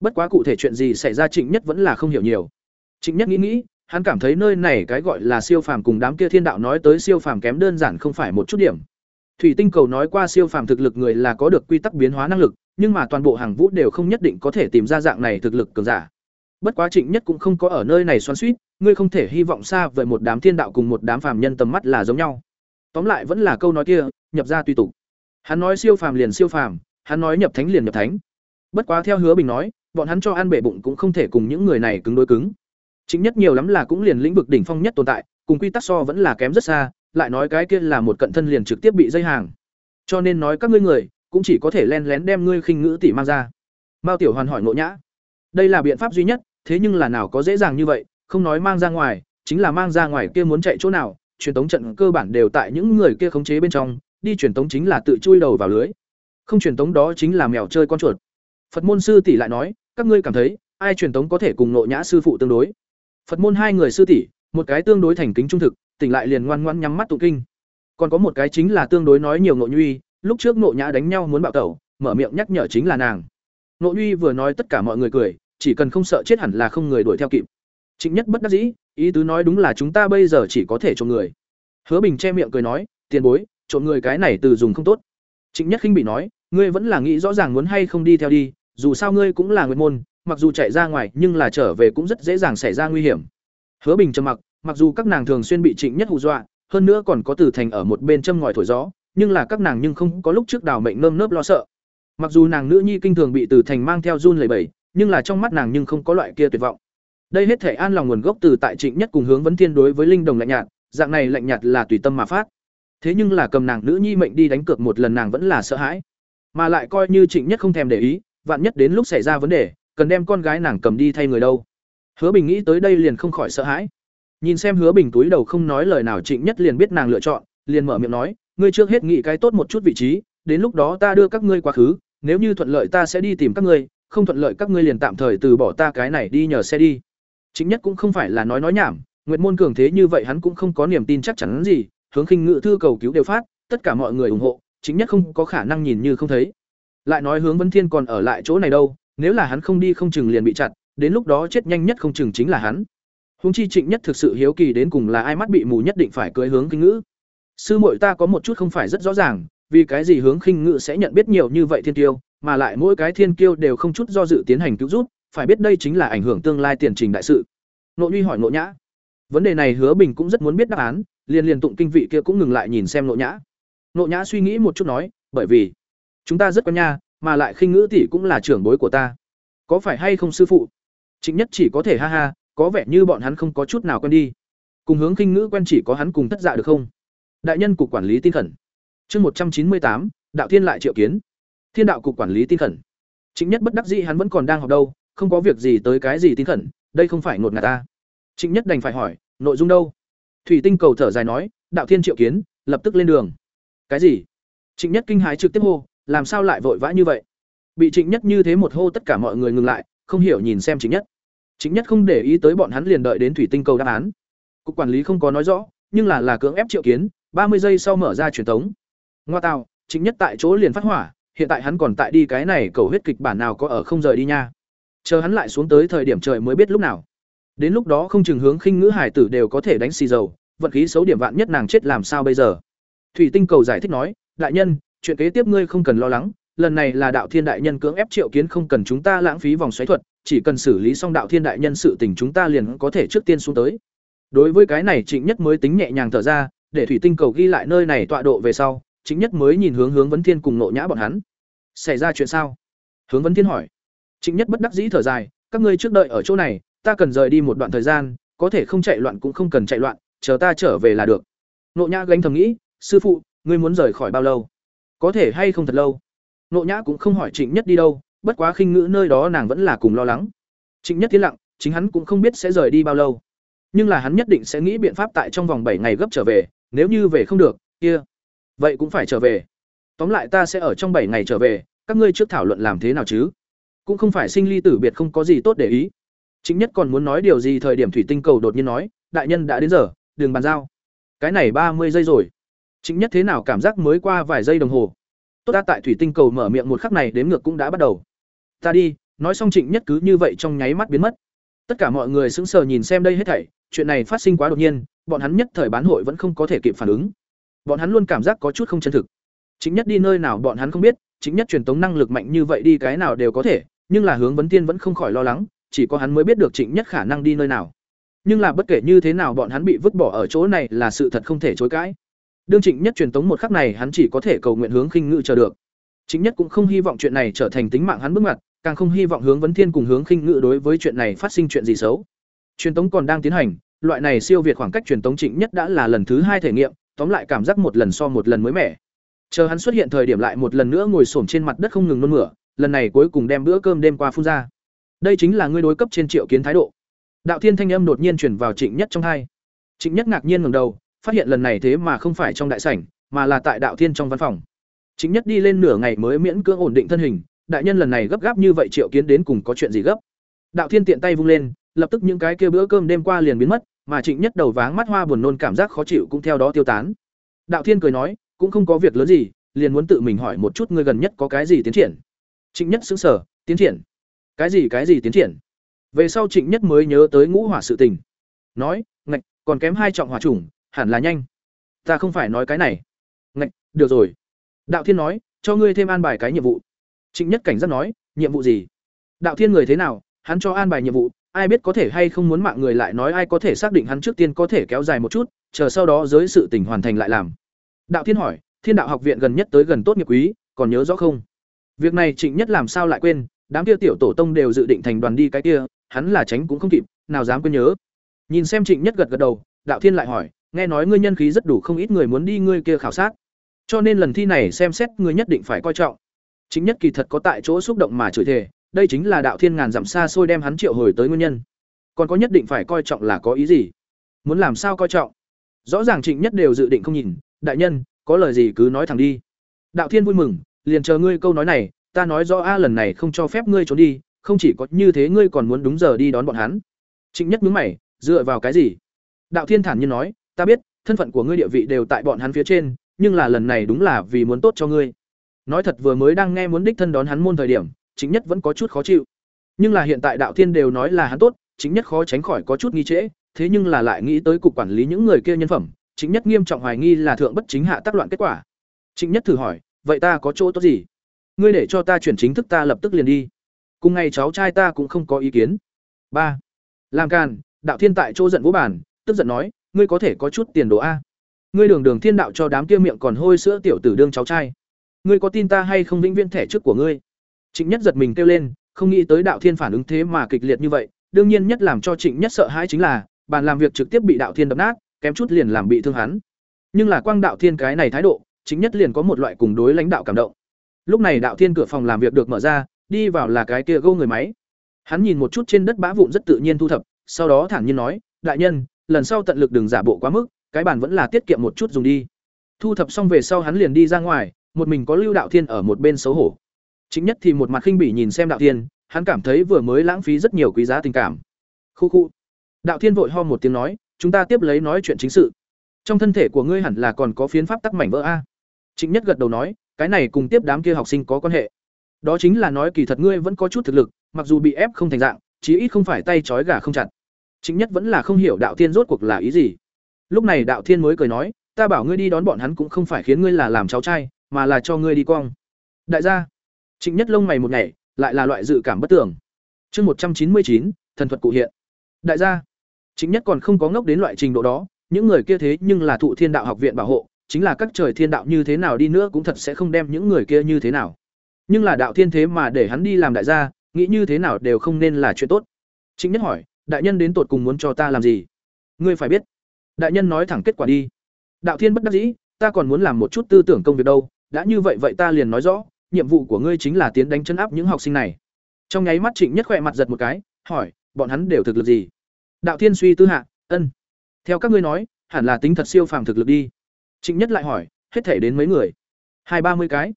bất quá cụ thể chuyện gì xảy ra trịnh nhất vẫn là không hiểu nhiều. Trịnh nhất nghĩ nghĩ, hắn cảm thấy nơi này cái gọi là siêu phàm cùng đám kia thiên đạo nói tới siêu phàm kém đơn giản không phải một chút điểm. Thủy tinh cầu nói qua siêu phàm thực lực người là có được quy tắc biến hóa năng lực, nhưng mà toàn bộ hàng vũ đều không nhất định có thể tìm ra dạng này thực lực cường giả. Bất quá trịnh nhất cũng không có ở nơi này xoắn suýt ngươi không thể hy vọng xa với một đám thiên đạo cùng một đám phàm nhân tầm mắt là giống nhau. Tóm lại vẫn là câu nói kia, nhập ra tùy tục. Hắn nói siêu phàm liền siêu phàm, hắn nói nhập thánh liền nhập thánh. Bất quá theo hứa bình nói bọn hắn cho ăn bể bụng cũng không thể cùng những người này cứng đối cứng. Chính nhất nhiều lắm là cũng liền lĩnh vực đỉnh phong nhất tồn tại, cùng quy tắc so vẫn là kém rất xa, lại nói cái kia là một cận thân liền trực tiếp bị dây hàng. Cho nên nói các ngươi người, cũng chỉ có thể len lén đem ngươi khinh ngữ tỷ mang ra. Mao tiểu hoàn hỏi ngộ nhã, đây là biện pháp duy nhất, thế nhưng là nào có dễ dàng như vậy, không nói mang ra ngoài, chính là mang ra ngoài kia muốn chạy chỗ nào, truyền tống trận cơ bản đều tại những người kia khống chế bên trong, đi truyền tống chính là tự chui đầu vào lưới. Không truyền tống đó chính là mèo chơi con chuột. Phật môn sư tỷ lại nói các ngươi cảm thấy, ai truyền tống có thể cùng nội nhã sư phụ tương đối? Phật môn hai người sư tỷ, một cái tương đối thành kính trung thực, tỉnh lại liền ngoan ngoan nhắm mắt tụng kinh. Còn có một cái chính là tương đối nói nhiều nội nhuy, lúc trước nội nhã đánh nhau muốn bạo tẩu, mở miệng nhắc nhở chính là nàng. Nội nhuy vừa nói tất cả mọi người cười, chỉ cần không sợ chết hẳn là không người đuổi theo kịp. Chính nhất bất đắc dĩ, ý tứ nói đúng là chúng ta bây giờ chỉ có thể trộm người. Hứa bình che miệng cười nói, tiền bối, trộm người cái này từ dùng không tốt. Chính nhất khinh bị nói, ngươi vẫn là nghĩ rõ ràng muốn hay không đi theo đi dù sao ngươi cũng là nguyệt môn, mặc dù chạy ra ngoài nhưng là trở về cũng rất dễ dàng xảy ra nguy hiểm. Hứa bình trầm mặc mặc dù các nàng thường xuyên bị trịnh nhất hù dọa, hơn nữa còn có từ thành ở một bên châm ngòi thổi gió, nhưng là các nàng nhưng không có lúc trước đào mệnh nơm nớp lo sợ. Mặc dù nàng nữ nhi kinh thường bị từ thành mang theo run lẩy bẩy, nhưng là trong mắt nàng nhưng không có loại kia tuyệt vọng. Đây hết thể an lòng nguồn gốc từ tại trịnh nhất cùng hướng vấn thiên đối với linh đồng lạnh nhạt, dạng này lạnh nhạt là tùy tâm mà phát. Thế nhưng là cầm nàng nữ nhi mệnh đi đánh cược một lần nàng vẫn là sợ hãi. Mà lại coi như trịnh nhất không thèm để ý vạn nhất đến lúc xảy ra vấn đề, cần đem con gái nàng cầm đi thay người đâu. Hứa bình nghĩ tới đây liền không khỏi sợ hãi. Nhìn xem hứa bình túi đầu không nói lời nào trịnh nhất liền biết nàng lựa chọn, liền mở miệng nói, ngươi trước hết nghĩ cái tốt một chút vị trí, đến lúc đó ta đưa các ngươi quá khứ, nếu như thuận lợi ta sẽ đi tìm các ngươi, không thuận lợi các ngươi liền tạm thời từ bỏ ta cái này đi nhờ xe đi. Chính nhất cũng không phải là nói nói nhảm, nguyệt môn cường thế như vậy hắn cũng không có niềm tin chắc chắn gì, hướng khinh ngự thư cầu cứu đều phát, tất cả mọi người ủng hộ chính nhất không có khả năng nhìn như không thấy lại nói hướng vân thiên còn ở lại chỗ này đâu, nếu là hắn không đi không chừng liền bị chặt, đến lúc đó chết nhanh nhất không chừng chính là hắn. Húng chi trịnh nhất thực sự hiếu kỳ đến cùng là ai mắt bị mù nhất định phải cưới hướng kinh ngữ. Sư muội ta có một chút không phải rất rõ ràng, vì cái gì hướng khinh ngự sẽ nhận biết nhiều như vậy thiên tiêu mà lại mỗi cái thiên kiêu đều không chút do dự tiến hành cứu giúp, phải biết đây chính là ảnh hưởng tương lai tiền trình đại sự. Nội uy hỏi nội nhã. Vấn đề này hứa bình cũng rất muốn biết đáp án, liền liền tụng kinh vị kia cũng ngừng lại nhìn xem nội nhã. Nội nhã suy nghĩ một chút nói, bởi vì chúng ta rất quen nha, mà lại khinh ngữ tỷ cũng là trưởng bối của ta. Có phải hay không sư phụ? Chính nhất chỉ có thể ha ha, có vẻ như bọn hắn không có chút nào quen đi. Cùng hướng khinh ngữ quen chỉ có hắn cùng thất dạ được không? Đại nhân cục quản lý tin khẩn. Chương một trăm chín mươi tám, đạo thiên lại triệu kiến. Thiên đạo cục quản lý tin khẩn. Chính nhất bất đắc dĩ hắn vẫn còn đang học đâu, không có việc gì tới cái gì tin khẩn, đây không phải ngột ngạt ta. Trịnh nhất đành phải hỏi, nội dung đâu? Thủy tinh cầu thở dài nói, đạo thiên triệu kiến, lập tức lên đường. Cái gì? Trịnh nhất kinh hái trực tiếp hô làm sao lại vội vã như vậy? Bị trịnh nhất như thế một hô tất cả mọi người ngừng lại, không hiểu nhìn xem trịnh nhất. Trịnh nhất không để ý tới bọn hắn liền đợi đến thủy tinh cầu đáp án. Cục quản lý không có nói rõ, nhưng là là cưỡng ép triệu kiến, ba mươi giây sau mở ra truyền thống. Ngoa tạo, trịnh nhất tại chỗ liền phát hỏa, hiện tại hắn còn tại đi cái này cầu huyết kịch bản nào có ở không rời đi nha. Chờ hắn lại xuống tới thời điểm trời mới biết lúc nào. Đến lúc đó không chừng hướng khinh ngữ hải tử đều có thể đánh xì dầu, vận khí xấu điểm vạn nhất nàng chết làm sao bây giờ. Thủy tinh cầu giải thích nói, đại nhân chuyện kế tiếp ngươi không cần lo lắng, lần này là đạo thiên đại nhân cưỡng ép triệu kiến không cần chúng ta lãng phí vòng xoáy thuật, chỉ cần xử lý xong đạo thiên đại nhân sự tình chúng ta liền có thể trước tiên xuống tới. Đối với cái này trịnh nhất mới tính nhẹ nhàng thở ra, để thủy tinh cầu ghi lại nơi này tọa độ về sau chính nhất mới nhìn hướng hướng vấn thiên cùng nộ nhã bọn hắn. Xảy ra chuyện sao? Hướng vấn thiên hỏi. Trịnh nhất bất đắc dĩ thở dài, các ngươi trước đợi ở chỗ này, ta cần rời đi một đoạn thời gian, có thể không chạy loạn cũng không cần chạy loạn, chờ ta trở về là được. Nộ nhã gánh thầm nghĩ, sư phụ, ngươi muốn rời khỏi bao lâu? Có thể hay không thật lâu? Nộ nhã cũng không hỏi trịnh nhất đi đâu, bất quá khinh ngữ nơi đó nàng vẫn là cùng lo lắng. Trịnh nhất tiến lặng, chính hắn cũng không biết sẽ rời đi bao lâu. Nhưng là hắn nhất định sẽ nghĩ biện pháp tại trong vòng bảy ngày gấp trở về, nếu như về không được, kia, vậy cũng phải trở về. Tóm lại ta sẽ ở trong bảy ngày trở về, các ngươi trước thảo luận làm thế nào chứ? Cũng không phải sinh ly tử biệt không có gì tốt để ý. Chính nhất còn muốn nói điều gì thời điểm thủy tinh cầu đột nhiên nói, đại nhân đã đến giờ đường bàn giao. Cái này ba mươi giây rồi chính nhất thế nào cảm giác mới qua vài giây đồng hồ. Tốt đã tại thủy tinh cầu mở miệng một khắc này đếm ngược cũng đã bắt đầu. Ta đi, nói xong trịnh nhất cứ như vậy trong nháy mắt biến mất. Tất cả mọi người sững sờ nhìn xem đây hết thảy, chuyện này phát sinh quá đột nhiên, bọn hắn nhất thời bán hội vẫn không có thể kịp phản ứng. Bọn hắn luôn cảm giác có chút không chân thực. Chính nhất đi nơi nào bọn hắn không biết chính nhất truyền tống năng lực mạnh như vậy đi cái nào đều có thể, nhưng là hướng vấn tiên vẫn không khỏi lo lắng, chỉ có hắn mới biết được trịnh nhất khả năng đi nơi nào. Nhưng là bất kể như thế nào bọn hắn bị vứt bỏ ở chỗ này là sự thật không thể chối cãi đương trịnh nhất truyền tống một khắc này, hắn chỉ có thể cầu nguyện hướng khinh ngự chờ được. Chính nhất cũng không hy vọng chuyện này trở thành tính mạng hắn bước ngoặt, càng không hy vọng hướng vấn thiên cùng hướng khinh ngự đối với chuyện này phát sinh chuyện gì xấu. Truyền tống còn đang tiến hành, loại này siêu việt khoảng cách truyền tống trịnh nhất đã là lần thứ hai thể nghiệm, tóm lại cảm giác một lần so một lần mới mẻ. Chờ hắn xuất hiện thời điểm lại một lần nữa ngồi xổm trên mặt đất không ngừng nôn mửa, lần này cuối cùng đem bữa cơm đêm qua phun ra. Đây chính là ngươi đối cấp trên triệu kiến thái độ. Đạo thiên thanh âm đột nhiên chuyển vào trịnh nhất trong hai. Trịnh nhất ngạc nhiên ngẩng đầu phát hiện lần này thế mà không phải trong đại sảnh, mà là tại đạo thiên trong văn phòng. Chính nhất đi lên nửa ngày mới miễn cưỡng ổn định thân hình, đại nhân lần này gấp gáp như vậy triệu kiến đến cùng có chuyện gì gấp? Đạo thiên tiện tay vung lên, lập tức những cái kia bữa cơm đêm qua liền biến mất, mà trịnh nhất đầu váng mắt hoa buồn nôn cảm giác khó chịu cũng theo đó tiêu tán. Đạo thiên cười nói, cũng không có việc lớn gì, liền muốn tự mình hỏi một chút ngươi gần nhất có cái gì tiến triển. Trịnh nhất sững sở tiến triển. Cái gì cái gì tiến triển? Về sau trịnh nhất mới nhớ tới ngũ hỏa sự tình. Nói, ngạch, còn kém hai trọng hỏa chủng hẳn là nhanh. Ta không phải nói cái này. Ngạch, được rồi. Đạo thiên nói, cho ngươi thêm an bài cái nhiệm vụ. Trịnh nhất cảnh giác nói, nhiệm vụ gì? Đạo thiên người thế nào, hắn cho an bài nhiệm vụ, ai biết có thể hay không muốn mạng người lại nói ai có thể xác định hắn trước tiên có thể kéo dài một chút, chờ sau đó giới sự tình hoàn thành lại làm. Đạo thiên hỏi, thiên đạo học viện gần nhất tới gần tốt nghiệp quý, còn nhớ rõ không? Việc này trịnh nhất làm sao lại quên, đám kia tiểu tổ tông đều dự định thành đoàn đi cái kia, hắn là tránh cũng không kịp, nào dám quên nhớ. Nhìn xem trịnh nhất gật gật đầu, đạo thiên lại hỏi nghe nói ngươi nhân khí rất đủ không ít người muốn đi ngươi kia khảo sát. Cho nên lần thi này xem xét ngươi nhất định phải coi trọng. Chính nhất kỳ thật có tại chỗ xúc động mà chửi thề, đây chính là đạo thiên ngàn dặm xa xôi đem hắn triệu hồi tới nguyên nhân. Còn có nhất định phải coi trọng là có ý gì? Muốn làm sao coi trọng? Rõ ràng trịnh nhất đều dự định không nhìn, đại nhân, có lời gì cứ nói thẳng đi. Đạo thiên vui mừng, liền chờ ngươi câu nói này, ta nói rõ a, lần này không cho phép ngươi trốn đi, không chỉ có như thế ngươi còn muốn đúng giờ đi đón bọn hắn. Trịnh nhất mướn mày, dựa vào cái gì? Đạo thiên thản nhiên nói ta biết, thân phận của ngươi địa vị đều tại bọn hắn phía trên, nhưng là lần này đúng là vì muốn tốt cho ngươi. Nói thật vừa mới đang nghe muốn đích thân đón hắn môn thời điểm chính nhất vẫn có chút khó chịu. Nhưng là hiện tại đạo thiên đều nói là hắn tốt chính nhất khó tránh khỏi có chút nghi trễ, thế nhưng là lại nghĩ tới cục quản lý những người kia nhân phẩm chính nhất nghiêm trọng hoài nghi là thượng bất chính hạ tác loạn kết quả. Chính nhất thử hỏi, vậy ta có chỗ tốt gì? Ngươi để cho ta chuyển chính thức ta lập tức liền đi. Cùng ngày cháu trai ta cũng không có ý kiến. Ba. Làm càn, đạo thiên tại chỗ giận vũ bản tức giận nói ngươi có thể có chút tiền đồ a. Ngươi đường đường thiên đạo cho đám kia miệng còn hôi sữa tiểu tử đương cháu trai. Ngươi có tin ta hay không vĩnh viên thẻ trước của ngươi? Trịnh nhất giật mình kêu lên, không nghĩ tới đạo thiên phản ứng thế mà kịch liệt như vậy, đương nhiên nhất làm cho trịnh nhất sợ hãi chính là, bàn làm việc trực tiếp bị đạo thiên đập nát, kém chút liền làm bị thương hắn. Nhưng là quang đạo thiên cái này thái độ chính nhất liền có một loại cùng đối lãnh đạo cảm động. Lúc này đạo thiên cửa phòng làm việc được mở ra, đi vào là cái kia gâu người máy. Hắn nhìn một chút trên đất bã vụn rất tự nhiên thu thập, sau đó thản nhiên nói, đại nhân lần sau tận lực đừng giả bộ quá mức, cái bàn vẫn là tiết kiệm một chút dùng đi. Thu thập xong về sau hắn liền đi ra ngoài, một mình có lưu đạo thiên ở một bên xấu hổ. Chính nhất thì một mặt khinh bỉ nhìn xem đạo thiên, hắn cảm thấy vừa mới lãng phí rất nhiều quý giá tình cảm. Khu khu. Đạo thiên vội ho một tiếng nói, chúng ta tiếp lấy nói chuyện chính sự. Trong thân thể của ngươi hẳn là còn có phiến pháp tắc mảnh vỡ a. Chính nhất gật đầu nói, cái này cùng tiếp đám kia học sinh có quan hệ. Đó chính là nói kỳ thật ngươi vẫn có chút thực lực, mặc dù bị ép không thành dạng, chí ít không phải tay trói gà không chặt. Chính nhất vẫn là không hiểu đạo thiên rốt cuộc là ý gì. Lúc này đạo thiên mới cười nói, ta bảo ngươi đi đón bọn hắn cũng không phải khiến ngươi là làm cháu trai, mà là cho ngươi đi cong. Đại gia, trịnh nhất lông mày một ngày lại là loại dự cảm bất tưởng chương một trăm chín mươi chín, thần thuật cụ hiện. Đại gia, trịnh nhất còn không có ngốc đến loại trình độ đó, những người kia thế nhưng là thụ thiên đạo học viện bảo hộ, chính là các trời thiên đạo như thế nào đi nữa cũng thật sẽ không đem những người kia như thế nào. Nhưng là đạo thiên thế mà để hắn đi làm đại gia, nghĩ như thế nào đều không nên là chuyện tốt. Trịnh nhất hỏi đại nhân đến tột cùng muốn cho ta làm gì? Ngươi phải biết. Đại nhân nói thẳng kết quả đi. Đạo thiên bất đắc dĩ, ta còn muốn làm một chút tư tưởng công việc đâu. Đã như vậy vậy ta liền nói rõ, nhiệm vụ của ngươi chính là tiến đánh chân áp những học sinh này. Trong nháy mắt trịnh nhất khỏe mặt giật một cái, hỏi, bọn hắn đều thực lực gì? Đạo thiên suy tư hạ, ân. Theo các ngươi nói, hẳn là tính thật siêu phàm thực lực đi. Trịnh nhất lại hỏi, hết thể đến mấy người? Hai ba mươi cái.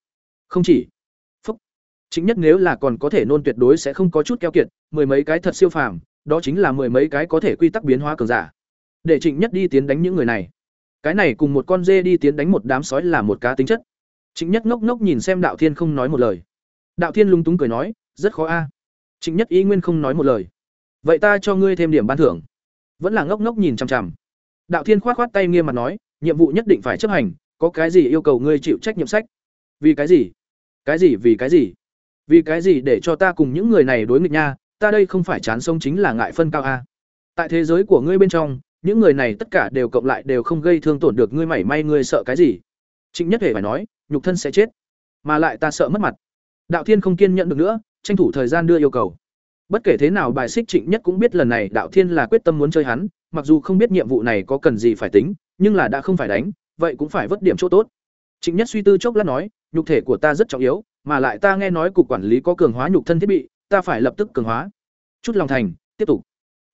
Không chỉ. Phúc. Trịnh nhất nếu là còn có thể nôn tuyệt đối sẽ không có chút keo kiệt, mười mấy cái thật siêu phàm đó chính là mười mấy cái có thể quy tắc biến hóa cường giả để trịnh nhất đi tiến đánh những người này cái này cùng một con dê đi tiến đánh một đám sói là một cá tính chất trịnh nhất ngốc ngốc nhìn xem đạo thiên không nói một lời đạo thiên lung túng cười nói rất khó a Trịnh Nhất ý nguyên không nói một lời. Vậy ta cho ngươi thêm điểm ban thưởng. Vẫn là ngốc ngốc nhìn chằm chằm. Đạo Thiên khoát khoát tay nghiêm mặt nói, nhiệm vụ nhất định phải chấp hành, có cái gì yêu cầu ngươi chịu trách nhiệm sách. Vì cái gì? Cái gì vì cái gì? Vì cái gì để cho ta cùng những người này đối nghịch nha, ta đây không phải chán sống chính là ngại phân cao a. Tại thế giới của ngươi bên trong, những người này tất cả đều cộng lại đều không gây thương tổn được ngươi mảy may ngươi sợ cái gì? Trịnh Nhất Hề phải nói, nhục thân sẽ chết, mà lại ta sợ mất mặt. Đạo Thiên không kiên nhẫn được nữa, tranh thủ thời gian đưa yêu cầu. Bất kể thế nào bài xích Trịnh Nhất cũng biết lần này Đạo Thiên là quyết tâm muốn chơi hắn, mặc dù không biết nhiệm vụ này có cần gì phải tính, nhưng là đã không phải đánh, vậy cũng phải vất điểm chỗ tốt. Trịnh Nhất suy tư chốc lát nói, nhục thể của ta rất trọng yếu, mà lại ta nghe nói cục quản lý có cường hóa nhục thân thiết bị, ta phải lập tức cường hóa. Chút lòng thành, tiếp tục.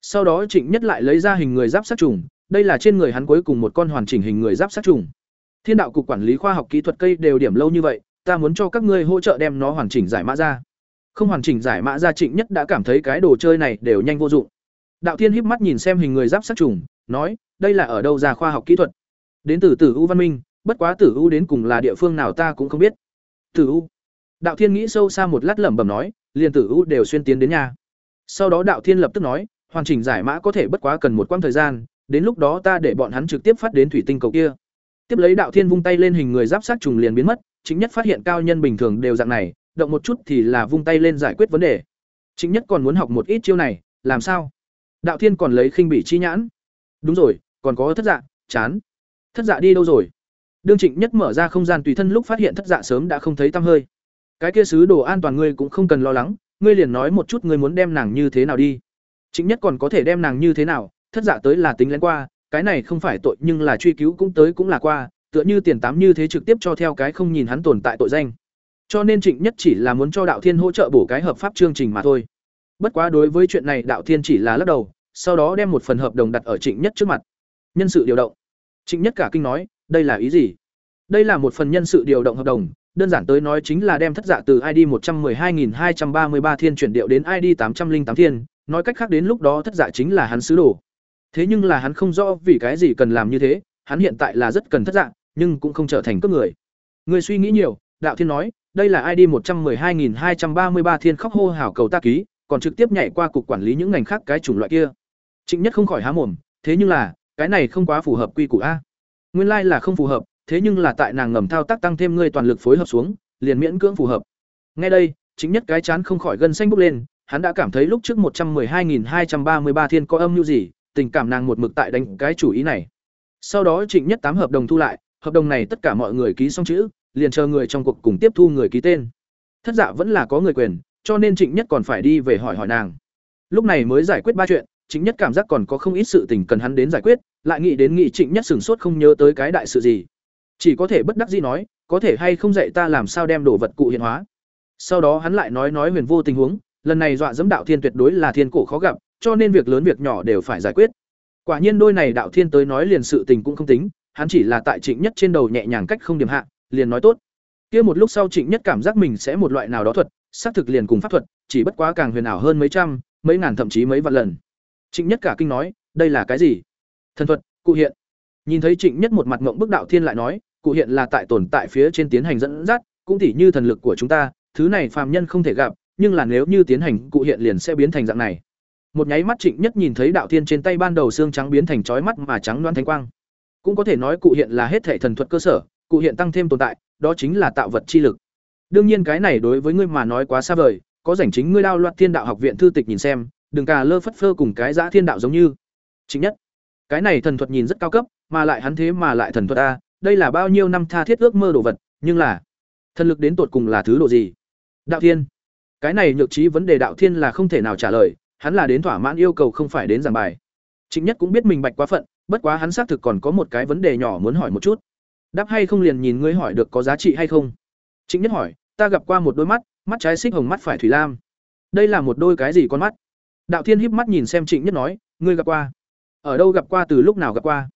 Sau đó Trịnh Nhất lại lấy ra hình người giáp sát trùng, đây là trên người hắn cuối cùng một con hoàn chỉnh hình người giáp sát trùng. Thiên đạo cục quản lý khoa học kỹ thuật cây đều điểm lâu như vậy, ta muốn cho các ngươi hỗ trợ đem nó hoàn chỉnh giải mã ra. Không hoàn chỉnh giải mã ra Trịnh Nhất đã cảm thấy cái đồ chơi này đều nhanh vô dụng. Đạo Thiên híp mắt nhìn xem hình người giáp sát trùng, nói, đây là ở đâu ra khoa học kỹ thuật? Đến từ Tử U Văn Minh, bất quá Tử U đến cùng là địa phương nào ta cũng không biết. Tử U. Đạo Thiên nghĩ sâu xa một lát lẩm bẩm nói, liền Tử U đều xuyên tiến đến nhà. Sau đó Đạo Thiên lập tức nói, hoàn chỉnh giải mã có thể bất quá cần một quãng thời gian, đến lúc đó ta để bọn hắn trực tiếp phát đến thủy tinh cầu kia. Tiếp lấy Đạo Thiên vung tay lên hình người giáp sát trùng liền biến mất, chính nhất phát hiện cao nhân bình thường đều dạng này, động một chút thì là vung tay lên giải quyết vấn đề. Chính nhất còn muốn học một ít chiêu này, làm sao? Đạo Thiên còn lấy khinh bỉ chi nhãn. Đúng rồi, còn có thất dạ, chán. Thất dạ đi đâu rồi? Đương Trịnh Nhất mở ra không gian tùy thân lúc phát hiện thất dạ sớm đã không thấy tăm hơi. Cái kia sứ đồ an toàn ngươi cũng không cần lo lắng, ngươi liền nói một chút ngươi muốn đem nàng như thế nào đi. Trịnh Nhất còn có thể đem nàng như thế nào, thất dạ tới là tính lén qua, cái này không phải tội nhưng là truy cứu cũng tới cũng là qua, tựa như tiền tám như thế trực tiếp cho theo cái không nhìn hắn tồn tại tội danh. Cho nên Trịnh Nhất chỉ là muốn cho Đạo Thiên hỗ trợ bổ cái hợp pháp chương trình mà thôi. Bất quá đối với chuyện này Đạo Thiên chỉ là lắc đầu, sau đó đem một phần hợp đồng đặt ở Trịnh Nhất trước mặt. Nhân sự điều động. Trịnh Nhất cả kinh nói, đây là ý gì? Đây là một phần nhân sự điều động hợp đồng, đơn giản tới nói chính là đem thất dạ từ ID 112233 thiên chuyển điệu đến ID 808 thiên, nói cách khác đến lúc đó thất dạ chính là hắn sứ đồ. Thế nhưng là hắn không rõ vì cái gì cần làm như thế, hắn hiện tại là rất cần thất dạ, nhưng cũng không trở thành cấp người. Người suy nghĩ nhiều, đạo thiên nói, đây là ID 112233 thiên khóc hô hào cầu ta ký, còn trực tiếp nhảy qua cục quản lý những ngành khác cái chủng loại kia. Trịnh Nhất không khỏi há mồm, thế nhưng là, cái này không quá phù hợp quy củ a. Nguyên lai like là không phù hợp, thế nhưng là tại nàng ngầm thao tác tăng thêm ngươi toàn lực phối hợp xuống, liền miễn cưỡng phù hợp. Nghe đây, chính nhất cái chán không khỏi gân xanh bốc lên, hắn đã cảm thấy lúc trước một trăm hai nghìn hai trăm ba mươi ba thiên có âm như gì, tình cảm nàng một mực tại đánh cái chủ ý này. Sau đó Trịnh Nhất tám hợp đồng thu lại, hợp đồng này tất cả mọi người ký xong chữ, liền chờ người trong cuộc cùng tiếp thu người ký tên. Thất dạ vẫn là có người quyền, cho nên Trịnh Nhất còn phải đi về hỏi hỏi nàng. Lúc này mới giải quyết ba chuyện, Trịnh Nhất cảm giác còn có không ít sự tình cần hắn đến giải quyết, lại nghĩ đến nghị Trịnh Nhất sửng sốt không nhớ tới cái đại sự gì. Chỉ có thể bất đắc dĩ nói, có thể hay không dạy ta làm sao đem đồ vật cụ hiện hóa. Sau đó hắn lại nói nói huyền vô tình huống, lần này dọa dẫm đạo thiên tuyệt đối là thiên cổ khó gặp, cho nên việc lớn việc nhỏ đều phải giải quyết. Quả nhiên đôi này đạo thiên tới nói liền sự tình cũng không tính, hắn chỉ là tại Trịnh Nhất trên đầu nhẹ nhàng cách không điểm hạ, liền nói tốt. Kia một lúc sau Trịnh Nhất cảm giác mình sẽ một loại nào đó thuật, xác thực liền cùng pháp thuật, chỉ bất quá càng huyền ảo hơn mấy trăm, mấy ngàn thậm chí mấy vạn lần. Trịnh Nhất cả kinh nói, đây là cái gì? Thần thuật, cụ hiện. Nhìn thấy Trịnh Nhất một mặt ngộng bức đạo thiên lại nói, cụ hiện là tại tồn tại phía trên tiến hành dẫn dắt, cũng tỉ như thần lực của chúng ta, thứ này phàm nhân không thể gặp, nhưng là nếu như tiến hành cụ hiện liền sẽ biến thành dạng này. Một nháy mắt Trịnh Nhất nhìn thấy đạo thiên trên tay ban đầu xương trắng biến thành chói mắt mà trắng loan thánh quang. Cũng có thể nói cụ hiện là hết thể thần thuật cơ sở, cụ hiện tăng thêm tồn tại, đó chính là tạo vật chi lực. Đương nhiên cái này đối với ngươi mà nói quá xa vời, có rảnh chính ngươi đao loạn thiên đạo học viện thư tịch nhìn xem, đừng cà lơ phất phơ cùng cái giã thiên đạo giống như. Trịnh Nhất, cái này thần thuật nhìn rất cao cấp, mà lại hắn thế mà lại thần thuật a, đây là bao nhiêu năm tha thiết ước mơ đồ vật, nhưng là thần lực đến tột cùng là thứ độ gì? Đạo Thiên. Cái này nhược trí vấn đề Đạo Thiên là không thể nào trả lời, hắn là đến thỏa mãn yêu cầu không phải đến giảng bài. Trịnh Nhất cũng biết mình bạch quá phận, bất quá hắn xác thực còn có một cái vấn đề nhỏ muốn hỏi một chút. Đáp hay không liền nhìn ngươi hỏi được có giá trị hay không. Trịnh Nhất hỏi, ta gặp qua một đôi mắt, mắt trái xích hồng mắt phải thủy lam. Đây là một đôi cái gì con mắt? Đạo Thiên híp mắt nhìn xem Trịnh Nhất nói, ngươi gặp qua? Ở đâu gặp qua từ lúc nào gặp qua?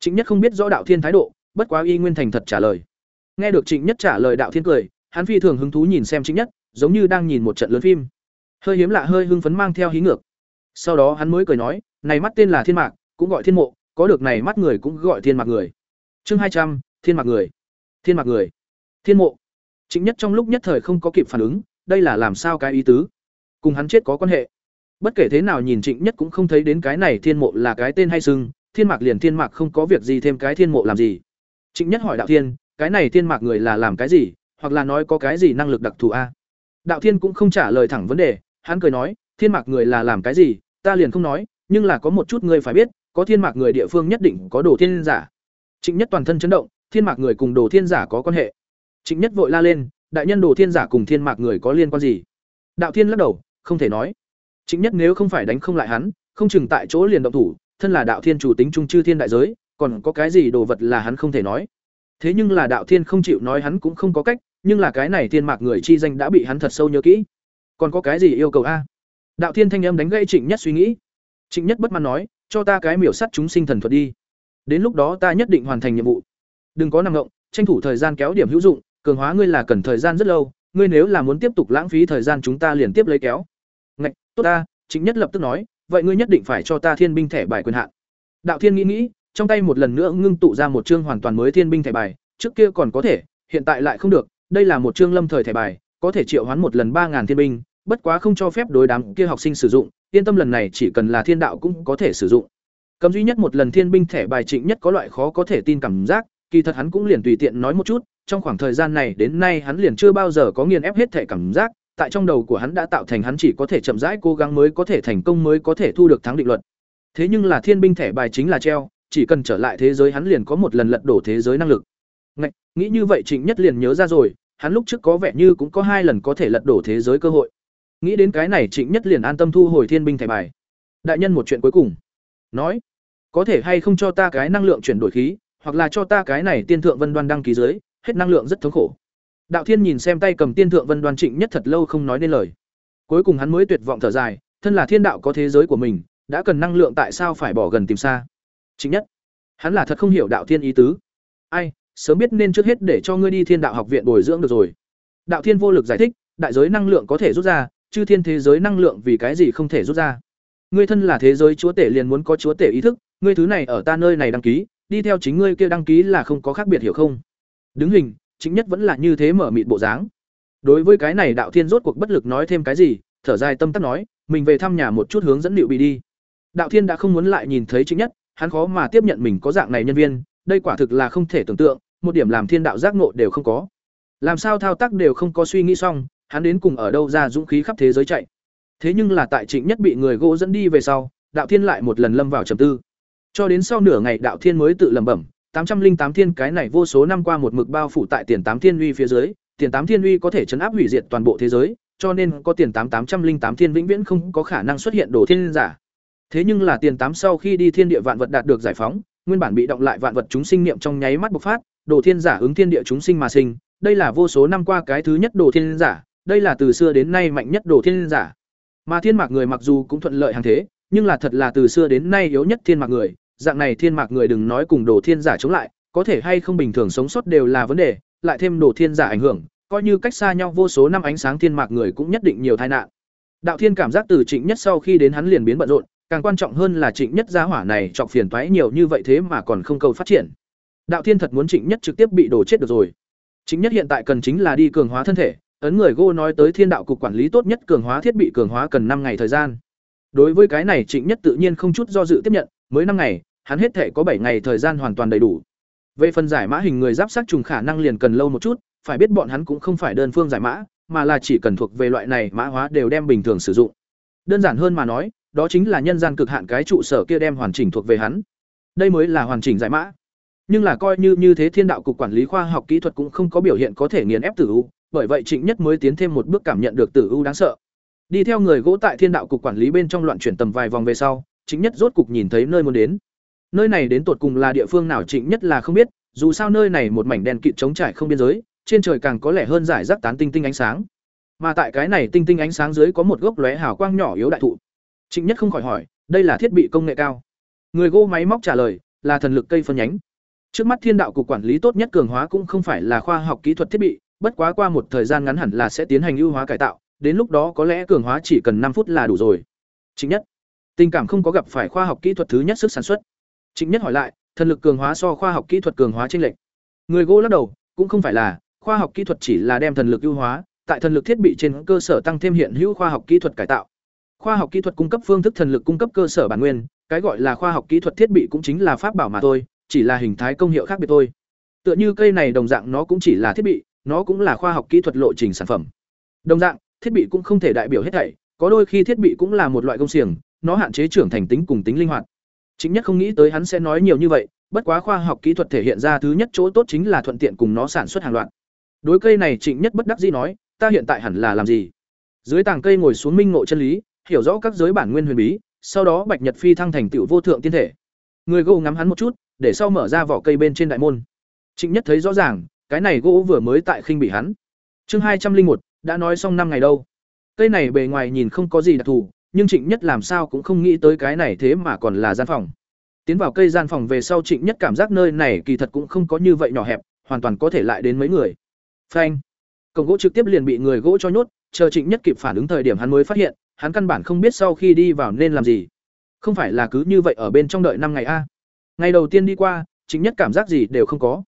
Trịnh Nhất không biết rõ Đạo Thiên thái độ, bất quá y nguyên thành thật trả lời. Nghe được trịnh nhất trả lời đạo thiên cười, hắn phi thường hứng thú nhìn xem trịnh nhất, giống như đang nhìn một trận lớn phim. Hơi hiếm lạ hơi hưng phấn mang theo hí ngược. Sau đó hắn mới cười nói, này mắt tên là thiên mạc, cũng gọi thiên mộ, có được này mắt người cũng gọi thiên mạc người. Chương hai trăm, thiên mạc người. Thiên mạc người. Thiên mộ. Trịnh nhất trong lúc nhất thời không có kịp phản ứng, đây là làm sao cái ý tứ? Cùng hắn chết có quan hệ. Bất kể thế nào nhìn trịnh nhất cũng không thấy đến cái này thiên mộ là cái tên hay sưng, thiên mạc liền thiên mạc không có việc gì thêm cái thiên mộ làm gì trịnh nhất hỏi đạo thiên, cái này thiên mạc người là làm cái gì, hoặc là nói có cái gì năng lực đặc thù a? Đạo thiên cũng không trả lời thẳng vấn đề, hắn cười nói, thiên mạc người là làm cái gì, ta liền không nói, nhưng là có một chút ngươi phải biết, có thiên mạc người địa phương nhất định có đồ thiên giả. Trịnh nhất toàn thân chấn động, thiên mạc người cùng đồ thiên giả có quan hệ. Trịnh nhất vội la lên, đại nhân đồ thiên giả cùng thiên mạc người có liên quan gì? Đạo thiên lắc đầu, không thể nói. Trịnh nhất nếu không phải đánh không lại hắn, không chừng tại chỗ liền động thủ, thân là đạo thiên chủ tính trung chư thiên đại giới còn có cái gì đồ vật là hắn không thể nói. Thế nhưng là đạo thiên không chịu nói hắn cũng không có cách, nhưng là cái này thiên mạc người chi danh đã bị hắn thật sâu nhớ kỹ. Còn có cái gì yêu cầu a? Đạo thiên thanh âm đánh gây trịnh nhất suy nghĩ. Trịnh nhất bất mãn nói, cho ta cái miểu sắt chúng sinh thần thuật đi. Đến lúc đó ta nhất định hoàn thành nhiệm vụ. Đừng có nằm ngộng, tranh thủ thời gian kéo điểm hữu dụng, cường hóa ngươi là cần thời gian rất lâu, ngươi nếu là muốn tiếp tục lãng phí thời gian chúng ta liền tiếp lấy kéo. Ngạch, tốt ta, trịnh nhất lập tức nói, vậy ngươi nhất định phải cho ta thiên binh thẻ bài quyền hạn. Đạo thiên nghĩ nghĩ trong tay một lần nữa ngưng tụ ra một chương hoàn toàn mới thiên binh thẻ bài, trước kia còn có thể, hiện tại lại không được, đây là một chương lâm thời thẻ bài, có thể triệu hoán một lần ba ngàn thiên binh, bất quá không cho phép đối đám kia học sinh sử dụng, yên tâm lần này chỉ cần là thiên đạo cũng có thể sử dụng. Cầm duy nhất một lần thiên binh thẻ bài trịnh nhất có loại khó có thể tin cảm giác, kỳ thật hắn cũng liền tùy tiện nói một chút, trong khoảng thời gian này đến nay hắn liền chưa bao giờ có nghiền ép hết thể cảm giác, tại trong đầu của hắn đã tạo thành hắn chỉ có thể chậm rãi cố gắng mới có thể thành công mới có thể thu được thắng định luật. Thế nhưng là thiên binh thẻ bài chính là treo chỉ cần trở lại thế giới hắn liền có một lần lật đổ thế giới năng lực. Ngạch, nghĩ như vậy trịnh nhất liền nhớ ra rồi hắn lúc trước có vẻ như cũng có hai lần có thể lật đổ thế giới cơ hội. Nghĩ đến cái này trịnh nhất liền an tâm thu hồi thiên binh thẻ bài. Đại nhân một chuyện cuối cùng. Nói có thể hay không cho ta cái năng lượng chuyển đổi khí hoặc là cho ta cái này tiên thượng vân đoan đăng ký dưới hết năng lượng rất thống khổ. Đạo thiên nhìn xem tay cầm tiên thượng vân đoan trịnh nhất thật lâu không nói nên lời. Cuối cùng hắn mới tuyệt vọng thở dài thân là thiên đạo có thế giới của mình đã cần năng lượng tại sao phải bỏ gần tìm xa? Chính nhất. Hắn là thật không hiểu đạo thiên ý tứ. Ai, sớm biết nên trước hết để cho ngươi đi thiên đạo học viện bồi dưỡng được rồi. Đạo thiên vô lực giải thích, đại giới năng lượng có thể rút ra chứ thiên thế giới năng lượng vì cái gì không thể rút ra. Ngươi thân là thế giới chúa tể liền muốn có chúa tể ý thức, ngươi thứ này ở ta nơi này đăng ký, đi theo chính ngươi kia đăng ký là không có khác biệt hiểu không? Đứng hình, chính nhất vẫn là như thế mở mịt bộ dáng. Đối với cái này đạo thiên rốt cuộc bất lực nói thêm cái gì, thở dài tâm tắc nói, mình về thăm nhà một chút hướng dẫn liệu bị đi. Đạo thiên đã không muốn lại nhìn thấy chính nhất hắn khó mà tiếp nhận mình có dạng này nhân viên, đây quả thực là không thể tưởng tượng, một điểm làm thiên đạo giác ngộ đều không có. Làm sao thao tác đều không có suy nghĩ xong, hắn đến cùng ở đâu ra dũng khí khắp thế giới chạy. Thế nhưng là tại trịnh nhất bị người gỗ dẫn đi về sau, đạo thiên lại một lần lâm vào trầm tư. Cho đến sau nửa ngày đạo thiên mới tự lẩm bẩm, tám trăm linh tám thiên cái này vô số năm qua một mực bao phủ tại tiền tám thiên uy phía dưới, tiền tám thiên uy có thể chấn áp hủy diệt toàn bộ thế giới, cho nên có tiền tám tám trăm linh tám thiên vĩnh viễn không có khả năng xuất hiện đồ thiên giả thế nhưng là tiền tám sau khi đi thiên địa vạn vật đạt được giải phóng, nguyên bản bị động lại vạn vật chúng sinh niệm trong nháy mắt bộc phát, đồ thiên giả ứng thiên địa chúng sinh mà sinh. Đây là vô số năm qua cái thứ nhất đồ thiên giả, đây là từ xưa đến nay mạnh nhất đồ thiên giả. Mà thiên mạc người mặc dù cũng thuận lợi hàng thế, nhưng là thật là từ xưa đến nay yếu nhất thiên mạc người. Dạng này thiên mạc người đừng nói cùng đồ thiên giả chống lại, có thể hay không bình thường sống sót đều là vấn đề, lại thêm đồ thiên giả ảnh hưởng, coi như cách xa nhau vô số năm ánh sáng thiên mạc người cũng nhất định nhiều tai nạn. Đạo thiên cảm giác từ trịnh nhất sau khi đến hắn liền biến bận rộn càng quan trọng hơn là trịnh nhất gia hỏa này chọc phiền toái nhiều như vậy thế mà còn không cầu phát triển đạo thiên thật muốn trịnh nhất trực tiếp bị đổ chết được rồi trịnh nhất hiện tại cần chính là đi cường hóa thân thể ấn người Gô nói tới Thiên đạo cục quản lý tốt nhất cường hóa thiết bị cường hóa cần năm ngày thời gian. Đối với cái này Trịnh Nhất tự nhiên không chút do dự tiếp nhận, mới năm ngày, hắn hết thể có bảy ngày thời gian hoàn toàn đầy đủ. Về phần giải mã hình người giáp sát trùng khả năng liền cần lâu một chút, phải biết bọn hắn cũng không phải đơn phương giải mã, mà là chỉ cần thuộc về loại này mã hóa đều đem bình thường sử dụng. Đơn giản hơn mà nói, đó chính là nhân gian cực hạn cái trụ sở kia đem hoàn chỉnh thuộc về hắn. Đây mới là hoàn chỉnh giải mã. Nhưng là coi như như thế Thiên đạo cục quản lý khoa học kỹ thuật cũng không có biểu hiện có thể nghiền ép tử u, bởi vậy Trịnh Nhất mới tiến thêm một bước cảm nhận được Tử U đáng sợ. Đi theo người gỗ tại Thiên Đạo cục quản lý bên trong loạn chuyển tầm vài vòng về sau, Trịnh Nhất rốt cục nhìn thấy nơi muốn đến. Nơi này đến tột cùng là địa phương nào Trịnh Nhất là không biết, dù sao nơi này một mảnh đen kịt trống trải không biên giới, trên trời càng có lẽ hơn giải rác tán tinh tinh ánh sáng. Mà tại cái này tinh tinh ánh sáng dưới có một gốc lóe hào quang nhỏ yếu đại thụ. Trịnh Nhất không khỏi hỏi, đây là thiết bị công nghệ cao. Người gỗ máy móc trả lời, là thần lực cây phân nhánh. Trước mắt Thiên Đạo cục quản lý tốt nhất cường hóa cũng không phải là khoa học kỹ thuật thiết bị, bất quá qua một thời gian ngắn hẳn là sẽ tiến hành ưu hóa cải tạo, đến lúc đó có lẽ cường hóa chỉ cần năm phút là đủ rồi. Trịnh nhất, tình cảm không có gặp phải khoa học kỹ thuật thứ nhất sức sản xuất. Trịnh nhất hỏi lại, thần lực cường hóa so khoa học kỹ thuật cường hóa chênh lệch. Người gỗ lắc đầu, cũng không phải là, khoa học kỹ thuật chỉ là đem thần lực ưu hóa, tại thần lực thiết bị trên cơ sở tăng thêm hiện hữu khoa học kỹ thuật cải tạo. Khoa học kỹ thuật cung cấp phương thức thần lực cung cấp cơ sở bản nguyên, cái gọi là khoa học kỹ thuật thiết bị cũng chính là pháp bảo mà thôi, chỉ là hình thái công hiệu khác biệt thôi. Tựa như cây này đồng dạng nó cũng chỉ là thiết bị, nó cũng là khoa học kỹ thuật lộ trình sản phẩm. Đồng dạng, thiết bị cũng không thể đại biểu hết thảy, có đôi khi thiết bị cũng là một loại công xiềng, nó hạn chế trưởng thành tính cùng tính linh hoạt. Chính nhất không nghĩ tới hắn sẽ nói nhiều như vậy, bất quá khoa học kỹ thuật thể hiện ra thứ nhất chỗ tốt chính là thuận tiện cùng nó sản xuất hàng loạt. Đối cây này Trịnh Nhất bất đắc dĩ nói, ta hiện tại hẳn là làm gì? Dưới tảng cây ngồi xuống minh ngộ chân lý, hiểu rõ các giới bản nguyên huyền bí, sau đó Bạch Nhật phi thăng thành tựu vô thượng tiên thể. Người gỗ ngắm hắn một chút, để sau mở ra vỏ cây bên trên đại môn. Trịnh Nhất thấy rõ ràng, cái này gỗ vừa mới tại khinh bị hắn. Chương hai trăm linh một đã nói xong năm ngày đâu. Cây này bề ngoài nhìn không có gì đặc thù, nhưng Trịnh Nhất làm sao cũng không nghĩ tới cái này thế mà còn là gian phòng. Tiến vào cây gian phòng về sau Trịnh Nhất cảm giác nơi này kỳ thật cũng không có như vậy nhỏ hẹp, hoàn toàn có thể lại đến mấy người. Phanh. Cổng gỗ trực tiếp liền bị người gỗ cho nhốt, chờ Trịnh Nhất kịp phản ứng thời điểm hắn mới phát hiện, hắn căn bản không biết sau khi đi vào nên làm gì. Không phải là cứ như vậy ở bên trong đợi năm ngày a. Ngày đầu tiên đi qua, chính Nhất cảm giác gì đều không có.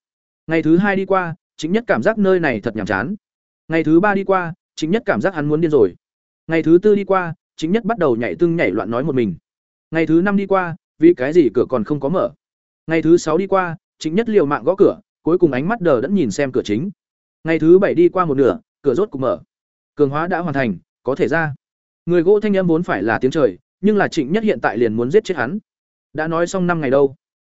Ngày thứ hai đi qua, chính Nhất cảm giác nơi này thật nhàm chán. Ngày thứ ba đi qua, chính Nhất cảm giác hắn muốn điên rồi. Ngày thứ tư đi qua, chính Nhất bắt đầu nhảy tưng nhảy loạn nói một mình. Ngày thứ năm đi qua, vì cái gì cửa còn không có mở. Ngày thứ sáu đi qua, chính Nhất liều mạng gõ cửa, cuối cùng ánh mắt đờ đẫn nhìn xem cửa chính. Ngày thứ bảy đi qua một nửa, cửa rốt cũng mở. Cường hóa đã hoàn thành, có thể ra. Người gỗ thanh âm vốn phải là tiếng trời, nhưng là Trịnh Nhất hiện tại liền muốn giết chết hắn. Đã nói xong năm ngày đâu,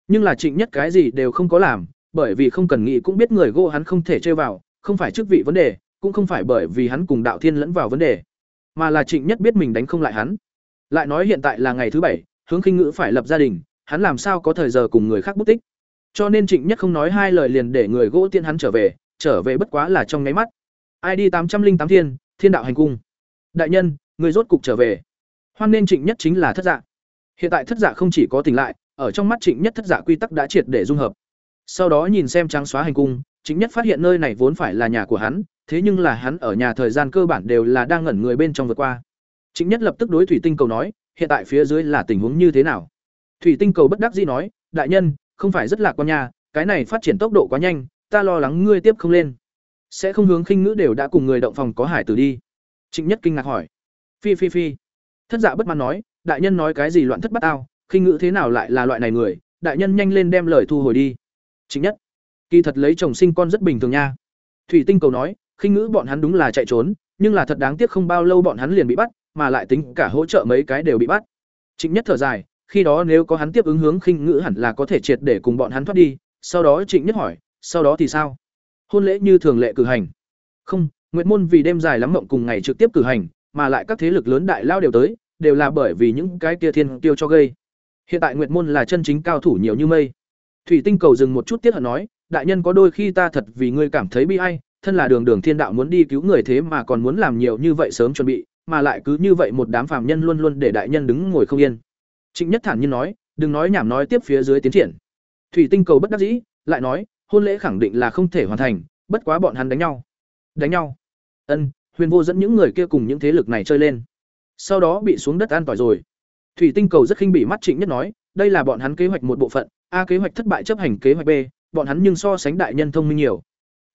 nhưng là Trịnh Nhất cái gì đều không có làm, bởi vì không cần nghĩ cũng biết người gỗ hắn không thể chơi vào, không phải chức vị vấn đề, cũng không phải bởi vì hắn cùng Đạo Thiên lẫn vào vấn đề, mà là Trịnh Nhất biết mình đánh không lại hắn. Lại nói hiện tại là ngày thứ bảy, hướng khinh ngữ phải lập gia đình, hắn làm sao có thời giờ cùng người khác bút tích. Cho nên Trịnh Nhất không nói hai lời liền để người gỗ tiên hắn trở về, trở về bất quá là trong nháy mắt. ID tám trăm linh tám thiên, Thiên đạo hành cung. Đại nhân, người rốt cục trở về. Hoan nên Trịnh Nhất chính là thất dạ. Hiện tại thất dạ không chỉ có tỉnh lại, ở trong mắt Trịnh Nhất thất dạ quy tắc đã triệt để dung hợp. Sau đó nhìn xem trắng xóa hành cung, Trịnh Nhất phát hiện nơi này vốn phải là nhà của hắn, thế nhưng là hắn ở nhà thời gian cơ bản đều là đang ngẩn người bên trong vượt qua. Trịnh Nhất lập tức đối Thủy Tinh Cầu nói, hiện tại phía dưới là tình huống như thế nào? Thủy Tinh Cầu bất đắc dĩ nói, đại nhân, không phải rất lạc quan nha, cái này phát triển tốc độ quá nhanh, ta lo lắng ngươi tiếp không lên. Sẽ không hướng khinh ngữ đều đã cùng người động phòng có hải tử đi. Trịnh Nhất kinh ngạc hỏi. Phi phi phi. Thất dạ bất mãn nói, đại nhân nói cái gì loạn thất bắt ao, khinh ngữ thế nào lại là loại này người, đại nhân nhanh lên đem lời thu hồi đi. Trịnh Nhất, kỳ thật lấy chồng sinh con rất bình thường nha. Thủy Tinh Cầu nói, khinh ngữ bọn hắn đúng là chạy trốn, nhưng là thật đáng tiếc không bao lâu bọn hắn liền bị bắt, mà lại tính cả hỗ trợ mấy cái đều bị bắt. Trịnh Nhất thở dài, khi đó nếu có hắn tiếp ứng hướng khinh ngữ hẳn là có thể triệt để cùng bọn hắn thoát đi, sau đó Trịnh Nhất hỏi, sau đó thì sao? Hôn lễ như thường lệ cử hành. Không, Nguyệt môn vì đêm dài lắm mộng cùng ngày trực tiếp cử hành, mà lại các thế lực lớn đại lao đều tới, đều là bởi vì những cái kia thiên tiêu cho gây. Hiện tại Nguyệt môn là chân chính cao thủ nhiều như mây. Thủy Tinh cầu dừng một chút tiếc hận nói, đại nhân có đôi khi ta thật vì ngươi cảm thấy bi ai, thân là đường đường thiên đạo muốn đi cứu người thế mà còn muốn làm nhiều như vậy sớm chuẩn bị, mà lại cứ như vậy một đám phàm nhân luôn luôn để đại nhân đứng ngồi không yên. Trịnh Nhất thản nhiên nói, đừng nói nhảm nói tiếp phía dưới tiến triển. Thủy Tinh cầu bất đắc dĩ, lại nói, hôn lễ khẳng định là không thể hoàn thành, bất quá bọn hắn đánh nhau. Đánh nhau? Ân, Huyền Vô dẫn những người kia cùng những thế lực này chơi lên. Sau đó bị xuống đất an tỏi rồi. Thủy Tinh cầu rất khinh bỉ mắt Trịnh Nhất nói, đây là bọn hắn kế hoạch một bộ phận, A kế hoạch thất bại chấp hành kế hoạch B, bọn hắn nhưng so sánh đại nhân thông minh nhiều.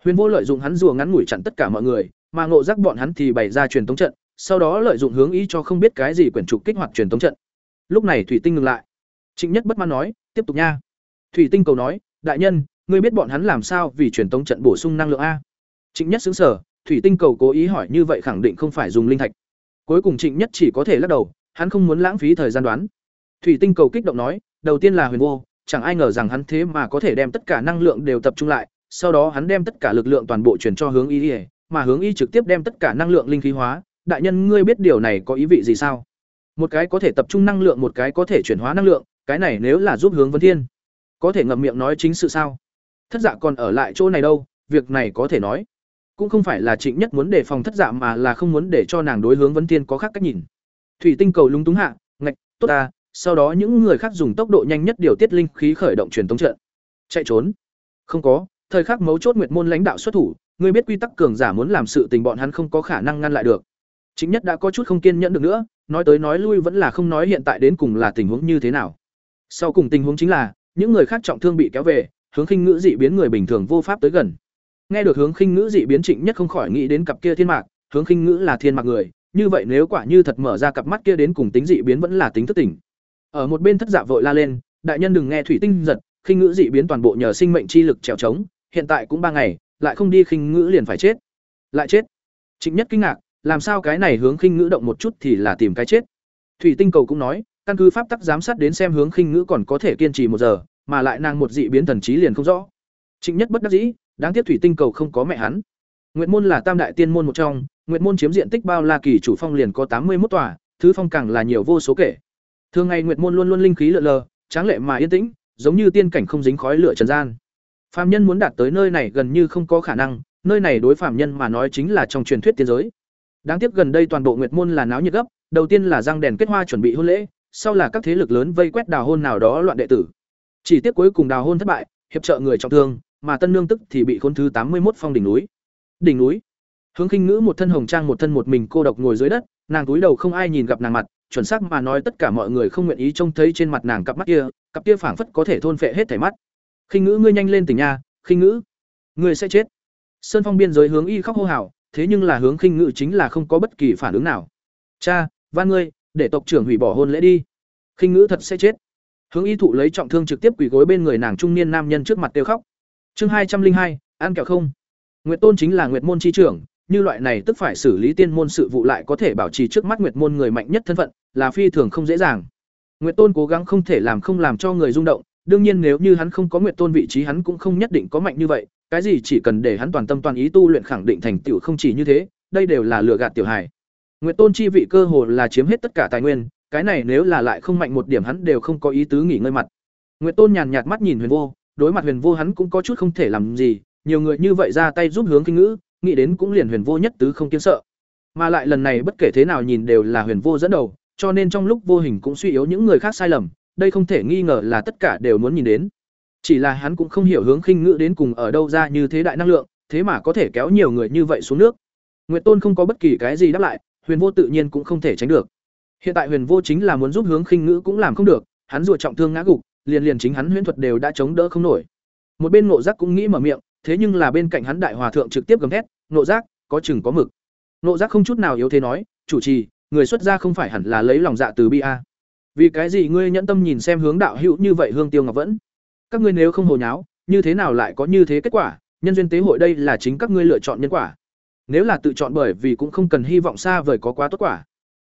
Huyền Vô lợi dụng hắn rùa ngắn ngủi chặn tất cả mọi người, mà ngộ giác bọn hắn thì bày ra truyền tống trận, sau đó lợi dụng hướng ý cho không biết cái gì quyển trục kích hoạt truyền tống trận. Lúc này Thủy Tinh ngừng lại. Trịnh Nhất bất mãn nói, tiếp tục nha. Thủy Tinh cầu nói, đại nhân, ngươi biết bọn hắn làm sao vì truyền tống trận bổ sung năng lượng a? Trịnh Nhất sững sờ, Thủy Tinh cầu cố ý hỏi như vậy khẳng định không phải dùng linh thạch. Cuối cùng Trịnh Nhất chỉ có thể lắc đầu, hắn không muốn lãng phí thời gian đoán. Thủy Tinh cầu kích động nói, đầu tiên là Huyền Vô, chẳng ai ngờ rằng hắn thế mà có thể đem tất cả năng lượng đều tập trung lại, sau đó hắn đem tất cả lực lượng toàn bộ chuyển cho hướng y, mà hướng y trực tiếp đem tất cả năng lượng linh khí hóa, đại nhân ngươi biết điều này có ý vị gì sao? Một cái có thể tập trung năng lượng, một cái có thể chuyển hóa năng lượng, cái này nếu là giúp hướng vấn Thiên, có thể ngậm miệng nói chính sự sao? Thất Dạ còn ở lại chỗ này đâu, việc này có thể nói, cũng không phải là Trịnh Nhất muốn đề phòng Thất Dạ mà là không muốn để cho nàng đối hướng vấn tiên có khác cách nhìn. Thủy Tinh cầu lúng túng hạ, ngạch, tốt ta, sau đó những người khác dùng tốc độ nhanh nhất điều tiết linh khí khởi động truyền tống trận. Chạy trốn? Không có, thời khắc mấu chốt nguyệt môn lãnh đạo xuất thủ, ngươi biết quy tắc cường giả muốn làm sự tình bọn hắn không có khả năng ngăn lại được. Chính nhất đã có chút không kiên nhẫn được nữa, nói tới nói lui vẫn là không nói hiện tại đến cùng là tình huống như thế nào. Sau cùng tình huống chính là, những người khác trọng thương bị kéo về, hướng khinh ngữ dị biến người bình thường vô pháp tới gần. Nghe được hướng khinh ngữ dị biến Trịnh Nhất không khỏi nghĩ đến cặp kia thiên mạc, hướng khinh ngữ là thiên mặc người như vậy nếu quả như thật mở ra cặp mắt kia đến cùng tính dị biến vẫn là tính thức tỉnh. Ở một bên thất dạ vội la lên đại nhân đừng nghe thủy tinh giật khinh ngữ dị biến toàn bộ nhờ sinh mệnh chi lực trèo trống hiện tại cũng ba ngày lại không đi khinh ngữ liền phải chết. Lại chết. Trịnh nhất kinh ngạc làm sao cái này hướng khinh ngữ động một chút thì là tìm cái chết? Thủy tinh cầu cũng nói căn cứ pháp tắc giám sát đến xem hướng khinh ngữ còn có thể kiên trì một giờ mà lại nàng một dị biến thần trí liền không rõ. Trịnh nhất bất đắc dĩ đáng tiếc thủy tinh cầu không có mẹ hắn nguyệt môn là tam đại tiên môn một trong nguyệt môn chiếm diện tích bao la kỳ chủ phong liền có tám mươi một tòa thứ phong càng là nhiều vô số kể thường ngày nguyệt môn luôn luôn linh khí lượn lờ tráng lệ mà yên tĩnh giống như tiên cảnh không dính khói lửa trần gian Phạm nhân muốn đạt tới nơi này gần như không có khả năng, nơi này đối phạm nhân mà nói chính là trong truyền thuyết tiên giới. Đáng tiếc gần đây toàn bộ Nguyệt môn là náo nhiệt gấp, đầu tiên là răng đèn kết hoa chuẩn bị hôn lễ, sau là các thế lực lớn vây quét đào hôn nào đó loạn đệ tử. Chỉ tiếc cuối cùng đào hôn thất bại, hiệp trợ người trọng thương, mà Tân Nương tức thì bị khốn thứ tám mươi một phong đỉnh núi. Đỉnh núi. Hướng Khinh Ngữ một thân hồng trang một thân một mình cô độc ngồi dưới đất, nàng túi đầu không ai nhìn gặp nàng mặt, chuẩn xác mà nói tất cả mọi người không nguyện ý trông thấy trên mặt nàng cặp mắt kia, cặp kia phảng phất có thể thôn phệ hết thảy mắt. Khinh ngữ ngươi nhanh lên tỉnh nha khinh ngữ. Ngươi sẽ chết. Sơn phong biên giới hướng y khóc hô hào thế nhưng là hướng khinh ngữ chính là không có bất kỳ phản ứng nào. Cha van ngươi để tộc trưởng hủy bỏ hôn lễ đi. Khinh ngữ thật sẽ chết. Hướng y thụ lấy trọng thương trực tiếp quỳ gối bên người nàng trung niên nam nhân trước mặt tiêu khóc chương hai trăm linh hai, ăn kẹo không? Nguyệt tôn chính là nguyệt môn chi trưởng, như loại này tức phải xử lý tiên môn sự vụ lại có thể bảo trì trước mắt nguyệt môn người mạnh nhất thân phận, là phi thường không dễ dàng. Nguyệt tôn cố gắng không thể làm không làm cho người rung động, đương nhiên nếu như hắn không có Nguyệt tôn vị trí hắn cũng không nhất định có mạnh như vậy, cái gì chỉ cần để hắn toàn tâm toàn ý tu luyện khẳng định thành tựu không chỉ như thế, đây đều là lừa gạt tiểu hài. Nguyệt tôn chi vị cơ hồ là chiếm hết tất cả tài nguyên, cái này nếu là lại không mạnh một điểm hắn đều không có ý tứ nghỉ ngơi mặt. Nguyệt tôn nhàn nhạt mắt nhìn huyền vô đối mặt huyền vô hắn cũng có chút không thể làm gì nhiều người như vậy ra tay giúp hướng kinh ngữ nghĩ đến cũng liền huyền vô nhất tứ không kiến sợ mà lại lần này bất kể thế nào nhìn đều là huyền vô dẫn đầu cho nên trong lúc vô hình cũng suy yếu những người khác sai lầm đây không thể nghi ngờ là tất cả đều muốn nhìn đến. Chỉ là hắn cũng không hiểu hướng khinh ngữ đến cùng ở đâu ra như thế đại năng lượng, thế mà có thể kéo nhiều người như vậy xuống nước. Nguyệt Tôn không có bất kỳ cái gì đáp lại, Huyền Vô tự nhiên cũng không thể tránh được. Hiện tại Huyền Vô chính là muốn giúp hướng khinh ngữ cũng làm không được, hắn rùa trọng thương ngã gục, liền liền chính hắn huyễn thuật đều đã chống đỡ không nổi. Một bên Ngộ Giác cũng nghĩ mở miệng, thế nhưng là bên cạnh hắn đại hòa thượng trực tiếp gầm thét, "Ngộ Giác, có chừng có mực." Ngộ Giác không chút nào yếu thế nói, "Chủ trì, người xuất gia không phải hẳn là lấy lòng dạ từ bi a?" vì cái gì ngươi nhẫn tâm nhìn xem hướng đạo hữu như vậy hương tiêu ngọc vẫn các ngươi nếu không hồ nháo như thế nào lại có như thế kết quả nhân duyên tế hội đây là chính các ngươi lựa chọn nhân quả nếu là tự chọn bởi vì cũng không cần hy vọng xa vời có quá tốt quả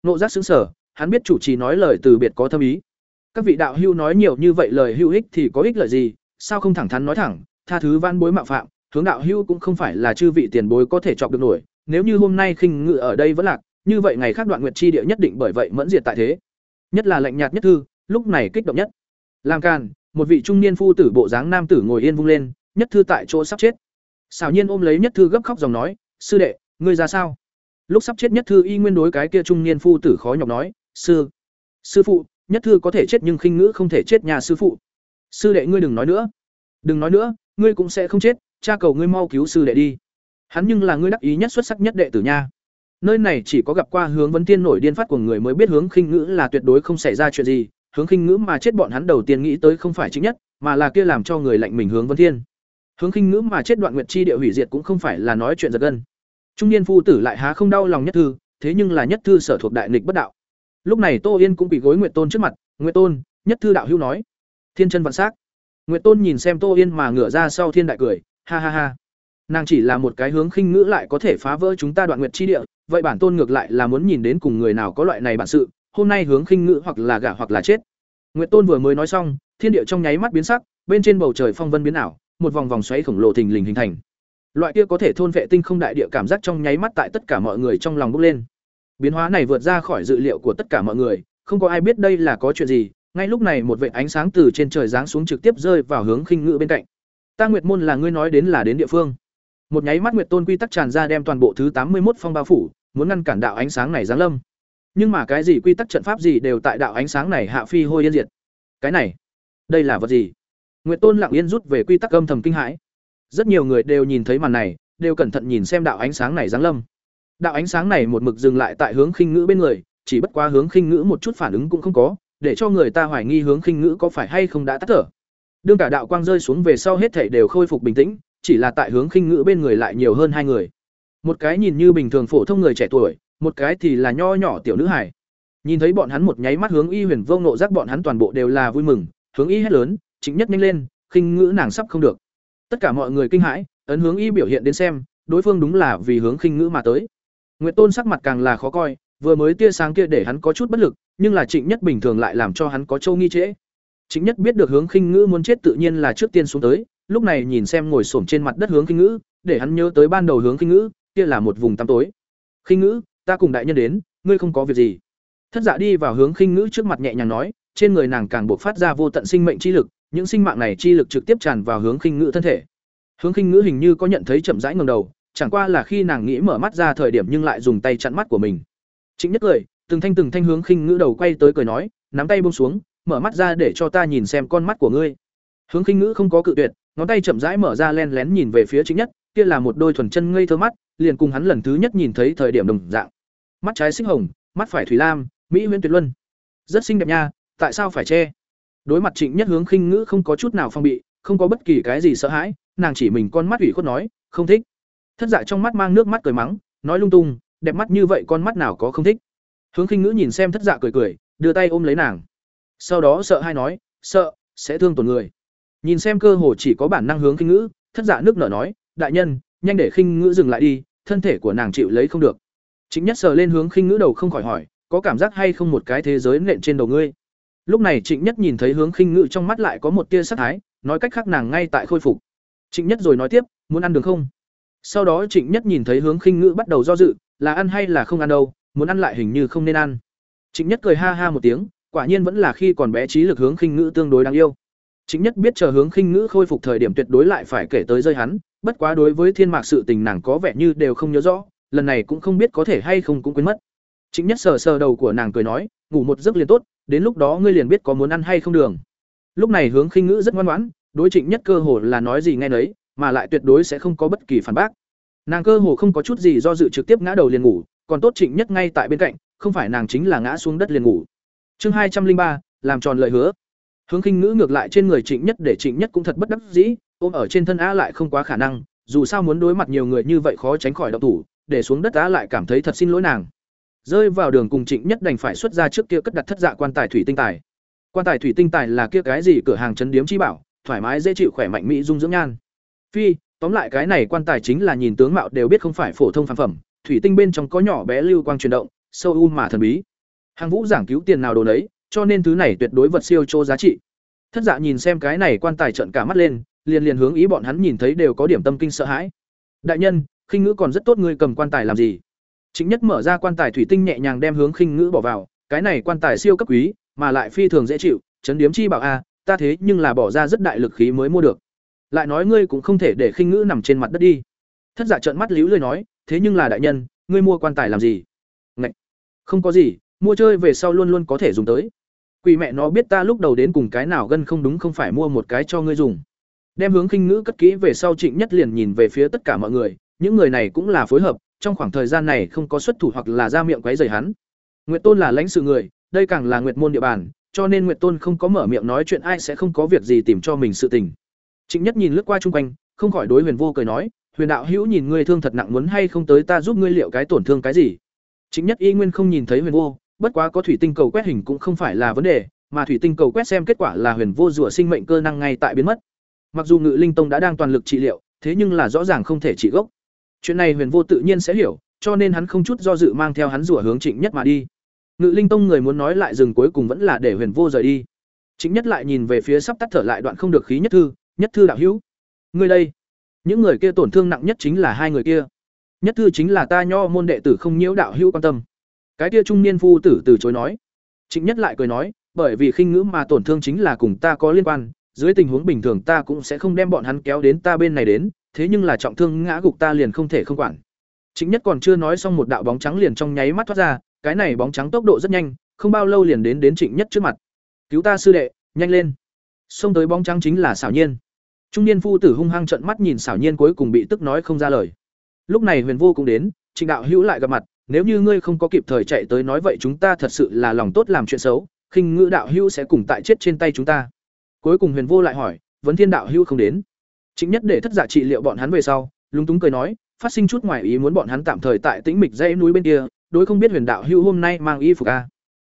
nộ giác sững sờ, hắn biết chủ trì nói lời từ biệt có thâm ý các vị đạo hữu nói nhiều như vậy lời hữu ích thì có ích lợi gì? Sao không thẳng thắn nói thẳng? Tha thứ van bối mạo phạm, hướng đạo hữu cũng không phải là chư vị tiền bối có thể chọc được nổi. Nếu như hôm nay khinh ngự ở đây vẫn lạc, như vậy ngày khác đoạn nguyệt chi địa nhất định bởi vậy mẫn diệt tại thế. Nhất là lạnh nhạt nhất thư, lúc này kích động nhất. Làm càn, một vị trung niên phu tử bộ dáng nam tử ngồi yên vung lên, nhất thư tại chỗ sắp chết. Xảo nhiên ôm lấy nhất thư gấp khóc dòng nói, sư đệ, ngươi ra sao? Lúc sắp chết nhất thư y nguyên đối cái kia trung niên phu tử khó nhọc nói, sư sư phụ nhất thư có thể chết nhưng khinh ngữ không thể chết nhà sư phụ. Sư đệ ngươi đừng nói nữa. Đừng nói nữa, ngươi cũng sẽ không chết, cha cầu ngươi mau cứu sư đệ đi. Hắn nhưng là ngươi đắc ý nhất xuất sắc nhất đệ tử nha. Nơi này chỉ có gặp qua hướng vấn tiên nổi điên phát của người mới biết hướng khinh ngữ là tuyệt đối không xảy ra chuyện gì, hướng khinh ngữ mà chết bọn hắn đầu tiên nghĩ tới không phải chính nhất, mà là kia làm cho người lạnh mình hướng vấn thiên. Hướng khinh ngữ mà chết đoạn nguyệt chi địa hủy diệt cũng không phải là nói chuyện giật gân. Trung niên phu tử lại há không đau lòng nhất thư, thế nhưng là nhất thư sở thuộc đại nghịch bất đạo lúc này tô yên cũng bị gối nguyệt tôn trước mặt, nguyệt tôn, nhất thư đạo hữu nói. Thiên chân vạn s á c nguyệt tôn nhìn xem tô yên mà ngửa ra sau thiên đại cười, ha ha ha. Nàng chỉ là một cái hướng khinh ngữ lại có thể phá vỡ chúng ta đoạn nguyệt chi địa, vậy bản tôn ngược lại là muốn nhìn đến cùng người nào có loại này bản sự, hôm nay hướng khinh ngữ hoặc là gả hoặc là chết. Nguyệt tôn vừa mới nói xong, thiên địa trong nháy mắt biến sắc, bên trên bầu trời phong vân biến ảo, một vòng vòng xoáy khổng lồ thình lình hình thành. Loại kia có thể thôn vệ tinh không đại địa cảm giác trong nháy mắt tại tất cả mọi người trong lòng bốc lên biến hóa này vượt ra khỏi dự liệu của tất cả mọi người, không có ai biết đây là có chuyện gì, ngay lúc này một vệt ánh sáng từ trên trời giáng xuống trực tiếp rơi vào hướng khinh ngự bên cạnh. Ta nguyệt môn là ngươi nói đến là đến địa phương. Một nháy mắt nguyệt tôn quy tắc tràn ra đem toàn bộ thứ tám mươi một phong bao phủ, muốn ngăn cản đạo ánh sáng này giáng lâm. Nhưng mà cái gì quy tắc trận pháp gì đều tại đạo ánh sáng này hạ phi hôi yên diệt. Cái này, đây là vật gì? Nguyệt tôn lặng yên rút về quy tắc âm thầm kinh hãi. Rất nhiều người đều nhìn thấy màn này, đều cẩn thận nhìn xem đạo ánh sáng này giáng lâm đạo ánh sáng này một mực dừng lại tại hướng khinh ngữ bên người, chỉ bất quá hướng khinh ngữ một chút phản ứng cũng không có, để cho người ta hoài nghi hướng khinh ngữ có phải hay không đã tắt thở. Đương cả đạo quang rơi xuống về sau hết thảy đều khôi phục bình tĩnh, chỉ là tại hướng khinh ngữ bên người lại nhiều hơn hai người. Một cái nhìn như bình thường phổ thông người trẻ tuổi, một cái thì là nho nhỏ tiểu nữ hải nhìn thấy bọn hắn một nháy mắt hướng y huyền vô nộ giác bọn hắn toàn bộ đều là vui mừng, hướng y hét lớn chính nhất nhanh lên, khinh ngữ nàng sắp không được. Tất cả mọi người kinh hãi, ấn hướng y biểu hiện đến xem, đối phương đúng là vì hướng khinh ngữ mà tới nguyệt tôn sắc mặt càng là khó coi, vừa mới tia sáng kia để hắn có chút bất lực, nhưng là trịnh nhất bình thường lại làm cho hắn có châu nghi trễ. Trịnh nhất biết được hướng khinh ngữ muốn chết tự nhiên là trước tiên xuống tới, lúc này nhìn xem ngồi xổm trên mặt đất hướng khinh ngữ, để hắn nhớ tới ban đầu hướng khinh ngữ, kia là một vùng tăm tối. Khinh ngữ, ta cùng đại nhân đến, ngươi không có việc gì. Thất dạ đi vào hướng khinh ngữ trước mặt nhẹ nhàng nói, trên người nàng càng buộc phát ra vô tận sinh mệnh chi lực, những sinh mạng này chi lực trực tiếp tràn vào hướng khinh ngữ thân thể. Hướng khinh ngữ hình như có nhận thấy chậm rãi ngẩng đầu chẳng qua là khi nàng nghĩ mở mắt ra thời điểm nhưng lại dùng tay chặn mắt của mình. Chính nhất cười, từng thanh từng thanh hướng khinh ngữ đầu quay tới cười nói, nắm tay buông xuống, mở mắt ra để cho ta nhìn xem con mắt của ngươi. Hướng khinh ngữ không có cự tuyệt, ngón tay chậm rãi mở ra len lén nhìn về phía chính nhất, kia là một đôi thuần chân ngây thơ mắt, liền cùng hắn lần thứ nhất nhìn thấy thời điểm đồng dạng. Mắt trái xích hồng, mắt phải thủy lam, mỹ huyễn tuyệt luân. Rất xinh đẹp nha, tại sao phải che? Đối mặt trịnh nhất hướng khinh ngữ không có chút nào phong bị, không có bất kỳ cái gì sợ hãi, nàng chỉ mình con mắt ủy khuất nói, không thích thất dạ trong mắt mang nước mắt cười mắng, nói lung tung, đẹp mắt như vậy con mắt nào có không thích. Hướng khinh ngữ nhìn xem thất dạ cười cười, đưa tay ôm lấy nàng. Sau đó sợ hay nói, sợ, sẽ thương tổn người. Nhìn xem cơ hồ chỉ có bản năng hướng khinh ngữ, thất dạ nước nở nói, đại nhân, nhanh để khinh ngữ dừng lại đi, thân thể của nàng chịu lấy không được. Chính nhất sờ lên hướng khinh ngữ đầu không khỏi hỏi, có cảm giác hay không một cái thế giới nện trên đầu ngươi? Lúc này trịnh nhất nhìn thấy hướng khinh ngữ trong mắt lại có một tia sắc thái, nói cách khác nàng ngay tại khôi phục. Trịnh nhất rồi nói tiếp, muốn ăn được không? Sau đó trịnh nhất nhìn thấy hướng khinh ngữ bắt đầu do dự, là ăn hay là không ăn đâu, muốn ăn lại hình như không nên ăn. Trịnh nhất cười ha ha một tiếng, quả nhiên vẫn là khi còn bé trí lực hướng khinh ngữ tương đối đáng yêu. Trịnh nhất biết chờ hướng khinh ngữ khôi phục thời điểm tuyệt đối lại phải kể tới rơi hắn, bất quá đối với thiên mạc sự tình nàng có vẻ như đều không nhớ rõ, lần này cũng không biết có thể hay không cũng quên mất. Trịnh nhất sờ sờ đầu của nàng cười nói, ngủ một giấc liền tốt, đến lúc đó ngươi liền biết có muốn ăn hay không đường. Lúc này hướng khinh ngữ rất ngoan ngoãn, đối trịnh nhất cơ hồ là nói gì nghe nấy mà lại tuyệt đối sẽ không có bất kỳ phản bác. Nàng cơ hồ không có chút gì do dự trực tiếp ngã đầu liền ngủ, còn tốt trịnh nhất ngay tại bên cạnh, không phải nàng chính là ngã xuống đất liền ngủ. Chương hai trăm linh ba, làm tròn lời hứa. Hướng khinh ngữ ngược lại trên người trịnh nhất để trịnh nhất cũng thật bất đắc dĩ, ôm ở trên thân á lại không quá khả năng, dù sao muốn đối mặt nhiều người như vậy khó tránh khỏi độc thủ, để xuống đất á lại cảm thấy thật xin lỗi nàng. Rơi vào đường cùng trịnh nhất đành phải xuất ra trước kia cất đặt thất dạ quan tài thủy tinh tài. Quan tài thủy tinh tài là kia cái gì cửa hàng chấn điếm chi bảo, thoải mái dễ chịu khỏe mạnh mỹ dung dưỡng nhan phi, tóm lại cái này quan tài chính là nhìn tướng mạo đều biết không phải phổ thông phản phẩm, thủy tinh bên trong có nhỏ bé lưu quang chuyển động, sâu u mà thần bí. Hàng vũ giảng cứu tiền nào đồ đấy cho nên thứ này tuyệt đối vật siêu chô giá trị. Thất dạ nhìn xem cái này quan tài trận cả mắt lên, liền liền hướng ý bọn hắn nhìn thấy đều có điểm tâm kinh sợ hãi. Đại nhân, khinh ngữ còn rất tốt, ngươi cầm quan tài làm gì? Chính nhất mở ra quan tài thủy tinh nhẹ nhàng đem hướng khinh ngữ bỏ vào, cái này quan tài siêu cấp quý, mà lại phi thường dễ chịu, chấn điếm chi bảo a, ta thế nhưng là bỏ ra rất đại lực khí mới mua được lại nói ngươi cũng không thể để khinh ngữ nằm trên mặt đất đi. Thất giả dạ trợn mắt liễu lưới nói, thế nhưng là đại nhân, ngươi mua quan tài làm gì? Ngậy! không có gì, mua chơi về sau luôn luôn có thể dùng tới. Quỷ mẹ nó biết ta lúc đầu đến cùng cái nào gân không đúng không phải mua một cái cho ngươi dùng. Đem hướng khinh ngữ cất kỹ về sau trịnh nhất liền nhìn về phía tất cả mọi người, những người này cũng là phối hợp, trong khoảng thời gian này không có xuất thủ hoặc là ra miệng quấy rầy hắn. Nguyệt tôn là lãnh sự người, đây càng là nguyệt môn địa bàn, cho nên nguyệt tôn không có mở miệng nói chuyện ai sẽ không có việc gì tìm cho mình sự tình trịnh nhất nhìn lướt qua chung quanh, không khỏi đối huyền vô cười nói, huyền đạo hữu nhìn ngươi thương thật nặng muốn hay không tới ta giúp ngươi liệu cái tổn thương cái gì? Trịnh nhất y nguyên không nhìn thấy huyền vô, bất quá có thủy tinh cầu quét hình cũng không phải là vấn đề, mà thủy tinh cầu quét xem kết quả là huyền vô rủa sinh mệnh cơ năng ngay tại biến mất. Mặc dù ngự linh tông đã đang toàn lực trị liệu, thế nhưng là rõ ràng không thể trị gốc. Chuyện này huyền vô tự nhiên sẽ hiểu, cho nên hắn không chút do dự mang theo hắn rủa hướng trịnh nhất mà đi. Ngự linh tông người muốn nói lại dừng cuối cùng vẫn là để huyền vô rời đi. Trịnh nhất lại nhìn về phía sắp tắt thở lại đoạn không được khí nhất thư nhất thư đạo hữu. Ngươi đây, những người kia tổn thương nặng nhất chính là hai người kia. Nhất thư chính là ta nho môn đệ tử không nhiễu đạo hữu quan tâm. Cái kia trung niên phu tử từ chối nói. Trịnh nhất lại cười nói, bởi vì khinh ngữ mà tổn thương chính là cùng ta có liên quan, dưới tình huống bình thường ta cũng sẽ không đem bọn hắn kéo đến ta bên này đến, thế nhưng là trọng thương ngã gục ta liền không thể không quản. Chính nhất còn chưa nói xong một đạo bóng trắng liền trong nháy mắt thoát ra, cái này bóng trắng tốc độ rất nhanh, không bao lâu liền đến đến trịnh nhất trước mặt. Cứu ta sư đệ, nhanh lên. Xông tới bóng trắng chính là xảo nhiên trung niên phu tử hung hăng trợn mắt nhìn xảo nhiên cuối cùng bị tức nói không ra lời. Lúc này huyền vô cũng đến trịnh đạo hữu lại gặp mặt nếu như ngươi không có kịp thời chạy tới nói vậy chúng ta thật sự là lòng tốt làm chuyện xấu khinh ngữ đạo hữu sẽ cùng tại chết trên tay chúng ta. Cuối cùng huyền vô lại hỏi vấn thiên đạo hữu không đến? Chính nhất để thất giả trị liệu bọn hắn về sau lúng túng cười nói phát sinh chút ngoài ý muốn bọn hắn tạm thời tại tĩnh mịch dãy núi bên kia, đối không biết huyền đạo hưu hôm nay mang y phục a.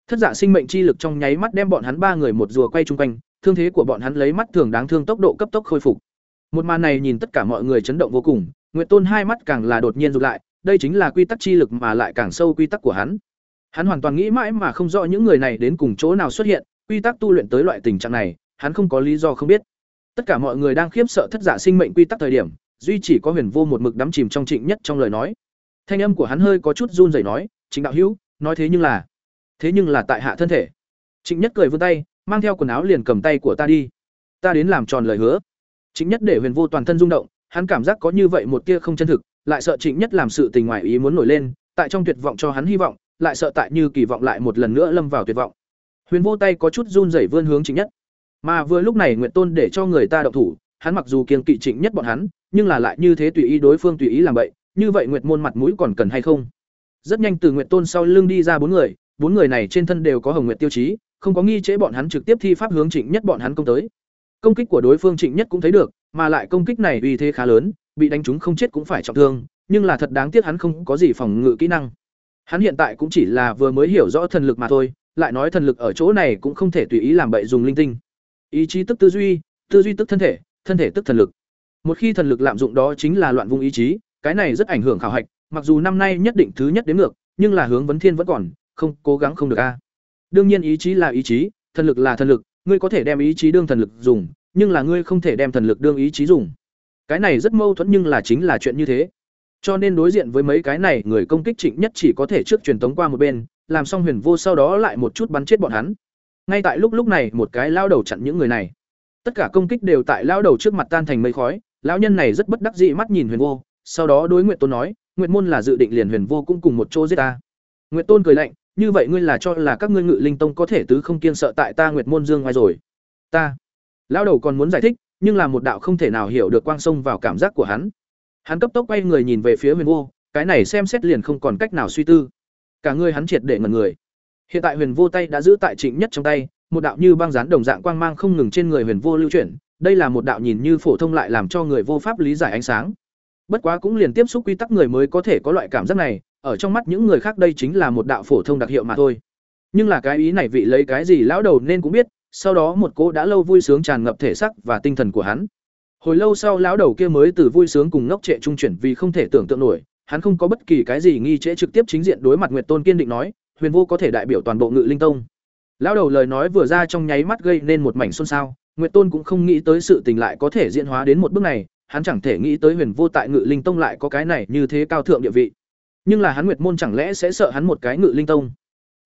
Thất giả sinh mệnh chi lực trong nháy mắt đem bọn hắn ba người một rùa quay chung quanh, thương thế của bọn hắn lấy mắt thường đáng thương tốc độ cấp tốc khôi phục. Một màn này nhìn tất cả mọi người chấn động vô cùng, Nguyệt Tôn hai mắt càng là đột nhiên rụt lại, đây chính là quy tắc chi lực mà lại càng sâu quy tắc của hắn. Hắn hoàn toàn nghĩ mãi mà không rõ những người này đến cùng chỗ nào xuất hiện, quy tắc tu luyện tới loại tình trạng này, hắn không có lý do không biết. Tất cả mọi người đang khiếp sợ thất giả sinh mệnh quy tắc thời điểm, duy chỉ có Huyền Vô một mực đắm chìm trong Trịnh Nhất trong lời nói. Thanh âm của hắn hơi có chút run rẩy nói, chính đạo hữu, nói thế nhưng là, thế nhưng là tại hạ thân thể." Trịnh Nhất cười vươn tay, mang theo quần áo liền cầm tay của ta đi. Ta đến làm tròn lời hứa. Trịnh Nhất để Huyền Vô toàn thân rung động, hắn cảm giác có như vậy một tia không chân thực, lại sợ Trịnh Nhất làm sự tình ngoài ý muốn nổi lên, tại trong tuyệt vọng cho hắn hy vọng, lại sợ tại như kỳ vọng lại một lần nữa lâm vào tuyệt vọng. Huyền Vô tay có chút run rẩy vươn hướng Trịnh Nhất. Mà vừa lúc này Nguyệt Tôn để cho người ta động thủ, hắn mặc dù kiên kỵ Trịnh Nhất bọn hắn, nhưng là lại như thế tùy ý đối phương tùy ý làm vậy, như vậy Nguyệt môn mặt mũi còn cần hay không? Rất nhanh từ Nguyệt Tôn sau lưng đi ra bốn người, bốn người này trên thân đều có hồng nguyệt tiêu chí, không có nghi chế bọn hắn trực tiếp thi pháp hướng Trịnh Nhất bọn hắn công tới. Công kích của đối phương Trịnh Nhất cũng thấy được, mà lại công kích này uy thế khá lớn, bị đánh trúng không chết cũng phải trọng thương, nhưng là thật đáng tiếc hắn không có gì phòng ngự kỹ năng. Hắn hiện tại cũng chỉ là vừa mới hiểu rõ thần lực mà thôi, lại nói thần lực ở chỗ này cũng không thể tùy ý làm bậy dùng linh tinh. Ý chí tức tư duy, tư duy tức thân thể, thân thể tức thần lực. Một khi thần lực lạm dụng đó chính là loạn vùng ý chí, cái này rất ảnh hưởng khảo hạch, mặc dù năm nay nhất định thứ nhất đến ngược, nhưng là hướng vấn thiên vẫn còn, không, cố gắng không được a. Đương nhiên ý chí là ý chí, thần lực là thần lực, ngươi có thể đem ý chí đương thần lực dùng, nhưng là ngươi không thể đem thần lực đương ý chí dùng. Cái này rất mâu thuẫn nhưng là chính là chuyện như thế. Cho nên đối diện với mấy cái này, người công kích Trịnh Nhất chỉ có thể trước truyền tống qua một bên, làm xong Huyền Vô sau đó lại một chút bắn chết bọn hắn. Ngay tại lúc lúc này, một cái lao đầu chặn những người này. Tất cả công kích đều tại lao đầu trước mặt tan thành mây khói, lão nhân này rất bất đắc dĩ mắt nhìn Huyền Vô, sau đó đối nguyện Tôn nói, nguyện môn là dự định liền Huyền Vô cũng cùng một chỗ giết ta. nguyện Tôn cười lạnh, như vậy ngươi là cho là các ngươi Ngự Linh Tông có thể tứ không kiên sợ tại ta Nguyệt môn dương ngoài rồi. Ta. Lão đầu còn muốn giải thích, nhưng là một đạo không thể nào hiểu được quang sông vào cảm giác của hắn. Hắn cấp tốc quay người nhìn về phía Huyền Vô, cái này xem xét liền không còn cách nào suy tư. Cả người hắn triệt để ngẩn người. Hiện tại Huyền Vô tay đã giữ tại Trịnh Nhất trong tay, một đạo như băng rán đồng dạng quang mang không ngừng trên người Huyền Vô lưu chuyển, đây là một đạo nhìn như phổ thông lại làm cho người vô pháp lý giải ánh sáng. Bất quá cũng liền tiếp xúc quy tắc người mới có thể có loại cảm giác này, ở trong mắt những người khác đây chính là một đạo phổ thông đặc hiệu mà thôi. Nhưng là cái ý này vị lấy cái gì lão đầu nên cũng biết, sau đó một cô đã lâu vui sướng tràn ngập thể xác và tinh thần của hắn. Hồi lâu sau lão đầu kia mới từ vui sướng cùng ngốc trệ trung chuyển vì không thể tưởng tượng nổi, hắn không có bất kỳ cái gì nghi trễ trực tiếp chính diện đối mặt Nguyệt Tôn kiên định nói, Huyền Vô có thể đại biểu toàn bộ Ngự Linh Tông. Lão đầu lời nói vừa ra trong nháy mắt gây nên một mảnh xôn xao, Nguyệt Tôn cũng không nghĩ tới sự tình lại có thể diễn hóa đến một bước này, hắn chẳng thể nghĩ tới Huyền Vô tại Ngự Linh Tông lại có cái này như thế cao thượng địa vị. Nhưng là hắn Nguyệt môn chẳng lẽ sẽ sợ hắn một cái Ngự Linh Tông?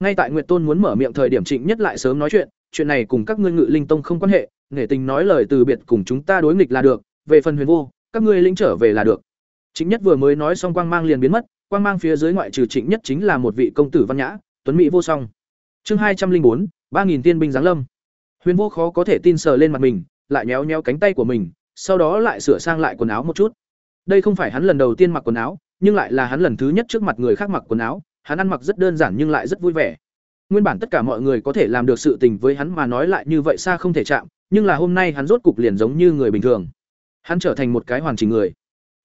Ngay tại Nguyệt Tôn muốn mở miệng thời điểm Trịnh Nhất lại sớm nói chuyện, chuyện này cùng các ngươi Ngự Linh Tông không quan hệ, nể tình nói lời từ biệt cùng chúng ta đối nghịch là được, về phần Huyền Vô, các ngươi lĩnh trở về là được. Trịnh Nhất vừa mới nói xong quang mang liền biến mất, quang mang phía dưới ngoại trừ Trịnh Nhất chính là một vị công tử văn nhã, tuấn mỹ vô song. Chương hai trăm linh bốn, ba nghìn tiên binh giáng lâm. Huyền Vô khó có thể tin sờ lên mặt mình, lại nhéo nhéo cánh tay của mình, sau đó lại sửa sang lại quần áo một chút. Đây không phải hắn lần đầu tiên mặc quần áo, nhưng lại là hắn lần thứ nhất trước mặt người khác mặc quần áo, hắn ăn mặc rất đơn giản nhưng lại rất vui vẻ. Nguyên bản tất cả mọi người có thể làm được sự tình với hắn mà nói lại như vậy xa không thể chạm, nhưng là hôm nay hắn rốt cục liền giống như người bình thường. Hắn trở thành một cái hoàn chỉnh người.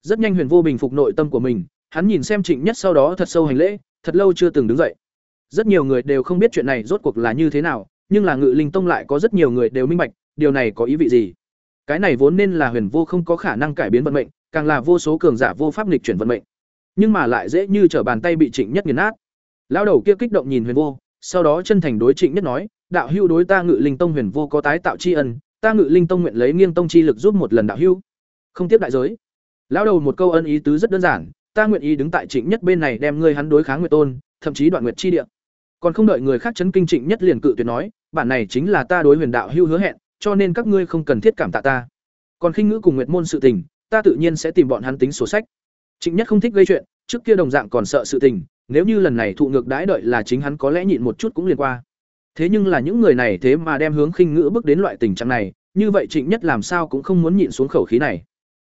Rất nhanh Huyền Vô bình phục nội tâm của mình, hắn nhìn xem Trịnh Nhất sau đó thật sâu hành lễ, thật lâu chưa từng đứng dậy. Rất nhiều người đều không biết chuyện này rốt cuộc là như thế nào, nhưng là Ngự Linh Tông lại có rất nhiều người đều minh bạch, điều này có ý vị gì? Cái này vốn nên là Huyền Vô không có khả năng cải biến vận mệnh, càng là vô số cường giả vô pháp nghịch chuyển vận mệnh. Nhưng mà lại dễ như trở bàn tay bị Trịnh Nhất nghiền nát. Lão đầu kia kích động nhìn Huyền Vô, sau đó chân thành đối Trịnh Nhất nói, đạo hưu đối ta Ngự Linh Tông Huyền Vô có tái tạo tri ân, ta Ngự Linh Tông nguyện lấy nghiêng tông chi lực giúp một lần đạo hưu. Không tiếp đại giới. Lão đầu một câu ân ý tứ rất đơn giản, ta nguyện ý đứng tại Trịnh Nhất bên này đem ngươi hắn đối kháng Nguyệt Tôn, thậm chí đoạn Nguyệt chi địa. Còn không đợi người khác chấn kinh Trịnh Nhất liền cự tuyệt nói, bản này chính là ta đối Huyền đạo hưu hứa hẹn, cho nên các ngươi không cần thiết cảm tạ ta. Còn khinh ngữ cùng Nguyệt môn sự tình, ta tự nhiên sẽ tìm bọn hắn tính sổ sách. Trịnh Nhất không thích gây chuyện, trước kia đồng dạng còn sợ sự tình, nếu như lần này thụ ngược đãi đợi là chính hắn có lẽ nhịn một chút cũng liền qua. Thế nhưng là những người này thế mà đem hướng khinh ngữ bước đến loại tình trạng này, như vậy Trịnh Nhất làm sao cũng không muốn nhịn xuống khẩu khí này.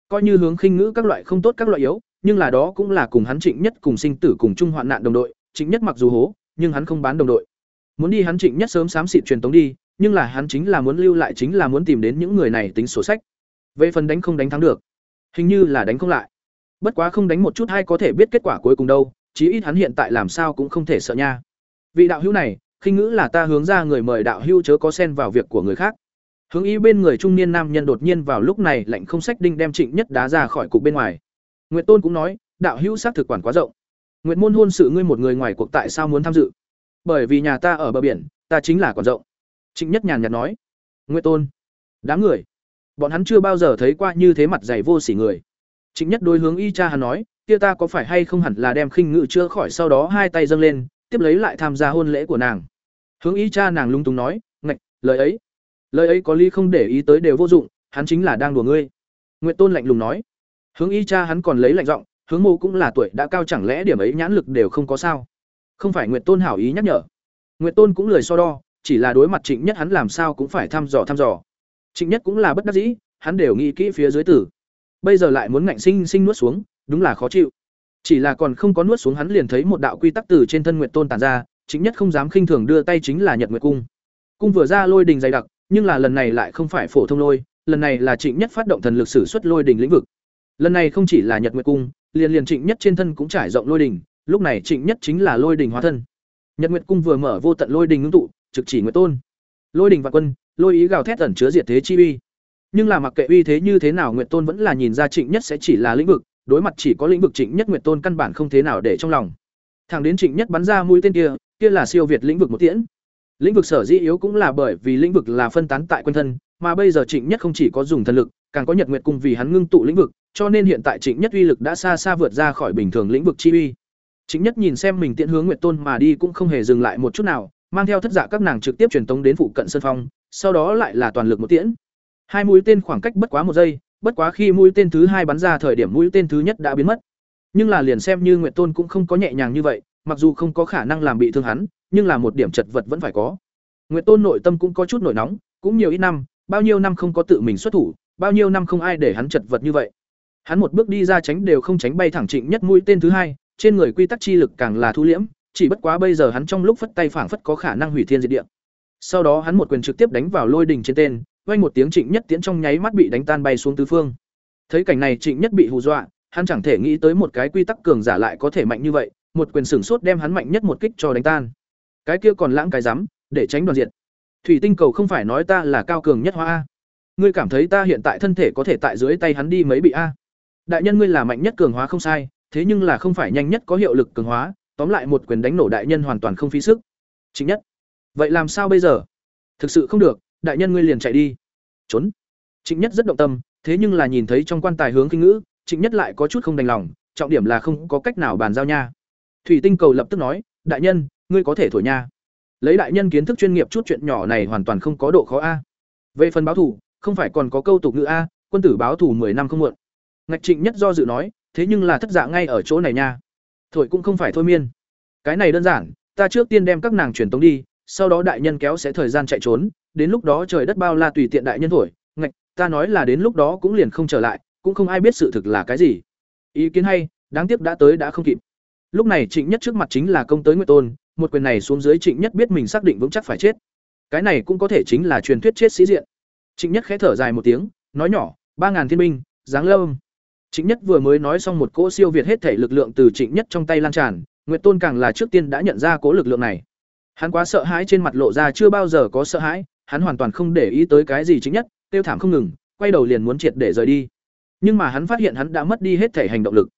Coi như hướng khinh ngữ các loại không tốt các loại yếu, nhưng là đó cũng là cùng hắn Trịnh Nhất cùng sinh tử cùng chung hoạn nạn đồng đội, Trịnh Nhất mặc dù hố, nhưng hắn không bán đồng đội. Muốn đi hắn Trịnh Nhất sớm xám xịt truyền tống đi, nhưng là hắn chính là muốn lưu lại chính là muốn tìm đến những người này tính sổ sách. Về phần đánh không đánh thắng được, hình như là đánh không lại. Bất quá không đánh một chút hay có thể biết kết quả cuối cùng đâu, chí ít hắn hiện tại làm sao cũng không thể sợ nha. Vị đạo hữu này, khinh ngữ là ta hướng ra người mời đạo hữu chớ có xen vào việc của người khác. Hướng ý bên người trung niên nam nhân đột nhiên vào lúc này lạnh không sách đinh đem Trịnh Nhất đá ra khỏi cục bên ngoài. Nguyệt Tôn cũng nói, đạo hữu xác thực quản quá rộng. Nguyệt môn hôn sự ngươi một người ngoài cuộc tại sao muốn tham dự? Bởi vì nhà ta ở bờ biển, ta chính là còn rộng. Trịnh Nhất nhàn nhạt nói. Nguyệt Tôn, đám người, bọn hắn chưa bao giờ thấy qua như thế mặt dày vô sỉ người. Trịnh Nhất đối hướng y cha hắn nói, kia ta có phải hay không hẳn là đem khinh ngự chữa khỏi sau đó hai tay dâng lên, tiếp lấy lại tham gia hôn lễ của nàng. Hướng y cha nàng lung tung nói, ngạch, lời ấy, lời ấy có ly không để ý tới đều vô dụng, hắn chính là đang đùa ngươi. Nguyệt Tôn lạnh lùng nói. Hướng y cha hắn còn lấy lạnh giọng, hướng mộ cũng là tuổi đã cao chẳng lẽ điểm ấy nhãn lực đều không có sao? Không phải Nguyệt Tôn hảo ý nhắc nhở. Nguyệt Tôn cũng lười so đo, chỉ là đối mặt Trịnh Nhất hắn làm sao cũng phải thăm dò thăm dò. Trịnh Nhất cũng là bất đắc dĩ, hắn đều nghĩ kỹ phía dưới tử. Bây giờ lại muốn ngạnh sinh sinh nuốt xuống, đúng là khó chịu. Chỉ là còn không có nuốt xuống hắn liền thấy một đạo quy tắc từ trên thân Nguyệt Tôn tản ra, chính Nhất không dám khinh thường đưa tay chính là Nhật Nguyệt cung. Cung vừa ra lôi đình dày đặc, nhưng là lần này lại không phải phổ thông lôi, lần này là Trịnh Nhất phát động thần lực sử xuất lôi đình lĩnh vực. Lần này không chỉ là Nhật Nguyệt cung, liền liền Trịnh Nhất trên thân cũng trải rộng lôi đình, lúc này Trịnh Nhất chính là lôi đình hóa thân. Nhật Nguyệt cung vừa mở vô tận lôi đình ngưng tụ, trực chỉ Nguyệt Tôn. Lôi đình vạn quân, lôi ý gào thét ẩn chứa diệt thế chi uy. Nhưng là mặc kệ uy thế như thế nào Nguyệt Tôn vẫn là nhìn ra Trịnh Nhất sẽ chỉ là lĩnh vực, đối mặt chỉ có lĩnh vực Trịnh Nhất Nguyệt Tôn căn bản không thế nào để trong lòng. Thẳng đến Trịnh Nhất bắn ra mũi tên kia, kia là siêu việt lĩnh vực một tiễn. Lĩnh vực sở dĩ yếu cũng là bởi vì lĩnh vực là phân tán tại quanh thân, mà bây giờ Trịnh Nhất không chỉ có dùng thần lực, càng có Nhật Nguyệt cung vì hắn ngưng tụ lĩnh vực, cho nên hiện tại Trịnh Nhất uy lực đã xa xa vượt ra khỏi bình thường lĩnh vực chi uy. Trịnh Nhất nhìn xem mình tiện hướng Nguyệt Tôn mà đi cũng không hề dừng lại một chút nào, mang theo thất giả các nàng trực tiếp truyền tống đến phụ cận sân phong, sau đó lại là toàn lực một tiễn. Hai mũi tên khoảng cách bất quá một giây, bất quá khi mũi tên thứ hai bắn ra thời điểm mũi tên thứ nhất đã biến mất. Nhưng là liền xem như Nguyệt Tôn cũng không có nhẹ nhàng như vậy, mặc dù không có khả năng làm bị thương hắn, nhưng là một điểm chật vật vẫn phải có. Nguyệt Tôn nội tâm cũng có chút nổi nóng, cũng nhiều ít năm, bao nhiêu năm không có tự mình xuất thủ, bao nhiêu năm không ai để hắn chật vật như vậy. Hắn một bước đi ra tránh đều không tránh bay thẳng Trịnh Nhất mũi tên thứ hai, trên người quy tắc chi lực càng là thu liễm, chỉ bất quá bây giờ hắn trong lúc phất tay phảng phất có khả năng hủy thiên diệt địa. Sau đó hắn một quyền trực tiếp đánh vào lôi đỉnh trên tên, vang một tiếng Trịnh Nhất Tiễn trong nháy mắt bị đánh tan bay xuống tứ phương. Thấy cảnh này Trịnh Nhất bị hù dọa, hắn chẳng thể nghĩ tới một cái quy tắc cường giả lại có thể mạnh như vậy, một quyền sửng sốt đem hắn mạnh nhất một kích cho đánh tan. Cái kia còn lãng cái rắm, để tránh đoàn diện, Thủy tinh cầu không phải nói ta là cao cường nhất hoa? a. Ngươi cảm thấy ta hiện tại thân thể có thể tại dưới tay hắn đi mấy bị a? Đại nhân ngươi là mạnh nhất cường hóa không sai, thế nhưng là không phải nhanh nhất có hiệu lực cường hóa, tóm lại một quyền đánh nổ đại nhân hoàn toàn không phí sức. Chính nhất. Vậy làm sao bây giờ? Thực sự không được, đại nhân ngươi liền chạy đi. Trốn. Trịnh Nhất rất động tâm, thế nhưng là nhìn thấy trong quan tài hướng kinh ngữ, Trịnh Nhất lại có chút không đành lòng, trọng điểm là không có cách nào bàn giao nha. Thủy Tinh Cầu lập tức nói, đại nhân, ngươi có thể thổi nha. Lấy đại nhân kiến thức chuyên nghiệp chút chuyện nhỏ này hoàn toàn không có độ khó a. Về phần báo thủ, không phải còn có câu tục ngữ a, quân tử báo thủ 10 năm không muộn. Ngạch Trịnh Nhất do dự nói, thế nhưng là thất dạ ngay ở chỗ này nha. Thổi cũng không phải thôi miên. Cái này đơn giản, ta trước tiên đem các nàng chuyển tống đi, sau đó đại nhân kéo sẽ thời gian chạy trốn, đến lúc đó trời đất bao la tùy tiện đại nhân thổi, ngạch, ta nói là đến lúc đó cũng liền không trở lại, cũng không ai biết sự thực là cái gì. Ý kiến hay, đáng tiếc đã tới đã không kịp. Lúc này Trịnh Nhất trước mặt chính là công tới Nguyệt Tôn, một quyền này xuống dưới Trịnh Nhất biết mình xác định vững chắc phải chết. Cái này cũng có thể chính là truyền thuyết chết sĩ diện. Trịnh Nhất khẽ thở dài một tiếng, nói nhỏ, ba ngàn thiên binh, dáng lâm. Trịnh Nhất vừa mới nói xong một cỗ siêu việt hết thể lực lượng từ Trịnh Nhất trong tay lan tràn, Nguyệt Tôn càng là trước tiên đã nhận ra cỗ lực lượng này. Hắn quá sợ hãi trên mặt lộ ra chưa bao giờ có sợ hãi, hắn hoàn toàn không để ý tới cái gì chính Nhất, tiêu thảm không ngừng, quay đầu liền muốn triệt để rời đi. Nhưng mà hắn phát hiện hắn đã mất đi hết thể hành động lực.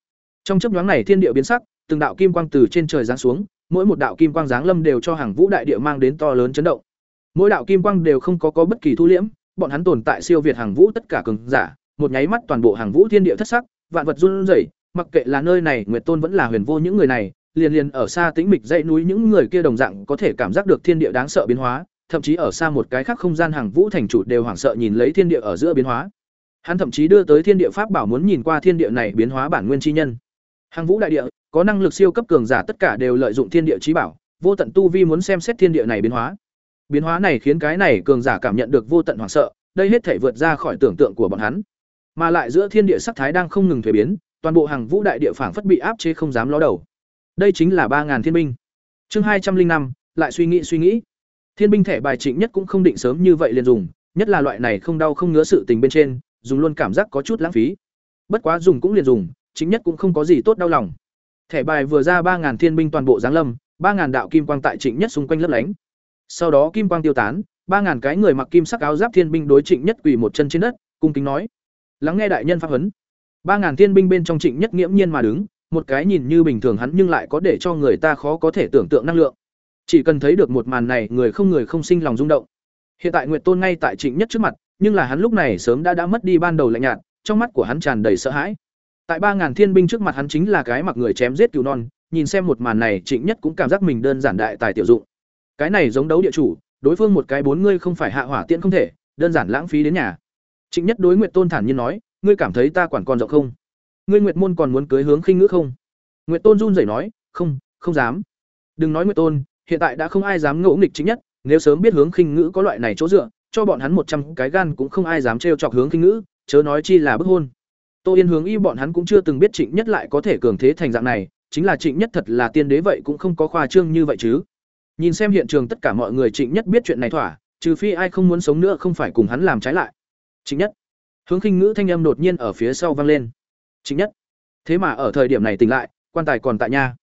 Trong chớp nhoáng này thiên địa biến sắc, từng đạo kim quang từ trên trời giáng xuống, mỗi một đạo kim quang giáng lâm đều cho hàng vũ đại địa mang đến to lớn chấn động. Mỗi đạo kim quang đều không có có bất kỳ thu liễm, bọn hắn tồn tại siêu việt hàng vũ tất cả cường giả, một nháy mắt toàn bộ hàng vũ thiên địa thất sắc, vạn vật run rẩy, mặc kệ là nơi này Nguyệt Tôn vẫn là huyền vô những người này, liền liền ở xa tĩnh mịch dãy núi những người kia đồng dạng có thể cảm giác được thiên địa đáng sợ biến hóa, thậm chí ở xa một cái khác không gian hàng vũ thành chủ đều hoảng sợ nhìn lấy thiên địa ở giữa biến hóa. Hắn thậm chí đưa tới thiên địa pháp bảo muốn nhìn qua thiên địa này biến hóa bản nguyên chi nhân. Hàng vũ đại địa, có năng lực siêu cấp cường giả tất cả đều lợi dụng thiên địa trí bảo, vô tận tu vi muốn xem xét thiên địa này biến hóa. Biến hóa này khiến cái này cường giả cảm nhận được vô tận hoảng sợ, đây hết thể vượt ra khỏi tưởng tượng của bọn hắn. Mà lại giữa thiên địa sắc thái đang không ngừng thay biến, toàn bộ hàng vũ đại địa phảng phất bị áp chế không dám ló đầu. Đây chính là ba ngàn thiên binh. Chương hai trăm linh năm lại suy nghĩ suy nghĩ. Thiên binh thẻ bài trịnh nhất cũng không định sớm như vậy liền dùng, nhất là loại này không đau không ngứa sự tình bên trên, dùng luôn cảm giác có chút lãng phí. Bất quá dùng cũng liền dùng, chính nhất cũng không có gì tốt đau lòng. Thẻ bài vừa ra ba ngàn thiên binh toàn bộ giáng lâm ba ngàn đạo kim quang tại trịnh nhất xung quanh lấp lánh. Sau đó kim quang tiêu tán ba ngàn cái người mặc kim sắc áo giáp thiên binh đối trịnh nhất quỳ một chân trên đất cung kính nói lắng nghe đại nhân pháp huấn. ba ngàn thiên binh bên trong trịnh nhất nghiễm nhiên mà đứng một cái nhìn như bình thường hắn nhưng lại có để cho người ta khó có thể tưởng tượng năng lượng chỉ cần thấy được một màn này, người không người không sinh lòng rung động. Hiện tại nguyệt tôn ngay tại trịnh nhất trước mặt, nhưng là hắn lúc này sớm đã đã mất đi ban đầu lạnh nhạt, trong mắt của hắn tràn đầy sợ hãi. Tại ba ngàn thiên binh trước mặt hắn chính là cái mặc người chém giết cứu non, nhìn xem một màn này, trịnh nhất cũng cảm giác mình đơn giản đại tài tiểu dụng. Cái này giống đấu địa chủ, đối phương một cái bốn ngươi không phải hạ hỏa tiễn không thể, đơn giản lãng phí đến nhà. Trịnh nhất đối nguyệt tôn thản nhiên nói, ngươi cảm thấy ta quản còn rộng không? Ngươi nguyệt môn còn muốn cưới hướng khinh ngữ không? Nguyệt tôn run rẩy nói, không không dám. Đừng nói nguyệt tôn hiện tại đã không ai dám ngỗ nghịch chính nhất, nếu sớm biết hướng khinh ngữ có loại này chỗ dựa, cho bọn hắn một trăm cái gan cũng không ai dám trêu chọc hướng khinh ngữ, chớ nói chi là bức hôn. Tô yên hướng y bọn hắn cũng chưa từng biết trịnh nhất lại có thể cường thế thành dạng này, chính là trịnh nhất thật là tiên đế vậy cũng không có khoa trương như vậy chứ. Nhìn xem hiện trường tất cả mọi người trịnh nhất biết chuyện này thỏa, trừ phi ai không muốn sống nữa không phải cùng hắn làm trái lại. Trịnh nhất. Hướng khinh ngữ thanh âm đột nhiên ở phía sau vang lên. Trịnh nhất. Thế mà ở thời điểm này tỉnh lại, quan tài còn tại nhà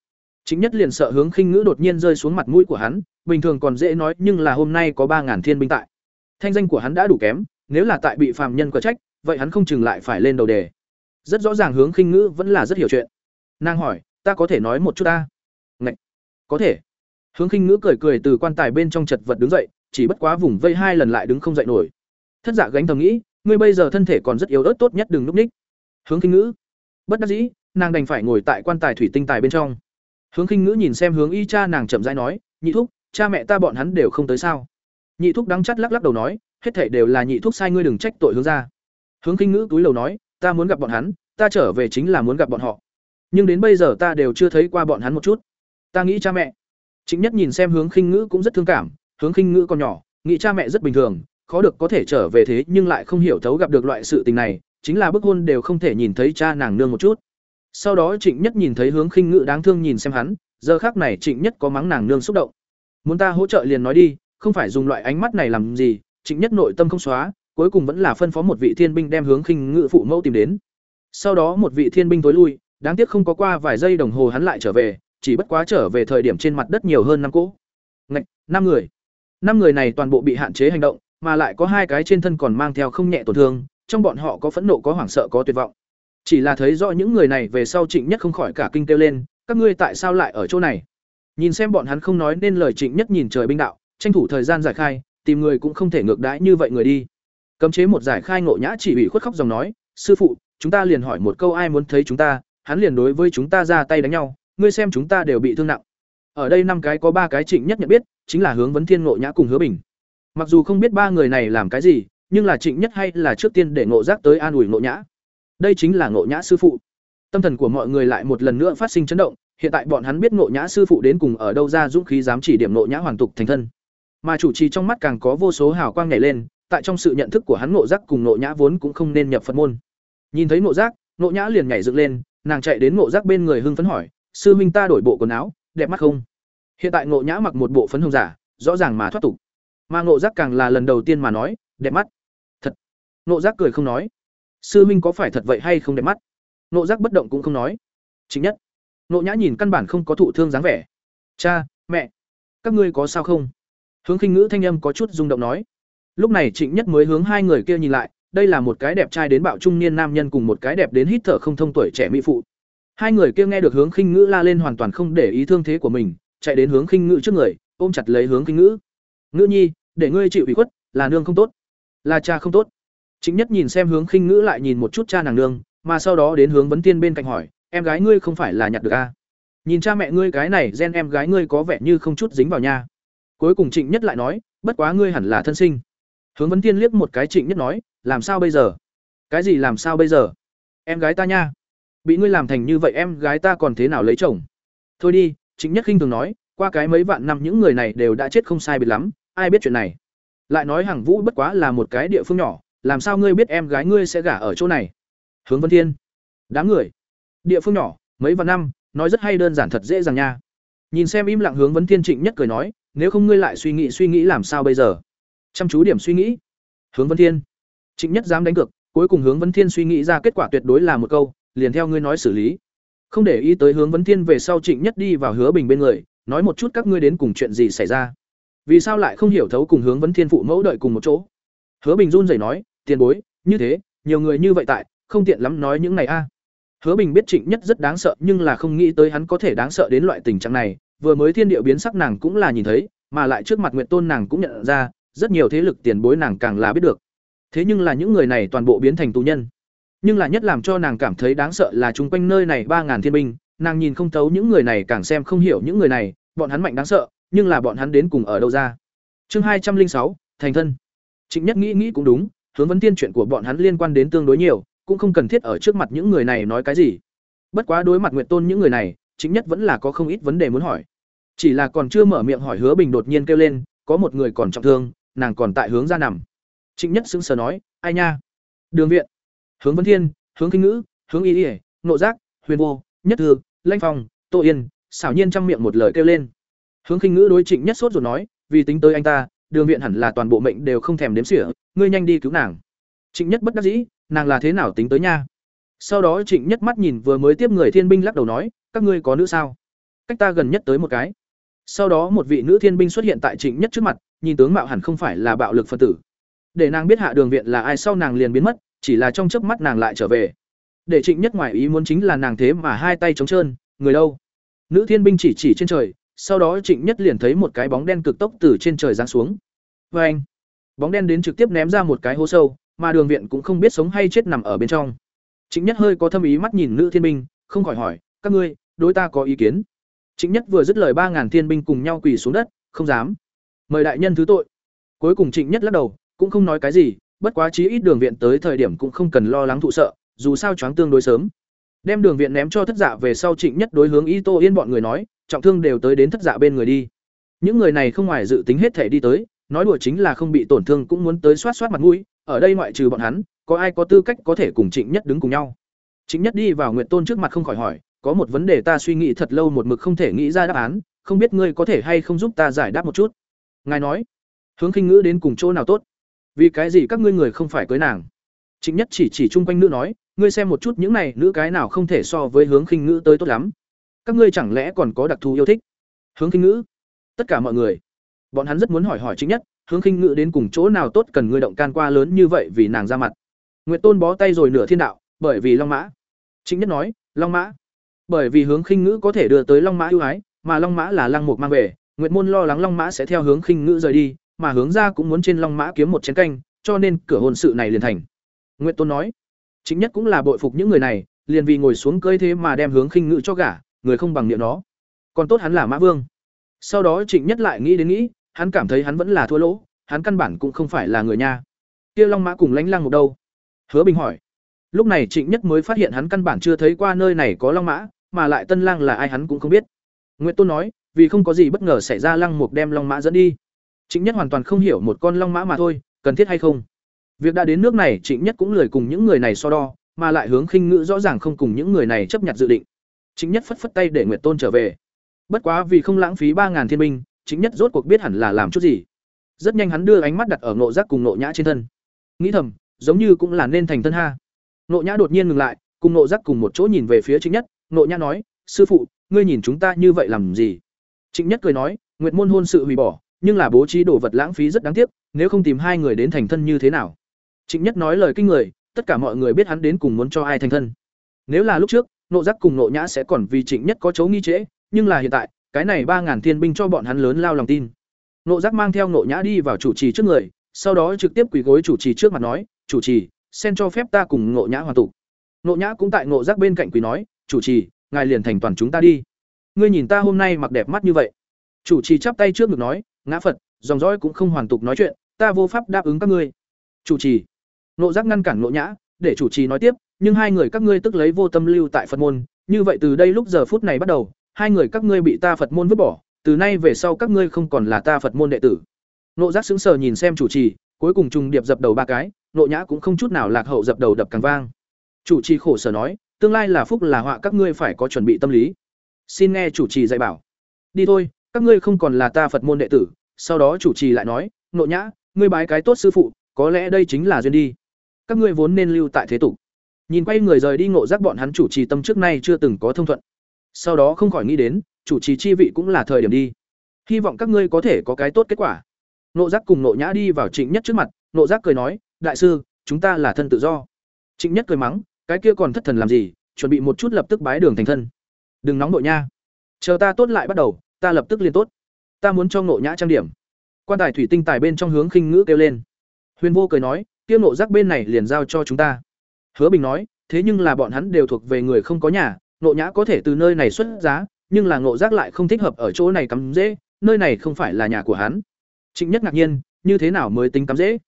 chính nhất liền sợ hướng khinh ngữ đột nhiên rơi xuống mặt mũi của hắn, bình thường còn dễ nói nhưng là hôm nay có ba ngàn thiên binh tại. Thanh danh của hắn đã đủ kém, nếu là tại bị phàm nhân có trách, vậy hắn không chừng lại phải lên đầu đề. Rất rõ ràng hướng khinh ngữ vẫn là rất hiểu chuyện. Nàng hỏi, ta có thể nói một chút ta? Ngậy! có thể. Hướng khinh ngữ cười cười từ quan tài bên trong chật vật đứng dậy, chỉ bất quá vùng vây hai lần lại đứng không dậy nổi. Thất dạ gánh thầm nghĩ, ngươi bây giờ thân thể còn rất yếu ớt tốt nhất đừng núp ních. Hướng khinh ngữ, bất đắc dĩ, nàng đành phải ngồi tại quan tài thủy tinh tài bên trong hướng khinh ngữ nhìn xem hướng y cha nàng chậm rãi nói, nhị thúc, cha mẹ ta bọn hắn đều không tới sao? Nhị thúc đắng chắt lắc lắc đầu nói, hết thảy đều là nhị thúc sai ngươi đừng trách tội hướng ra. Hướng khinh ngữ túi lầu nói, ta muốn gặp bọn hắn, ta trở về chính là muốn gặp bọn họ. Nhưng đến bây giờ ta đều chưa thấy qua bọn hắn một chút. Ta nghĩ cha mẹ. Chính nhất nhìn xem hướng khinh ngữ cũng rất thương cảm, hướng khinh ngữ còn nhỏ, nghĩ cha mẹ rất bình thường, khó được có thể trở về thế nhưng lại không hiểu thấu gặp được loại sự tình này, chính là bức hôn đều không thể nhìn thấy cha nàng nương một chút sau đó trịnh nhất nhìn thấy hướng khinh Ngự đáng thương nhìn xem hắn, giờ khác này trịnh nhất có mắng nàng nương xúc động. Muốn ta hỗ trợ liền nói đi, không phải dùng loại ánh mắt này làm gì, trịnh nhất nội tâm không xóa, cuối cùng vẫn là phân phó một vị thiên binh đem hướng khinh Ngự phụ mẫu tìm đến. Sau đó một vị thiên binh tối lui, đáng tiếc không có qua vài giây đồng hồ hắn lại trở về, chỉ bất quá trở về thời điểm trên mặt đất nhiều hơn năm cỗ. Ngạch, năm người. Năm người này toàn bộ bị hạn chế hành động, mà lại có hai cái trên thân còn mang theo không nhẹ tổn thương, trong bọn họ có phẫn nộ có hoảng sợ có tuyệt vọng chỉ là thấy rõ những người này về sau trịnh nhất không khỏi cả kinh kêu lên, các ngươi tại sao lại ở chỗ này? Nhìn xem bọn hắn không nói nên lời, trịnh nhất nhìn trời binh đạo, tranh thủ thời gian giải khai, tìm người cũng không thể ngược đãi như vậy người đi. Cấm chế một giải khai ngộ nhã chỉ ủy khuất khóc dòng nói, sư phụ, chúng ta liền hỏi một câu ai muốn thấy chúng ta, hắn liền đối với chúng ta ra tay đánh nhau, ngươi xem chúng ta đều bị thương nặng. Ở đây năm cái có ba cái trịnh nhất nhận biết, chính là hướng vấn thiên, ngộ nhã cùng hứa bình. Mặc dù không biết ba người này làm cái gì, nhưng là trịnh nhất hay là trước tiên để ngộ giác tới an ủi ngộ nhã đây chính là ngộ nhã sư phụ. Tâm thần của mọi người lại một lần nữa phát sinh chấn động, hiện tại bọn hắn biết ngộ nhã sư phụ đến cùng ở đâu ra dũng khí dám chỉ điểm ngộ nhã hoàn tục thành thân. Mà chủ trì trong mắt càng có vô số hào quang nhảy lên, tại trong sự nhận thức của hắn ngộ giác cùng ngộ nhã vốn cũng không nên nhập phật môn. Nhìn thấy ngộ giác, ngộ nhã liền nhảy dựng lên, nàng chạy đến ngộ giác bên người hưng phấn hỏi, sư huynh ta đổi bộ quần áo, đẹp mắt không? Hiện tại ngộ nhã mặc một bộ phấn hồng giả, rõ ràng mà thoát tục. Mà ngộ giác càng là lần đầu tiên mà nói, đẹp mắt. Thật. Ngộ giác cười không nói sư minh có phải thật vậy hay không đẹp mắt? Nộ giác bất động cũng không nói. Chính nhất. Nộ nhã nhìn căn bản không có thụ thương dáng vẻ. Cha, mẹ, các ngươi có sao không? Hướng khinh ngữ thanh âm có chút rung động nói. Lúc này trịnh nhất mới hướng hai người kia nhìn lại, đây là một cái đẹp trai đến bạo trung niên nam nhân cùng một cái đẹp đến hít thở không thông tuổi trẻ mỹ phụ. Hai người kia nghe được hướng khinh ngữ la lên hoàn toàn không để ý thương thế của mình, chạy đến hướng khinh ngữ trước người, ôm chặt lấy hướng khinh ngữ. Ngữ nhi, để ngươi chịu ủy khuất, là nương không tốt. Là cha không tốt chính nhất nhìn xem hướng khinh ngữ lại nhìn một chút cha nàng nương, mà sau đó đến hướng vấn tiên bên cạnh hỏi, em gái ngươi không phải là nhặt được a à? nhìn cha mẹ ngươi cái này, gen em gái ngươi có vẻ như không chút dính vào nha. Cuối cùng trịnh nhất lại nói, bất quá ngươi hẳn là thân sinh. Hướng vấn tiên liếc một cái trịnh nhất nói, làm sao bây giờ? Cái gì làm sao bây giờ? Em gái ta nha. Bị ngươi làm thành như vậy em gái ta còn thế nào lấy chồng? Thôi đi, trịnh nhất khinh thường nói, qua cái mấy vạn năm những người này đều đã chết không sai biệt lắm, ai biết chuyện này? Lại nói hàng vũ bất quá là một cái địa phương nhỏ làm sao ngươi biết em gái ngươi sẽ gả ở chỗ này? Hướng vân thiên. Đám người. Địa phương nhỏ, mấy vạn năm, nói rất hay đơn giản thật dễ dàng nha. Nhìn xem im lặng hướng vấn thiên trịnh nhất cười nói, nếu không ngươi lại suy nghĩ suy nghĩ làm sao bây giờ? Chăm chú điểm suy nghĩ. Hướng vấn thiên. Trịnh nhất dám đánh cược, cuối cùng hướng vấn thiên suy nghĩ ra kết quả tuyệt đối là một câu, liền theo ngươi nói xử lý. Không để ý tới hướng vấn thiên về sau trịnh nhất đi vào hứa bình bên người, nói một chút các ngươi đến cùng chuyện gì xảy ra. Vì sao lại không hiểu thấu cùng hướng vấn thiên phụ mẫu đợi cùng một chỗ? Hứa bình run rẩy nói tiền bối, như thế, nhiều người như vậy tại, không tiện lắm nói những này a. Hứa bình biết trịnh nhất rất đáng sợ, nhưng là không nghĩ tới hắn có thể đáng sợ đến loại tình trạng này. Vừa mới thiên địa biến sắc nàng cũng là nhìn thấy, mà lại trước mặt nguyện tôn nàng cũng nhận ra, rất nhiều thế lực tiền bối nàng càng là biết được. Thế nhưng là những người này toàn bộ biến thành tù nhân. Nhưng là nhất làm cho nàng cảm thấy đáng sợ là chung quanh nơi này ba ngàn thiên binh, nàng nhìn không thấu những người này càng xem không hiểu những người này, bọn hắn mạnh đáng sợ, nhưng là bọn hắn đến cùng ở đâu ra. Chương hai trăm linh sáu, thành thân. Trịnh nhất nghĩ nghĩ cũng đúng hướng vấn tiên chuyện của bọn hắn liên quan đến tương đối nhiều, cũng không cần thiết ở trước mặt những người này nói cái gì. Bất quá đối mặt nguyện tôn những người này, chính nhất vẫn là có không ít vấn đề muốn hỏi. Chỉ là còn chưa mở miệng hỏi hứa bình đột nhiên kêu lên, có một người còn trọng thương, nàng còn tại hướng ra nằm. Trịnh nhất sững sờ nói, ai nha? Đường viện. Hướng vấn thiên, hướng kinh ngữ, hướng y ỉa nộ giác, huyền vô, nhất thư, lanh phong, tô yên. Xảo nhiên trong miệng một lời kêu lên. Hướng kinh ngữ đối trịnh nhất sốt ruột nói, vì tính tới anh ta đường viện hẳn là toàn bộ mệnh đều không thèm đếm xỉa, ngươi nhanh đi cứu nàng. Trịnh nhất bất đắc dĩ, nàng là thế nào tính tới nha? Sau đó trịnh nhất mắt nhìn vừa mới tiếp người thiên binh lắc đầu nói, các ngươi có nữ sao? Cách ta gần nhất tới một cái. Sau đó một vị nữ thiên binh xuất hiện tại trịnh nhất trước mặt, nhìn tướng mạo hẳn không phải là bạo lực phân tử. Để nàng biết hạ đường viện là ai sau nàng liền biến mất, chỉ là trong chớp mắt nàng lại trở về. Để trịnh nhất ngoài ý muốn chính là nàng thế mà hai tay trống trơn, người đâu? Nữ thiên binh chỉ chỉ trên trời sau đó trịnh nhất liền thấy một cái bóng đen cực tốc từ trên trời giáng xuống. Vê anh, bóng đen đến trực tiếp ném ra một cái hố sâu, mà đường viện cũng không biết sống hay chết nằm ở bên trong. Trịnh nhất hơi có thâm ý mắt nhìn nữ thiên binh, không khỏi hỏi, các ngươi, đối ta có ý kiến? Trịnh nhất vừa dứt lời ba ngàn thiên binh cùng nhau quỳ xuống đất, không dám. Mời đại nhân thứ tội. Cuối cùng trịnh nhất lắc đầu, cũng không nói cái gì, bất quá chí ít đường viện tới thời điểm cũng không cần lo lắng thụ sợ, dù sao choáng tương đối sớm đem đường viện ném cho thất dạ về sau trịnh nhất đối hướng y tô yên bọn người nói, trọng thương đều tới đến thất dạ bên người đi. Những người này không ngoài dự tính hết thể đi tới, nói đùa chính là không bị tổn thương cũng muốn tới soát soát mặt mũi, ở đây ngoại trừ bọn hắn, có ai có tư cách có thể cùng trịnh nhất đứng cùng nhau. Trịnh nhất đi vào nguyện tôn trước mặt không khỏi hỏi, có một vấn đề ta suy nghĩ thật lâu một mực không thể nghĩ ra đáp án, không biết ngươi có thể hay không giúp ta giải đáp một chút. Ngài nói, hướng khinh ngữ đến cùng chỗ nào tốt? Vì cái gì các ngươi người không phải cưới nàng? Trịnh nhất chỉ chỉ chung quanh nữ nói ngươi xem một chút những này nữ cái nào không thể so với hướng khinh ngữ tới tốt lắm. Các ngươi chẳng lẽ còn có đặc thù yêu thích? Hướng khinh ngữ? Tất cả mọi người. Bọn hắn rất muốn hỏi hỏi chính nhất, hướng khinh ngữ đến cùng chỗ nào tốt cần ngươi động can qua lớn như vậy vì nàng ra mặt. Nguyệt tôn bó tay rồi nửa thiên đạo, bởi vì long mã. Chính nhất nói, long mã. Bởi vì hướng khinh ngữ có thể đưa tới long mã ưu ái, mà long mã là lăng mục mang về, nguyệt môn lo lắng long mã sẽ theo hướng khinh ngữ rời đi, mà hướng ra cũng muốn trên long mã kiếm một chén canh, cho nên cửa hôn sự này liền thành. Nguyệt tôn nói chính nhất cũng là bội phục những người này, liền vì ngồi xuống cơi thế mà đem hướng khinh ngự cho gả, người không bằng niệm nó. Còn tốt hắn là mã vương. Sau đó trịnh nhất lại nghĩ đến nghĩ, hắn cảm thấy hắn vẫn là thua lỗ, hắn căn bản cũng không phải là người nha. Kia long mã cùng lánh lang một đâu? Hứa bình hỏi. Lúc này trịnh nhất mới phát hiện hắn căn bản chưa thấy qua nơi này có long mã, mà lại tân lang là ai hắn cũng không biết. Nguyễn tôn nói, vì không có gì bất ngờ xảy ra lăng mục đem long mã dẫn đi. Trịnh nhất hoàn toàn không hiểu một con long mã mà thôi, cần thiết hay không? Việc đã đến nước này, trịnh nhất cũng lười cùng những người này so đo, mà lại hướng khinh ngữ rõ ràng không cùng những người này chấp nhận dự định. Chính nhất phất phất tay để nguyệt tôn trở về. Bất quá vì không lãng phí ba ngàn thiên binh chính nhất rốt cuộc biết hẳn là làm chút gì. Rất nhanh hắn đưa ánh mắt đặt ở nộ giác cùng nộ nhã trên thân. Nghĩ thầm, giống như cũng là nên thành thân ha. Nộ nhã đột nhiên ngừng lại, cùng nộ giác cùng một chỗ nhìn về phía chính nhất. Nộ nhã nói, sư phụ, ngươi nhìn chúng ta như vậy làm gì? Trịnh nhất cười nói, nguyệt môn hôn sự hủy bỏ, nhưng là bố trí đồ vật lãng phí rất đáng tiếc, nếu không tìm hai người đến thành thân như thế nào? Trịnh nhất nói lời kinh người, tất cả mọi người biết hắn đến cùng muốn cho ai thành thân. Nếu là lúc trước, nộ giác cùng nộ nhã sẽ còn vì trịnh nhất có chấu nghi trễ, nhưng là hiện tại, cái này ba ngàn thiên binh cho bọn hắn lớn lao lòng tin. Nộ giác mang theo nộ nhã đi vào chủ trì trước người, sau đó trực tiếp quỳ gối chủ trì trước mặt nói, chủ trì xin cho phép ta cùng nộ nhã hoàn tụ. Nộ nhã cũng tại nộ giác bên cạnh quỳ nói, chủ trì, ngài liền thành toàn chúng ta đi. Ngươi nhìn ta hôm nay mặc đẹp mắt như vậy. Chủ trì chắp tay trước ngực nói, ngã phật, dòng dõi cũng không hoàn tục nói chuyện, ta vô pháp đáp ứng các ngươi. Chủ trì nộ giác ngăn cản nộ nhã, để chủ trì nói tiếp, nhưng hai người các ngươi tức lấy vô tâm lưu tại phật môn, như vậy từ đây lúc giờ phút này bắt đầu, hai người các ngươi bị ta phật môn vứt bỏ, từ nay về sau các ngươi không còn là ta phật môn đệ tử. Nộ giác sững sờ nhìn xem chủ trì, cuối cùng trùng điệp dập đầu ba cái nộ nhã cũng không chút nào lạc hậu dập đầu đập càng vang. Chủ trì khổ sở nói, tương lai là phúc là họa các ngươi phải có chuẩn bị tâm lý. Xin nghe chủ trì dạy bảo. Đi thôi, các ngươi không còn là ta phật môn đệ tử. Sau đó chủ trì lại nói nộ nhã, ngươi bái cái tốt sư phụ, có lẽ đây chính là duyên đi các ngươi vốn nên lưu tại thế tục. Nhìn quay người rời đi ngộ giác bọn hắn chủ trì tâm trước nay chưa từng có thông thuận. Sau đó không khỏi nghĩ đến, chủ trì chi vị cũng là thời điểm đi. Hy vọng các ngươi có thể có cái tốt kết quả. Nộ giác cùng nộ nhã đi vào trịnh nhất trước mặt nộ giác cười nói, đại sư, chúng ta là thân tự do. Trịnh nhất cười mắng, cái kia còn thất thần làm gì, chuẩn bị một chút lập tức bái đường thành thân. Đừng nóng nội nha. Chờ ta tốt lại bắt đầu, ta lập tức liên tốt. Ta muốn cho nộ nhã trang điểm. Quan tài thủy tinh tài bên trong hướng khinh ngữ kêu lên. Huyền vô cười nói kia nộ giác bên này liền giao cho chúng ta. Hứa bình nói, thế nhưng là bọn hắn đều thuộc về người không có nhà nộ nhã có thể từ nơi này xuất giá, nhưng là ngộ giác lại không thích hợp ở chỗ này cắm dễ, nơi này không phải là nhà của hắn. Trịnh nhất ngạc nhiên, như thế nào mới tính cắm dễ?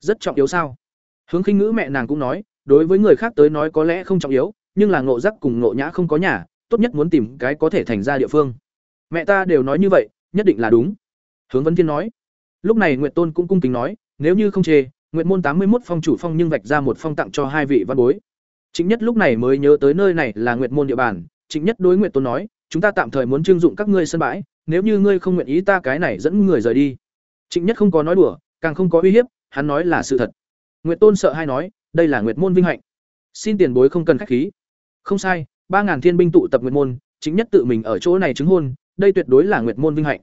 Rất trọng yếu sao? Hướng khinh ngữ mẹ nàng cũng nói, đối với người khác tới nói có lẽ không trọng yếu, nhưng là ngộ giác cùng ngộ nhã không có nhà, tốt nhất muốn tìm cái có thể thành ra địa phương. Mẹ ta đều nói như vậy, nhất định là đúng. Hướng vấn thiên nói, lúc này nguyệt tôn cũng cung kính nói, nếu như không chê nguyện môn tám mươi một phong chủ phong nhưng vạch ra một phong tặng cho hai vị văn bối. Chính nhất lúc này mới nhớ tới nơi này là nguyệt môn địa bàn. Chính nhất đối nguyệt tôn nói, chúng ta tạm thời muốn trưng dụng các ngươi sân bãi, nếu như ngươi không nguyện ý ta cái này dẫn người rời đi. Chính nhất không có nói đùa, càng không có uy hiếp, hắn nói là sự thật. Nguyệt tôn sợ hay nói, đây là nguyệt môn vinh hạnh. Xin tiền bối không cần khách khí. Không sai, ba ngàn thiên binh tụ tập nguyệt môn chính nhất tự mình ở chỗ này chứng hôn, đây tuyệt đối là nguyệt môn vinh hạnh.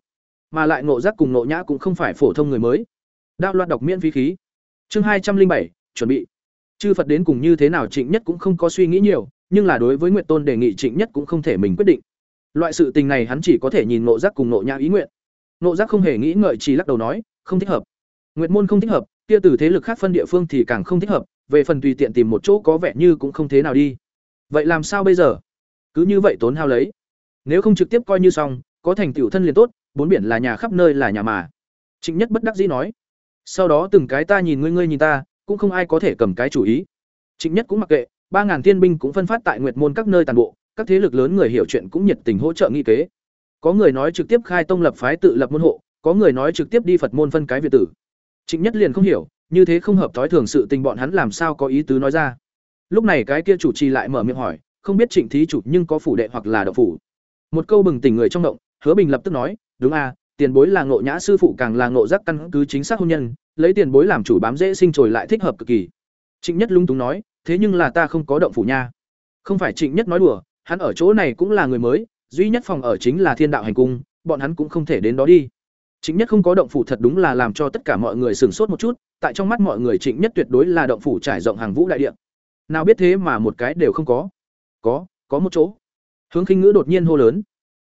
Mà lại ngộ giác cùng ngộ nhã cũng không phải phổ thông người mới. Đao loạt đọc miễn phí khí chương hai trăm linh bảy, chuẩn bị. Chư phật đến cùng như thế nào trịnh nhất cũng không có suy nghĩ nhiều, nhưng là đối với nguyệt tôn đề nghị trịnh nhất cũng không thể mình quyết định. Loại sự tình này hắn chỉ có thể nhìn ngộ giác cùng ngộ nhã ý nguyện. Ngộ giác không hề nghĩ ngợi, chỉ lắc đầu nói, không thích hợp. Nguyệt môn không thích hợp, kia từ thế lực khác phân địa phương thì càng không thích hợp, về phần tùy tiện tìm một chỗ có vẻ như cũng không thế nào đi. Vậy làm sao bây giờ? Cứ như vậy tốn hao lấy. Nếu không trực tiếp coi như xong, có thành tựu thân liền tốt, bốn biển là nhà khắp nơi là nhà mà. Trịnh nhất bất đắc dĩ nói sau đó từng cái ta nhìn ngươi ngươi nhìn ta, cũng không ai có thể cầm cái chủ ý. Trịnh nhất cũng mặc kệ, ba ngàn thiên binh cũng phân phát tại nguyệt môn các nơi toàn bộ, các thế lực lớn người hiểu chuyện cũng nhiệt tình hỗ trợ nghi kế. Có người nói trực tiếp khai tông lập phái tự lập môn hộ, có người nói trực tiếp đi phật môn phân cái việt tử. Trịnh nhất liền không hiểu, như thế không hợp thói thường sự tình bọn hắn làm sao có ý tứ nói ra. Lúc này cái kia chủ trì lại mở miệng hỏi, không biết trịnh thí chủ nhưng có phủ đệ hoặc là đậu phủ. Một câu bừng tỉnh người trong động, hứa bình lập tức nói, đúng a tiền bối là ngộ nhã sư phụ càng là ngộ giác căn cứ chính xác hôn nhân, lấy tiền bối làm chủ bám dễ sinh trồi lại thích hợp cực kỳ. Trịnh nhất lung túng nói, thế nhưng là ta không có động phủ nha. Không phải trịnh nhất nói đùa, hắn ở chỗ này cũng là người mới, duy nhất phòng ở chính là thiên đạo hành cung, bọn hắn cũng không thể đến đó đi. Trịnh nhất không có động phủ thật đúng là làm cho tất cả mọi người sửng sốt một chút, tại trong mắt mọi người trịnh nhất tuyệt đối là động phủ trải rộng hàng vũ đại địa. Nào biết thế mà một cái đều không có. Có có một chỗ. Hướng kinh ngữ đột nhiên hô lớn.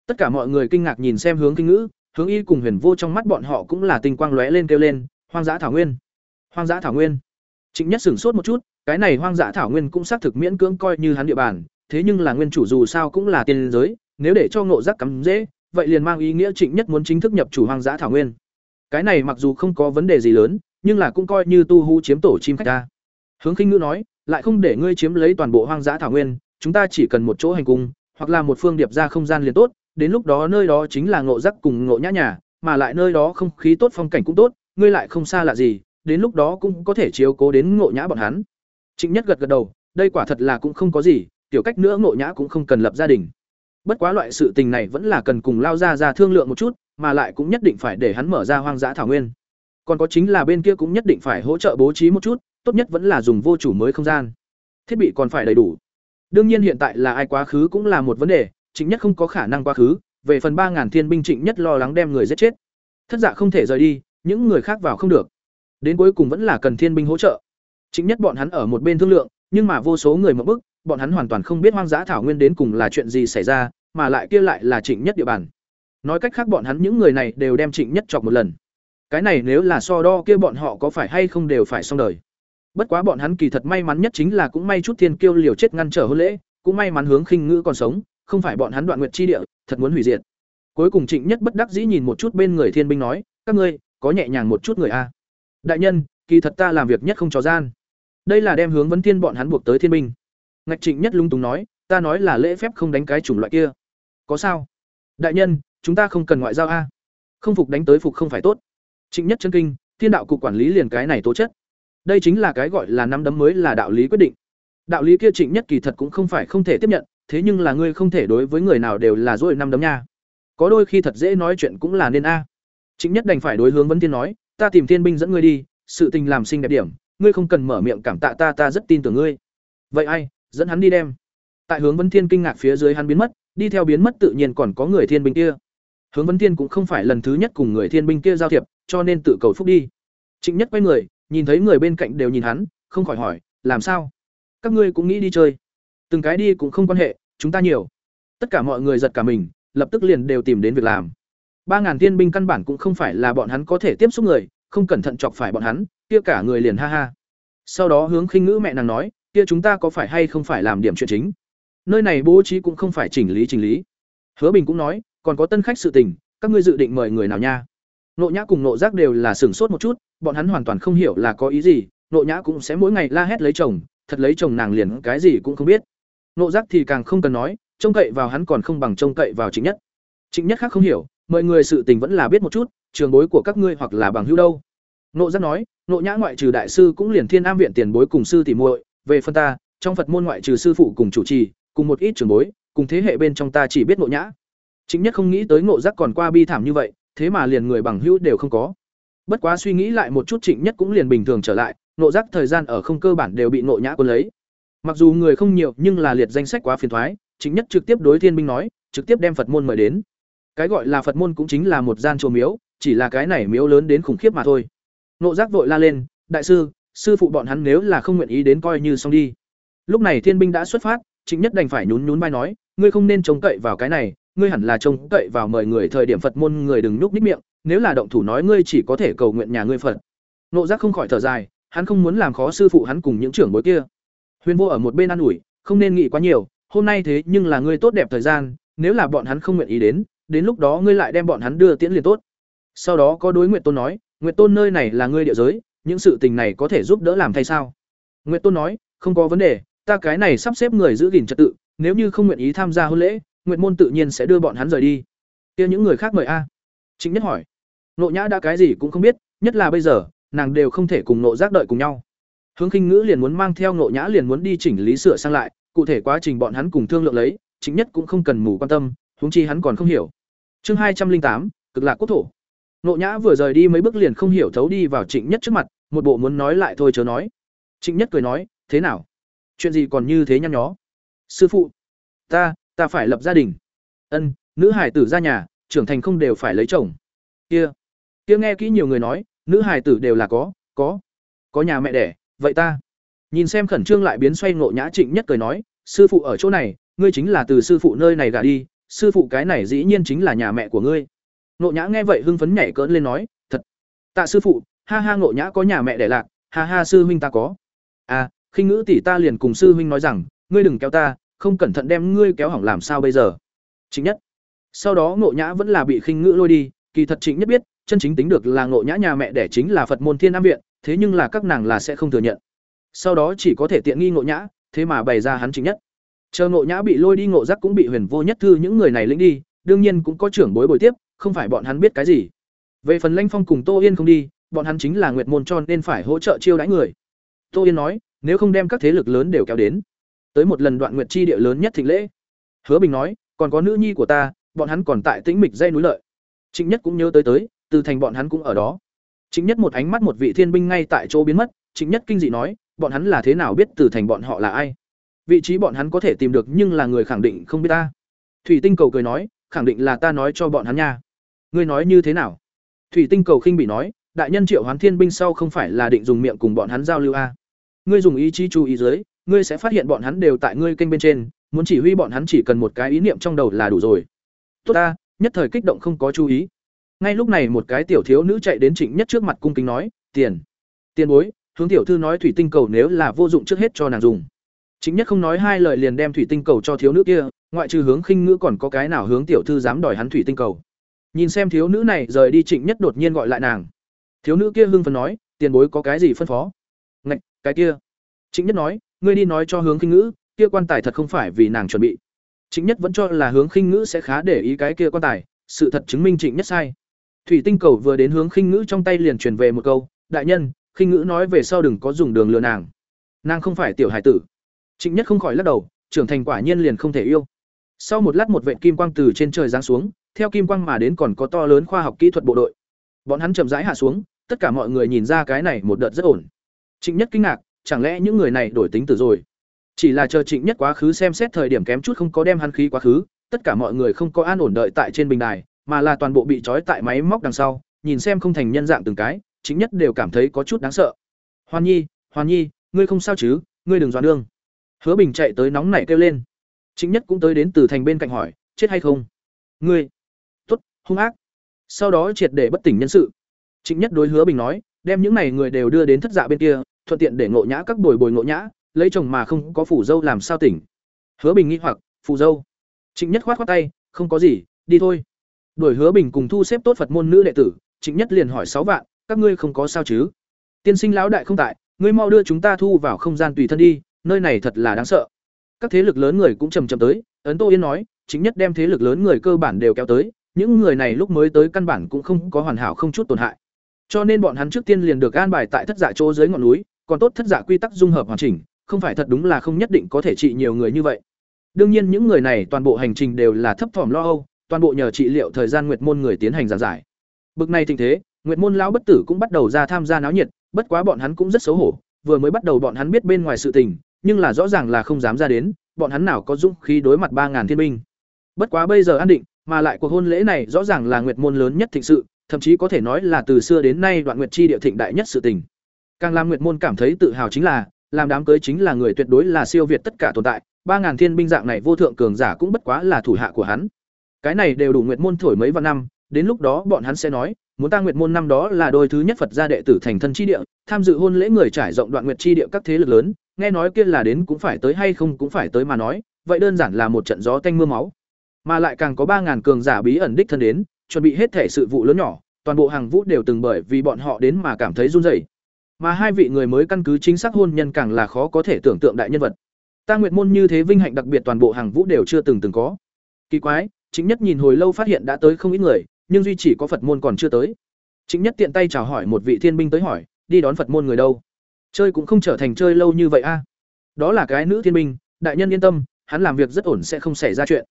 Tất cả mọi người kinh ngạc nhìn xem hướng kinh ngữ hướng y cùng huyền vô trong mắt bọn họ cũng là tinh quang lóe lên kêu lên, hoang dã thảo nguyên! Hoang dã thảo nguyên! Trịnh nhất sửng sốt một chút, cái này hoang dã thảo nguyên cũng xác thực miễn cưỡng coi như hắn địa bàn, thế nhưng là nguyên chủ dù sao cũng là tiên giới, nếu để cho ngộ giác cắm dễ, vậy liền mang ý nghĩa trịnh nhất muốn chính thức nhập chủ hoang dã thảo nguyên. Cái này mặc dù không có vấn đề gì lớn, nhưng là cũng coi như tu hú chiếm tổ chim khách ta. Hướng khinh ngữ nói, lại không để ngươi chiếm lấy toàn bộ hoang dã thảo nguyên, chúng ta chỉ cần một chỗ hành cung, hoặc là một phương điệp ra không gian liền tốt đến lúc đó nơi đó chính là ngộ giác cùng ngộ nhã nhà, mà lại nơi đó không khí tốt, phong cảnh cũng tốt, ngươi lại không xa lạ gì, đến lúc đó cũng có thể chiếu cố đến ngộ nhã bọn hắn. Trịnh nhất gật gật đầu, đây quả thật là cũng không có gì, tiểu cách nữa ngộ nhã cũng không cần lập gia đình. Bất quá loại sự tình này vẫn là cần cùng lao ra ra thương lượng một chút, mà lại cũng nhất định phải để hắn mở ra hoang dã thảo nguyên. Còn có chính là bên kia cũng nhất định phải hỗ trợ bố trí một chút, tốt nhất vẫn là dùng vô chủ mới không gian. Thiết bị còn phải đầy đủ. Đương nhiên hiện tại là ai quá khứ cũng là một vấn đề trịnh nhất không có khả năng quá khứ, về phần ba ngàn thiên binh trịnh nhất lo lắng đem người giết chết. Thất giả không thể rời đi, những người khác vào không được. Đến cuối cùng vẫn là cần thiên binh hỗ trợ. Trịnh nhất bọn hắn ở một bên thương lượng, nhưng mà vô số người mộng bức, bọn hắn hoàn toàn không biết hoang dã thảo nguyên đến cùng là chuyện gì xảy ra, mà lại kia lại là trịnh nhất địa bàn. Nói cách khác bọn hắn những người này đều đem trịnh nhất chọc một lần. Cái này nếu là so đo kia bọn họ có phải hay không đều phải xong đời. Bất quá bọn hắn kỳ thật may mắn nhất chính là cũng may chút thiên kiêu liều chết ngăn trở hôn lễ, cũng may mắn hướng khinh ngữ còn sống không phải bọn hắn đoạn nguyệt chi địa, thật muốn hủy diệt. Cuối cùng trịnh nhất bất đắc dĩ nhìn một chút bên người thiên binh nói, các ngươi, có nhẹ nhàng một chút người a. Đại nhân, kỳ thật ta làm việc nhất không trò gian. Đây là đem hướng vấn thiên bọn hắn buộc tới thiên binh. Ngạch trịnh nhất lung túng nói, ta nói là lễ phép không đánh cái chủng loại kia. Có sao? Đại nhân, chúng ta không cần ngoại giao a. Không phục đánh tới phục không phải tốt. Trịnh nhất chân kinh, thiên đạo cục quản lý liền cái này tố chất. Đây chính là cái gọi là năm đấm mới là đạo lý quyết định. Đạo lý kia trịnh nhất kỳ thật cũng không phải không thể tiếp nhận thế nhưng là ngươi không thể đối với người nào đều là dỗi năm đấm nha. Có đôi khi thật dễ nói chuyện cũng là nên a. Chính nhất đành phải đối hướng vấn thiên nói, ta tìm thiên binh dẫn ngươi đi, sự tình làm sinh đẹp điểm, ngươi không cần mở miệng cảm tạ ta ta rất tin tưởng ngươi. Vậy ai, dẫn hắn đi đem. Tại hướng vấn thiên kinh ngạc phía dưới hắn biến mất, đi theo biến mất tự nhiên còn có người thiên binh kia. Hướng vấn thiên cũng không phải lần thứ nhất cùng người thiên binh kia giao thiệp, cho nên tự cầu phúc đi. Trịnh nhất quay người, nhìn thấy người bên cạnh đều nhìn hắn, không khỏi hỏi, làm sao? Các ngươi cũng nghĩ đi chơi? Từng cái đi cũng không quan hệ, chúng ta nhiều. Tất cả mọi người giật cả mình, lập tức liền đều tìm đến việc làm. Ba ngàn thiên binh căn bản cũng không phải là bọn hắn có thể tiếp xúc người, không cẩn thận chọc phải bọn hắn, kia cả người liền ha ha. Sau đó hướng khinh ngữ mẹ nàng nói, kia chúng ta có phải hay không phải làm điểm chuyện chính? Nơi này bố trí cũng không phải chỉnh lý chỉnh lý. Hứa bình cũng nói, còn có tân khách sự tình, các ngươi dự định mời người nào nha? Nộ nhã cùng nộ giác đều là sửng sốt một chút, bọn hắn hoàn toàn không hiểu là có ý gì, nộ nhã cũng sẽ mỗi ngày la hét lấy chồng, thật lấy chồng nàng liền cái gì cũng không biết nộ giác thì càng không cần nói, trông cậy vào hắn còn không bằng trông cậy vào chính nhất. Chính nhất khác không hiểu, mọi người sự tình vẫn là biết một chút, trường bối của các ngươi hoặc là bằng hữu đâu. Nộ giác nói nộ nhã ngoại trừ đại sư cũng liền thiên am viện tiền bối cùng sư tỷ muội, về phân ta, trong phật môn ngoại trừ sư phụ cùng chủ trì, cùng một ít trường bối, cùng thế hệ bên trong ta chỉ biết nộ nhã. Chính nhất không nghĩ tới nộ giác còn qua bi thảm như vậy, thế mà liền người bằng hữu đều không có. Bất quá suy nghĩ lại một chút trịnh nhất cũng liền bình thường trở lại nộ giác thời gian ở không cơ bản đều bị nộ nhã quân lấy mặc dù người không nhiều nhưng là liệt danh sách quá phiền thoái chính nhất trực tiếp đối thiên binh nói, trực tiếp đem phật môn mời đến. Cái gọi là phật môn cũng chính là một gian chùa miếu, chỉ là cái này miếu lớn đến khủng khiếp mà thôi. Nộ giác vội la lên, đại sư sư phụ bọn hắn nếu là không nguyện ý đến coi như xong đi. Lúc này thiên binh đã xuất phát chính nhất đành phải nhún nhún vai nói, ngươi không nên trông cậy vào cái này, ngươi hẳn là trông cậy vào mời người thời điểm phật môn người đừng nhúc nít miệng, nếu là động thủ nói ngươi chỉ có thể cầu nguyện nhà ngươi phật. Nộ giác không khỏi thở dài, hắn không muốn làm khó sư phụ hắn cùng những trưởng bối kia huyền vô ở một bên an ủi, không nên nghĩ quá nhiều, hôm nay thế nhưng là ngươi tốt đẹp thời gian, nếu là bọn hắn không nguyện ý đến đến lúc đó ngươi lại đem bọn hắn đưa tiễn liền tốt. Sau đó có đối nguyện tôn nói nguyện tôn nơi này là ngươi địa giới, những sự tình này có thể giúp đỡ làm thay sao? Nguyện tôn nói, không có vấn đề, ta cái này sắp xếp người giữ gìn trật tự, nếu như không nguyện ý tham gia hôn lễ nguyện môn tự nhiên sẽ đưa bọn hắn rời đi. Kia những người khác mời a? Trịnh nhất hỏi. Nộ nhã đã cái gì cũng không biết, nhất là bây giờ, nàng đều không thể cùng nộ giác đợi cùng nhau hướng khinh ngữ liền muốn mang theo Ngộ nhã liền muốn đi chỉnh lý sửa sang lại, cụ thể quá trình bọn hắn cùng thương lượng lấy chính nhất cũng không cần mù quan tâm, huống chi hắn còn không hiểu. Chương hai trăm linh tám, cực lạc quốc thổ. Ngộ nhã vừa rời đi mấy bước liền không hiểu thấu đi vào trịnh nhất trước mặt, một bộ muốn nói lại thôi chớ nói. Trịnh nhất cười nói, thế nào? Chuyện gì còn như thế nhăn nhó? Sư phụ, ta ta phải lập gia đình. Ân, nữ hải tử ra nhà, trưởng thành không đều phải lấy chồng. Kia. Kia nghe kỹ nhiều người nói, nữ hải tử đều là có có có nhà mẹ đẻ vậy ta? Nhìn xem khẩn trương lại biến xoay ngộ nhã trịnh nhất cười nói, sư phụ ở chỗ này, ngươi chính là từ sư phụ nơi này gả đi, sư phụ cái này dĩ nhiên chính là nhà mẹ của ngươi. Ngộ nhã nghe vậy hưng phấn nhảy cỡn lên nói, thật. Tạ sư phụ, ha ha ngộ nhã có nhà mẹ để lạc, ha ha sư huynh ta có. À khinh ngữ tỷ ta liền cùng sư huynh nói rằng, ngươi đừng kéo ta, không cẩn thận đem ngươi kéo hỏng làm sao bây giờ. Chính nhất. Sau đó ngộ nhã vẫn là bị khinh ngữ lôi đi, kỳ thật chính nhất biết, chân chính tính được là ngộ nhã nhà mẹ đẻ chính là phật môn thiên nam viện thế nhưng là các nàng là sẽ không thừa nhận. Sau đó chỉ có thể tiện nghi ngộ nhã, thế mà bày ra hắn chính nhất. Chờ ngộ nhã bị lôi đi, ngộ giác cũng bị huyền vô nhất thư những người này lĩnh đi, đương nhiên cũng có trưởng bối bồi tiếp, không phải bọn hắn biết cái gì. Về phần lanh phong cùng tô yên không đi, bọn hắn chính là nguyệt môn cho nên phải hỗ trợ chiêu đãi người. Tô yên nói, nếu không đem các thế lực lớn đều kéo đến, tới một lần đoạn nguyệt chi địa lớn nhất thịnh lễ. Hứa bình nói, còn có nữ nhi của ta, bọn hắn còn tại tĩnh mịch dây núi lợi. Trịnh nhất cũng nhớ tới tới, từ thành bọn hắn cũng ở đó trịnh nhất một ánh mắt một vị thiên binh ngay tại chỗ biến mất, trịnh nhất kinh dị nói, bọn hắn là thế nào biết từ thành bọn họ là ai? Vị trí bọn hắn có thể tìm được nhưng là người khẳng định không biết ta. Thủy tinh cầu cười nói, khẳng định là ta nói cho bọn hắn nha. Ngươi nói như thế nào? Thủy tinh cầu khinh bị nói, đại nhân triệu hoán thiên binh sau không phải là định dùng miệng cùng bọn hắn giao lưu a? Ngươi dùng ý chí chú ý dưới, ngươi sẽ phát hiện bọn hắn đều tại ngươi kênh bên trên, muốn chỉ huy bọn hắn chỉ cần một cái ý niệm trong đầu là đủ rồi. Tốt ta, nhất thời kích động không có chú ý ngay lúc này một cái tiểu thiếu nữ chạy đến trịnh nhất trước mặt cung kính nói, tiền tiền bối, hướng tiểu thư nói thủy tinh cầu nếu là vô dụng trước hết cho nàng dùng. Chính nhất không nói hai lời liền đem thủy tinh cầu cho thiếu nữ kia, ngoại trừ hướng khinh ngữ còn có cái nào hướng tiểu thư dám đòi hắn thủy tinh cầu. Nhìn xem thiếu nữ này rời đi trịnh nhất đột nhiên gọi lại nàng. Thiếu nữ kia hưng phấn nói, tiền bối có cái gì phân phó? Ngạch, cái kia. Trịnh nhất nói, ngươi đi nói cho hướng khinh ngữ, kia quan tài thật không phải vì nàng chuẩn bị. Trịnh nhất vẫn cho là hướng khinh ngữ sẽ khá để ý cái kia quan tài, sự thật chứng minh trịnh nhất sai thủy tinh cầu vừa đến hướng khinh ngữ trong tay liền truyền về một câu đại nhân khinh ngữ nói về sau đừng có dùng đường lừa nàng. Nàng không phải tiểu hải tử. Trịnh nhất không khỏi lắc đầu trưởng thành quả nhiên liền không thể yêu. Sau một lát một vệ kim quang từ trên trời giáng xuống theo kim quang mà đến còn có to lớn khoa học kỹ thuật bộ đội. Bọn hắn chậm rãi hạ xuống tất cả mọi người nhìn ra cái này một đợt rất ổn. Trịnh nhất kinh ngạc chẳng lẽ những người này đổi tính từ rồi? Chỉ là chờ Trịnh Nhất quá khứ xem xét thời điểm kém chút không có đem hắn khí quá khứ, tất cả mọi người không có an ổn đợi tại trên bình đài, mà là toàn bộ bị trói tại máy móc đằng sau, nhìn xem không thành nhân dạng từng cái, chính Nhất đều cảm thấy có chút đáng sợ. Hoàn Nhi, Hoàn Nhi, ngươi không sao chứ? Ngươi đừng doán đương. Hứa Bình chạy tới nóng nảy kêu lên. Chính Nhất cũng tới đến từ thành bên cạnh hỏi, chết hay không? Ngươi, tốt, hung ác. Sau đó triệt để bất tỉnh nhân sự. Chính Nhất đối Hứa Bình nói, đem những này người đều đưa đến thất dạ bên kia, thuận tiện để ngộ nhã các bồi bồi ngộ nhã, lấy chồng mà không có phủ dâu làm sao tỉnh. Hứa Bình nghi hoặc, phủ dâu. Chính Nhất khoát khoát tay, không có gì, đi thôi. Đuổi Hứa Bình cùng thu xếp tốt Phật môn nữ đệ tử, Trịnh Nhất liền hỏi sáu vạn, các ngươi không có sao chứ? Tiên sinh lão đại không tại, ngươi mau đưa chúng ta thu vào không gian tùy thân đi, nơi này thật là đáng sợ. Các thế lực lớn người cũng chầm chậm tới, Ấn Tô Yên nói, chính nhất đem thế lực lớn người cơ bản đều kéo tới, những người này lúc mới tới căn bản cũng không có hoàn hảo không chút tổn hại. Cho nên bọn hắn trước tiên liền được an bài tại thất giả chỗ dưới ngọn núi, còn tốt thất giả quy tắc dung hợp hoàn chỉnh, không phải thật đúng là không nhất định có thể trị nhiều người như vậy. Đương nhiên những người này toàn bộ hành trình đều là thấp thỏm lo âu, toàn bộ nhờ trị liệu thời gian nguyệt môn người tiến hành giảng giải. Bực này tình thế, nguyệt môn lão bất tử cũng bắt đầu ra tham gia náo nhiệt, bất quá bọn hắn cũng rất xấu hổ, vừa mới bắt đầu bọn hắn biết bên ngoài sự tình, nhưng là rõ ràng là không dám ra đến, bọn hắn nào có dũng khí đối mặt ba ngàn thiên binh. Bất quá bây giờ an định, mà lại cuộc hôn lễ này rõ ràng là nguyệt môn lớn nhất thịnh sự, thậm chí có thể nói là từ xưa đến nay đoạn nguyệt chi địa thịnh đại nhất sự tình. Càng làm nguyệt môn cảm thấy tự hào chính là, làm đám cưới chính là người tuyệt đối là siêu việt tất cả tồn tại, ba ngàn thiên binh dạng này vô thượng cường giả cũng bất quá là thủ hạ của hắn. Cái này đều đủ nguyệt môn thổi mấy vạn năm, đến lúc đó bọn hắn sẽ nói, muốn ta nguyệt môn năm đó là đôi thứ nhất Phật gia đệ tử thành thân chi địa, tham dự hôn lễ người trải rộng đoạn nguyệt chi địa các thế lực lớn, nghe nói kia là đến cũng phải tới hay không cũng phải tới mà nói, vậy đơn giản là một trận gió tanh mưa máu. Mà lại càng có ba ngàn cường giả bí ẩn đích thân đến, chuẩn bị hết thể sự vụ lớn nhỏ, toàn bộ hàng vũ đều từng bởi vì bọn họ đến mà cảm thấy run rẩy. Mà hai vị người mới căn cứ chính xác hôn nhân càng là khó có thể tưởng tượng đại nhân vật. Ta nguyệt môn như thế vinh hạnh đặc biệt toàn bộ hàng vũ đều chưa từng từng có. Kỳ quái, chính nhất nhìn hồi lâu phát hiện đã tới không ít người, nhưng duy chỉ có Phật môn còn chưa tới. Chính nhất tiện tay chào hỏi một vị thiên binh tới hỏi, đi đón Phật môn người đâu? Chơi cũng không trở thành chơi lâu như vậy a. Đó là cái nữ thiên binh, đại nhân yên tâm, hắn làm việc rất ổn sẽ không xảy ra chuyện.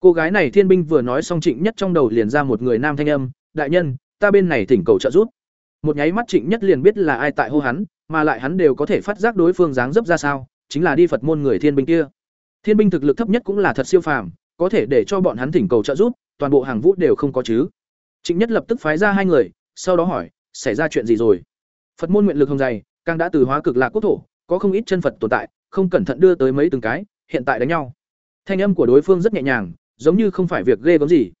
Cô gái này thiên binh vừa nói xong Trịnh Nhất trong đầu liền ra một người nam thanh âm, đại nhân, ta bên này thỉnh cầu trợ giúp. Một nháy mắt Trịnh Nhất liền biết là ai tại hô hắn, mà lại hắn đều có thể phát giác đối phương dáng dấp ra sao, chính là đi Phật môn người thiên binh kia. Thiên binh thực lực thấp nhất cũng là thật siêu phàm, có thể để cho bọn hắn thỉnh cầu trợ giúp, toàn bộ hàng vũ đều không có chứ. Trịnh Nhất lập tức phái ra hai người, sau đó hỏi, xảy ra chuyện gì rồi? Phật môn nguyện lực hồng dày, càng đã từ hóa cực lạc quốc thổ, có không ít chân Phật tồn tại, không cẩn thận đưa tới mấy từng cái, hiện tại đánh nhau. Thanh âm của đối phương rất nhẹ nhàng, giống như không phải việc ghê gớm gì.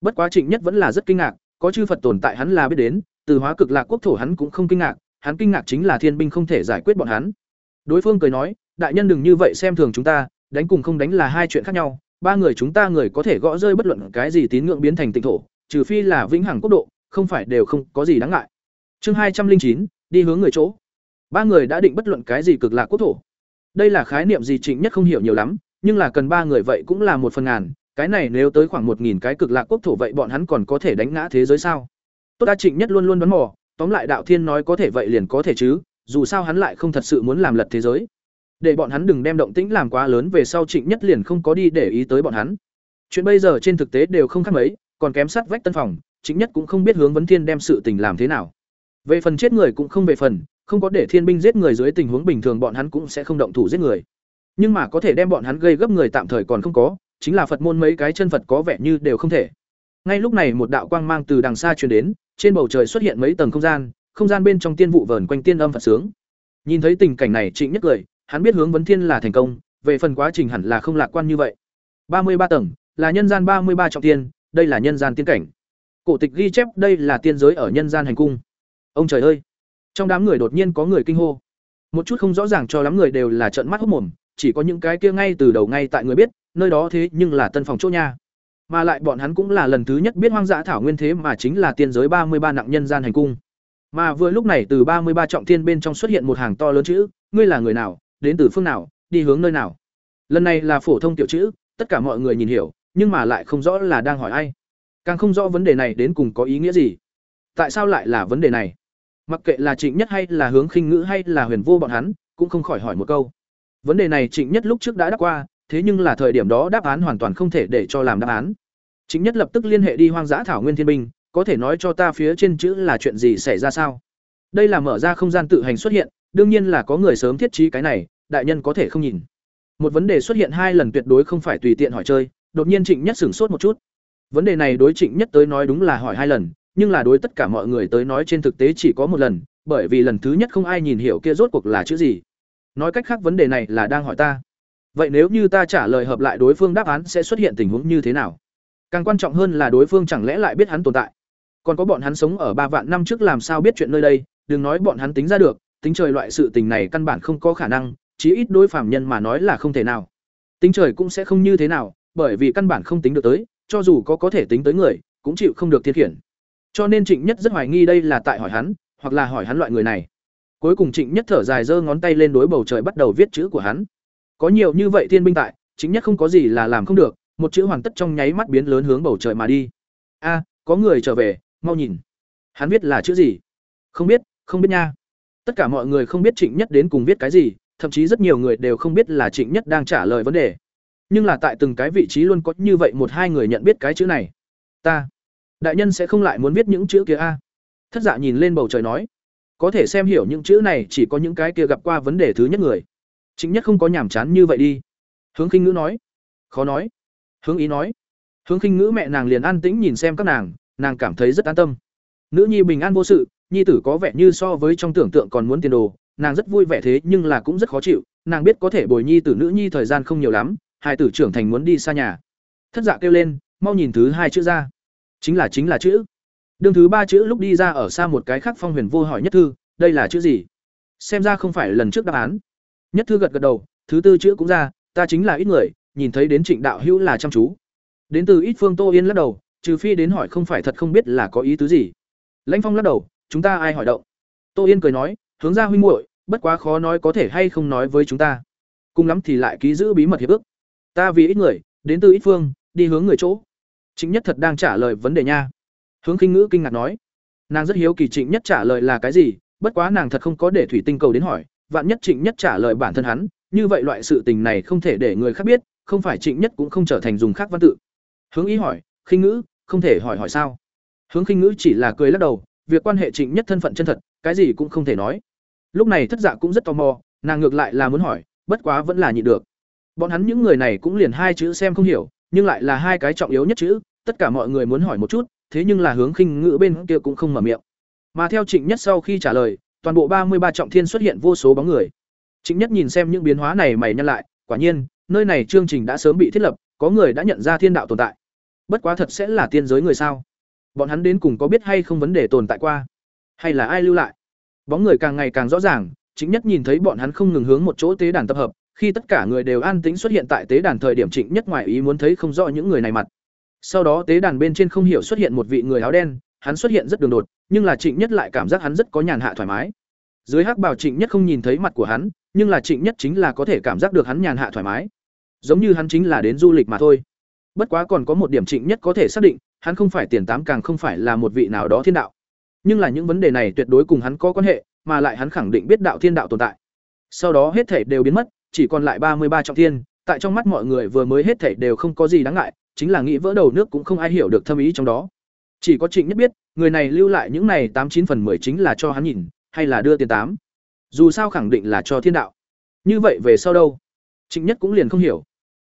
Bất quá Trịnh Nhất vẫn là rất kinh ngạc, có chư Phật tồn tại hắn là biết đến, từ hóa cực lạc quốc thổ hắn cũng không kinh ngạc, hắn kinh ngạc chính là thiên binh không thể giải quyết bọn hắn. Đối phương cười nói, đại nhân đừng như vậy xem thường chúng ta, đánh cùng không đánh là hai chuyện khác nhau, ba người chúng ta người có thể gõ rơi bất luận cái gì tín ngưỡng biến thành tịnh thổ, trừ phi là vĩnh hằng quốc độ, không phải đều không có gì đáng ngại. Chương hai trăm linh chín đi hướng người chỗ. Ba người đã định bất luận cái gì cực lạc quốc thổ. Đây là khái niệm gì Trịnh Nhất không hiểu nhiều lắm, nhưng là cần ba người vậy cũng là một phần ngàn, cái này nếu tới khoảng một nghìn cái cực lạc quốc thổ vậy bọn hắn còn có thể đánh ngã thế giới sao? Tốt đa Trịnh Nhất luôn luôn đoán mò, tóm lại đạo thiên nói có thể vậy liền có thể chứ, dù sao hắn lại không thật sự muốn làm lật thế giới. Để bọn hắn đừng đem động tĩnh làm quá lớn về sau Trịnh Nhất liền không có đi để ý tới bọn hắn. Chuyện bây giờ trên thực tế đều không khác mấy, còn kém sát vách tân phòng, Trịnh Nhất cũng không biết hướng vấn thiên đem sự tình làm thế nào. Về phần chết người cũng không về phần, không có để thiên binh giết người dưới tình huống bình thường bọn hắn cũng sẽ không động thủ giết người. Nhưng mà có thể đem bọn hắn gây gấp người tạm thời còn không có, chính là Phật môn mấy cái chân Phật có vẻ như đều không thể. Ngay lúc này một đạo quang mang từ đằng xa truyền đến, trên bầu trời xuất hiện mấy tầng không gian, không gian bên trong tiên vụ vờn quanh tiên âm Phật sướng. Nhìn thấy tình cảnh này Trịnh Nhất cười, hắn biết hướng vấn thiên là thành công, về phần quá trình hẳn là không lạc quan như vậy. ba mươi ba tầng, là nhân gian ba mươi ba trọng tiên, đây là nhân gian tiên cảnh. Cổ tịch ghi chép đây là tiên giới ở nhân gian hành cung. Ông trời ơi! Trong đám người đột nhiên có người kinh hô. Một chút không rõ ràng cho lắm người đều là trợn mắt hốt mồm, chỉ có những cái kia ngay từ đầu ngay tại người biết, nơi đó thế nhưng là tân phòng chỗ nha. Mà lại bọn hắn cũng là lần thứ nhất biết hoang dã thảo nguyên thế mà chính là tiên giới ba mươi ba nặng nhân gian hành cung. Mà vừa lúc này từ ba mươi ba trọng thiên bên trong xuất hiện một hàng to lớn chữ, ngươi là người nào, đến từ phương nào, đi hướng nơi nào. Lần này là phổ thông tiểu chữ, tất cả mọi người nhìn hiểu, nhưng mà lại không rõ là đang hỏi ai. Càng không rõ vấn đề này đến cùng có ý nghĩa gì. Tại sao lại là vấn đề này? Mặc kệ là Trịnh Nhất hay là hướng khinh ngữ hay là huyền vô bọn hắn, cũng không khỏi hỏi một câu. Vấn đề này Trịnh Nhất lúc trước đã đáp qua, thế nhưng là thời điểm đó đáp án hoàn toàn không thể để cho làm đáp án. Trịnh Nhất lập tức liên hệ đi hoang dã thảo nguyên thiên binh, có thể nói cho ta phía trên chữ là chuyện gì xảy ra sao? Đây là mở ra không gian tự hành xuất hiện, đương nhiên là có người sớm thiết trí cái này, đại nhân có thể không nhìn. một vấn đề xuất hiện hai lần tuyệt đối không phải tùy tiện hỏi chơi đột nhiên trịnh nhất sửng sốt một chút. Vấn đề này đối trịnh nhất tới nói đúng là hỏi hai lần nhưng là đối tất cả mọi người tới nói trên thực tế chỉ có một lần bởi vì lần thứ nhất không ai nhìn hiểu kia rốt cuộc là chữ gì. Nói cách khác vấn đề này là đang hỏi ta. Vậy nếu như ta trả lời hợp lại đối phương đáp án sẽ xuất hiện tình huống như thế nào? Càng quan trọng hơn là đối phương chẳng lẽ lại biết hắn tồn tại? Còn có bọn hắn sống ở ba vạn năm trước làm sao biết chuyện nơi đây? Đừng nói bọn hắn tính ra được tính trời loại sự tình này căn bản không có khả năng, chí ít đối phàm nhân mà nói là không thể nào. Tính trời cũng sẽ không như thế nào, bởi vì căn bản không tính được tới, cho dù có có thể tính tới người, cũng chịu không được thiên khiển. Cho nên trịnh nhất rất hoài nghi đây là tại hỏi hắn, hoặc là hỏi hắn loại người này. Cuối cùng trịnh nhất thở dài giơ ngón tay lên đối bầu trời bắt đầu viết chữ của hắn. Có nhiều như vậy thiên binh tại chính nhất không có gì là làm không được, một chữ hoàn tất trong nháy mắt biến lớn hướng bầu trời mà đi. A, có người trở về, mau nhìn. Hắn viết là chữ gì? Không biết không biết nha tất cả mọi người không biết trịnh nhất đến cùng viết cái gì, thậm chí rất nhiều người đều không biết là trịnh nhất đang trả lời vấn đề. Nhưng là tại từng cái vị trí luôn có như vậy một hai người nhận biết cái chữ này. Ta, đại nhân sẽ không lại muốn viết những chữ kia a? Thất dạ nhìn lên bầu trời nói. Có thể xem hiểu những chữ này chỉ có những cái kia gặp qua vấn đề thứ nhất người. Chính nhất không có nhàm chán như vậy đi. Hướng khinh ngữ nói. Khó nói. Hướng ý nói. Hướng khinh ngữ mẹ nàng liền an tĩnh nhìn xem các nàng nàng cảm thấy rất an tâm. Nữ nhi bình an vô sự nhi tử có vẻ như so với trong tưởng tượng còn muốn tiền đồ, nàng rất vui vẻ thế nhưng là cũng rất khó chịu, nàng biết có thể bồi nhi tử nữ nhi thời gian không nhiều lắm, hai tử trưởng thành muốn đi xa nhà. Thất dạ kêu lên, mau nhìn thứ hai chữ ra. Chính là chính là chữ. Đương thứ ba chữ lúc đi ra ở xa một cái khác phong huyền vô hỏi nhất thư, đây là chữ gì? Xem ra không phải lần trước đáp án. Nhất thư gật gật đầu, thứ tư chữ cũng ra, ta chính là ít người, nhìn thấy đến trịnh đạo hữu là chăm chú. Đến từ ít phương tô yên lắc đầu, trừ phi đến hỏi không phải thật không biết là có ý tứ gì. Lãnh phong lắc đầu chúng ta ai hỏi động? Tô yên cười nói, hướng ra huynh muội, bất quá khó nói có thể hay không nói với chúng ta. Cùng lắm thì lại ký giữ bí mật hiệp ước. Ta vì ít người, đến từ ít phương, đi hướng người chỗ. Chính nhất thật đang trả lời vấn đề nha. Hướng khinh ngữ kinh ngạc nói. Nàng rất hiếu kỳ trịnh nhất trả lời là cái gì, bất quá nàng thật không có để thủy tinh cầu đến hỏi. Vạn nhất trịnh nhất trả lời bản thân hắn, như vậy loại sự tình này không thể để người khác biết, không phải trịnh nhất cũng không trở thành dùng khác văn tự. Hướng ý hỏi khinh ngữ, không thể hỏi hỏi sao? Hướng khinh ngữ chỉ là cười lắc đầu việc quan hệ trịnh nhất thân phận chân thật, cái gì cũng không thể nói. Lúc này thất dạ cũng rất tò mò, nàng ngược lại là muốn hỏi, bất quá vẫn là nhịn được. Bọn hắn những người này cũng liền hai chữ xem không hiểu, nhưng lại là hai cái trọng yếu nhất chữ, tất cả mọi người muốn hỏi một chút, thế nhưng là hướng khinh ngữ bên kia cũng không mở miệng. Mà theo trịnh nhất sau khi trả lời, toàn bộ ba mươi ba trọng thiên xuất hiện vô số bóng người. Trịnh nhất nhìn xem những biến hóa này mày nhăn lại, quả nhiên, nơi này chương trình đã sớm bị thiết lập, có người đã nhận ra thiên đạo tồn tại. Bất quá thật sẽ là tiên giới người sao? Bọn hắn đến cùng có biết hay không vấn đề tồn tại qua? Hay là ai lưu lại? Bóng người càng ngày càng rõ ràng chính nhất nhìn thấy bọn hắn không ngừng hướng một chỗ tế đàn tập hợp, khi tất cả người đều an tĩnh xuất hiện tại tế đàn thời điểm trịnh nhất ngoài ý muốn thấy không rõ những người này mặt. Sau đó tế đàn bên trên không hiểu xuất hiện một vị người áo đen, hắn xuất hiện rất đường đột, nhưng là trịnh nhất lại cảm giác hắn rất có nhàn hạ thoải mái. Dưới hắc bảo trịnh nhất không nhìn thấy mặt của hắn, nhưng là trịnh nhất chính là có thể cảm giác được hắn nhàn hạ thoải mái. Giống như hắn chính là đến du lịch mà thôi. Bất quá còn có một điểm trịnh nhất có thể xác định hắn không phải tiền tám càng không phải là một vị nào đó thiên đạo. Nhưng là những vấn đề này tuyệt đối cùng hắn có quan hệ, mà lại hắn khẳng định biết đạo thiên đạo tồn tại. Sau đó hết thể đều biến mất, chỉ còn lại ba mươi ba trọng thiên, tại trong mắt mọi người vừa mới hết thể đều không có gì đáng ngại, chính là nghĩ vỡ đầu nước cũng không ai hiểu được thâm ý trong đó. Chỉ có trịnh nhất biết, người này lưu lại những này tám chín phần mười chính là cho hắn nhìn, hay là đưa tiền tám. Dù sao khẳng định là cho thiên đạo. Như vậy về sau đâu? Trịnh nhất cũng liền không hiểu.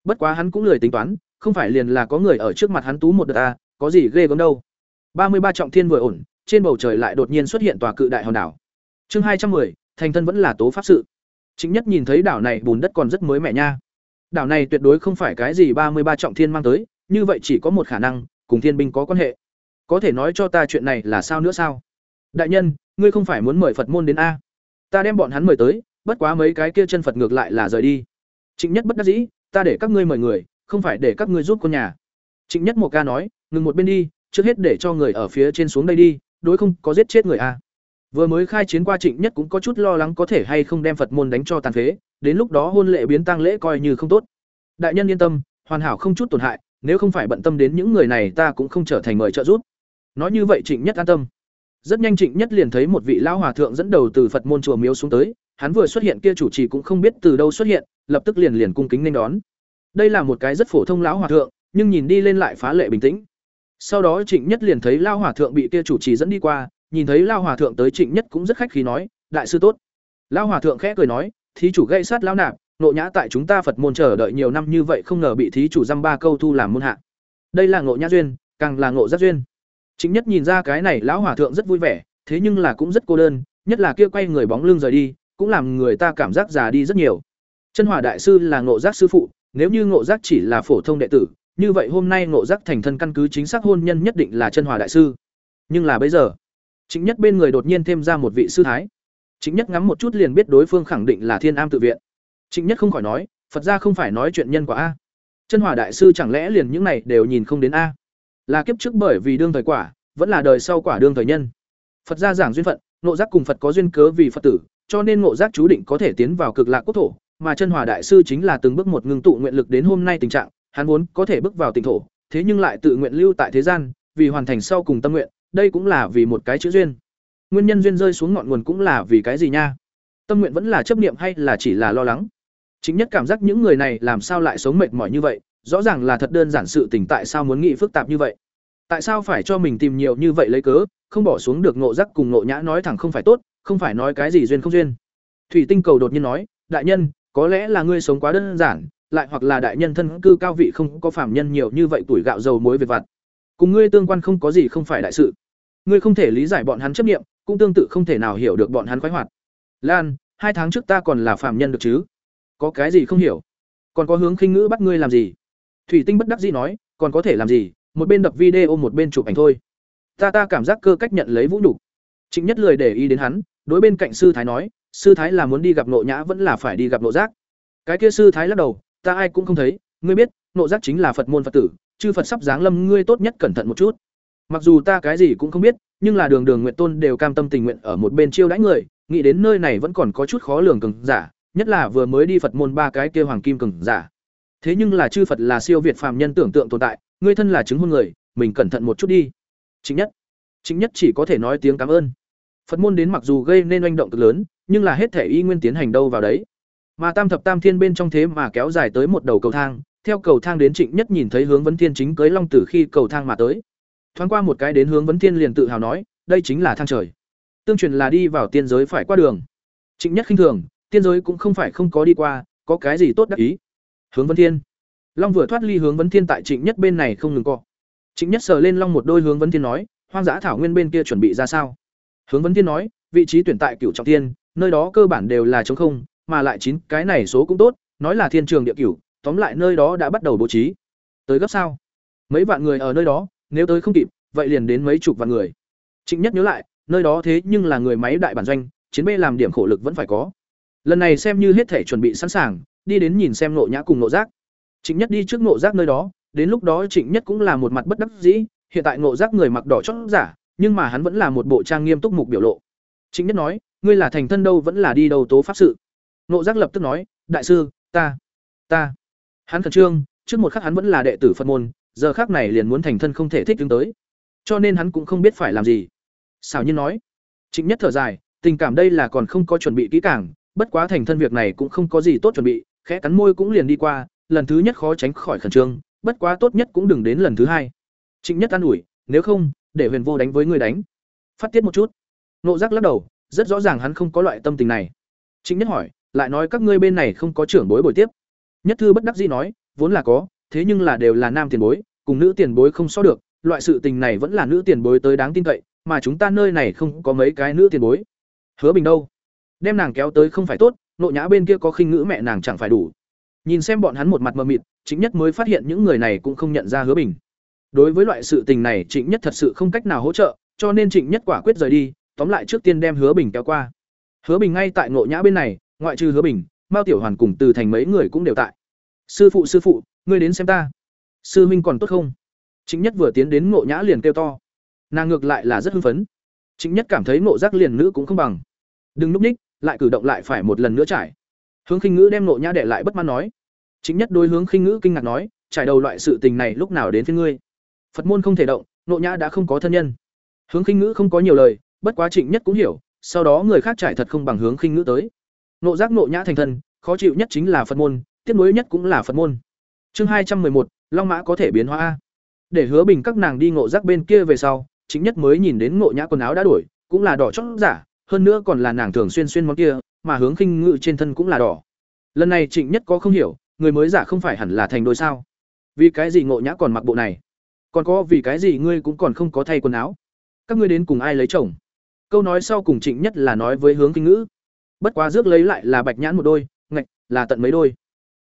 Bất quá hắn cũng lười tính toán, không phải liền là có người ở trước mặt hắn tú một đợt ta có gì ghê gớm đâu. Ba mươi ba trọng thiên vừa ổn trên bầu trời lại đột nhiên xuất hiện tòa cự đại hòn đảo. Chương hai trăm 210, thành thân vẫn là tố pháp sự. Chính nhất nhìn thấy đảo này bùn đất còn rất mới mẻ nha. Đảo này tuyệt đối không phải cái gì ba mươi ba trọng thiên mang tới như vậy chỉ có một khả năng cùng thiên binh có quan hệ. Có thể nói cho ta chuyện này là sao nữa sao? Đại nhân ngươi không phải muốn mời phật môn đến a. Ta đem bọn hắn mời tới bất quá mấy cái kia chân phật ngược lại là rời đi. Trịnh nhất bất đắc dĩ ta để các ngươi mời người không phải để các ngươi giúp con nhà. Trịnh nhất một ca nói ngừng một bên đi, trước hết để cho người ở phía trên xuống đây đi, đối không, có giết chết người a vừa mới khai chiến qua trịnh nhất cũng có chút lo lắng có thể hay không đem phật môn đánh cho tàn phế, đến lúc đó hôn lệ biến tăng lễ coi như không tốt. Đại nhân yên tâm, hoàn hảo không chút tổn hại, nếu không phải bận tâm đến những người này ta cũng không trở thành mời trợ giúp. Nói như vậy trịnh nhất an tâm. Rất nhanh trịnh nhất liền thấy một vị lão hòa thượng dẫn đầu từ phật môn chùa miếu xuống tới, hắn vừa xuất hiện kia chủ trì cũng không biết từ đâu xuất hiện, lập tức liền liền cung kính nên đón. Đây là một cái rất phổ thông lão hòa thượng, nhưng nhìn đi lên lại phá lệ bình tĩnh sau đó trịnh nhất liền thấy lao hòa thượng bị kia chủ trì dẫn đi qua, nhìn thấy lao hòa thượng tới trịnh nhất cũng rất khách khí nói, đại sư tốt. Lao hòa thượng khẽ cười nói, thí chủ gây sát lao nạp, nộ nhã tại chúng ta phật môn chờ đợi nhiều năm như vậy không ngờ bị thí chủ dăm ba câu thu làm môn hạ. Đây là ngộ nhã duyên, càng là ngộ giác duyên. Chính nhất nhìn ra cái này lão hòa thượng rất vui vẻ, thế nhưng là cũng rất cô đơn, nhất là kia quay người bóng lưng rời đi, cũng làm người ta cảm giác già đi rất nhiều. Chân hòa đại sư là ngộ giác sư phụ, nếu như ngộ giác chỉ là phổ thông đệ tử như vậy hôm nay ngộ giác thành thân căn cứ chính xác hôn nhân nhất định là chân hòa đại sư. Nhưng là bây giờ chính nhất bên người đột nhiên thêm ra một vị sư thái. Chính nhất ngắm một chút liền biết đối phương khẳng định là thiên am tự viện. Chính nhất không khỏi nói, phật ra không phải nói chuyện nhân quả a. Chân hòa đại sư chẳng lẽ liền những này đều nhìn không đến a? Là kiếp trước bởi vì đương thời quả, vẫn là đời sau quả đương thời nhân. Phật gia giảng duyên phận, ngộ giác cùng phật có duyên cớ vì phật tử, cho nên ngộ giác chú định có thể tiến vào cực lạc quốc thổ, mà chân hòa đại sư chính là từng bước một ngưng tụ nguyện lực đến hôm nay tình trạng hắn vốn có thể bước vào tỉnh thổ, thế nhưng lại tự nguyện lưu tại thế gian, vì hoàn thành sau cùng tâm nguyện, đây cũng là vì một cái chữ duyên. Nguyên nhân duyên rơi xuống ngọn nguồn cũng là vì cái gì nha? Tâm nguyện vẫn là chấp niệm hay là chỉ là lo lắng? Chính nhất cảm giác những người này làm sao lại sống mệt mỏi như vậy, rõ ràng là thật đơn giản sự tình tại sao muốn nghĩ phức tạp như vậy? Tại sao phải cho mình tìm nhiều như vậy lấy cớ, không bỏ xuống được ngộ giác cùng ngộ nhã nói thẳng không phải tốt, không phải nói cái gì duyên không duyên? Thủy tinh cầu đột nhiên nói, đại nhân, có lẽ là ngươi sống quá đơn giản lại hoặc là đại nhân thân cư cao vị không có phạm nhân nhiều như vậy tuổi gạo dầu muối về vặt. Cùng ngươi tương quan không có gì không phải đại sự. Ngươi không thể lý giải bọn hắn chấp niệm, cũng tương tự không thể nào hiểu được bọn hắn khoái hoạt. Lan, hai tháng trước ta còn là phạm nhân được chứ? Có cái gì không hiểu? Còn có hướng khinh ngữ bắt ngươi làm gì? Thủy tinh bất đắc dĩ nói, còn có thể làm gì? Một bên đập video, một bên chụp ảnh thôi. Ta ta cảm giác cơ cách nhận lấy vũ nhục. Trịnh nhất lười để ý đến hắn, đối bên cạnh sư thái nói, sư thái là muốn đi gặp nộ nhã vẫn là phải đi gặp nộ giác. Cái kia sư thái lắc đầu ta ai cũng không thấy, ngươi biết, nộ giác chính là phật môn phật tử, chư phật sắp giáng lâm, ngươi tốt nhất cẩn thận một chút. Mặc dù ta cái gì cũng không biết, nhưng là đường đường nguyện tôn đều cam tâm tình nguyện ở một bên chiêu đãi người, nghĩ đến nơi này vẫn còn có chút khó lường cường giả, nhất là vừa mới đi phật môn ba cái kia hoàng kim cường giả. Thế nhưng là chư phật là siêu việt phàm nhân tưởng tượng tồn tại, ngươi thân là chứng hôn người, mình cẩn thận một chút đi. Chính nhất chính nhất chỉ có thể nói tiếng cảm ơn. Phật môn đến mặc dù gây nên oanh động cực lớn, nhưng là hết thể y nguyên tiến hành đâu vào đấy mà tam thập tam thiên bên trong thế mà kéo dài tới một đầu cầu thang, theo cầu thang đến trịnh nhất nhìn thấy hướng vấn thiên chính cưới long tử khi cầu thang mà tới. Thoáng qua một cái đến hướng vấn thiên liền tự hào nói, đây chính là thang trời. Tương truyền là đi vào tiên giới phải qua đường. Trịnh nhất khinh thường, tiên giới cũng không phải không có đi qua, có cái gì tốt đắc ý? Hướng vấn thiên. Long vừa thoát ly hướng vấn thiên tại trịnh nhất bên này không ngừng co. Trịnh nhất sờ lên long một đôi hướng vấn thiên nói, hoang dã thảo nguyên bên kia chuẩn bị ra sao? Hướng vấn thiên nói, vị trí tuyển tại cửu trọng thiên, nơi đó cơ bản đều là trống không mà lại chín cái này số cũng tốt, nói là thiên trường địa cửu, tóm lại nơi đó đã bắt đầu bố trí. Tới gấp sao? Mấy vạn người ở nơi đó, nếu tới không kịp, vậy liền đến mấy chục vạn người. Trịnh nhất nhớ lại, nơi đó thế nhưng là người máy đại bản doanh, chiến bê làm điểm khổ lực vẫn phải có. Lần này xem như hết thể chuẩn bị sẵn sàng, đi đến nhìn xem nộ nhã cùng nộ giác. Trịnh nhất đi trước nộ giác nơi đó, đến lúc đó trịnh nhất cũng là một mặt bất đắc dĩ, hiện tại nộ giác người mặc đỏ chót giả, nhưng mà hắn vẫn là một bộ trang nghiêm túc mục biểu lộ. Trịnh nhất nói, ngươi là thành thân đâu vẫn là đi đầu tố pháp sự? Nộ giác lập tức nói, đại sư, ta ta. Hắn khẩn trương, trước một khắc hắn vẫn là đệ tử phật môn, giờ khác này liền muốn thành thân không thể thích đứng tới. Cho nên hắn cũng không biết phải làm gì. Xảo nhiên nói, trịnh nhất thở dài, tình cảm đây là còn không có chuẩn bị kỹ càng, bất quá thành thân việc này cũng không có gì tốt chuẩn bị, khẽ cắn môi cũng liền đi qua, lần thứ nhất khó tránh khỏi khẩn trương, bất quá tốt nhất cũng đừng đến lần thứ hai. Trịnh nhất an ủi, nếu không, để huyền vô đánh với người đánh. Phát tiết một chút. Nộ giác lắc đầu, rất rõ ràng hắn không có loại tâm tình này. Trịnh nhất hỏi lại nói các ngươi bên này không có trưởng bối bồi tiếp. Nhất thư bất đắc dĩ nói, vốn là có, thế nhưng là đều là nam tiền bối, cùng nữ tiền bối không so được, loại sự tình này vẫn là nữ tiền bối tới đáng tin cậy, mà chúng ta nơi này không có mấy cái nữ tiền bối. Hứa bình đâu? Đem nàng kéo tới không phải tốt nội nhã bên kia có khinh ngữ mẹ nàng chẳng phải đủ. Nhìn xem bọn hắn một mặt mờ mịt chính nhất mới phát hiện những người này cũng không nhận ra hứa bình. Đối với loại sự tình này, trịnh nhất thật sự không cách nào hỗ trợ, cho nên trịnh nhất quả quyết rời đi, tóm lại trước tiên đem hứa bình kéo qua. Hứa bình ngay tại ngộ nhã bên này ngoại trừ hứa bình, mao tiểu hoàn cùng từ thành mấy người cũng đều tại. Sư phụ sư phụ, ngươi đến xem ta. Sư huynh còn tốt không? Chính nhất vừa tiến đến ngộ nhã liền kêu to. Nàng ngược lại là rất hưng phấn. Chính nhất cảm thấy ngộ giác liền nữ cũng không bằng. Đừng núp ních, lại cử động lại phải một lần nữa trải. Hướng khinh ngữ đem ngộ nhã để lại bất mãn nói. Chính nhất đối hướng khinh ngữ kinh ngạc nói, trải đầu loại sự tình này lúc nào đến với ngươi? Phật môn không thể động, ngộ nhã đã không có thân nhân. Hướng khinh ngữ không có nhiều lời, bất quá trịnh nhất cũng hiểu, sau đó người khác trải thật không bằng hướng khinh ngữ tới nộ giác nộ nhã thành thân, khó chịu nhất chính là phật môn tiếp nối nhất cũng là phật môn. Chương hai trăm một, long mã có thể biến hóa a. Để hứa bình các nàng đi ngộ giác bên kia về sau, chính nhất mới nhìn đến ngộ nhã quần áo đã đổi, cũng là đỏ chót giả, hơn nữa còn là nàng thường xuyên xuyên món kia, mà hướng khinh ngự trên thân cũng là đỏ. Lần này trịnh nhất có không hiểu, người mới giả không phải hẳn là thành đôi sao? Vì cái gì ngộ nhã còn mặc bộ này? Còn có vì cái gì ngươi cũng còn không có thay quần áo? Các ngươi đến cùng ai lấy chồng? Câu nói sau cùng trịnh nhất là nói với hướng kinh ngữ bất quá rước lấy lại là bạch nhãn một đôi, ngạch, là tận mấy đôi.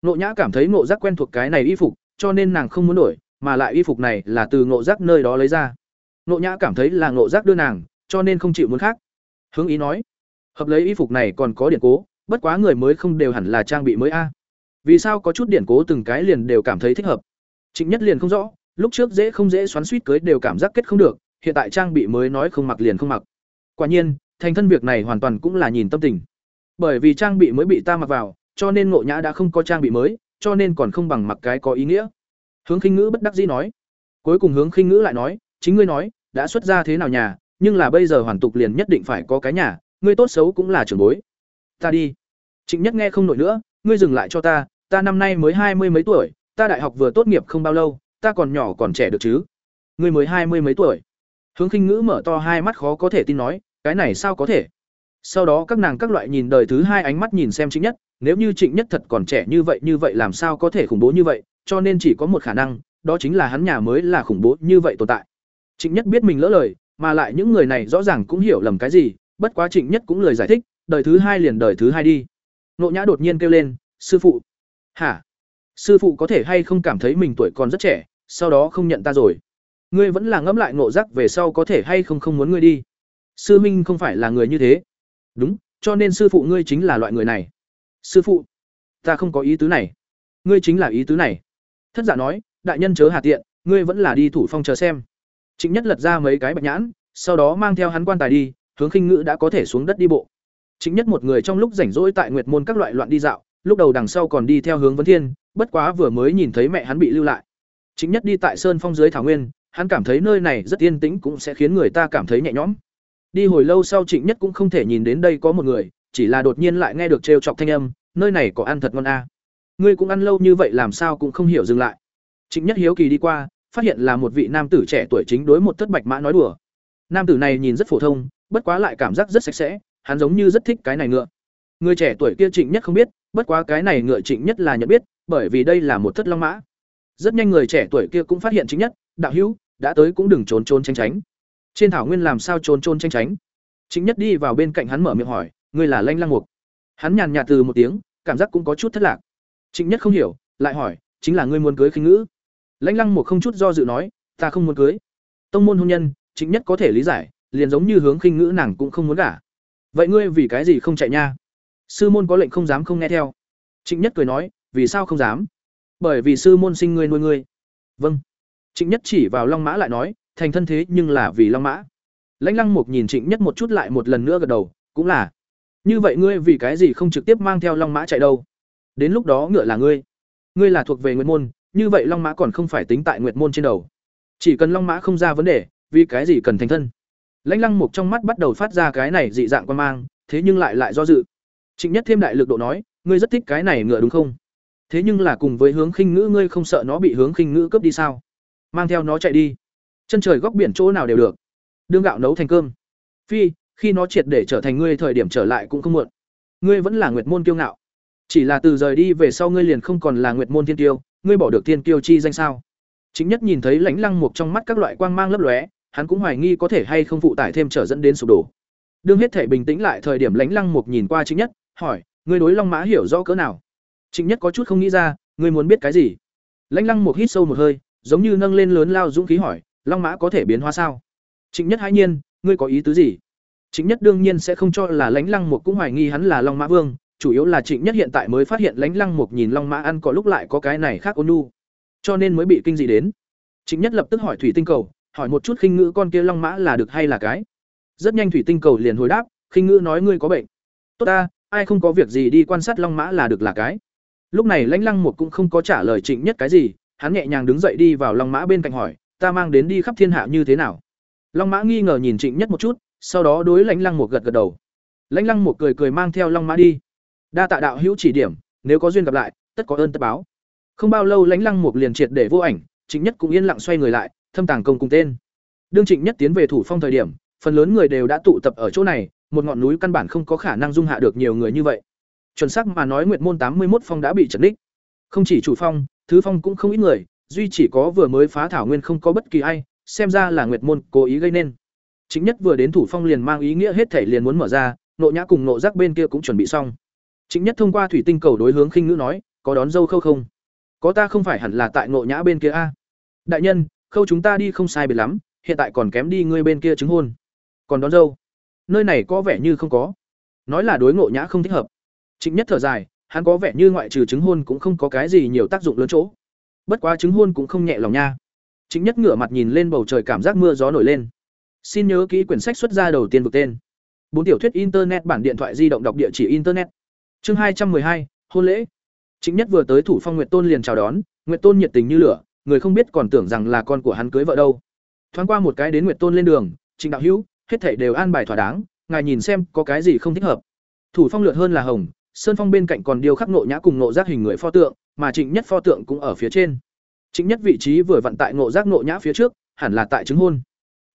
Ngộ nhã cảm thấy ngộ giác quen thuộc cái này y phục, cho nên nàng không muốn đổi, mà lại y phục này là từ ngộ giác nơi đó lấy ra. Ngộ nhã cảm thấy là ngộ giác đưa nàng, cho nên không chịu muốn khác. Hướng ý nói, hợp lấy y phục này còn có điện cố, bất quá người mới không đều hẳn là trang bị mới a. Vì sao có chút điện cố từng cái liền đều cảm thấy thích hợp? Trịnh nhất liền không rõ, lúc trước dễ không dễ xoắn suýt cưới đều cảm giác kết không được, hiện tại trang bị mới nói không mặc liền không mặc. Quả nhiên, thành thân việc này hoàn toàn cũng là nhìn tâm tình bởi vì trang bị mới bị ta mặc vào, cho nên ngộ nhã đã không có trang bị mới, cho nên còn không bằng mặc cái có ý nghĩa. Hướng khinh ngữ bất đắc dĩ nói. Cuối cùng hướng khinh ngữ lại nói, chính ngươi nói, đã xuất ra thế nào nhà, nhưng là bây giờ hoàn tục liền nhất định phải có cái nhà, ngươi tốt xấu cũng là trưởng bối. Ta đi. Trịnh nhất nghe không nổi nữa, ngươi dừng lại cho ta ta năm nay mới hai mươi mấy tuổi, ta đại học vừa tốt nghiệp không bao lâu, ta còn nhỏ còn trẻ được chứ. Ngươi mới hai mươi mấy tuổi. Hướng khinh ngữ mở to hai mắt khó có thể tin nói, cái này sao có thể? Sau đó các nàng các loại nhìn đời thứ hai ánh mắt nhìn xem trịnh nhất, nếu như trịnh nhất thật còn trẻ như vậy như vậy làm sao có thể khủng bố như vậy, cho nên chỉ có một khả năng, đó chính là hắn nhà mới là khủng bố như vậy tồn tại. Trịnh nhất biết mình lỡ lời, mà lại những người này rõ ràng cũng hiểu lầm cái gì, bất quá trịnh nhất cũng lời giải thích, đời thứ hai liền đời thứ hai đi. Nộ nhã đột nhiên kêu lên, sư phụ. Hả? Sư phụ có thể hay không cảm thấy mình tuổi còn rất trẻ, sau đó không nhận ta rồi? Ngươi vẫn là ngẫm lại ngộ giác về sau có thể hay không không muốn ngươi đi. Sư minh không phải là người như thế đúng, cho nên sư phụ ngươi chính là loại người này. Sư phụ, ta không có ý tứ này. Ngươi chính là ý tứ này. Thất giả nói, đại nhân chớ hà tiện, ngươi vẫn là đi thủ phong chờ xem. Trịnh nhất lật ra mấy cái bạch nhãn, sau đó mang theo hắn quan tài đi, hướng khinh ngữ đã có thể xuống đất đi bộ. Trịnh nhất một người trong lúc rảnh rỗi tại nguyệt môn các loại loạn đi dạo, lúc đầu đằng sau còn đi theo hướng vấn thiên, bất quá vừa mới nhìn thấy mẹ hắn bị lưu lại. Trịnh nhất đi tại sơn phong dưới thảo nguyên, hắn cảm thấy nơi này rất yên tĩnh cũng sẽ khiến người ta cảm thấy nhẹ nhõm đi hồi lâu sau trịnh nhất cũng không thể nhìn đến đây có một người, chỉ là đột nhiên lại nghe được trêu chọc thanh âm, nơi này có ăn thật ngon a à. ngươi cũng ăn lâu như vậy làm sao cũng không hiểu dừng lại. Trịnh nhất hiếu kỳ đi qua, phát hiện là một vị nam tử trẻ tuổi chính đối một thất bạch mã nói đùa. Nam tử này nhìn rất phổ thông, bất quá lại cảm giác rất sạch sẽ, hắn giống như rất thích cái này ngựa. Người trẻ tuổi kia trịnh nhất không biết, bất quá cái này ngựa trịnh nhất là nhận biết, bởi vì đây là một thất long mã. Rất nhanh người trẻ tuổi kia cũng phát hiện trịnh nhất, đạo hữu, đã tới cũng đừng trốn trốn tránh tránh trên thảo nguyên làm sao trốn trôn tranh tránh? Chính nhất đi vào bên cạnh hắn mở miệng hỏi, ngươi là lanh lang mục? Hắn nhàn nhạt từ một tiếng, cảm giác cũng có chút thất lạc. Chính nhất không hiểu, lại hỏi, chính là ngươi muốn cưới khinh ngữ? Lãnh lăng mục không chút do dự nói, ta không muốn cưới. Tông môn hôn nhân, chính nhất có thể lý giải, liền giống như hướng khinh ngữ nàng cũng không muốn gả. Vậy ngươi vì cái gì không chạy nha? Sư môn có lệnh không dám không nghe theo. Trịnh nhất cười nói, vì sao không dám? Bởi vì sư môn sinh ngươi nuôi ngươi. Vâng. Trịnh nhất chỉ vào long mã lại nói thành thân thế nhưng là vì long mã. Lãnh lăng mục nhìn trịnh nhất một chút lại một lần nữa gật đầu, cũng là, như vậy ngươi vì cái gì không trực tiếp mang theo long mã chạy đâu? Đến lúc đó ngựa là ngươi. Ngươi là thuộc về nguyệt môn, như vậy long mã còn không phải tính tại nguyệt môn trên đầu. Chỉ cần long mã không ra vấn đề, vì cái gì cần thành thân? Lãnh lăng mục trong mắt bắt đầu phát ra cái này dị dạng quan mang, thế nhưng lại lại do dự. Trịnh nhất thêm đại lực độ nói, ngươi rất thích cái này ngựa đúng không? Thế nhưng là cùng với hướng khinh ngữ ngươi không sợ nó bị hướng khinh ngữ cướp đi sao? Mang theo nó chạy đi chân trời góc biển chỗ nào đều được. Đương gạo nấu thành cơm. Phi, khi nó triệt để trở thành ngươi thời điểm trở lại cũng không muộn. Ngươi vẫn là nguyệt môn kiêu ngạo. Chỉ là từ rời đi về sau ngươi liền không còn là nguyệt môn thiên tiêu, ngươi bỏ được thiên tiêu chi danh sao? Chính nhất nhìn thấy lãnh lăng mục trong mắt các loại quang mang lấp lóe, hắn cũng hoài nghi có thể hay không phụ tải thêm trở dẫn đến sụp đổ. Đương hết thể bình tĩnh lại thời điểm lãnh lăng mục nhìn qua chính nhất, hỏi, ngươi đối long mã hiểu rõ cỡ nào? Chính nhất có chút không nghĩ ra, ngươi muốn biết cái gì? Lãnh lăng mục hít sâu một hơi, giống như nâng lên lớn lao dũng khí hỏi long mã có thể biến hóa sao? Trịnh nhất hãi nhiên, ngươi có ý tứ gì? Trịnh nhất đương nhiên sẽ không cho là lãnh lăng mục cũng hoài nghi hắn là long mã vương, chủ yếu là trịnh nhất hiện tại mới phát hiện lãnh lăng mục nhìn long mã ăn có lúc lại có cái này khác ôn nu cho nên mới bị kinh dị đến. Trịnh nhất lập tức hỏi thủy tinh cầu, hỏi một chút khinh ngữ con kia long mã là được hay là cái? Rất nhanh thủy tinh cầu liền hồi đáp, khinh ngữ nói ngươi có bệnh. Tốt ta, ai không có việc gì đi quan sát long mã là được là cái. Lúc này lãnh lăng mục cũng không có trả lời trịnh nhất cái gì, hắn nhẹ nhàng đứng dậy đi vào long mã bên cạnh hỏi ta mang đến đi khắp thiên hạ như thế nào? Long mã nghi ngờ nhìn trịnh nhất một chút, sau đó đối lãnh lăng một gật gật đầu. Lãnh lăng một cười cười mang theo long mã đi. Đa tạ đạo hữu chỉ điểm, nếu có duyên gặp lại, tất có ơn tất báo. Không bao lâu lãnh lăng một liền triệt để vô ảnh, trịnh nhất cũng yên lặng xoay người lại, thâm tàng công cùng tên. Đương trịnh nhất tiến về thủ phong thời điểm, phần lớn người đều đã tụ tập ở chỗ này, một ngọn núi căn bản không có khả năng dung hạ được nhiều người như vậy. Chuẩn xác mà nói nguyệt môn tám mươi một phong đã bị trật đích không chỉ chủ phong, thứ phong cũng không ít người duy chỉ có vừa mới phá thảo nguyên không có bất kỳ ai, xem ra là nguyệt môn cố ý gây nên. Chính nhất vừa đến thủ phong liền mang ý nghĩa hết thể liền muốn mở ra, nộ nhã cùng nộ giác bên kia cũng chuẩn bị xong. Chính nhất thông qua thủy tinh cầu đối hướng khinh ngữ nói, có đón dâu khâu không? Có ta không phải hẳn là tại nộ nhã bên kia a? Đại nhân, khâu chúng ta đi không sai biệt lắm, hiện tại còn kém đi ngươi bên kia chứng hôn. Còn đón dâu? Nơi này có vẻ như không có. Nói là đối ngộ nhã không thích hợp. Trịnh nhất thở dài, hắn có vẻ như ngoại trừ chứng hôn cũng không có cái gì nhiều tác dụng lớn chỗ bất quá chứng hôn cũng không nhẹ lòng nha. Chính nhất ngửa mặt nhìn lên bầu trời cảm giác mưa gió nổi lên. Xin nhớ kỹ quyển sách xuất ra đầu tiên vực tên. Bốn tiểu thuyết internet bản điện thoại di động đọc địa chỉ internet. Chương hai trăm hai, hôn lễ. Chính nhất vừa tới thủ phong nguyệt tôn liền chào đón, nguyệt tôn nhiệt tình như lửa, người không biết còn tưởng rằng là con của hắn cưới vợ đâu. Thoáng qua một cái đến nguyệt tôn lên đường, trịnh đạo hữu, hết thảy đều an bài thỏa đáng, ngài nhìn xem có cái gì không thích hợp. Thủ phong lượt hơn là hồng, sơn phong bên cạnh còn điêu khắc nộ nhã cùng nộ giác hình người pho tượng mà trịnh nhất pho tượng cũng ở phía trên. Trịnh nhất vị trí vừa vặn tại ngộ giác ngộ nhã phía trước, hẳn là tại chứng hôn.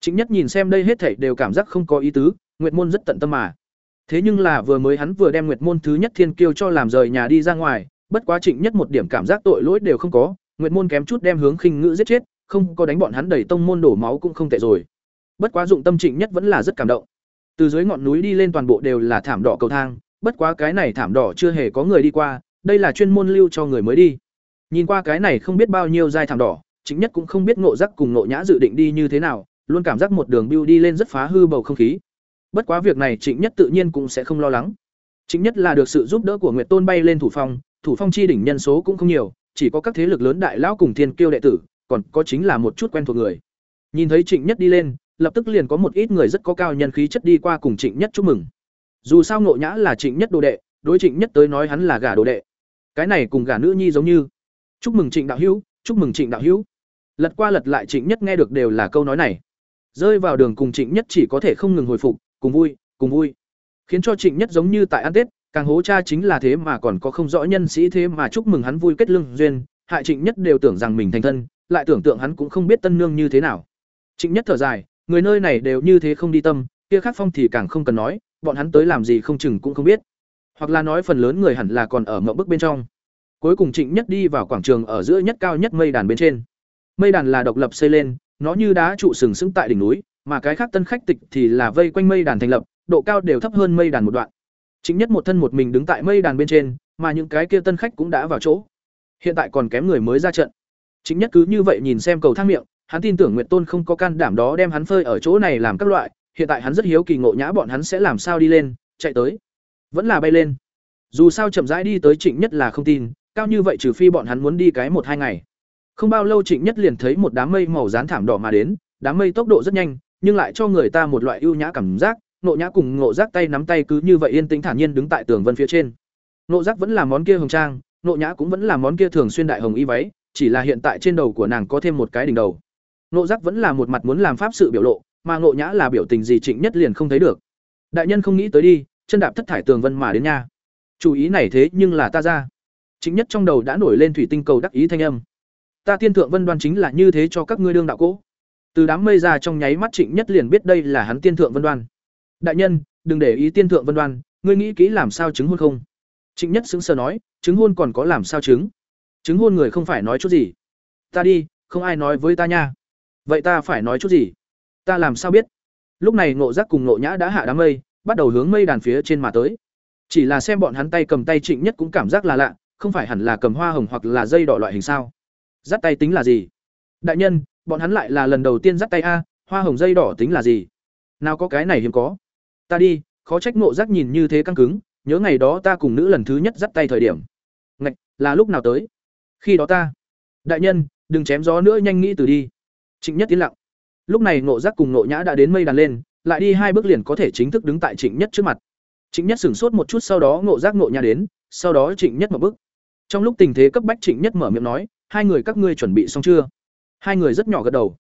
Trịnh nhất nhìn xem đây hết thảy đều cảm giác không có ý tứ, nguyệt môn rất tận tâm mà. Thế nhưng là vừa mới hắn vừa đem nguyệt môn thứ nhất thiên kiêu cho làm rời nhà đi ra ngoài, bất quá trịnh nhất một điểm cảm giác tội lỗi đều không có, nguyệt môn kém chút đem hướng khinh ngữ giết chết, không có đánh bọn hắn đẩy tông môn đổ máu cũng không tệ rồi. Bất quá dụng tâm trịnh nhất vẫn là rất cảm động. Từ dưới ngọn núi đi lên toàn bộ đều là thảm đỏ cầu thang, bất quá cái này thảm đỏ chưa hề có người đi qua đây là chuyên môn lưu cho người mới đi nhìn qua cái này không biết bao nhiêu dai thảm đỏ chính nhất cũng không biết ngộ giác cùng ngộ nhã dự định đi như thế nào luôn cảm giác một đường bưu đi lên rất phá hư bầu không khí bất quá việc này trịnh nhất tự nhiên cũng sẽ không lo lắng chính nhất là được sự giúp đỡ của nguyệt tôn bay lên thủ phong thủ phong chi đỉnh nhân số cũng không nhiều chỉ có các thế lực lớn đại lão cùng thiên kiêu đệ tử còn có chính là một chút quen thuộc người nhìn thấy trịnh nhất đi lên lập tức liền có một ít người rất có cao nhân khí chất đi qua cùng Trịnh Nhất chúc mừng. Dù sao Ngộ Nhã là Trịnh Nhất đồ đệ, đối Trịnh Nhất tới nói hắn là gả đồ đệ. Cái này cùng gả nữ nhi giống như. Chúc mừng Trịnh đạo hữu, chúc mừng Trịnh đạo hữu. Lật qua lật lại Trịnh Nhất nghe được đều là câu nói này. Rơi vào đường cùng Trịnh Nhất chỉ có thể không ngừng hồi phục, cùng vui, cùng vui. Khiến cho Trịnh Nhất giống như tại ăn Tết, càng hố cha chính là thế mà còn có không rõ nhân sĩ thế mà chúc mừng hắn vui kết lương duyên, hại Trịnh Nhất đều tưởng rằng mình thành thân, lại tưởng tượng hắn cũng không biết tân nương như thế nào. Trịnh Nhất thở dài, người nơi này đều như thế không đi tâm kia khác phong thì càng không cần nói bọn hắn tới làm gì không chừng cũng không biết hoặc là nói phần lớn người hẳn là còn ở mộng bức bên trong. Cuối cùng trịnh nhất đi vào quảng trường ở giữa nhất cao nhất mây đàn bên trên. Mây đàn là độc lập xây lên nó như đá trụ sừng sững tại đỉnh núi mà cái khác tân khách tịch thì là vây quanh mây đàn thành lập độ cao đều thấp hơn mây đàn một đoạn. Trịnh nhất một thân một mình đứng tại mây đàn bên trên mà những cái kia tân khách cũng đã vào chỗ. Hiện tại còn kém người mới ra trận. Trịnh nhất cứ như vậy nhìn xem cầu thang miệng hắn tin tưởng Nguyệt Tôn không có can đảm đó đem hắn phơi ở chỗ này làm các loại, hiện tại hắn rất hiếu kỳ ngộ nhã bọn hắn sẽ làm sao đi lên, chạy tới. Vẫn là bay lên. Dù sao chậm rãi đi tới Trịnh Nhất là không tin, cao như vậy trừ phi bọn hắn muốn đi cái một hai ngày. Không bao lâu Trịnh Nhất liền thấy một đám mây màu dán thảm đỏ mà đến, đám mây tốc độ rất nhanh, nhưng lại cho người ta một loại ưu nhã cảm giác, nộ Nhã cùng Ngộ Giác tay nắm tay cứ như vậy yên tĩnh thản nhiên đứng tại tường vân phía trên. nộ Giác vẫn là món kia hồng trang, nộ Nhã cũng vẫn là món kia thường xuyên đại hồng y váy, chỉ là hiện tại trên đầu của nàng có thêm một cái đỉnh đầu. nộ Giác vẫn là một mặt muốn làm pháp sự biểu lộ, mà nộ Nhã là biểu tình gì Trịnh Nhất liền không thấy được. Đại nhân không nghĩ tới đi, chân đạp thất thải tường vân mà đến nha. Chủ ý này thế nhưng là ta ra. Trịnh Nhất trong đầu đã nổi lên thủy tinh cầu đắc ý thanh âm. Ta tiên thượng vân đoan chính là như thế cho các ngươi đương đạo cố. Từ đám mây ra trong nháy mắt Trịnh Nhất liền biết đây là hắn tiên thượng vân đoan. Đại nhân, đừng để ý tiên thượng vân đoan, ngươi nghĩ kỹ làm sao chứng hôn không? Trịnh Nhất sững sờ nói, chứng hôn còn có làm sao chứng? Chứng hôn người không phải nói chút gì. Ta đi, không ai nói với ta nha vậy ta phải nói chút gì ta làm sao biết lúc này ngộ giác cùng ngộ nhã đã hạ đám mây bắt đầu hướng mây đàn phía trên mà tới. Chỉ là xem bọn hắn tay cầm tay trịnh nhất cũng cảm giác là lạ không phải hẳn là cầm hoa hồng hoặc là dây đỏ loại hình sao? Dắt tay tính là gì? Đại nhân bọn hắn lại là lần đầu tiên dắt tay a hoa hồng dây đỏ tính là gì? Nào có cái này hiếm có. Ta đi khó trách ngộ giác nhìn như thế căng cứng nhớ ngày đó ta cùng nữ lần thứ nhất dắt tay thời điểm. Ngạch là lúc nào tới? Khi đó ta. Đại nhân đừng chém gió nữa nhanh nghĩ từ đi. Trịnh Nhất tiến lặng. Lúc này Ngộ Giác cùng Ngộ Nhã đã đến mây đàn lên, lại đi hai bước liền có thể chính thức đứng tại Trịnh Nhất trước mặt. Trịnh Nhất sửng sốt một chút sau đó Ngộ Giác Ngộ nha đến, sau đó Trịnh Nhất mở bước. Trong lúc tình thế cấp bách Trịnh Nhất mở miệng nói, hai người các ngươi chuẩn bị xong chưa? Hai người rất nhỏ gật đầu.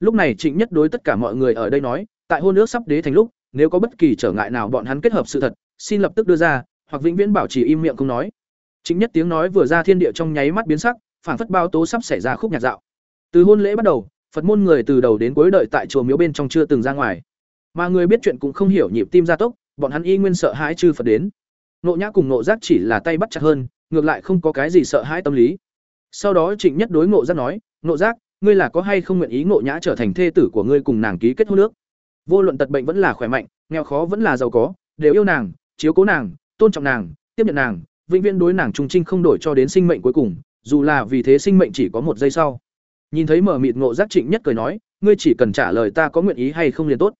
Lúc này Trịnh Nhất đối tất cả mọi người ở đây nói, tại hôn ước sắp đế thành lúc, nếu có bất kỳ trở ngại nào bọn hắn kết hợp sự thật, xin lập tức đưa ra, hoặc vĩnh viễn bảo trì im miệng không nói. Trịnh Nhất tiếng nói vừa ra thiên địa trong nháy mắt biến sắc, phản phất bao tố sắp xảy ra khúc nhạc dạo. Từ hôn lễ bắt đầu, Phật môn người từ đầu đến cuối đợi tại chùa miếu bên trong chưa từng ra ngoài. Mà người biết chuyện cũng không hiểu nhịp tim gia tốc, bọn hắn y nguyên sợ hãi chư Phật đến. nộ nhã cùng nộ giác chỉ là tay bắt chặt hơn ngược lại không có cái gì sợ hãi tâm lý. Sau đó trịnh nhất đối ngộ giác nói nộ giác ngươi là có hay không nguyện ý ngộ nhã trở thành thê tử của ngươi cùng nàng ký kết hôn nước vô luận tật bệnh vẫn là khỏe mạnh nghèo khó vẫn là giàu có đều yêu nàng chiếu cố nàng tôn trọng nàng tiếp nhận nàng vĩnh viễn đối nàng trung trinh không đổi cho đến sinh mệnh cuối cùng dù là vì thế sinh mệnh chỉ có một giây sau. Nhìn thấy mở mịt ngộ giác trịnh nhất cười nói ngươi chỉ cần trả lời ta có nguyện ý hay không liền tốt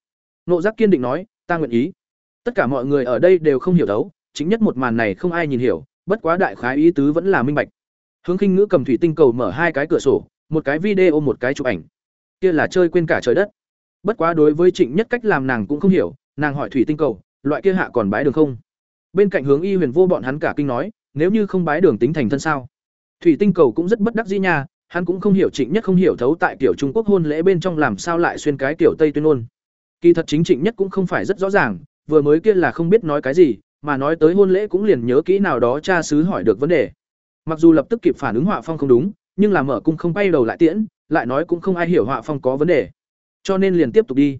ngộ giác kiên định nói, ta nguyện ý. Tất cả mọi người ở đây đều không hiểu đấu, chính nhất một màn này không ai nhìn hiểu, bất quá đại khái ý tứ vẫn là minh bạch. Hướng khinh ngữ cầm thủy tinh cầu mở hai cái cửa sổ, một cái video một cái chụp ảnh. Kia là chơi quên cả trời đất. Bất quá đối với trịnh nhất cách làm nàng cũng không hiểu, nàng hỏi thủy tinh cầu, loại kia hạ còn bái đường không? Bên cạnh hướng y huyền vô bọn hắn cả kinh nói, nếu như không bái đường tính thành thân sao? Thủy tinh cầu cũng rất bất đắc dĩ nha, hắn cũng không hiểu trịnh nhất không hiểu thấu tại kiểu trung quốc hôn lễ bên trong làm sao lại xuyên cái kiểu tây tuyên ôn kỳ thật chính trịnh nhất cũng không phải rất rõ ràng, vừa mới kia là không biết nói cái gì, mà nói tới hôn lễ cũng liền nhớ kỹ nào đó cha sứ hỏi được vấn đề. Mặc dù lập tức kịp phản ứng họa phong không đúng, nhưng là mở cung không bay đầu lại tiễn, lại nói cũng không ai hiểu họa phong có vấn đề. Cho nên liền tiếp tục đi.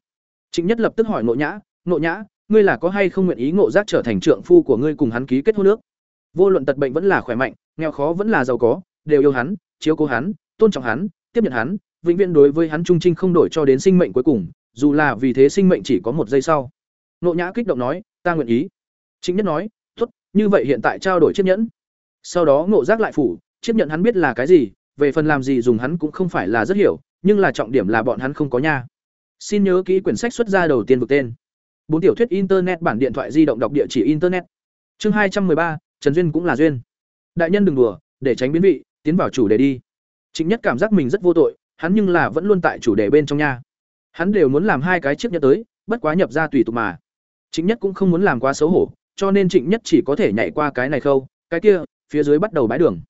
Trịnh nhất lập tức hỏi ngộ nhã ngộ nhã, ngươi là có hay không nguyện ý ngộ giác trở thành trượng phu của ngươi cùng hắn ký kết hôn nước vô luận tật bệnh vẫn là khỏe mạnh, nghèo khó vẫn là giàu có, đều yêu hắn, chiếu cố hắn, tôn trọng hắn, tiếp nhận hắn, vĩnh viễn đối với hắn trung trinh không đổi cho đến sinh mệnh cuối cùng dù là vì thế sinh mệnh chỉ có một giây sau. Ngộ nhã kích động nói, ta nguyện ý. Chính nhất nói, tốt, như vậy hiện tại trao đổi chiếc nhẫn. Sau đó ngộ giác lại phủ, chiếc nhận hắn biết là cái gì, về phần làm gì dùng hắn cũng không phải là rất hiểu, nhưng là trọng điểm là bọn hắn không có nha. Xin nhớ kỹ quyển sách xuất ra đầu tiên vực tên. Bốn tiểu thuyết internet bản điện thoại di động đọc địa chỉ internet. Chương hai trăm ba, trần duyên cũng là duyên. Đại nhân đừng đùa, để tránh biến vị, tiến vào chủ đề đi. Chính nhất cảm giác mình rất vô tội, hắn nhưng là vẫn luôn tại chủ đề bên trong nha hắn đều muốn làm hai cái chiếc nhẫn tới, bất quá nhập ra tùy tục mà. Trịnh nhất cũng không muốn làm quá xấu hổ, cho nên trịnh nhất chỉ có thể nhảy qua cái này khâu, cái kia, phía dưới bắt đầu bái đường.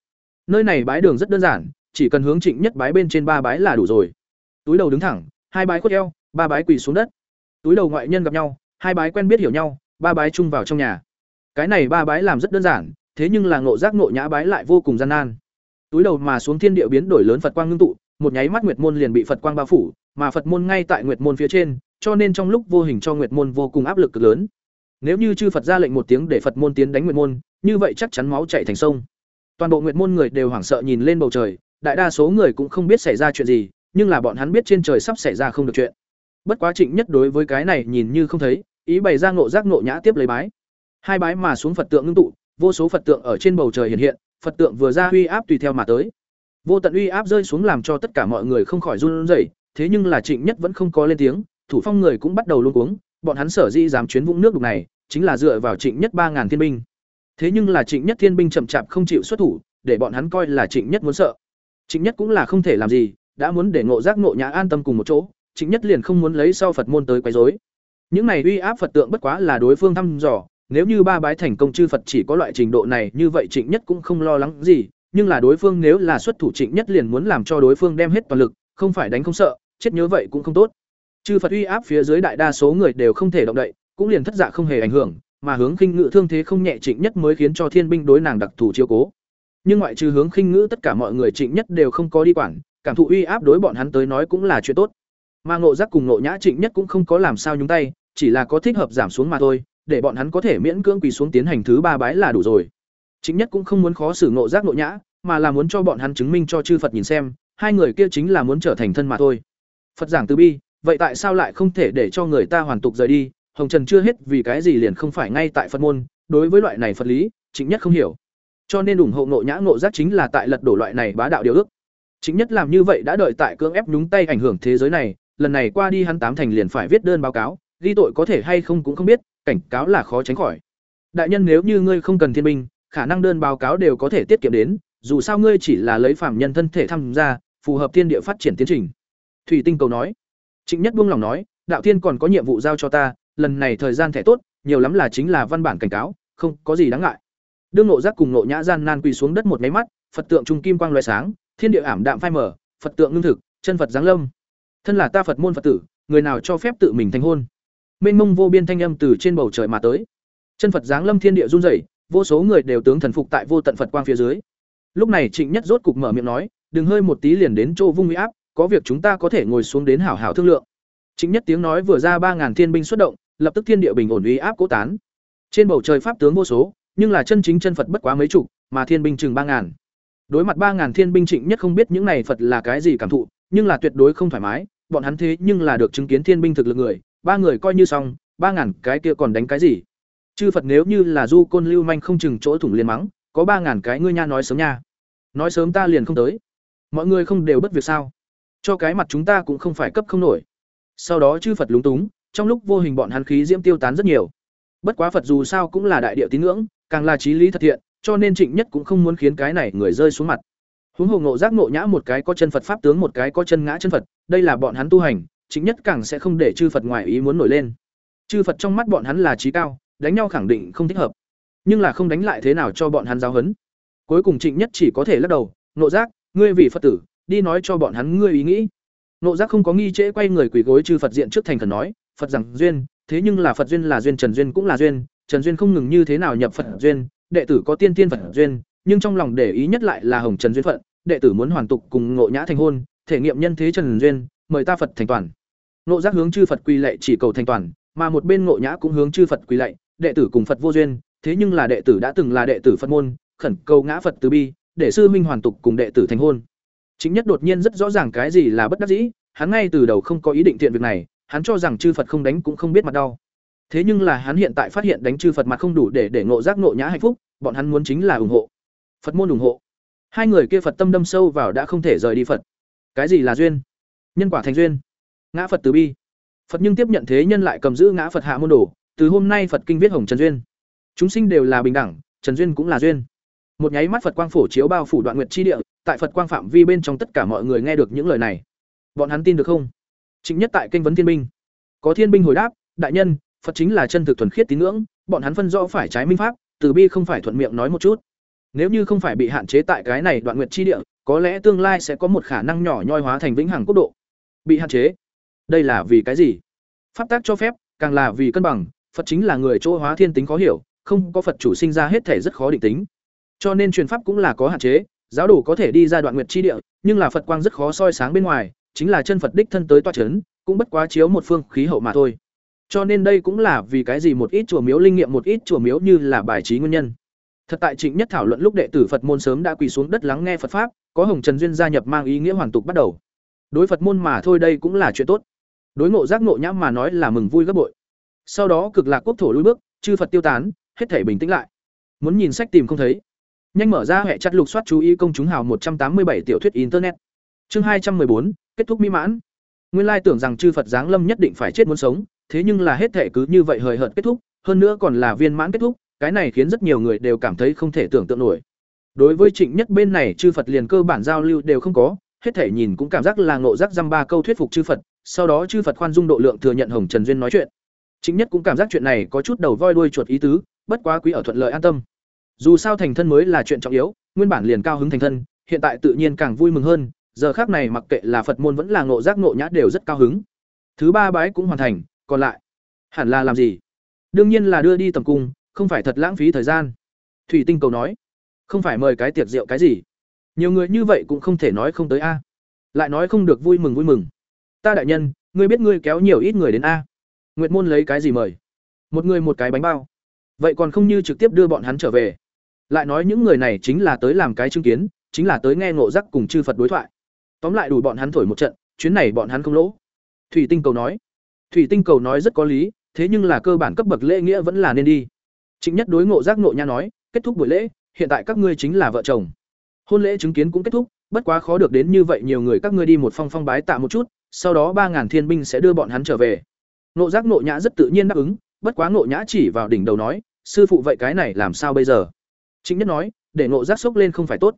Nơi này bái đường rất đơn giản, chỉ cần hướng trịnh nhất bái bên trên ba bái là đủ rồi. Túi đầu đứng thẳng, hai bái khuất eo, ba bái quỳ xuống đất. Túi đầu ngoại nhân gặp nhau, hai bái quen biết hiểu nhau, ba bái chung vào trong nhà. Cái này ba bái làm rất đơn giản, thế nhưng là ngộ giác ngộ nhã bái lại vô cùng gian nan. Túi đầu mà xuống thiên địa biến đổi lớn phật quang ngưng tụ, một nháy mắt nguyệt môn liền bị phật quang bao phủ mà phật môn ngay tại nguyệt môn phía trên, cho nên trong lúc vô hình cho nguyệt môn vô cùng áp lực cực lớn. Nếu như chư phật ra lệnh một tiếng để phật môn tiến đánh nguyệt môn, như vậy chắc chắn máu chảy thành sông. Toàn bộ nguyệt môn người đều hoảng sợ nhìn lên bầu trời, đại đa số người cũng không biết xảy ra chuyện gì, nhưng là bọn hắn biết trên trời sắp xảy ra không được chuyện. Bất quá trịnh nhất đối với cái này nhìn như không thấy, ý bày ra ngộ giác ngộ nhã tiếp lấy bái. Hai bái mà xuống phật tượng ngưng tụ, vô số phật tượng ở trên bầu trời hiện hiện, phật tượng vừa ra uy áp tùy theo mà tới. Vô tận uy áp rơi xuống làm cho tất cả mọi người không khỏi run rẩy thế nhưng là trịnh nhất vẫn không có lên tiếng, thủ phong người cũng bắt đầu luống cuống, bọn hắn sở dĩ dám chuyến vũng nước đục này, chính là dựa vào trịnh nhất ba ngàn thiên binh. Thế nhưng là trịnh nhất thiên binh chậm chạp không chịu xuất thủ, để bọn hắn coi là trịnh nhất muốn sợ. Trịnh nhất cũng là không thể làm gì, đã muốn để ngộ giác ngộ nhã an tâm cùng một chỗ, trịnh nhất liền không muốn lấy sau phật môn tới quấy rối. Những này uy áp phật tượng bất quá là đối phương thăm dò, nếu như ba bái thành công chư phật chỉ có loại trình độ này, như vậy trịnh nhất cũng không lo lắng gì, nhưng là đối phương nếu là xuất thủ trịnh nhất liền muốn làm cho đối phương đem hết toàn lực, không phải đánh không sợ chết nhớ vậy cũng không tốt. Chư phật uy áp phía dưới đại đa số người đều không thể động đậy, cũng liền thất dạ không hề ảnh hưởng, mà hướng khinh ngự thương thế không nhẹ trịnh nhất mới khiến cho thiên binh đối nàng đặc thù chiếu cố. Nhưng ngoại trừ hướng khinh ngữ tất cả mọi người trịnh nhất đều không có đi quản, cảm thụ uy áp đối bọn hắn tới nói cũng là chuyện tốt. Mà ngộ giác cùng ngộ nhã trịnh nhất cũng không có làm sao nhúng tay, chỉ là có thích hợp giảm xuống mà thôi, để bọn hắn có thể miễn cưỡng quỳ xuống tiến hành thứ ba bái là đủ rồi. Trịnh nhất cũng không muốn khó xử ngộ giác ngộ nhã, mà là muốn cho bọn hắn chứng minh cho chư phật nhìn xem, hai người kia chính là muốn trở thành thân mà thôi phật giảng từ bi, vậy tại sao lại không thể để cho người ta hoàn tục rời đi? Hồng trần chưa hết vì cái gì liền không phải ngay tại phật môn. Đối với loại này phật lý chính nhất không hiểu. Cho nên ủng hộ nộ nhã ngộ giác chính là tại lật đổ loại này bá đạo điều ước. Chính nhất làm như vậy đã đợi tại cưỡng ép nhúng tay ảnh hưởng thế giới này. Lần này qua đi hắn tám thành liền phải viết đơn báo cáo. Ghi tội có thể hay không cũng không biết, cảnh cáo là khó tránh khỏi. Đại nhân nếu như ngươi không cần thiên binh, khả năng đơn báo cáo đều có thể tiết kiệm đến. Dù sao ngươi chỉ là lấy phạm nhân thân thể tham gia, phù hợp thiên địa phát triển tiến trình thủy tinh cầu nói. Trịnh nhất buông lòng nói, đạo thiên còn có nhiệm vụ giao cho ta, lần này thời gian thẻ tốt, nhiều lắm là chính là văn bản cảnh cáo, không có gì đáng ngại. Đương nộ giác cùng nộ nhã gian nan quỳ xuống đất một máy mắt, phật tượng trung kim quang lóe sáng, thiên địa ảm đạm phai mở phật tượng ngưng thực, chân phật giáng lâm. Thân là ta phật môn phật tử, người nào cho phép tự mình thành hôn? Mênh mông vô biên thanh âm từ trên bầu trời mà tới. Chân phật giáng lâm thiên địa run rẩy, vô số người đều tướng thần phục tại vô tận phật quang phía dưới. Lúc này trịnh nhất rốt cục mở miệng nói, đừng hơi một tí liền đến chỗ vung uy áp có việc chúng ta có thể ngồi xuống đến hảo hảo thương lượng trịnh nhất tiếng nói vừa ra ba ngàn thiên binh xuất động lập tức thiên địa bình ổn uy áp cố tán trên bầu trời pháp tướng vô số nhưng là chân chính chân Phật bất quá mấy chục, mà thiên binh chừng ba ngàn. Đối mặt ba ngàn thiên binh Trịnh Nhất không biết những này Phật là cái gì cảm thụ, nhưng là tuyệt đối không thoải mái, bọn hắn thế nhưng là được chứng kiến thiên binh thực lực người, ba người coi như xong, ba ngàn cái kia còn đánh cái gì? Chư Phật nếu như là du côn lưu manh không chừng chỗ thủng liền mắng, có ba ngàn cái ngươi nha nói sớm nha. Nói sớm ta liền không tới. Mọi người không đều bất việc sao? Cho cái mặt chúng ta cũng không phải cấp không nổi. Sau đó chư Phật lúng túng, trong lúc vô hình bọn hắn khí diễm tiêu tán rất nhiều. Bất quá Phật dù sao cũng là đại địa tín ngưỡng, càng là trí lý thật thiện, cho nên Trịnh Nhất cũng không muốn khiến cái này người rơi xuống mặt. Huống hồ ngộ giác ngộ nhã một cái có chân Phật pháp tướng một cái có chân ngã chân Phật, đây là bọn hắn tu hành, Trịnh Nhất càng sẽ không để chư Phật ngoài ý muốn nổi lên. Chư Phật trong mắt bọn hắn là trí cao, đánh nhau khẳng định không thích hợp. Nhưng là không đánh lại thế nào cho bọn hắn giáo huấn. Cuối cùng Trịnh Nhất chỉ có thể lắc đầu, ngộ giác, ngươi vì Phật tử, đi nói cho bọn hắn ngươi ý nghĩ. Nộ giác không có nghi trễ quay người quỳ gối chư Phật diện trước thành khẩn nói, Phật rằng duyên, thế nhưng là Phật duyên là duyên Trần duyên cũng là duyên, Trần duyên không ngừng như thế nào nhập Phật duyên, đệ tử có tiên tiên Phật duyên, nhưng trong lòng để ý nhất lại là Hồng Trần duyên phận, đệ tử muốn hoàn tục cùng Ngộ Nhã thành hôn, thể nghiệm nhân thế Trần duyên, mời ta Phật thành toàn. Nộ giác hướng chư Phật quỳ lệ chỉ cầu thành toàn, mà một bên Ngộ Nhã cũng hướng chư Phật quỳ lạy, đệ tử cùng Phật vô duyên, thế nhưng là đệ tử đã từng là đệ tử Phật môn, khẩn cầu ngã Phật từ bi, để sư minh hoàn tục cùng đệ tử thành hôn. Chính nhất đột nhiên rất rõ ràng cái gì là bất đắc dĩ, hắn ngay từ đầu không có ý định tiện việc này, hắn cho rằng chư Phật không đánh cũng không biết mặt đau. Thế nhưng là hắn hiện tại phát hiện đánh chư Phật mặt không đủ để để ngộ giác ngộ nhã hạnh phúc, bọn hắn muốn chính là ủng hộ. Phật môn ủng hộ. Hai người kia Phật tâm đâm sâu vào đã không thể rời đi Phật. Cái gì là duyên? Nhân quả thành duyên. Ngã Phật từ bi. Phật nhưng tiếp nhận thế nhân lại cầm giữ ngã Phật hạ môn đồ, từ hôm nay Phật kinh viết hồng trần duyên. Chúng sinh đều là bình đẳng, trần duyên cũng là duyên. Một nháy mắt Phật quang phổ chiếu bao phủ đoạn nguyệt chi địa, tại Phật quang phạm vi bên trong tất cả mọi người nghe được những lời này. Bọn hắn tin được không? Chính nhất tại kênh vấn thiên binh. Có thiên binh hồi đáp, đại nhân, Phật chính là chân thực thuần khiết tín ngưỡng, bọn hắn phân rõ phải trái minh pháp, từ bi không phải thuận miệng nói một chút. Nếu như không phải bị hạn chế tại cái này đoạn nguyệt chi địa, có lẽ tương lai sẽ có một khả năng nhỏ nhoi hóa thành vĩnh hằng quốc độ. Bị hạn chế. Đây là vì cái gì? Pháp tác cho phép, càng là vì cân bằng, Phật chính là người chỗ hóa thiên tính khó hiểu, không có Phật chủ sinh ra hết thể rất khó định tính. Cho nên truyền pháp cũng là có hạn chế, giáo đồ có thể đi ra đoạn nguyệt chi địa, nhưng là Phật quang rất khó soi sáng bên ngoài, chính là chân Phật đích thân tới toa chấn, cũng bất quá chiếu một phương khí hậu mà thôi. Cho nên đây cũng là vì cái gì một ít chùa miếu linh nghiệm một ít chùa miếu như là bài trí nguyên nhân. Thật tại Trịnh Nhất thảo luận lúc đệ tử Phật môn sớm đã quỳ xuống đất lắng nghe Phật pháp, có Hồng Trần duyên gia nhập mang ý nghĩa hoàn tục bắt đầu. Đối Phật môn mà thôi đây cũng là chuyện tốt. Đối ngộ giác ngộ nhãm mà nói là mừng vui gấp bội. Sau đó cực lạc quốc thổ lui bước, chư Phật tiêu tán, hết thể bình tĩnh lại. Muốn nhìn sách tìm không thấy. Nhanh mở ra hệ chặt lục soát chú ý công chúng hào một trăm tám mươi bảy tiểu thuyết internet. Chương hai trăm bốn kết thúc mỹ mãn. Nguyên lai tưởng rằng chư Phật giáng lâm nhất định phải chết muốn sống, thế nhưng là hết thể cứ như vậy hời hợt kết thúc, hơn nữa còn là viên mãn kết thúc, cái này khiến rất nhiều người đều cảm thấy không thể tưởng tượng nổi. Đối với Trịnh Nhất bên này chư Phật liền cơ bản giao lưu đều không có, hết thể nhìn cũng cảm giác là ngộ giác dăm ba câu thuyết phục chư Phật, sau đó chư Phật khoan dung độ lượng thừa nhận Hồng Trần duyên nói chuyện. Trịnh Nhất cũng cảm giác chuyện này có chút đầu voi đuôi chuột ý tứ, bất quá quý ở thuận lợi an tâm. Dù sao thành thân mới là chuyện trọng yếu, nguyên bản liền cao hứng thành thân, hiện tại tự nhiên càng vui mừng hơn, giờ khác này mặc kệ là Phật môn vẫn là ngộ giác ngộ nhã đều rất cao hứng. Thứ ba bái cũng hoàn thành, còn lại hẳn là làm gì? Đương nhiên là đưa đi tầm cung, không phải thật lãng phí thời gian. Thủy Tinh cầu nói, không phải mời cái tiệc rượu cái gì. Nhiều người như vậy cũng không thể nói không tới a. Lại nói không được vui mừng vui mừng. Ta đại nhân, ngươi biết ngươi kéo nhiều ít người đến a. Nguyệt môn lấy cái gì mời? Một người một cái bánh bao. Vậy còn không như trực tiếp đưa bọn hắn trở về. Lại nói những người này chính là tới làm cái chứng kiến, chính là tới nghe ngộ giác cùng chư Phật đối thoại. Tóm lại đủ bọn hắn thổi một trận, chuyến này bọn hắn không lỗ. Thủy Tinh cầu nói. Thủy Tinh cầu nói rất có lý, thế nhưng là cơ bản cấp bậc lễ nghĩa vẫn là nên đi. chính Nhất đối ngộ giác ngộ nha nói, kết thúc buổi lễ, hiện tại các ngươi chính là vợ chồng. Hôn lễ chứng kiến cũng kết thúc, bất quá khó được đến như vậy nhiều người các ngươi đi một phong phong bái tạ một chút, sau đó ba ngàn thiên binh sẽ đưa bọn hắn trở về. Ngộ giác ngộ nhã rất tự nhiên đáp ứng, bất quá ngộ nhã chỉ vào đỉnh đầu nói, sư phụ vậy cái này làm sao bây giờ? Trịnh Nhất nói, để ngộ giác sốc lên không phải tốt.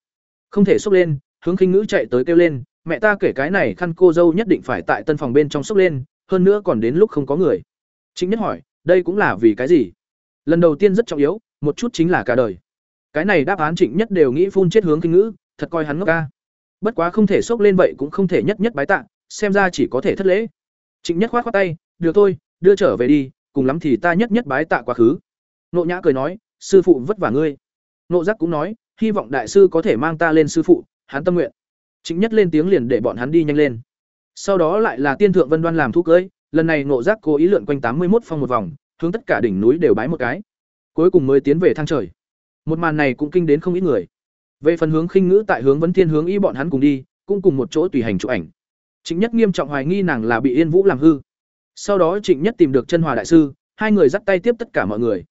Không thể sốc lên, hướng khinh ngữ chạy tới kêu lên, mẹ ta kể cái này khăn cô dâu nhất định phải tại tân phòng bên trong sốc lên, hơn nữa còn đến lúc không có người. Trịnh Nhất hỏi, đây cũng là vì cái gì? Lần đầu tiên rất trọng yếu, một chút chính là cả đời. Cái này đáp án Trịnh Nhất đều nghĩ phun chết hướng kinh ngữ, thật coi hắn ngốc ca. Bất quá không thể sốc lên vậy cũng không thể nhất nhất bái tạ, xem ra chỉ có thể thất lễ. Trịnh Nhất khoát khoát tay, "Được thôi, đưa trở về đi, cùng lắm thì ta nhất nhất bái tạ quá khứ." Nộ Nhã cười nói, "Sư phụ vất vả ngươi." Nộ Giác cũng nói, "Hy vọng đại sư có thể mang ta lên sư phụ." Hắn tâm nguyện. Trịnh Nhất lên tiếng liền để bọn hắn đi nhanh lên. Sau đó lại là Tiên thượng Vân Đoan làm thú cưỡi lần này Ngộ Giác cố ý lượn quanh tám mươi một phong một vòng, hướng tất cả đỉnh núi đều bái một cái. Cuối cùng mới tiến về thang trời. Một màn này cũng kinh đến không ít người. Về phần hướng khinh ngữ tại hướng vấn thiên hướng y bọn hắn cùng đi, cũng cùng một chỗ tùy hành chụp ảnh. Trịnh Nhất nghiêm trọng hoài nghi nàng là bị Yên Vũ làm hư. Sau đó Trịnh Nhất tìm được chân hòa đại sư, hai người dắt tay tiếp tất cả mọi người.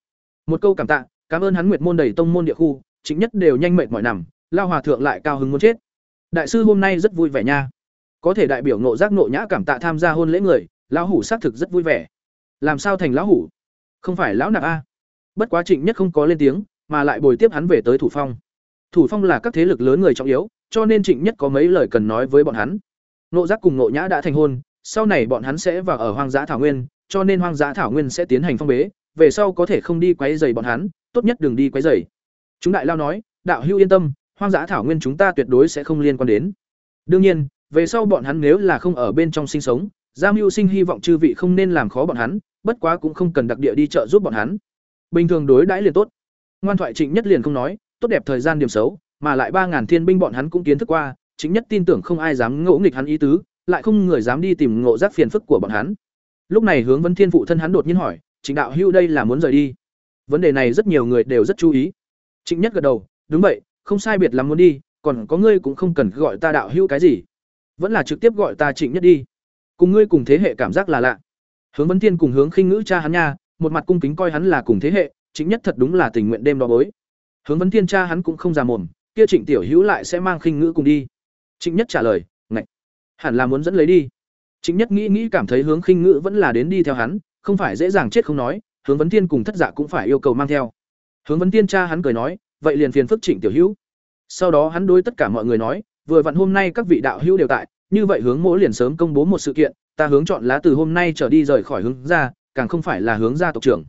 Một câu cảm tạ, cảm ơn hắn Nguyệt môn đầy tông môn địa khu, Trịnh Nhất đều nhanh mệt mỏi nằm, lao hòa thượng lại cao hứng muốn chết. Đại sư hôm nay rất vui vẻ nha. Có thể đại biểu nộ giác nộ nhã cảm tạ tham gia hôn lễ người, lão hủ xác thực rất vui vẻ. Làm sao thành lão hủ? Không phải lão nạp a. Bất quá Trịnh Nhất không có lên tiếng, mà lại bồi tiếp hắn về tới thủ phong. Thủ phong là các thế lực lớn người trọng yếu, cho nên Trịnh Nhất có mấy lời cần nói với bọn hắn. Nộ giác cùng nộ nhã đã thành hôn, sau này bọn hắn sẽ vào ở hoang dã thảo nguyên, cho nên hoang dã thảo nguyên sẽ tiến hành phong bế, về sau có thể không đi quấy rầy bọn hắn, tốt nhất đừng đi quấy rầy. Chúng đại lao nói, đạo hưu yên tâm, hoang dã thảo nguyên chúng ta tuyệt đối sẽ không liên quan đến. Đương nhiên, về sau bọn hắn nếu là không ở bên trong sinh sống, Giang Mưu Sinh hy vọng chư vị không nên làm khó bọn hắn, bất quá cũng không cần đặc địa đi chợ giúp bọn hắn. Bình thường đối đãi liền tốt. Ngoan thoại Trịnh Nhất liền không nói, tốt đẹp thời gian điểm xấu, mà lại ba ngàn thiên binh bọn hắn cũng kiến thức qua, chính nhất tin tưởng không ai dám ngỗ nghịch hắn ý tứ, lại không người dám đi tìm ngộ giác phiền phức của bọn hắn. Lúc này Hướng Vân Thiên phụ thân hắn đột nhiên hỏi, "Trịnh đạo hưu đây là muốn rời đi?" Vấn đề này rất nhiều người đều rất chú ý. Trịnh Nhất gật đầu, "Đúng vậy, không sai biệt lắm muốn đi, còn có ngươi cũng không cần gọi ta đạo hữu cái gì, vẫn là trực tiếp gọi ta Trịnh Nhất đi. Cùng ngươi cùng thế hệ cảm giác là lạ." Hướng vấn Thiên cùng Hướng Khinh Ngữ cha hắn nha, một mặt cung kính coi hắn là cùng thế hệ, Trịnh Nhất thật đúng là tình nguyện đêm đó bối. Hướng vấn Thiên cha hắn cũng không già mồm, kia Trịnh Tiểu Hữu lại sẽ mang Khinh Ngữ cùng đi. Trịnh Nhất trả lời, "Ngạch, hẳn là muốn dẫn lấy đi." Trịnh Nhất nghĩ nghĩ cảm thấy Hướng Khinh Ngữ vẫn là đến đi theo hắn, không phải dễ dàng chết không nói, Hướng Vấn Thiên cùng Thất Dạ cũng phải yêu cầu mang theo. Hướng Vấn Thiên cha hắn cười nói, "Vậy liền phiền phức Trịnh Tiểu Hữu." Sau đó hắn đối tất cả mọi người nói, "Vừa vặn hôm nay các vị đạo hữu đều tại, như vậy hướng mỗi liền sớm công bố một sự kiện, ta hướng chọn lá từ hôm nay trở đi rời khỏi hướng ra, càng không phải là hướng gia tộc trưởng."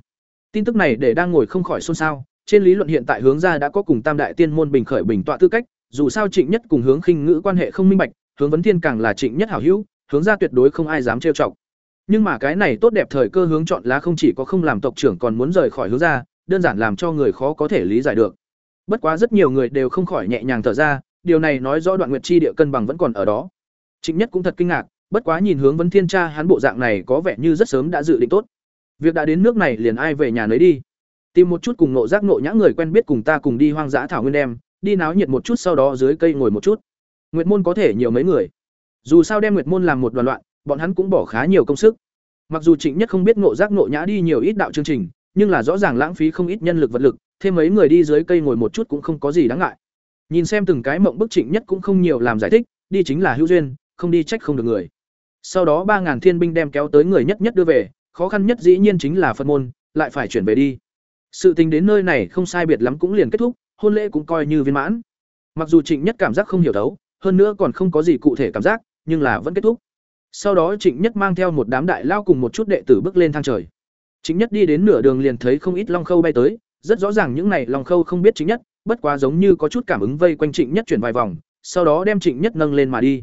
Tin tức này để đang ngồi không khỏi xôn xao, trên lý luận hiện tại hướng Gia đã có cùng Tam đại tiên môn bình khởi bình tọa tư cách, dù sao Trịnh Nhất cùng hướng khinh ngữ quan hệ không minh bạch, hướng vấn thiên càng là Trịnh Nhất hảo hữu, hướng Gia tuyệt đối không ai dám trêu chọc. Nhưng mà cái này tốt đẹp thời cơ hướng chọn lá không chỉ có không làm tộc trưởng còn muốn rời khỏi hướng ra, đơn giản làm cho người khó có thể lý giải được. Bất quá rất nhiều người đều không khỏi nhẹ nhàng thở ra, điều này nói rõ đoạn nguyệt chi địa cân bằng vẫn còn ở đó. Trịnh Nhất cũng thật kinh ngạc, bất quá nhìn hướng vấn thiên cha hắn bộ dạng này có vẻ như rất sớm đã dự định tốt. Việc đã đến nước này liền ai về nhà nấy đi. Tìm một chút cùng nộ giác nộ nhã người quen biết cùng ta cùng đi hoang dã thảo nguyên đem, đi náo nhiệt một chút sau đó dưới cây ngồi một chút. Nguyệt môn có thể nhiều mấy người. Dù sao đem Nguyệt môn làm một đoàn loạn, bọn hắn cũng bỏ khá nhiều công sức. Mặc dù Trịnh Nhất không biết ngộ giác ngộ nhã đi nhiều ít đạo chương trình, nhưng là rõ ràng lãng phí không ít nhân lực vật lực, thêm mấy người đi dưới cây ngồi một chút cũng không có gì đáng ngại. Nhìn xem từng cái mộng bức Trịnh Nhất cũng không nhiều làm giải thích, đi chính là hữu duyên, không đi trách không được người. Sau đó ba ngàn thiên binh đem kéo tới người nhất nhất đưa về, khó khăn nhất dĩ nhiên chính là phật môn, lại phải chuyển về đi. Sự tình đến nơi này không sai biệt lắm cũng liền kết thúc, hôn lễ cũng coi như viên mãn. Mặc dù Trịnh Nhất cảm giác không hiểu thấu, hơn nữa còn không có gì cụ thể cảm giác, nhưng là vẫn kết thúc. Sau đó Trịnh Nhất mang theo một đám đại lao cùng một chút đệ tử bước lên thang trời. Trịnh Nhất đi đến nửa đường liền thấy không ít long khâu bay tới, rất rõ ràng những này long khâu không biết Trịnh Nhất, bất quá giống như có chút cảm ứng vây quanh Trịnh Nhất chuyển vài vòng, sau đó đem Trịnh Nhất nâng lên mà đi.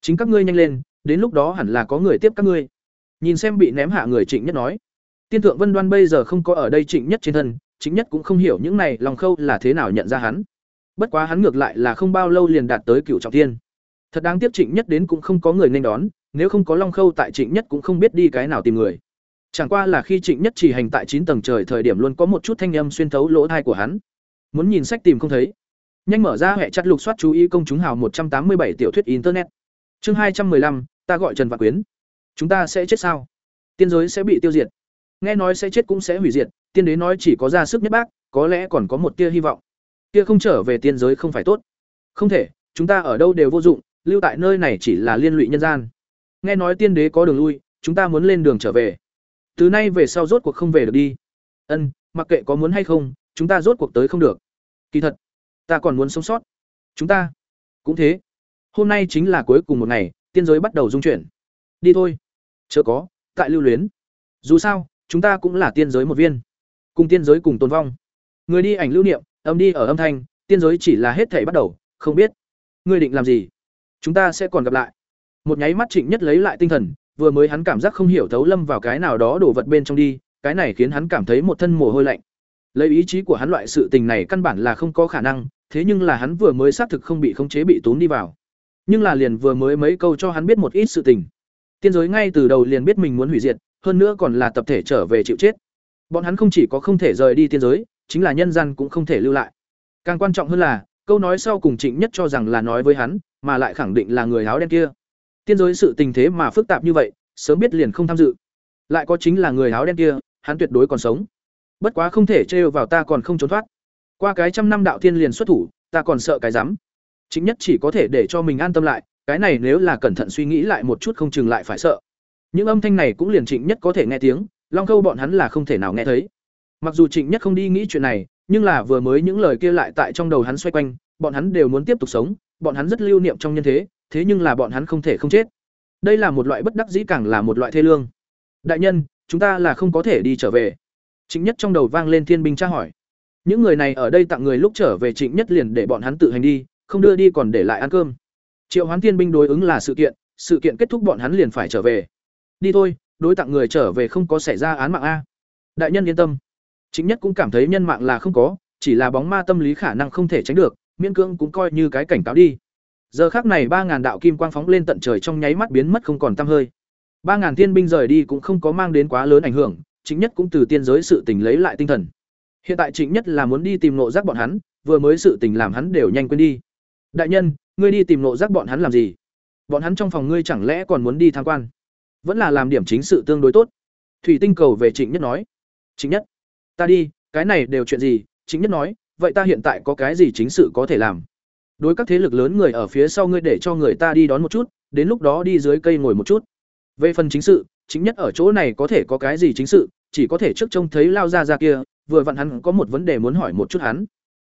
Chính các ngươi nhanh lên, đến lúc đó hẳn là có người tiếp các ngươi. Nhìn xem bị ném hạ người Trịnh Nhất nói. Tiên thượng Vân Đoan bây giờ không có ở đây Trịnh Nhất trên thân, Trịnh Nhất cũng không hiểu những này long khâu là thế nào nhận ra hắn. Bất quá hắn ngược lại là không bao lâu liền đạt tới cựu trọng thiên. Thật đáng tiếc Trịnh Nhất đến cũng không có người nên đón, nếu không có Long Khâu tại Trịnh Nhất cũng không biết đi cái nào tìm người. Chẳng qua là khi Trịnh Nhất chỉ hành tại chín tầng trời thời điểm luôn có một chút thanh âm xuyên thấu lỗ tai của hắn. Muốn nhìn sách tìm không thấy. Nhanh mở ra hệ chặt lục soát chú ý công chúng hào một trăm tám mươi bảy tiểu thuyết internet. Chương hai trăm lăm ta gọi Trần Vạn Quyến. Chúng ta sẽ chết sao? Tiên giới sẽ bị tiêu diệt. Nghe nói sẽ chết cũng sẽ hủy diệt, tiên đế nói chỉ có ra sức nhất bác, có lẽ còn có một tia hy vọng. Tia không trở về tiên giới không phải tốt. Không thể, chúng ta ở đâu đều vô dụng, lưu tại nơi này chỉ là liên lụy nhân gian nghe nói tiên đế có đường lui, chúng ta muốn lên đường trở về. Từ nay về sau rốt cuộc không về được đi. Ân, mặc kệ có muốn hay không, chúng ta rốt cuộc tới không được. Kỳ thật, ta còn muốn sống sót. Chúng ta cũng thế. Hôm nay chính là cuối cùng một ngày, tiên giới bắt đầu dung chuyển. Đi thôi. Chớ có, tại lưu luyến. Dù sao, chúng ta cũng là tiên giới một viên. Cùng tiên giới cùng tồn vong. Người đi ảnh lưu niệm, âm đi ở âm thanh, tiên giới chỉ là hết thể bắt đầu, không biết. Ngươi định làm gì? Chúng ta sẽ còn gặp lại một nháy mắt trịnh nhất lấy lại tinh thần vừa mới hắn cảm giác không hiểu thấu lâm vào cái nào đó đổ vật bên trong đi cái này khiến hắn cảm thấy một thân mồ hôi lạnh. Lấy ý chí của hắn loại sự tình này căn bản là không có khả năng thế nhưng là hắn vừa mới xác thực không bị khống chế bị tốn đi vào. Nhưng là liền vừa mới mấy câu cho hắn biết một ít sự tình. Tiên giới ngay từ đầu liền biết mình muốn hủy diệt hơn nữa còn là tập thể trở về chịu chết. Bọn hắn không chỉ có không thể rời đi tiên giới chính là nhân gian cũng không thể lưu lại. Càng quan trọng hơn là, câu nói sau cùng Trịnh Nhất cho rằng là nói với hắn, mà lại khẳng định là người áo đen kia. Tiên giới sự tình thế mà phức tạp như vậy, sớm biết liền không tham dự. Lại có chính là người áo đen kia, hắn tuyệt đối còn sống. Bất quá không thể trêu vào ta còn không trốn thoát. Qua cái trăm năm đạo thiên liền xuất thủ, ta còn sợ cái rắm. Chính nhất chỉ có thể để cho mình an tâm lại, cái này nếu là cẩn thận suy nghĩ lại một chút không chừng lại phải sợ. Những âm thanh này cũng liền Trịnh Nhất có thể nghe tiếng, Long Câu bọn hắn là không thể nào nghe thấy. Mặc dù Trịnh Nhất không đi nghĩ chuyện này, nhưng là vừa mới những lời kia lại tại trong đầu hắn xoay quanh, bọn hắn đều muốn tiếp tục sống, bọn hắn rất lưu niệm trong nhân thế, thế nhưng là bọn hắn không thể không chết. Đây là một loại bất đắc dĩ càng là một loại thê lương. Đại nhân, chúng ta là không có thể đi trở về. Trịnh Nhất trong đầu vang lên thiên binh tra hỏi. Những người này ở đây tặng người lúc trở về Trịnh Nhất liền để bọn hắn tự hành đi, không đưa đi còn để lại ăn cơm. Triệu Hoán Thiên binh đối ứng là sự kiện, sự kiện kết thúc bọn hắn liền phải trở về. Đi thôi, đối tặng người trở về không có xảy ra án mạng a. Đại nhân yên tâm. Trịnh Nhất cũng cảm thấy nhân mạng là không có, chỉ là bóng ma tâm lý khả năng không thể tránh được, miễn cưỡng cũng coi như cái cảnh cáo đi. Giờ khắc này ba ngàn đạo kim quang phóng lên tận trời trong nháy mắt biến mất không còn tăm hơi. Ba ngàn thiên binh rời đi cũng không có mang đến quá lớn ảnh hưởng, chính nhất cũng từ tiên giới sự tình lấy lại tinh thần. Hiện tại chính nhất là muốn đi tìm nộ giác bọn hắn, vừa mới sự tình làm hắn đều nhanh quên đi. Đại nhân, ngươi đi tìm nộ giác bọn hắn làm gì? Bọn hắn trong phòng ngươi chẳng lẽ còn muốn đi tham quan? Vẫn là làm điểm chính sự tương đối tốt. Thủy Tinh cầu về Trịnh Nhất nói. Trịnh Nhất, ta đi, cái này đều chuyện gì? Trịnh Nhất nói, vậy ta hiện tại có cái gì chính sự có thể làm? Đối các thế lực lớn người ở phía sau ngươi để cho người ta đi đón một chút, đến lúc đó đi dưới cây ngồi một chút. Về phần chính sự, chính nhất ở chỗ này có thể có cái gì chính sự, chỉ có thể trước trông thấy lao ra ra kia, vừa vặn hắn có một vấn đề muốn hỏi một chút hắn.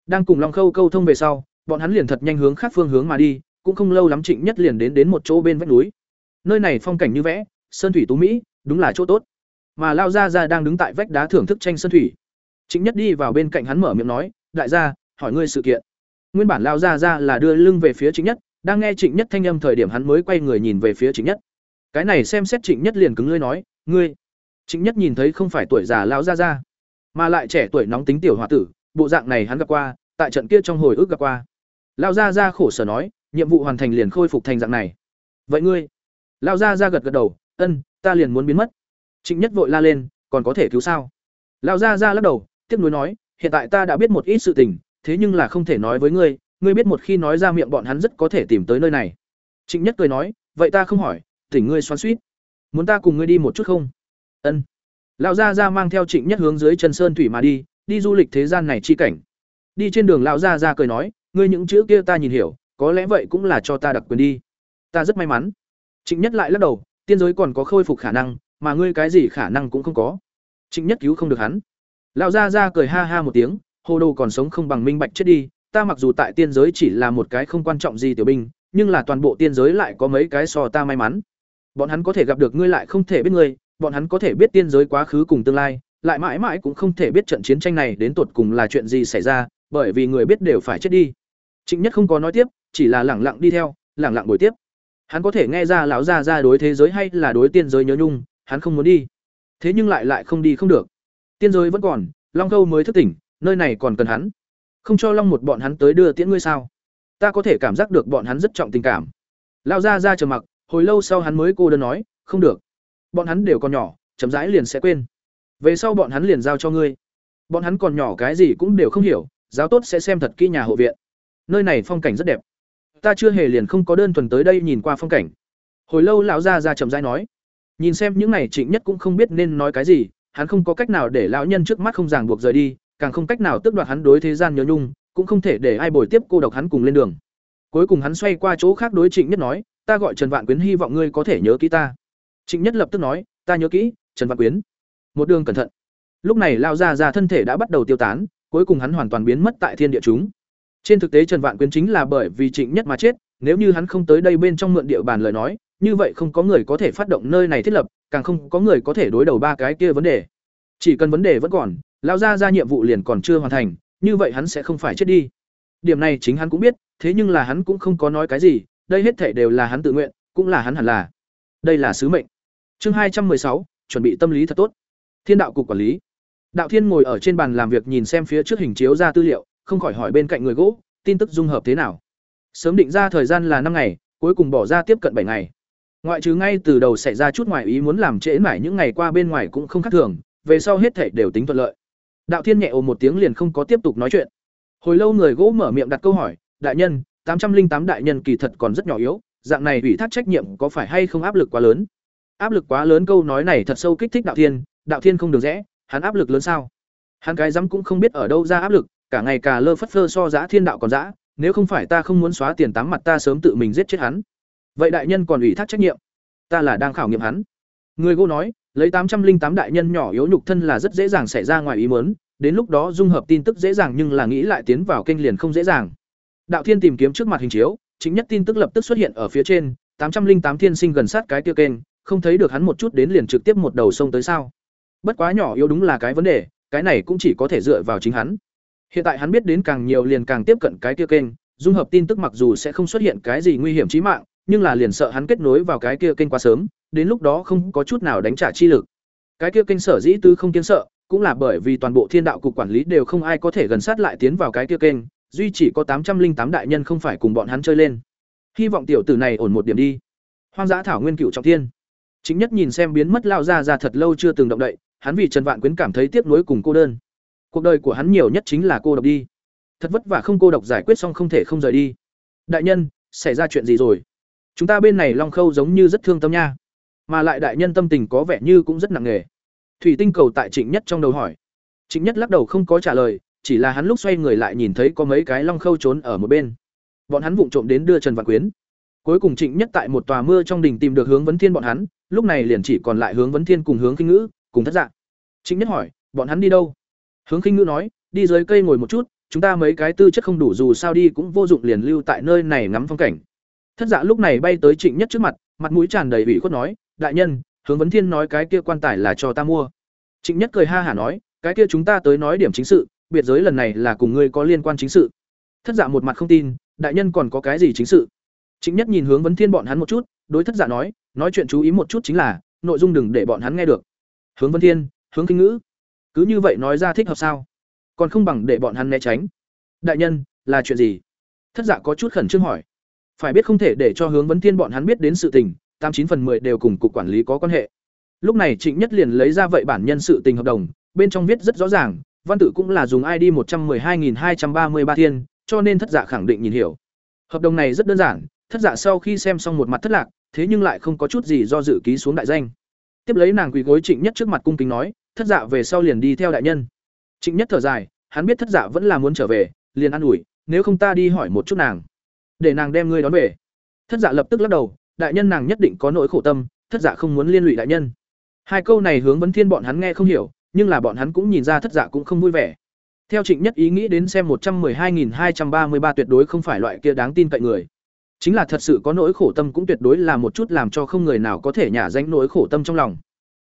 Đang cùng Long Khâu câu thông về sau, bọn hắn liền thật nhanh hướng khác phương hướng mà đi, cũng không lâu lắm Trịnh Nhất liền đến đến một chỗ bên vách núi. Nơi này phong cảnh như vẽ, sơn thủy tú mỹ, đúng là chỗ tốt. Mà lao ra ra đang đứng tại vách đá thưởng thức tranh sơn thủy. Trịnh Nhất đi vào bên cạnh hắn mở miệng nói, "Đại gia, hỏi ngươi sự kiện." Nguyên bản lao ra ra là đưa lưng về phía chính Nhất, đang nghe Trịnh Nhất thanh âm thời điểm hắn mới quay người nhìn về phía Trịnh Nhất. Cái này xem xét trịnh nhất liền cứng lưỡi nói ngươi. Trịnh nhất nhìn thấy không phải tuổi già lão ra ra mà lại trẻ tuổi nóng tính tiểu h tử bộ dạng này hắn gặp qua tại trận kia trong hồi ức gặp qua. Lão gia ra khổ sở nói nhiệm vụ hoàn thành liền khôi phục thành dạng này. Vậy ngươi? Lão gia ra gật gật đầu ân ta liền muốn biến mất. Trịnh nhất vội la lên còn có thể cứu sao? Lão gia ra lắc đầu tiếp nối nói hiện tại ta đã biết một ít sự tình thế nhưng là không thể nói với ngươi ngươi biết một khi nói ra miệng bọn hắn rất có thể tìm tới nơi này. Trịnh nhất cười nói vậy ta không hỏi tỉnh ngươi xoắn xuýt, muốn ta cùng ngươi đi một chút không? Ân. Lão gia gia mang theo trịnh nhất hướng dưới chân sơn thủy mà đi đi du lịch thế gian này chi cảnh. Đi trên đường lão gia gia cười nói ngươi những chữ kia ta nhìn hiểu có lẽ vậy cũng là cho ta đặc quyền đi. Ta rất may mắn. Trịnh nhất lại lắc đầu tiên giới còn có khôi phục khả năng mà ngươi cái gì khả năng cũng không có. Trịnh nhất cứu không được hắn. Lão gia gia cười ha ha một tiếng hồ đồ còn sống không bằng minh bạch chết đi ta mặc dù tại tiên giới chỉ là một cái không quan trọng gì tiểu binh nhưng là toàn bộ tiên giới lại có mấy cái so ta may mắn Bọn hắn có thể gặp được ngươi lại không thể biết ngươi, bọn hắn có thể biết tiên giới quá khứ cùng tương lai, lại mãi mãi cũng không thể biết trận chiến tranh này đến tột cùng là chuyện gì xảy ra, bởi vì người biết đều phải chết đi. Trịnh Nhất không có nói tiếp, chỉ là lẳng lặng đi theo, lẳng lặng buổi tiếp. Hắn có thể nghe ra lão gia ra đối thế giới hay là đối tiên giới nhớ nhung, hắn không muốn đi. Thế nhưng lại lại không đi không được. Tiên giới vẫn còn, Long khâu mới thức tỉnh, nơi này còn cần hắn. Không cho Long một bọn hắn tới đưa tiễn ngươi sao? Ta có thể cảm giác được bọn hắn rất trọng tình cảm. Lão gia ra trầm mặc, hồi lâu sau hắn mới cô đơn nói không được bọn hắn đều còn nhỏ chậm rãi liền sẽ quên về sau bọn hắn liền giao cho ngươi bọn hắn còn nhỏ cái gì cũng đều không hiểu giáo tốt sẽ xem thật kỹ nhà hộ viện nơi này phong cảnh rất đẹp ta chưa hề liền không có đơn thuần tới đây nhìn qua phong cảnh hồi lâu lão gia ra chậm rãi nói nhìn xem những này trịnh nhất cũng không biết nên nói cái gì hắn không có cách nào để lão nhân trước mắt không ràng buộc rời đi càng không cách nào tước đoạt hắn đối thế gian nhớ nhung, cũng không thể để ai bồi tiếp cô độc hắn cùng lên đường. Cuối cùng hắn xoay qua chỗ khác đối trịnh nhất nói, ta gọi trần vạn quyến, hy vọng ngươi có thể nhớ kỹ ta. Trịnh nhất lập tức nói, ta nhớ kỹ, trần vạn quyến. Một đường cẩn thận. Lúc này lao ra ra thân thể đã bắt đầu tiêu tán, cuối cùng hắn hoàn toàn biến mất tại thiên địa chúng. Trên thực tế trần vạn quyến chính là bởi vì trịnh nhất mà chết, nếu như hắn không tới đây bên trong mượn địa bàn lời nói, như vậy không có người có thể phát động nơi này thiết lập, càng không có người có thể đối đầu ba cái kia vấn đề. Chỉ cần vấn đề vẫn còn Lão ra ra nhiệm vụ liền còn chưa hoàn thành như vậy hắn sẽ không phải chết đi điểm này chính hắn cũng biết thế nhưng là hắn cũng không có nói cái gì đây hết thể đều là hắn tự nguyện, cũng là hắn hẳn là. Đây là sứ mệnh. Chương hai trăm sáu chuẩn bị tâm lý thật tốt. Thiên đạo cục quản lý. Đạo Thiên ngồi ở trên bàn làm việc nhìn xem phía trước hình chiếu ra tư liệu, không khỏi hỏi bên cạnh người gỗ, tin tức dung hợp thế nào. Sớm định ra thời gian là năm ngày, cuối cùng bỏ ra tiếp cận bảy ngày. Ngoại trừ ngay từ đầu xảy ra chút ngoài ý muốn làm trễ mãi những ngày qua bên ngoài cũng không khác thường, về sau hết thảy đều tính thuận lợi. Đạo Thiên nhẹ ồ một tiếng liền không có tiếp tục nói chuyện. Hồi lâu người gỗ mở miệng đặt câu hỏi, "Đại nhân, tám trăm linh tám đại nhân kỳ thật còn rất nhỏ yếu, dạng này ủy thác trách nhiệm có phải hay không áp lực quá lớn?" Áp lực quá lớn câu nói này thật sâu kích thích Đạo Thiên, Đạo Thiên không được rẽ, hắn áp lực lớn sao? Hắn cái dám cũng không biết ở đâu ra áp lực, cả ngày cả lơ phất phơ so giá thiên đạo còn dã, nếu không phải ta không muốn xóa tiền tám mặt ta sớm tự mình giết chết hắn. Vậy đại nhân còn ủy thác trách nhiệm, ta là đang khảo nghiệm hắn. Người gỗ nói, lấy tám trăm linh tám đại nhân nhỏ yếu nhục thân là rất dễ dàng xảy ra ngoài ý muốn, đến lúc đó dung hợp tin tức dễ dàng nhưng là nghĩ lại tiến vào kênh liền không dễ dàng. Đạo Thiên tìm kiếm trước mặt hình chiếu, chính nhất tin tức lập tức xuất hiện ở phía trên, tám trăm linh tám thiên sinh gần sát cái kia kênh, không thấy được hắn một chút đến liền trực tiếp một đầu sông tới sao? Bất quá nhỏ yếu đúng là cái vấn đề, cái này cũng chỉ có thể dựa vào chính hắn. Hiện tại hắn biết đến càng nhiều liền càng tiếp cận cái kia kênh, dung hợp tin tức mặc dù sẽ không xuất hiện cái gì nguy hiểm chí mạng, nhưng là liền sợ hắn kết nối vào cái kia kênh quá sớm, đến lúc đó không có chút nào đánh trả chi lực. Cái kia kênh sở dĩ tư không kiên sợ, cũng là bởi vì toàn bộ thiên đạo cục quản lý đều không ai có thể gần sát lại tiến vào cái kia kênh, duy chỉ có tám trăm linh tám đại nhân không phải cùng bọn hắn chơi lên. Hy vọng tiểu tử này ổn một điểm đi. Hoang dã thảo nguyên cựu trọng thiên. Chính nhất nhìn xem biến mất lao ra ra thật lâu chưa từng động đậy, hắn vì Trần Vạn Quyến cảm thấy tiếc nuối cùng cô đơn. Cuộc đời của hắn nhiều nhất chính là cô độc đi. Thật vất vả không cô độc giải quyết xong không thể không rời đi. Đại nhân, xảy ra chuyện gì rồi? Chúng ta bên này Long Khâu giống như rất thương tâm nha. Mà lại đại nhân tâm tình có vẻ như cũng rất nặng nề. Thủy Tinh cầu tại Trịnh Nhất trong đầu hỏi. Trịnh Nhất lắc đầu không có trả lời, chỉ là hắn lúc xoay người lại nhìn thấy có mấy cái Long Khâu trốn ở một bên. Bọn hắn vụng trộm đến đưa Trần Vạn Quyến. Cuối cùng Trịnh Nhất tại một tòa mưa trong đình tìm được hướng vấn thiên bọn hắn, lúc này liền chỉ còn lại hướng vấn thiên cùng hướng kinh ngữ, cùng thất dạng. Trịnh Nhất hỏi, bọn hắn đi đâu? Hướng kinh ngữ nói, đi dưới cây ngồi một chút, chúng ta mấy cái tư chất không đủ dù sao đi cũng vô dụng liền lưu tại nơi này ngắm phong cảnh. Thất dạ lúc này bay tới Trịnh Nhất trước mặt, mặt mũi tràn đầy ủy khuất nói, đại nhân, hướng vấn thiên nói cái kia quan tài là cho ta mua. Trịnh Nhất cười ha hả nói, cái kia chúng ta tới nói điểm chính sự, biệt giới lần này là cùng ngươi có liên quan chính sự. Thất giả một mặt không tin, đại nhân còn có cái gì chính sự? Trịnh Nhất nhìn hướng vấn thiên bọn hắn một chút, đối thất giả nói, nói chuyện chú ý một chút chính là, nội dung đừng để bọn hắn nghe được. Hướng vấn thiên, hướng kinh ngữ. Cứ như vậy nói ra thích hợp sao? Còn không bằng để bọn hắn né tránh. Đại nhân, là chuyện gì? Thất giả có chút khẩn trương hỏi. Phải biết không thể để cho hướng vấn thiên bọn hắn biết đến sự tình, tám chín phần 10 đều cùng cục quản lý có quan hệ. Lúc này Trịnh Nhất liền lấy ra vậy bản nhân sự tình hợp đồng, bên trong viết rất rõ ràng, văn tự cũng là dùng ID một trăm hai nghìn hai trăm ba mươi ba thiên, cho nên thất dạ khẳng định nhìn hiểu. Hợp đồng này rất đơn giản, thất dạ sau khi xem xong một mặt thất lạc, thế nhưng lại không có chút gì do dự ký xuống đại danh. Tiếp lấy nàng quỳ gối Trịnh Nhất trước mặt cung kính nói, thất dạ về sau liền đi theo đại nhân. Trịnh Nhất thở dài, hắn biết thất dạ vẫn là muốn trở về, liền an ủi, nếu không ta đi hỏi một chút nàng, để nàng đem ngươi đón về. Thất dạ lập tức lắc đầu, đại nhân nàng nhất định có nỗi khổ tâm, thất dạ không muốn liên lụy đại nhân. Hai câu này hướng vấn thiên bọn hắn nghe không hiểu, nhưng là bọn hắn cũng nhìn ra thất dạ cũng không vui vẻ. Theo Trịnh Nhất ý nghĩ đến xem một trăm hai nghìn hai trăm ba mươi ba tuyệt đối không phải loại kia đáng tin cậy người. Chính là thật sự có nỗi khổ tâm cũng tuyệt đối là một chút làm cho không người nào có thể nhả danh nỗi khổ tâm trong lòng.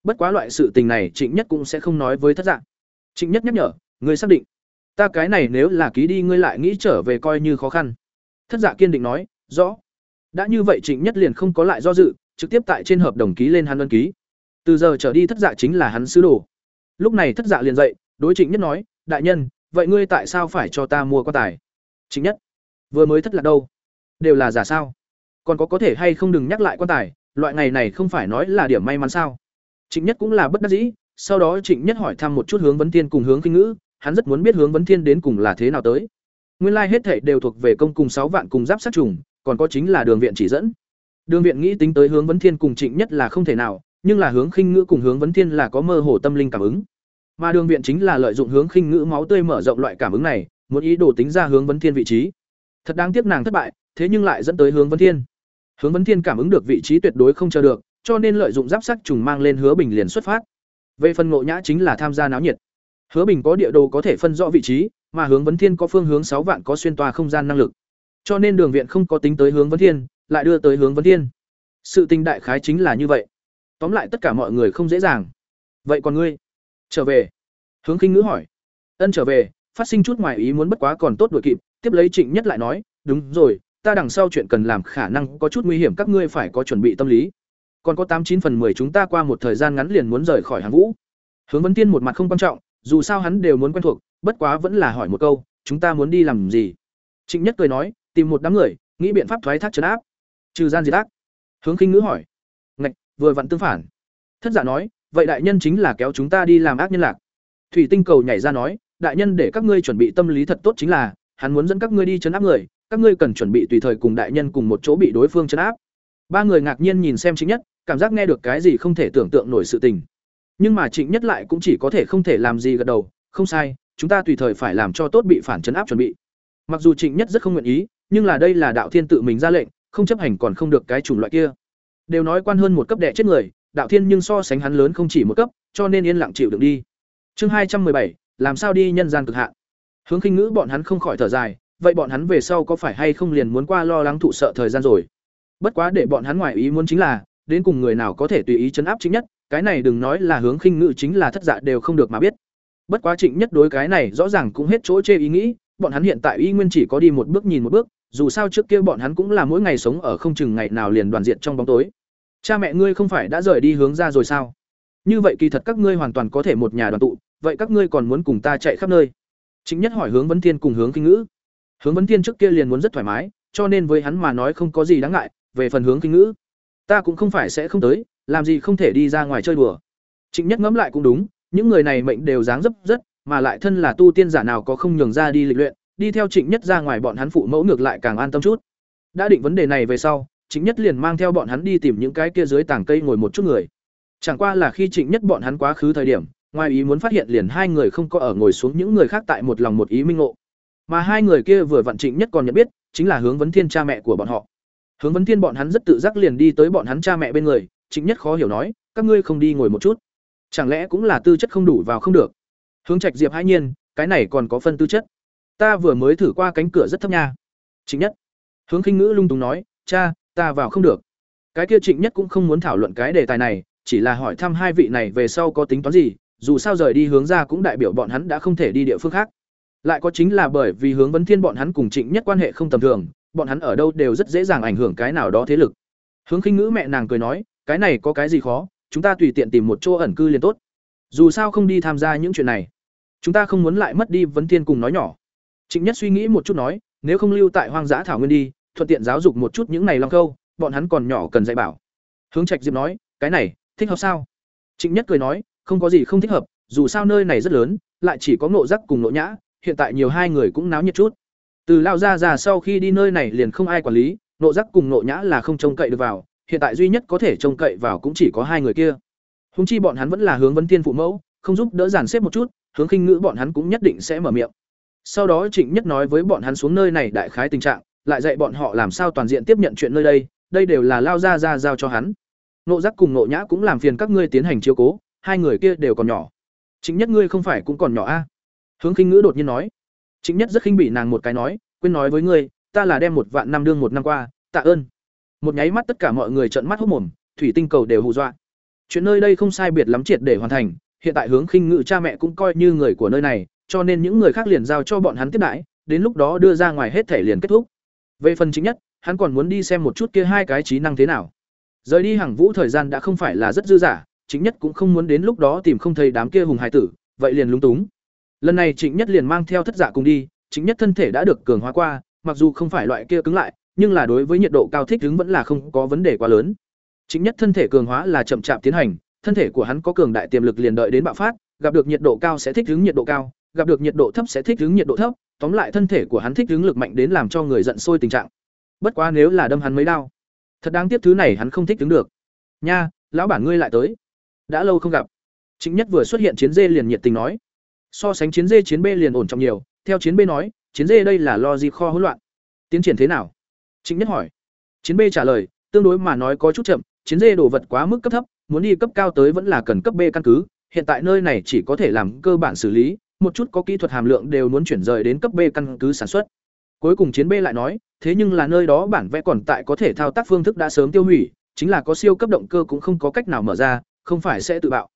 Bất quá loại sự tình này Trịnh Nhất cũng sẽ không nói với thất dạ. Trịnh Nhất nhắc nhở, người xác định. Ta cái này nếu là ký đi ngươi lại nghĩ trở về coi như khó khăn. Thất dạ kiên định nói, rõ. Đã như vậy Trịnh Nhất liền không có lại do dự, trực tiếp tại trên hợp đồng ký lên hắn ân ký. Từ giờ trở đi thất dạ chính là hắn sứ đồ. Lúc này thất dạ liền dậy, đối Trịnh Nhất nói, đại nhân, vậy ngươi tại sao phải cho ta mua quan tài? Trịnh Nhất, vừa mới thất lạc đâu? Đều là giả sao? Còn có có thể hay không đừng nhắc lại quan tài, loại ngày này không phải nói là điểm may mắn sao? Trịnh Nhất cũng là bất đắc dĩ, sau đó Trịnh Nhất hỏi thăm một chút hướng vấn tiên cùng hướng kinh ngữ, hắn rất muốn biết hướng vấn thiên đến cùng là thế nào tới. Nguyên lai hết thảy đều thuộc về công cùng sáu vạn cùng giáp sát trùng, còn có chính là đường viện chỉ dẫn. Đường viện nghĩ tính tới hướng vấn thiên cùng Trịnh Nhất là không thể nào, nhưng là hướng khinh ngữ cùng hướng vấn thiên là có mơ hồ tâm linh cảm ứng. Mà đường viện chính là lợi dụng hướng khinh ngữ máu tươi mở rộng loại cảm ứng này, muốn ý đồ tính ra hướng vấn thiên vị trí. Thật đáng tiếc nàng thất bại, thế nhưng lại dẫn tới hướng vấn thiên. Hướng vấn thiên cảm ứng được vị trí tuyệt đối không chờ được, cho nên lợi dụng giáp sắc trùng mang lên hứa bình liền xuất phát. Về phần ngộ nhã chính là tham gia náo nhiệt. Hứa Bình có địa đồ có thể phân rõ vị trí, mà hướng vấn thiên có phương hướng sáu vạn có xuyên toa không gian năng lực. Cho nên Đường viện không có tính tới hướng vấn thiên, lại đưa tới hướng vấn thiên. Sự tình đại khái chính là như vậy. Tóm lại tất cả mọi người không dễ dàng. Vậy còn ngươi? Trở về. Hướng Khinh Ngữ hỏi. Ân trở về, phát sinh chút ngoài ý muốn bất quá còn tốt đuổi kịp, tiếp lấy Trịnh Nhất lại nói, đúng rồi, ta đằng sau chuyện cần làm khả năng có chút nguy hiểm các ngươi phải có chuẩn bị tâm lý. Còn có tám chín phần 10 chúng ta qua một thời gian ngắn liền muốn rời khỏi hàn vũ. Hướng Vấn Tiên một mặt không quan trọng, dù sao hắn đều muốn quen thuộc, bất quá vẫn là hỏi một câu, chúng ta muốn đi làm gì? Trịnh Nhất cười nói, tìm một đám người, nghĩ biện pháp thoái thác trấn áp. Trừ gian diệt ác. Hướng Khinh Ngữ hỏi. Ngạch, vừa vặn tương phản. Thất giả nói, vậy đại nhân chính là kéo chúng ta đi làm ác nhân lạc. Thủy Tinh cầu nhảy ra nói, đại nhân để các ngươi chuẩn bị tâm lý thật tốt chính là, hắn muốn dẫn các ngươi đi chấn áp người các ngươi cần chuẩn bị tùy thời cùng đại nhân cùng một chỗ bị đối phương chấn áp ba người ngạc nhiên nhìn xem chính nhất cảm giác nghe được cái gì không thể tưởng tượng nổi sự tình nhưng mà trịnh nhất lại cũng chỉ có thể không thể làm gì gật đầu, không sai, chúng ta tùy thời phải làm cho tốt bị phản chấn áp chuẩn bị. Mặc dù trịnh nhất rất không nguyện ý, nhưng là đây là đạo thiên tự mình ra lệnh, không chấp hành còn không được cái chủng loại kia. Đều nói quan hơn một cấp đệ chết người, đạo thiên nhưng so sánh hắn lớn không chỉ một cấp, cho nên yên lặng chịu đựng đi. Chương hai trăm bảy, làm sao đi nhân gian cực hạn? Hướng khinh ngữ bọn hắn không khỏi thở dài, vậy bọn hắn về sau có phải hay không liền muốn qua lo lắng thụ sợ thời gian rồi? Bất quá để bọn hắn ngoài ý muốn chính là đến cùng người nào có thể tùy ý chấn áp chính nhất, cái này đừng nói là hướng khinh ngữ chính là thất dạ đều không được mà biết. Bất quá trịnh nhất đối cái này rõ ràng cũng hết chỗ chê ý nghĩ, bọn hắn hiện tại y nguyên chỉ có đi một bước nhìn một bước, dù sao trước kia bọn hắn cũng là mỗi ngày sống ở không chừng ngày nào liền đoàn diện trong bóng tối. Cha mẹ ngươi không phải đã rời đi hướng ra rồi sao? Như vậy kỳ thật các ngươi hoàn toàn có thể một nhà đoàn tụ, vậy các ngươi còn muốn cùng ta chạy khắp nơi? Chính nhất hỏi hướng vấn thiên cùng hướng kinh ngữ. Hướng vấn thiên trước kia liền muốn rất thoải mái, cho nên với hắn mà nói không có gì đáng ngại, về phần hướng kinh ngữ ta cũng không phải sẽ không tới, làm gì không thể đi ra ngoài chơi đùa. Trịnh nhất ngẫm lại cũng đúng, những người này mệnh đều dáng dấp rất, mà lại thân là tu tiên giả nào có không nhường ra đi lịch luyện, đi theo trịnh nhất ra ngoài bọn hắn phụ mẫu ngược lại càng an tâm chút. Đã định vấn đề này về sau, trịnh nhất liền mang theo bọn hắn đi tìm những cái kia dưới tảng cây ngồi một chút người. Chẳng qua là khi trịnh nhất bọn hắn quá khứ thời điểm, ngoài ý muốn phát hiện liền hai người không có ở ngồi xuống những người khác tại một lòng một ý minh ngộ. Mà hai người kia vừa vặn trịnh nhất còn nhận biết, chính là hướng vấn thiên cha mẹ của bọn họ hướng vấn thiên bọn hắn rất tự giác liền đi tới bọn hắn cha mẹ bên người, trịnh nhất khó hiểu nói, các ngươi không đi ngồi một chút? Chẳng lẽ cũng là tư chất không đủ vào không được? Hướng trạch diệp hai nhiên, cái này còn có phân tư chất. Ta vừa mới thử qua cánh cửa rất thấp nha. Trịnh nhất. Hướng khinh ngữ lung tung nói, cha, ta vào không được. Cái kia trịnh nhất cũng không muốn thảo luận cái đề tài này, chỉ là hỏi thăm hai vị này về sau có tính toán gì, dù sao rời đi hướng ra cũng đại biểu bọn hắn đã không thể đi địa phương khác. Lại có chính là bởi vì hướng vấn thiên bọn hắn cùng trịnh nhất quan hệ không tầm thường bọn hắn ở đâu đều rất dễ dàng ảnh hưởng cái nào đó thế lực. Hướng khinh ngữ mẹ nàng cười nói, cái này có cái gì khó, chúng ta tùy tiện tìm một chỗ ẩn cư liền tốt. Dù sao không đi tham gia những chuyện này, chúng ta không muốn lại mất đi vấn thiên cùng nói nhỏ. Trịnh nhất suy nghĩ một chút nói, nếu không lưu tại hoang dã thảo nguyên đi, thuận tiện giáo dục một chút những này long khâu bọn hắn còn nhỏ cần dạy bảo. Hướng trạch diệp nói, cái này, thích hợp sao? Trịnh nhất cười nói, không có gì không thích hợp, dù sao nơi này rất lớn, lại chỉ có ngộ giác cùng ngộ nhã, hiện tại nhiều hai người cũng náo nhiệt chút từ lao ra ra sau khi đi nơi này liền không ai quản lý, Nộ giác cùng Nộ nhã là không trông cậy được vào, hiện tại duy nhất có thể trông cậy vào cũng chỉ có hai người kia. Húng chi bọn hắn vẫn là hướng vấn tiên phụ mẫu, không giúp đỡ giàn xếp một chút, hướng khinh ngữ bọn hắn cũng nhất định sẽ mở miệng. Sau đó trịnh nhất nói với bọn hắn xuống nơi này đại khái tình trạng, lại dạy bọn họ làm sao toàn diện tiếp nhận chuyện nơi đây đây đều là lao ra ra giao cho hắn. Nộ giác cùng nộ nhã cũng làm phiền các ngươi tiến hành chiếu cố, hai người kia đều còn nhỏ. Chính nhất ngươi không phải cũng còn nhỏ a? Hướng khinh ngữ đột nhiên nói chính nhất rất khinh bỉ nàng một cái nói quên nói với ngươi, ta là đem một vạn năm đương một năm qua, tạ ơn. Một nháy mắt tất cả mọi người trợn mắt hốt mồm, thủy tinh cầu đều hù dọa. Chuyện nơi đây không sai biệt lắm triệt để hoàn thành, hiện tại hướng khinh ngự cha mẹ cũng coi như người của nơi này, cho nên những người khác liền giao cho bọn hắn tiếp đãi, đến lúc đó đưa ra ngoài hết thể liền kết thúc. Về phần chính nhất, hắn còn muốn đi xem một chút kia hai cái trí năng thế nào. Rời đi hàng vũ thời gian đã không phải là rất dư dả, chính nhất cũng không muốn đến lúc đó tìm không thấy đám kia hùng hải tử, vậy liền lúng túng lần này trịnh nhất liền mang theo thất giả cùng đi chính nhất thân thể đã được cường hóa qua, mặc dù không phải loại kia cứng lại, nhưng là đối với nhiệt độ cao thích ứng vẫn là không có vấn đề quá lớn. Chính nhất thân thể cường hóa là chậm chạp tiến hành, thân thể của hắn có cường đại tiềm lực liền đợi đến bạo phát, gặp được nhiệt độ cao sẽ thích ứng nhiệt độ cao, gặp được nhiệt độ thấp sẽ thích ứng nhiệt độ thấp, tóm lại thân thể của hắn thích ứng lực mạnh đến làm cho người giận sôi tình trạng. Bất quá nếu là đâm hắn mấy đau thật đáng tiếc thứ này hắn không thích ứng được. Nha, lão bản ngươi lại tới. Đã lâu không gặp. Chính nhất vừa xuất hiện chiến dê liền nhiệt tình nói so sánh chiến dê chiến b liền ổn trọng nhiều. Theo chiến b nói, chiến dê đây là lo kho hỗn loạn? Tiến triển thế nào? Chính nhất hỏi. Chiến b trả lời, tương đối mà nói có chút chậm, chiến dê đồ vật quá mức cấp thấp, muốn đi cấp cao tới vẫn là cần cấp b căn cứ. Hiện tại nơi này chỉ có thể làm cơ bản xử lý, một chút có kỹ thuật hàm lượng đều muốn chuyển rời đến cấp b căn cứ sản xuất. Cuối cùng chiến b lại nói, thế nhưng là nơi đó bản vẽ còn tại có thể thao tác phương thức đã sớm tiêu hủy, chính là có siêu cấp động cơ cũng không có cách nào mở ra, không phải sẽ tự bạo.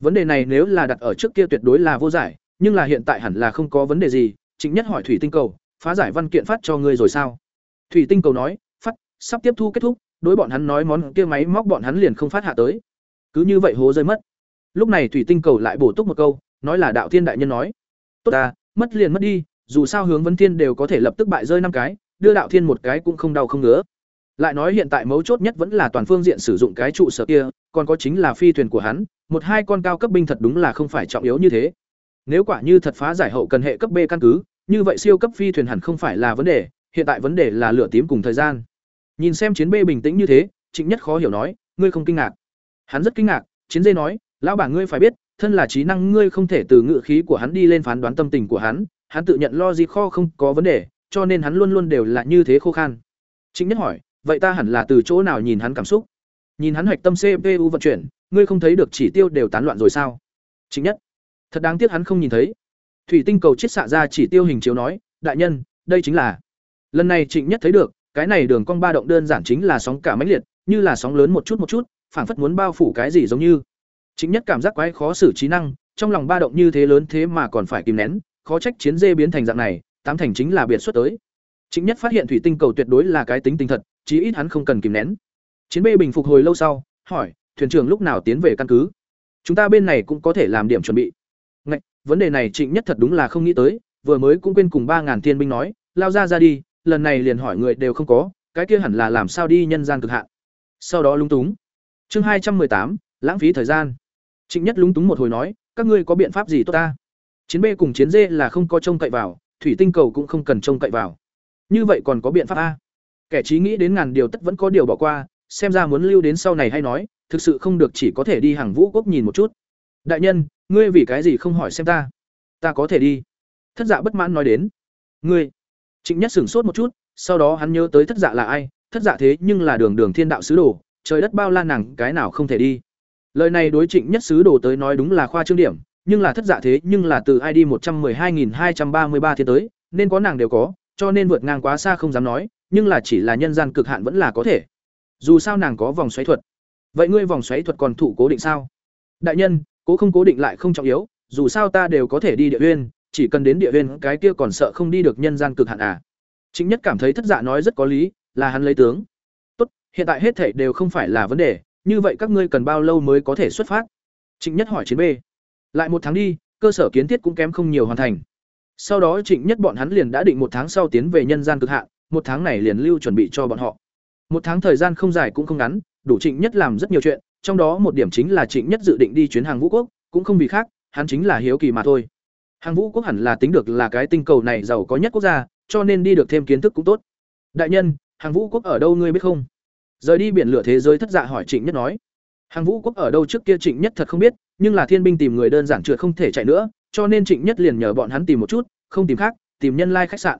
Vấn đề này nếu là đặt ở trước kia tuyệt đối là vô giải nhưng là hiện tại hẳn là không có vấn đề gì chính nhất hỏi thủy tinh cầu, phá giải văn kiện phát cho ngươi rồi sao? Thủy tinh cầu nói, phát, sắp tiếp thu kết thúc, đối bọn hắn nói món kia máy móc bọn hắn liền không phát hạ tới. Cứ như vậy hố rơi mất. Lúc này thủy tinh cầu lại bổ túc một câu, nói là đạo thiên đại nhân nói. Tốt ta, mất liền mất đi, dù sao hướng vấn thiên đều có thể lập tức bại rơi năm cái, đưa đạo thiên một cái cũng không đau không ngứa. Lại nói hiện tại mấu chốt nhất vẫn là toàn phương diện sử dụng cái trụ sở kia, còn có chính là phi thuyền của hắn, một hai con cao cấp binh thật đúng là không phải trọng yếu như thế nếu quả như thật phá giải hậu cần hệ cấp b căn cứ như vậy siêu cấp phi thuyền hẳn không phải là vấn đề, hiện tại vấn đề là lửa tím cùng thời gian. Nhìn xem chiến bê bình tĩnh như thế, Trịnh Nhất khó hiểu nói, ngươi không kinh ngạc. Hắn rất kinh ngạc, chiến dê nói, lão bà ngươi phải biết, thân là trí năng ngươi không thể từ ngự khí của hắn đi lên phán đoán tâm tình của hắn, hắn tự nhận lo gì kho không có vấn đề, cho nên hắn luôn luôn đều là như thế khô khan. Trịnh Nhất hỏi, vậy ta hẳn là từ chỗ nào nhìn hắn cảm xúc? Nhìn hắn hoạch tâm CPU vận chuyển, ngươi không thấy được chỉ tiêu đều tán loạn rồi sao? Trịnh Nhất, thật đáng tiếc hắn không nhìn thấy. Thủy tinh cầu chiết xạ ra chỉ tiêu hình chiếu nói, đại nhân, đây chính là. Lần này Trịnh Nhất thấy được, cái này đường cong ba động đơn giản chính là sóng cả mãnh liệt, như là sóng lớn một chút một chút, phảng phất muốn bao phủ cái gì giống như. Trịnh Nhất cảm giác quái khó xử trí năng, trong lòng ba động như thế lớn thế mà còn phải kìm nén, khó trách chiến dê biến thành dạng này, tám thành chính là biệt xuất tới. Trịnh Nhất phát hiện thủy tinh cầu tuyệt đối là cái tính tình thật, chí ít hắn không cần kìm nén. Chiến bê bình phục hồi lâu sau, hỏi, thuyền trưởng lúc nào tiến về căn cứ? Chúng ta bên này cũng có thể làm điểm chuẩn bị. Vấn đề này Trịnh Nhất thật đúng là không nghĩ tới, vừa mới cũng quên cùng ba ngàn thiên binh nói, lao ra ra đi, lần này liền hỏi người đều không có, cái kia hẳn là làm sao đi nhân gian cực hạn. Sau đó lúng túng. Chương hai trăm tám, lãng phí thời gian. Trịnh Nhất lúng túng một hồi nói, các ngươi có biện pháp gì tốt ta? Chiến B cùng chiến D là không có trông cậy vào, thủy tinh cầu cũng không cần trông cậy vào. Như vậy còn có biện pháp a? Kẻ trí nghĩ đến ngàn điều tất vẫn có điều bỏ qua, xem ra muốn lưu đến sau này hay nói, thực sự không được chỉ có thể đi hàng vũ quốc nhìn một chút. Đại nhân, ngươi vì cái gì không hỏi xem ta? Ta có thể đi. Thất dạ bất mãn nói đến. Ngươi. Trịnh Nhất sửng sốt một chút, sau đó hắn nhớ tới thất dạ là ai, thất dạ thế nhưng là đường đường thiên đạo sứ đồ, trời đất bao la nàng cái nào không thể đi. Lời này đối Trịnh Nhất sứ đồ tới nói đúng là khoa trương điểm, nhưng là thất dạ thế nhưng là từ ID một trăm hai nghìn hai trăm ba mươi ba thế tới, nên có nàng đều có, cho nên vượt ngang quá xa không dám nói, nhưng là chỉ là nhân gian cực hạn vẫn là có thể. Dù sao nàng có vòng xoáy thuật. Vậy ngươi vòng xoáy thuật còn thụ cố định sao? Đại nhân, cố không cố định lại không trọng yếu, dù sao ta đều có thể đi địa huyên chỉ cần đến địa huyên cái kia còn sợ không đi được nhân gian cực hạn à? Chính nhất cảm thấy thất dạ nói rất có lý, là hắn lấy tướng. Tốt, hiện tại hết thể đều không phải là vấn đề, như vậy các ngươi cần bao lâu mới có thể xuất phát? Trịnh Nhất hỏi chiến B. Lại một tháng đi, cơ sở kiến thiết cũng kém không nhiều hoàn thành. Sau đó Trịnh Nhất bọn hắn liền đã định một tháng sau tiến về nhân gian cực hạn, một tháng này liền lưu chuẩn bị cho bọn họ. Một tháng thời gian không dài cũng không ngắn, đủ Trịnh Nhất làm rất nhiều chuyện, trong đó một điểm chính là Trịnh Nhất dự định đi chuyến hàng vũ quốc, cũng không vì khác, hắn chính là hiếu kỳ mà thôi. Hàng vũ quốc hẳn là tính được là cái tinh cầu này giàu có nhất quốc gia, cho nên đi được thêm kiến thức cũng tốt. Đại nhân, hàng vũ quốc ở đâu ngươi biết không? Rời đi biển lửa thế giới thất dạ hỏi Trịnh Nhất nói. Hàng vũ quốc ở đâu trước kia Trịnh Nhất thật không biết, nhưng là thiên binh tìm người đơn giản trượt không thể chạy nữa, cho nên Trịnh Nhất liền nhờ bọn hắn tìm một chút, không tìm khác, tìm nhân lai khách sạn.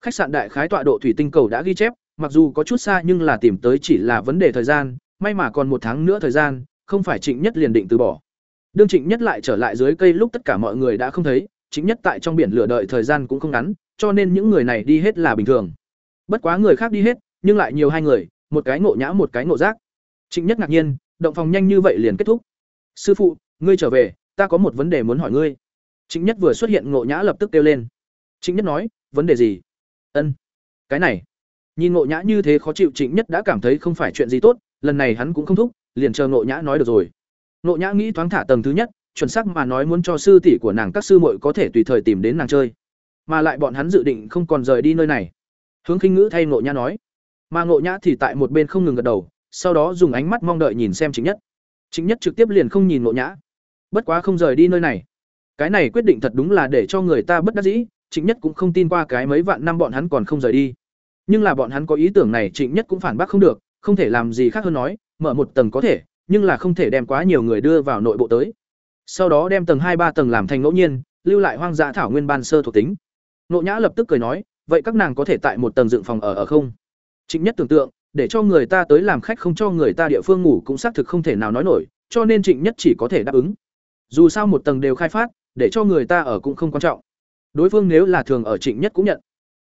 Khách sạn đại khái tọa độ thủy tinh cầu đã ghi chép, mặc dù có chút xa nhưng là tìm tới chỉ là vấn đề thời gian, may mà còn một tháng nữa thời gian, không phải Trịnh Nhất liền định từ bỏ. Đương Trịnh Nhất lại trở lại dưới cây lúc tất cả mọi người đã không thấy, Trịnh Nhất tại trong biển lửa đợi thời gian cũng không ngắn, cho nên những người này đi hết là bình thường. Bất quá người khác đi hết, nhưng lại nhiều hai người, một cái ngộ nhã một cái ngộ giác. Trịnh Nhất ngạc nhiên, động phòng nhanh như vậy liền kết thúc. "Sư phụ, ngươi trở về, ta có một vấn đề muốn hỏi ngươi." Trịnh Nhất vừa xuất hiện ngộ nhã lập tức kêu lên. Trịnh Nhất nói, "Vấn đề gì?" "Ân, cái này." Nhìn ngộ nhã như thế khó chịu Trịnh Nhất đã cảm thấy không phải chuyện gì tốt, lần này hắn cũng không thúc, liền chờ nội nhã nói được rồi. nội nhã nghĩ thoáng thả tầng thứ nhất, chuẩn xác mà nói muốn cho sư tỷ của nàng các sư muội có thể tùy thời tìm đến nàng chơi. Mà lại bọn hắn dự định không còn rời đi nơi này. Hướng khinh ngữ thay nội nhã nói. Mà nội nhã thì tại một bên không ngừng gật đầu sau đó dùng ánh mắt mong đợi nhìn xem chính nhất. Chính nhất trực tiếp liền không nhìn nội nhã. Bất quá không rời đi nơi này. Cái này quyết định thật đúng là để cho người ta bất đắc dĩ chính nhất cũng không tin qua cái mấy vạn năm bọn hắn còn không rời đi. Nhưng là bọn hắn có ý tưởng này trịnh nhất cũng phản bác không được không thể làm gì khác hơn nói, mở một tầng có thể, nhưng là không thể đem quá nhiều người đưa vào nội bộ tới. Sau đó đem tầng hai ba tầng làm thành ngẫu nhiên, lưu lại hoang dã thảo nguyên ban sơ thuộc tính. Nộ nhã lập tức cười nói, vậy các nàng có thể tại một tầng dựng phòng ở ở không? Trịnh nhất tưởng tượng, để cho người ta tới làm khách không cho người ta địa phương ngủ cũng xác thực không thể nào nói nổi, cho nên trịnh nhất chỉ có thể đáp ứng. Dù sao một tầng đều khai phát, để cho người ta ở cũng không quan trọng. Đối phương nếu là thường ở trịnh nhất cũng nhận.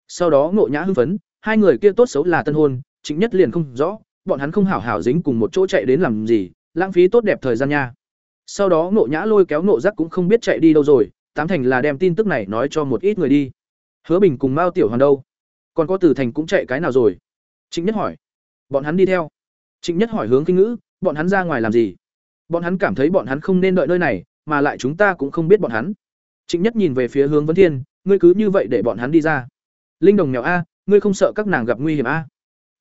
Sau đó ngộ nhã hưng phấn, hai người kia tốt xấu là tân hôn trịnh nhất liền không rõ, bọn hắn không hảo hảo dính cùng một chỗ chạy đến làm gì, lãng phí tốt đẹp thời gian nha. Sau đó ngộ nhã lôi kéo ngộ giác cũng không biết chạy đi đâu rồi, tám thành là đem tin tức này nói cho một ít người đi. Hứa bình cùng mao tiểu hoàn đâu? Còn có từ thành cũng chạy cái nào rồi? Trịnh nhất hỏi. Bọn hắn đi theo. Trịnh nhất hỏi hướng kinh ngữ, bọn hắn ra ngoài làm gì? Bọn hắn cảm thấy bọn hắn không nên đợi nơi này, mà lại chúng ta cũng không biết bọn hắn. Trịnh nhất nhìn về phía hướng vấn thiên, ngươi cứ như vậy để bọn hắn đi ra. Linh đồng nghèo a, ngươi không sợ các nàng gặp nguy hiểm a?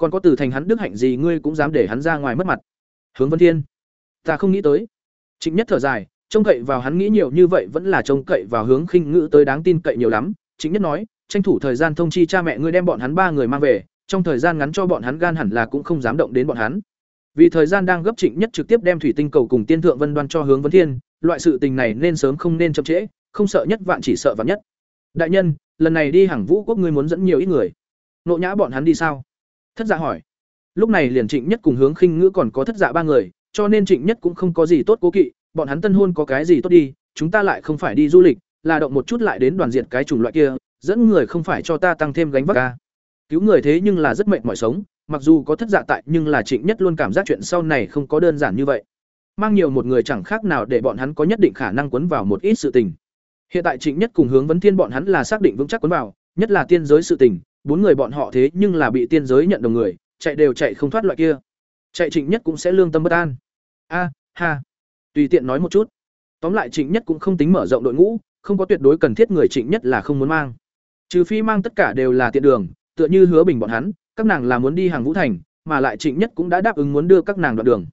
Còn có từ thành hắn đức hạnh gì ngươi cũng dám để hắn ra ngoài mất mặt. Hướng vân thiên, ta không nghĩ tới. Trịnh nhất thở dài, trông cậy vào hắn nghĩ nhiều như vậy vẫn là trông cậy vào hướng khinh ngữ tới đáng tin cậy nhiều lắm. Trịnh nhất nói, tranh thủ thời gian thông chi cha mẹ ngươi đem bọn hắn ba người mang về, trong thời gian ngắn cho bọn hắn gan hẳn là cũng không dám động đến bọn hắn. Vì thời gian đang gấp trịnh nhất trực tiếp đem thủy tinh cầu cùng tiên thượng vân đoan cho hướng vấn thiên, loại sự tình này nên sớm không nên chậm trễ, không sợ nhất vạn chỉ sợ vạn nhất. Đại nhân, lần này đi hàng vũ quốc ngươi muốn dẫn nhiều ít người. Nộ nhã bọn hắn đi sao? Thất dạ hỏi. Lúc này liền trịnh nhất cùng hướng khinh ngữ còn có thất dạ ba người, cho nên trịnh nhất cũng không có gì tốt cố kỵ, bọn hắn tân hôn có cái gì tốt đi, chúng ta lại không phải đi du lịch, là động một chút lại đến đoàn diệt cái chủng loại kia, dẫn người không phải cho ta tăng thêm gánh vác ca. Cứu người thế nhưng là rất mệt mỏi sống, mặc dù có thất dạ tại, nhưng là trịnh nhất luôn cảm giác chuyện sau này không có đơn giản như vậy. Mang nhiều một người chẳng khác nào để bọn hắn có nhất định khả năng quấn vào một ít sự tình. Hiện tại trịnh nhất cùng hướng vấn thiên bọn hắn là xác định vững chắc quấn vào, nhất là tiên giới sự tình bốn người bọn họ thế nhưng là bị tiên giới nhận đồng người, chạy đều chạy không thoát loại kia. Chạy trịnh nhất cũng sẽ lương tâm bất an. A, ha. Tùy tiện nói một chút. Tóm lại trịnh nhất cũng không tính mở rộng đội ngũ, không có tuyệt đối cần thiết người trịnh nhất là không muốn mang. Trừ phi mang tất cả đều là tiện đường, tựa như hứa bình bọn hắn, các nàng là muốn đi hàng vũ thành, mà lại trịnh nhất cũng đã đáp ứng muốn đưa các nàng đoạn đường.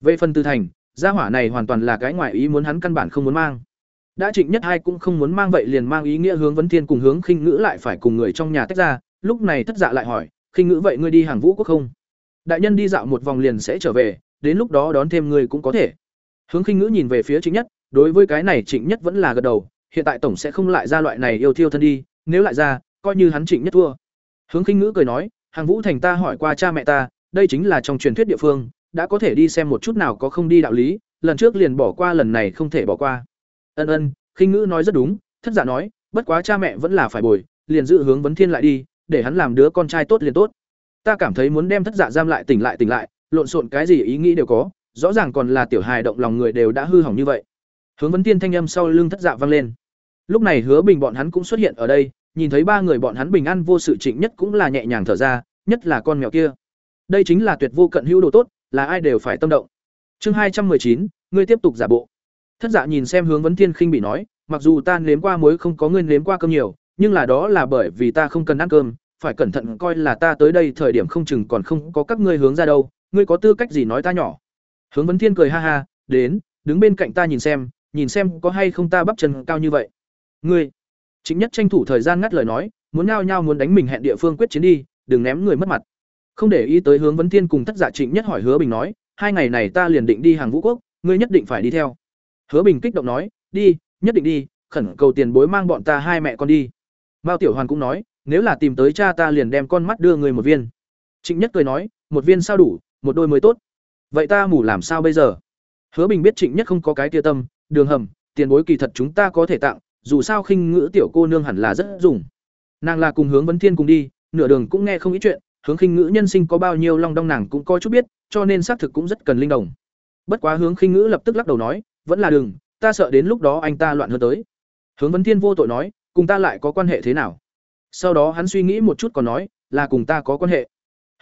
Về phần tư thành, gia hỏa này hoàn toàn là cái ngoại ý muốn hắn căn bản không muốn mang. Đã trịnh nhất hai cũng không muốn mang vậy liền mang ý nghĩa hướng vấn thiên cùng hướng khinh ngữ lại phải cùng người trong nhà tách ra lúc này thất dạ lại hỏi, khinh ngữ vậy ngươi đi hàng vũ quốc không? Đại nhân đi dạo một vòng liền sẽ trở về, đến lúc đó đón thêm người cũng có thể. Hướng khinh ngữ nhìn về phía trịnh nhất, đối với cái này trịnh nhất vẫn là gật đầu, hiện tại tổng sẽ không lại ra loại này yêu thiêu thân đi, nếu lại ra, coi như hắn trịnh nhất thua. Hướng khinh ngữ cười nói, hàng vũ thành ta hỏi qua cha mẹ ta, đây chính là trong truyền thuyết địa phương, đã có thể đi xem một chút nào có không đi đạo lý, lần trước liền bỏ qua, lần này không thể bỏ qua. Ân ân, khinh ngữ nói rất đúng, thất giả nói, bất quá cha mẹ vẫn là phải bồi, liền dự hướng vấn thiên lại đi để hắn làm đứa con trai tốt liền tốt. Ta cảm thấy muốn đem thất dạ giam lại tỉnh lại tỉnh lại, lộn xộn cái gì ý nghĩ đều có, rõ ràng còn là tiểu hài động lòng người đều đã hư hỏng như vậy. Hướng vấn thiên thanh âm sau lưng thất dạ vang lên. Lúc này hứa bình bọn hắn cũng xuất hiện ở đây, nhìn thấy ba người bọn hắn bình an vô sự trịnh nhất cũng là nhẹ nhàng thở ra, nhất là con mèo kia. Đây chính là tuyệt vô cận hữu đồ tốt, là ai đều phải tâm động. Chương hai trăm chín, ngươi tiếp tục giả bộ. Thất dạ nhìn xem hướng vấn thiên khinh bị nói, mặc dù ta nếm qua muối không có ngươi nếm qua cơm nhiều nhưng là đó là bởi vì ta không cần ăn cơm, phải cẩn thận coi là ta tới đây thời điểm không chừng còn không có các ngươi hướng ra đâu, ngươi có tư cách gì nói ta nhỏ. Hướng vấn thiên cười ha ha, đến, đứng bên cạnh ta nhìn xem nhìn xem có hay không ta bắp chân cao như vậy. Ngươi, chính nhất tranh thủ thời gian ngắt lời nói, muốn nhao nhao muốn đánh mình hẹn địa phương quyết chiến đi, đừng ném người mất mặt. Không để ý tới hướng vấn thiên cùng tất giả trịnh nhất hỏi hứa bình nói, hai ngày này ta liền định đi hàng vũ quốc, ngươi nhất định phải đi theo. Hứa bình kích động nói, đi, nhất định đi, khẩn cầu tiền bối mang bọn ta hai mẹ con đi mao tiểu hoàn cũng nói, nếu là tìm tới cha ta liền đem con mắt đưa người một viên. Trịnh nhất cười nói, một viên sao đủ, một đôi mới tốt. Vậy ta mù làm sao bây giờ? Hứa bình biết trịnh nhất không có cái tia tâm, đường hầm, tiền bối kỳ thật chúng ta có thể tặng, dù sao khinh ngữ tiểu cô nương hẳn là rất dùng. Nàng là cùng hướng vấn thiên cùng đi, nửa đường cũng nghe không ít chuyện, hướng khinh ngữ nhân sinh có bao nhiêu long đong nàng cũng có chút biết, cho nên xác thực cũng rất cần linh đồng. Bất quá hướng khinh ngữ lập tức lắc đầu nói, vẫn là đừng ta sợ đến lúc đó anh ta loạn hơn tới. Hướng vấn thiên vô tội nói cùng ta lại có quan hệ thế nào? Sau đó hắn suy nghĩ một chút còn nói, là cùng ta có quan hệ.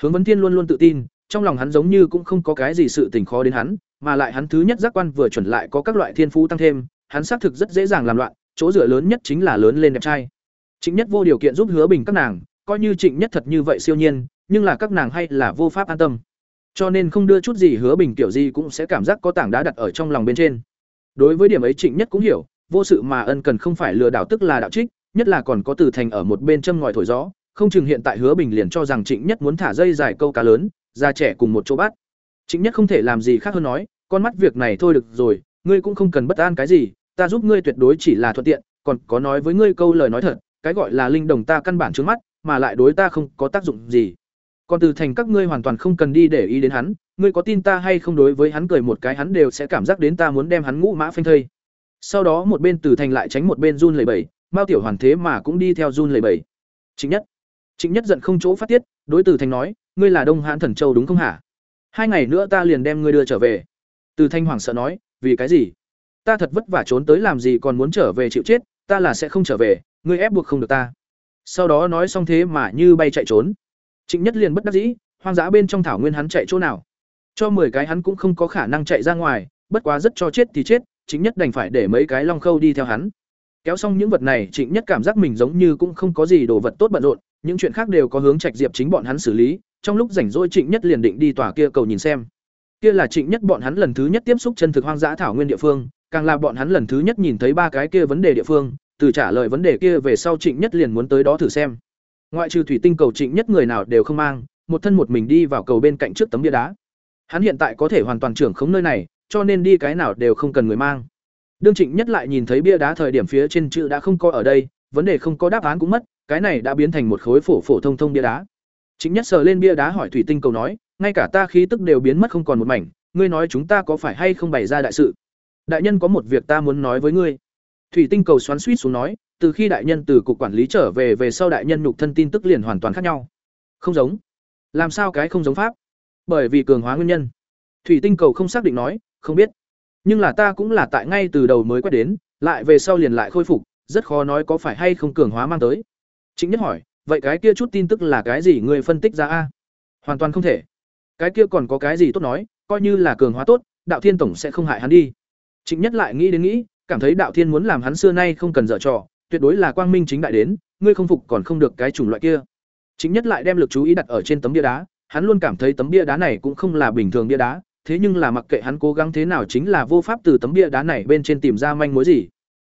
Hướng vấn thiên luôn luôn tự tin, trong lòng hắn giống như cũng không có cái gì sự tình khó đến hắn, mà lại hắn thứ nhất giác quan vừa chuẩn lại có các loại thiên phú tăng thêm, hắn xác thực rất dễ dàng làm loạn, chỗ dựa lớn nhất chính là lớn lên đẹp trai. Trịnh nhất vô điều kiện giúp hứa bình các nàng, coi như trịnh nhất thật như vậy siêu nhiên, nhưng là các nàng hay là vô pháp an tâm. Cho nên không đưa chút gì hứa bình kiểu gì cũng sẽ cảm giác có tảng đá đặt ở trong lòng bên trên. Đối với điểm ấy trịnh nhất cũng hiểu vô sự mà ân cần không phải lừa đảo tức là đạo trích, nhất là còn có từ thành ở một bên châm ngòi thổi gió, không chừng hiện tại hứa bình liền cho rằng trịnh nhất muốn thả dây dài câu cá lớn ra trẻ cùng một chỗ bắt. Trịnh nhất không thể làm gì khác hơn nói, con mắt việc này thôi được rồi, ngươi cũng không cần bất an cái gì, ta giúp ngươi tuyệt đối chỉ là thuận tiện, còn có nói với ngươi câu lời nói thật, cái gọi là linh đồng ta căn bản trước mắt, mà lại đối ta không có tác dụng gì. Còn từ thành các ngươi hoàn toàn không cần đi để ý đến hắn, ngươi có tin ta hay không đối với hắn cười một cái hắn đều sẽ cảm giác đến ta muốn đem hắn ngũ mã phanh thây sau đó một bên từ thành lại tránh một bên run lẩy bẩy, mao tiểu hoàn thế mà cũng đi theo run lẩy bẩy. Chính nhất. Chính nhất giận không chỗ phát tiết, đối từ thành nói, ngươi là đông hãn thần châu đúng không hả? Hai ngày nữa ta liền đem ngươi đưa trở về. Từ thanh hoàng sợ nói, vì cái gì? Ta thật vất vả trốn tới làm gì còn muốn trở về chịu chết, ta là sẽ không trở về, ngươi ép buộc không được ta. Sau đó nói xong thế mà như bay chạy trốn. Trịnh nhất liền bất đắc dĩ, hoang dã bên trong thảo nguyên hắn chạy chỗ nào? Cho mười cái hắn cũng không có khả năng chạy ra ngoài, bất quá rất cho chết thì chết chính nhất đành phải để mấy cái long khâu đi theo hắn kéo xong những vật này trịnh nhất cảm giác mình giống như cũng không có gì đồ vật tốt bận rộn những chuyện khác đều có hướng trạch diệp chính bọn hắn xử lý trong lúc rảnh rỗi trịnh nhất liền định đi tòa kia cầu nhìn xem kia là trịnh nhất bọn hắn lần thứ nhất tiếp xúc chân thực hoang dã thảo nguyên địa phương càng là bọn hắn lần thứ nhất nhìn thấy ba cái kia vấn đề địa phương từ trả lời vấn đề kia về sau Trịnh Nhất liền muốn tới đó thử xem. Ngoại trừ thủy tinh cầu Trịnh Nhất người nào đều không mang, một thân một mình đi vào cầu bên cạnh trước tấm bia đá. Hắn hiện tại có thể hoàn toàn trưởng khống nơi này, cho nên đi cái nào đều không cần người mang. Đương Trịnh Nhất lại nhìn thấy bia đá thời điểm phía trên chữ đã không có ở đây, vấn đề không có đáp án cũng mất, cái này đã biến thành một khối phổ phổ thông thông bia đá. Trịnh Nhất sờ lên bia đá hỏi thủy tinh cầu nói, ngay cả ta khí tức đều biến mất không còn một mảnh, ngươi nói chúng ta có phải hay không bày ra đại sự? Đại nhân có một việc ta muốn nói với ngươi. Thủy tinh cầu xoắn xuýt xuống nói, từ khi đại nhân từ cục quản lý trở về về sau đại nhân nhục thân tin tức liền hoàn toàn khác nhau. Không giống. Làm sao cái không giống pháp? Bởi vì cường hóa nguyên nhân. Thủy tinh cầu không xác định nói, không biết. Nhưng là ta cũng là tại ngay từ đầu mới quét đến, lại về sau liền lại khôi phục, rất khó nói có phải hay không cường hóa mang tới. Chính nhất hỏi, vậy cái kia chút tin tức là cái gì người phân tích ra a? Hoàn toàn không thể. Cái kia còn có cái gì tốt nói, coi như là cường hóa tốt, đạo thiên tổng sẽ không hại hắn đi. Chính Nhất lại nghĩ đến nghĩ, cảm thấy đạo thiên muốn làm hắn xưa nay không cần dở trò, tuyệt đối là quang minh chính đại đến, ngươi không phục còn không được cái chủng loại kia. Chính Nhất lại đem lực chú ý đặt ở trên tấm bia đá, hắn luôn cảm thấy tấm bia đá này cũng không là bình thường bia đá, thế nhưng là mặc kệ hắn cố gắng thế nào chính là vô pháp từ tấm bia đá này bên trên tìm ra manh mối gì.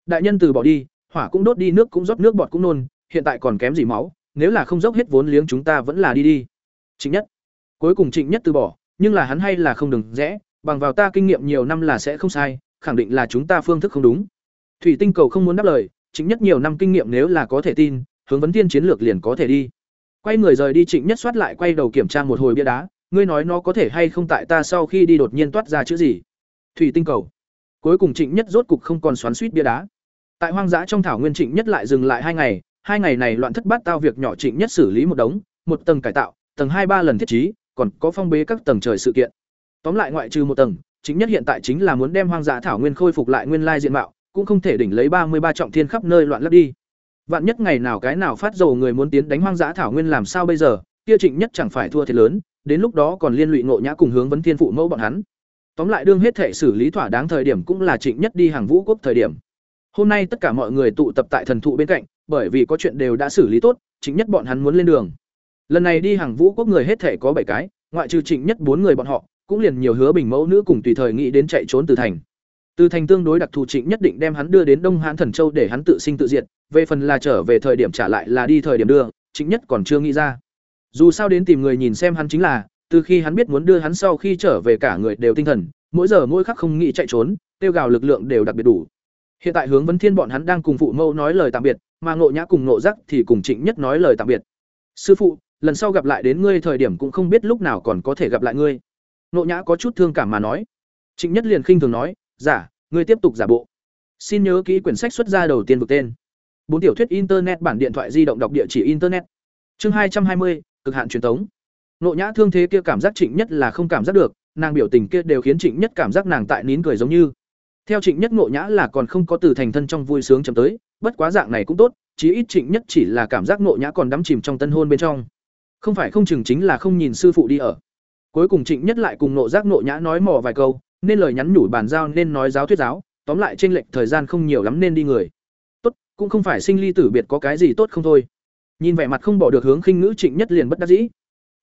Đại nhân từ bỏ đi, hỏa cũng đốt đi nước cũng rót nước bọt cũng nôn, hiện tại còn kém gì máu, nếu là không dốc hết vốn liếng chúng ta vẫn là đi đi. Trịnh Nhất. Cuối cùng Trịnh Nhất từ bỏ, nhưng là hắn hay là không đừng rẽ, bằng vào ta kinh nghiệm nhiều năm là sẽ không sai, khẳng định là chúng ta phương thức không đúng. Thủy Tinh Cầu không muốn đáp lời, Trịnh Nhất nhiều năm kinh nghiệm nếu là có thể tin, hướng vấn tiên chiến lược liền có thể đi. Quay người rời đi Trịnh Nhất soát lại quay đầu kiểm tra một hồi bia đá, ngươi nói nó có thể hay không tại ta sau khi đi đột nhiên toát ra chữ gì? Thủy Tinh Cầu. Cuối cùng Trịnh Nhất rốt cục không còn xoắn suýt bia đá. Tại hoang dã trong thảo nguyên Trịnh Nhất lại dừng lại hai ngày, hai ngày này loạn thất bát tao việc nhỏ Trịnh Nhất xử lý một đống, một tầng cải tạo, tầng hai ba lần thiết trí, còn có phong bế các tầng trời sự kiện. Tóm lại ngoại trừ một tầng, chính nhất hiện tại chính là muốn đem hoang dã thảo nguyên khôi phục lại nguyên lai diện mạo, cũng không thể đỉnh lấy ba mươi ba trọng thiên khắp nơi loạn lấp đi. Vạn nhất ngày nào cái nào phát dầu người muốn tiến đánh hoang dã thảo nguyên làm sao bây giờ, kia Trịnh Nhất chẳng phải thua thiệt lớn, đến lúc đó còn liên lụy ngộ nhã cùng hướng vấn thiên phụ mẫu bọn hắn. Tóm lại đương hết thể xử lý thỏa đáng thời điểm cũng là Trịnh Nhất đi hàng vũ quốc thời điểm. Hôm nay tất cả mọi người tụ tập tại thần thụ bên cạnh, bởi vì có chuyện đều đã xử lý tốt, Trịnh Nhất bọn hắn muốn lên đường. Lần này đi hàng vũ quốc người hết thể có bảy cái, ngoại trừ Trịnh Nhất bốn người bọn họ, cũng liền nhiều hứa bình mẫu nữ cùng tùy thời nghĩ đến chạy trốn từ thành. Từ thành tương đối đặc thù Trịnh nhất định đem hắn đưa đến Đông Hán Thần Châu để hắn tự sinh tự diệt, về phần là trở về thời điểm trả lại là đi thời điểm đưa, Trịnh nhất còn chưa nghĩ ra. Dù sao đến tìm người nhìn xem hắn chính là, từ khi hắn biết muốn đưa hắn sau khi trở về cả người đều tinh thần, mỗi giờ mỗi khắc không nghĩ chạy trốn, tiêu gào lực lượng đều đặc biệt đủ. Hiện tại hướng Vấn Thiên bọn hắn đang cùng phụ mẫu nói lời tạm biệt, mà Ngộ Nhã cùng Ngộ Giác thì cùng Trịnh Nhất nói lời tạm biệt. "Sư phụ, lần sau gặp lại đến ngươi thời điểm cũng không biết lúc nào còn có thể gặp lại ngươi." Ngộ Nhã có chút thương cảm mà nói. Trịnh Nhất liền khinh thường nói, "Giả, ngươi tiếp tục giả bộ. Xin nhớ kỹ quyển sách xuất ra đầu tiên vực tên. Bốn tiểu thuyết internet bản điện thoại di động đọc địa chỉ internet. Chương hai trăm hai mươi, cực hạn truyền tống. nộ Nhã thương thế kia cảm giác Trịnh Nhất là không cảm giác được, nàng biểu tình kia đều khiến Trịnh Nhất cảm giác nàng tại nín cười giống như. Theo Trịnh Nhất nộ Nhã là còn không có từ thành thân trong vui sướng chấm tới, bất quá dạng này cũng tốt, chí ít Trịnh Nhất chỉ là cảm giác nộ Nhã còn đắm chìm trong tân hôn bên trong. Không phải không chừng chính là không nhìn sư phụ đi ở. Cuối cùng Trịnh Nhất lại cùng nộ giác nộ nhã nói mò vài câu, nên lời nhắn nhủ bàn giao nên nói giáo thuyết giáo, tóm lại trên lệch thời gian không nhiều lắm nên đi người. Tốt, cũng không phải sinh ly tử biệt có cái gì tốt không thôi. Nhìn vẻ mặt không bỏ được hướng khinh ngữ Trịnh Nhất liền bất đắc dĩ.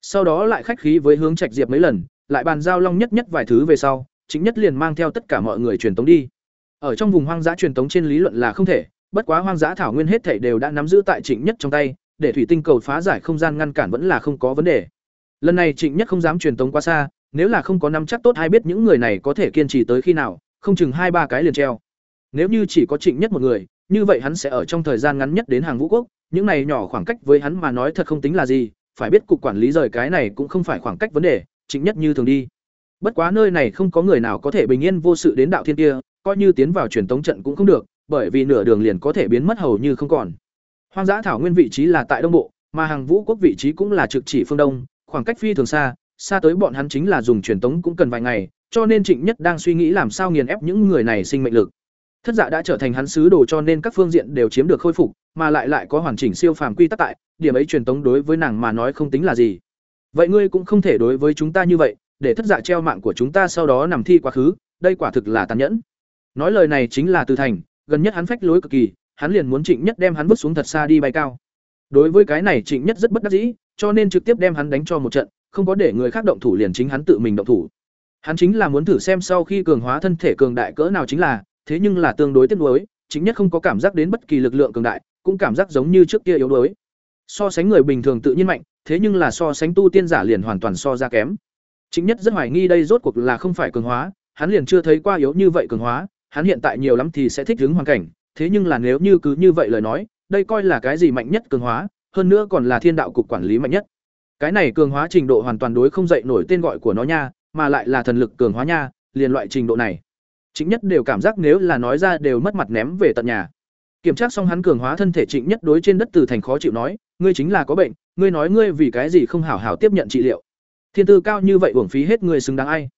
Sau đó lại khách khí với hướng Trạch Diệp mấy lần, lại bàn giao Long Nhất Nhất vài thứ về sau, Trịnh Nhất liền mang theo tất cả mọi người truyền tống đi. Ở trong vùng hoang dã truyền tống trên lý luận là không thể, bất quá hoang dã thảo nguyên hết thảy đều đã nắm giữ tại Trịnh Nhất trong tay, để thủy tinh cầu phá giải không gian ngăn cản vẫn là không có vấn đề lần này trịnh nhất không dám truyền tống quá xa nếu là không có nắm chắc tốt ai biết những người này có thể kiên trì tới khi nào không chừng hai ba cái liền treo nếu như chỉ có trịnh nhất một người như vậy hắn sẽ ở trong thời gian ngắn nhất đến hàng vũ quốc những này nhỏ khoảng cách với hắn mà nói thật không tính là gì phải biết cục quản lý rời cái này cũng không phải khoảng cách vấn đề Chính nhất như thường đi bất quá nơi này không có người nào có thể bình yên vô sự đến đạo thiên kia coi như tiến vào truyền tống trận cũng không được bởi vì nửa đường liền có thể biến mất hầu như không còn hoang dã thảo nguyên vị trí là tại đông bộ mà hàng vũ quốc vị trí cũng là trực chỉ phương đông khoảng cách phi thường xa, xa tới bọn hắn chính là dùng truyền tống cũng cần vài ngày, cho nên Trịnh Nhất đang suy nghĩ làm sao nghiền ép những người này sinh mệnh lực. Thất dạ đã trở thành hắn sứ đồ cho nên các phương diện đều chiếm được khôi phục, mà lại lại có hoàn chỉnh siêu phàm quy tắc tại, điểm ấy truyền tống đối với nàng mà nói không tính là gì. Vậy ngươi cũng không thể đối với chúng ta như vậy, để thất dạ treo mạng của chúng ta sau đó nằm thi quá khứ, đây quả thực là tàn nhẫn. Nói lời này chính là Từ Thành, gần nhất hắn phách lối cực kỳ, hắn liền muốn Trịnh Nhất đem hắn vứt xuống thật xa đi bay cao. Đối với cái này Trịnh Nhất rất bất đắc dĩ, cho nên trực tiếp đem hắn đánh cho một trận, không có để người khác động thủ liền chính hắn tự mình động thủ. Hắn chính là muốn thử xem sau khi cường hóa thân thể cường đại cỡ nào chính là, thế nhưng là tương đối tiếc nuối, chính nhất không có cảm giác đến bất kỳ lực lượng cường đại cũng cảm giác giống như trước kia yếu đuối. So sánh người bình thường tự nhiên mạnh, thế nhưng là so sánh tu tiên giả liền hoàn toàn so ra kém. Chính nhất rất hoài nghi đây rốt cuộc là không phải cường hóa, hắn liền chưa thấy qua yếu như vậy cường hóa, hắn hiện tại nhiều lắm thì sẽ thích ứng hoàn cảnh, thế nhưng là nếu như cứ như vậy lời nói, đây coi là cái gì mạnh nhất cường hóa, hơn nữa còn là thiên đạo cục quản lý mạnh nhất. Cái này cường hóa trình độ hoàn toàn đối không dậy nổi tên gọi của nó nha, mà lại là thần lực cường hóa nha, liền loại trình độ này. Chính nhất đều cảm giác nếu là nói ra đều mất mặt ném về tận nhà kiểm tra xong hắn cường hóa thân thể trịnh nhất đối trên đất từ thành khó chịu nói, ngươi chính là có bệnh, ngươi nói ngươi vì cái gì không hảo hảo tiếp nhận trị liệu? Thiên tư cao như vậy uổng phí hết ngươi xứng đáng ai?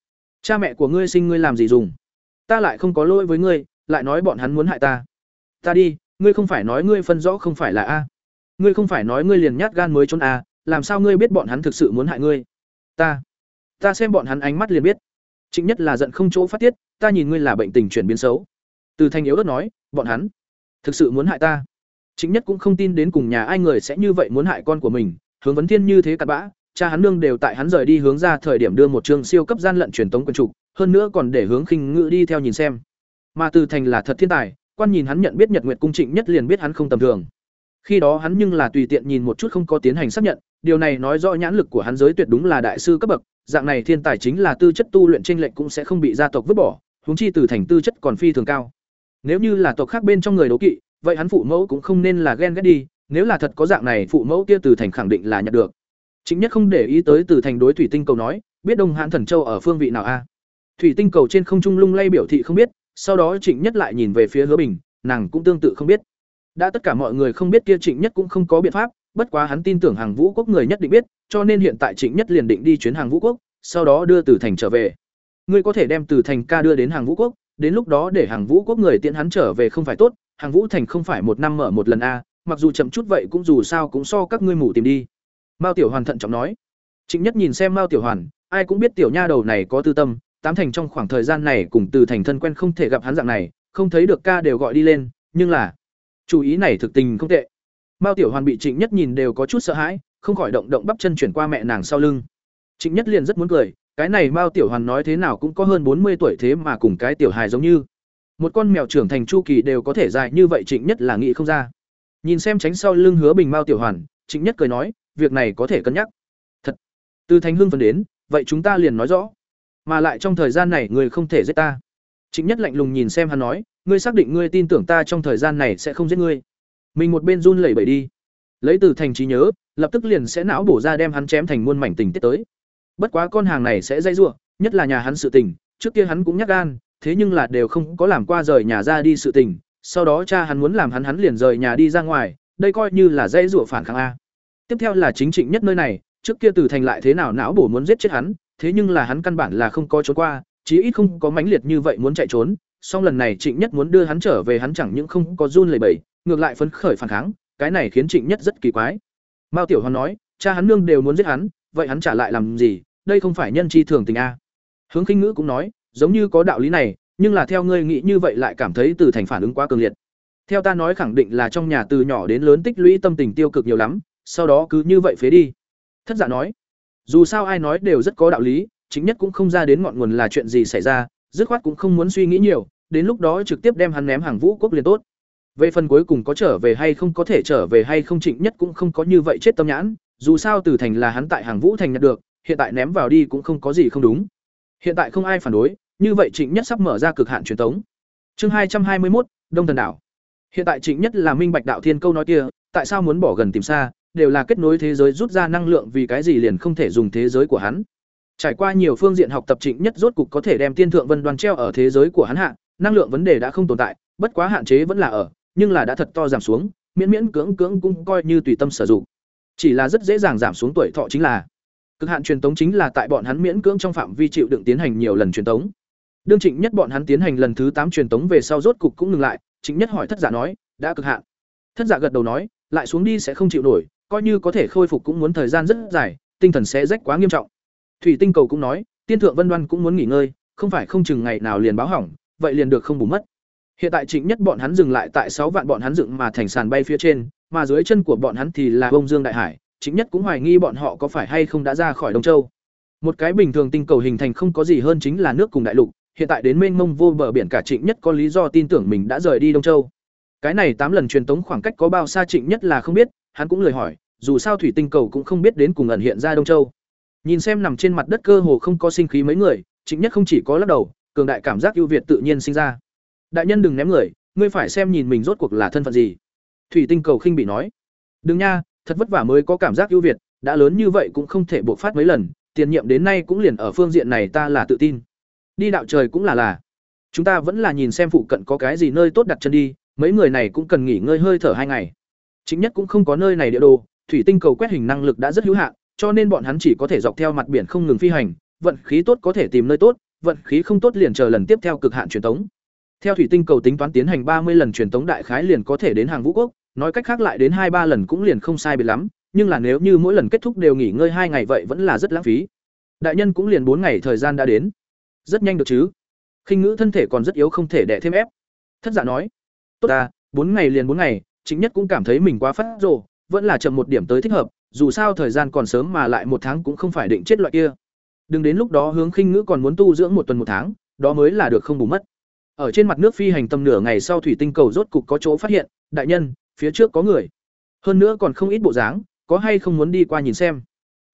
Cha mẹ của ngươi sinh ngươi làm gì dùng? Ta lại không có lỗi với ngươi, lại nói bọn hắn muốn hại ta. Ta đi, ngươi không phải nói ngươi phân rõ không phải là a. Ngươi không phải nói ngươi liền nhát gan mới trốn a, làm sao ngươi biết bọn hắn thực sự muốn hại ngươi? Ta ta xem bọn hắn ánh mắt liền biết. Trịnh nhất là giận không chỗ phát tiết, ta nhìn ngươi là bệnh tình chuyển biến xấu. Từ thanh yếu đất nói, bọn hắn thực sự muốn hại ta? Chính nhất cũng không tin đến cùng nhà ai người sẽ như vậy muốn hại con của mình, hướng vấn thiên như thế cặn bã, cha hắn nương đều tại hắn rời đi hướng ra thời điểm đưa một chương siêu cấp gian lận truyền tống quân trục hơn nữa còn để hướng khinh ngự đi theo nhìn xem. Mà từ thành là thật thiên tài, quan nhìn hắn nhận biết nhật nguyệt cung trịnh nhất liền biết hắn không tầm thường. Khi đó hắn nhưng là tùy tiện nhìn một chút không có tiến hành xác nhận, điều này nói rõ nhãn lực của hắn giới tuyệt đúng là đại sư cấp bậc, dạng này thiên tài chính là tư chất tu luyện tranh lệnh cũng sẽ không bị gia tộc vứt bỏ, huống chi từ thành tư chất còn phi thường cao nếu như là tộc khác bên trong người đố kỵ, vậy hắn phụ mẫu cũng không nên là ghen ghét đi, nếu là thật có dạng này, phụ mẫu kia từ thành khẳng định là nhận được. Chính nhất không để ý tới từ thành đối thủy tinh cầu nói, biết đông hãn thần châu ở phương vị nào a? Thủy tinh cầu trên không trung lung lay biểu thị không biết, sau đó trịnh nhất lại nhìn về phía hứa bình, nàng cũng tương tự không biết. Đã tất cả mọi người không biết kia trịnh nhất cũng không có biện pháp, bất quá hắn tin tưởng hàng vũ quốc người nhất định biết, cho nên hiện tại trịnh nhất liền định đi chuyến hàng vũ quốc, sau đó đưa từ thành trở về. Ngươi có thể đem từ thành ca đưa đến hàng vũ quốc đến lúc đó để hàng vũ quốc người tiễn hắn trở về không phải tốt, hàng vũ thành không phải một năm mở một lần a mặc dù chậm chút vậy cũng dù sao cũng so các ngươi mù tìm đi. Mao tiểu hoàn thận trọng nói. Trịnh nhất nhìn xem mao tiểu hoàn, ai cũng biết tiểu nha đầu này có tư tâm, tám thành trong khoảng thời gian này cùng từ thành thân quen không thể gặp hắn dạng này, không thấy được ca đều gọi đi lên, nhưng là chủ ý này thực tình không tệ. Mao tiểu hoàn bị trịnh nhất nhìn đều có chút sợ hãi, không khỏi động động bắp chân chuyển qua mẹ nàng sau lưng. Trịnh nhất liền rất muốn cười cái này mao tiểu hoàn nói thế nào cũng có hơn bốn mươi tuổi thế mà cùng cái tiểu hài giống như. Một con mèo trưởng thành chu kỳ đều có thể dài như vậy trịnh nhất là nghĩ không ra. Nhìn xem tránh sau lưng hứa bình mao tiểu hoàn, trịnh nhất cười nói, việc này có thể cân nhắc. Thật. Từ thành hưng phần đến, vậy chúng ta liền nói rõ. Mà lại trong thời gian này người không thể giết ta. Trịnh nhất lạnh lùng nhìn xem hắn nói, ngươi xác định ngươi tin tưởng ta trong thời gian này sẽ không giết ngươi. Mình một bên run lẩy bẩy đi. Lấy từ thành trí nhớ, lập tức liền sẽ não bổ ra đem hắn chém thành muôn mảnh tình tiết tới bất quá con hàng này sẽ dây rủa, nhất là nhà hắn sự tình trước kia hắn cũng nhắc gan thế nhưng là đều không có làm qua rời nhà ra đi sự tình sau đó cha hắn muốn làm hắn hắn liền rời nhà đi ra ngoài đây coi như là dây rủa phản kháng a. Tiếp theo là chính trịnh nhất nơi này trước kia từ thành lại thế nào não bổ muốn giết chết hắn thế nhưng là hắn căn bản là không có trốn qua chí ít không có mãnh liệt như vậy muốn chạy trốn song lần này trịnh nhất muốn đưa hắn trở về hắn chẳng những không có run lẩy bẩy ngược lại phấn khởi phản kháng cái này khiến trịnh nhất rất kỳ quái. Mao tiểu Hoan nói cha hắn nương đều muốn giết hắn vậy hắn trả lại làm gì? Đây không phải nhân chi thường tình a. Hướng khinh ngữ cũng nói, giống như có đạo lý này, nhưng là theo ngươi nghĩ như vậy lại cảm thấy từ thành phản ứng quá cường liệt. Theo ta nói khẳng định là trong nhà từ nhỏ đến lớn tích lũy tâm tình tiêu cực nhiều lắm, sau đó cứ như vậy phế đi. Thất giả nói, dù sao ai nói đều rất có đạo lý, chính nhất cũng không ra đến ngọn nguồn là chuyện gì xảy ra, dứt khoát cũng không muốn suy nghĩ nhiều, đến lúc đó trực tiếp đem hắn ném hàng vũ quốc liền tốt. Về phần cuối cùng có trở về hay không, có thể trở về hay không, trịnh nhất cũng không có như vậy chết tâm nhãn, dù sao từ thành là hắn tại hàng vũ thành nhận được hiện tại ném vào đi cũng không có gì không đúng. Hiện tại không ai phản đối, như vậy trịnh nhất sắp mở ra cực hạn truyền thống. Chương hai trăm hai mươi một đông thần đảo. Hiện tại trịnh nhất là minh bạch đạo thiên câu nói kia, tại sao muốn bỏ gần tìm xa, đều là kết nối thế giới rút ra năng lượng vì cái gì liền không thể dùng thế giới của hắn. Trải qua nhiều phương diện học tập trịnh nhất rốt cục có thể đem tiên thượng vân đoàn treo ở thế giới của hắn hạ, năng lượng vấn đề đã không tồn tại, bất quá hạn chế vẫn là ở, nhưng là đã thật to giảm xuống, miễn miễn cưỡng cưỡng cũng coi như tùy tâm sử dụng. Chỉ là rất dễ dàng giảm xuống tuổi thọ chính là cực hạn truyền tống chính là tại bọn hắn miễn cưỡng trong phạm vi chịu đựng tiến hành nhiều lần truyền tống. Đương trịnh nhất bọn hắn tiến hành lần thứ tám truyền tống về sau rốt cục cũng ngừng lại, trịnh nhất hỏi thất giả nói, đã cực hạn. Thất giả gật đầu nói, lại xuống đi sẽ không chịu nổi, coi như có thể khôi phục cũng muốn thời gian rất dài, tinh thần sẽ rách quá nghiêm trọng. Thủy tinh cầu cũng nói, tiên thượng vân đoan cũng muốn nghỉ ngơi, không phải không chừng ngày nào liền báo hỏng, vậy liền được không bù mất. Hiện tại trịnh nhất bọn hắn dừng lại tại sáu vạn bọn hắn dựng mà thành sàn bay phía trên, mà dưới chân của bọn hắn thì là bông dương đại hải chính nhất cũng hoài nghi bọn họ có phải hay không đã ra khỏi đông châu. Một cái bình thường tinh cầu hình thành không có gì hơn chính là nước cùng đại lục, hiện tại đến mênh mông vô bờ biển cả trịnh nhất có lý do tin tưởng mình đã rời đi đông châu. Cái này tám lần truyền tống khoảng cách có bao xa trịnh nhất là không biết, hắn cũng lời hỏi, dù sao thủy tinh cầu cũng không biết đến cùng ẩn hiện ra đông châu. Nhìn xem nằm trên mặt đất cơ hồ không có sinh khí mấy người, trịnh nhất không chỉ có lắc đầu, cường đại cảm giác ưu việt tự nhiên sinh ra. Đại nhân đừng ném người, ngươi phải xem nhìn mình rốt cuộc là thân phận gì. Thủy tinh cầu khinh bị nói. Đừng nha thật vất vả mới có cảm giác ưu việt, đã lớn như vậy cũng không thể bộc phát mấy lần, tiền nhiệm đến nay cũng liền ở phương diện này ta là tự tin. Đi đạo trời cũng là là. Chúng ta vẫn là nhìn xem phụ cận có cái gì nơi tốt đặt chân đi, mấy người này cũng cần nghỉ ngơi hơi thở hai ngày. Chính nhất cũng không có nơi này địa đồ, thủy tinh cầu quét hình năng lực đã rất hữu hạn, cho nên bọn hắn chỉ có thể dọc theo mặt biển không ngừng phi hành, vận khí tốt có thể tìm nơi tốt, vận khí không tốt liền chờ lần tiếp theo cực hạn truyền tống. Theo thủy tinh cầu tính toán tiến hành ba mươi lần truyền tống đại khái liền có thể đến hàng vũ quốc nói cách khác lại đến hai ba lần cũng liền không sai biệt lắm, nhưng là nếu như mỗi lần kết thúc đều nghỉ ngơi hai ngày vậy vẫn là rất lãng phí. Đại nhân cũng liền bốn ngày thời gian đã đến. Rất nhanh được chứ? Khinh ngữ thân thể còn rất yếu không thể đẻ thêm ép. Thất giả nói, tốt ta, bốn ngày liền bốn ngày chính nhất cũng cảm thấy mình quá phát rồ, vẫn là chậm một điểm tới thích hợp, dù sao thời gian còn sớm mà lại một tháng cũng không phải định chết loại kia. Đừng đến lúc đó hướng khinh ngữ còn muốn tu dưỡng một tuần một tháng, đó mới là được không bù mất. Ở trên mặt nước phi hành tầm nửa ngày sau thủy tinh cầu rốt cục có chỗ phát hiện, đại nhân phía trước có người. Hơn nữa còn không ít bộ dáng, có hay không muốn đi qua nhìn xem?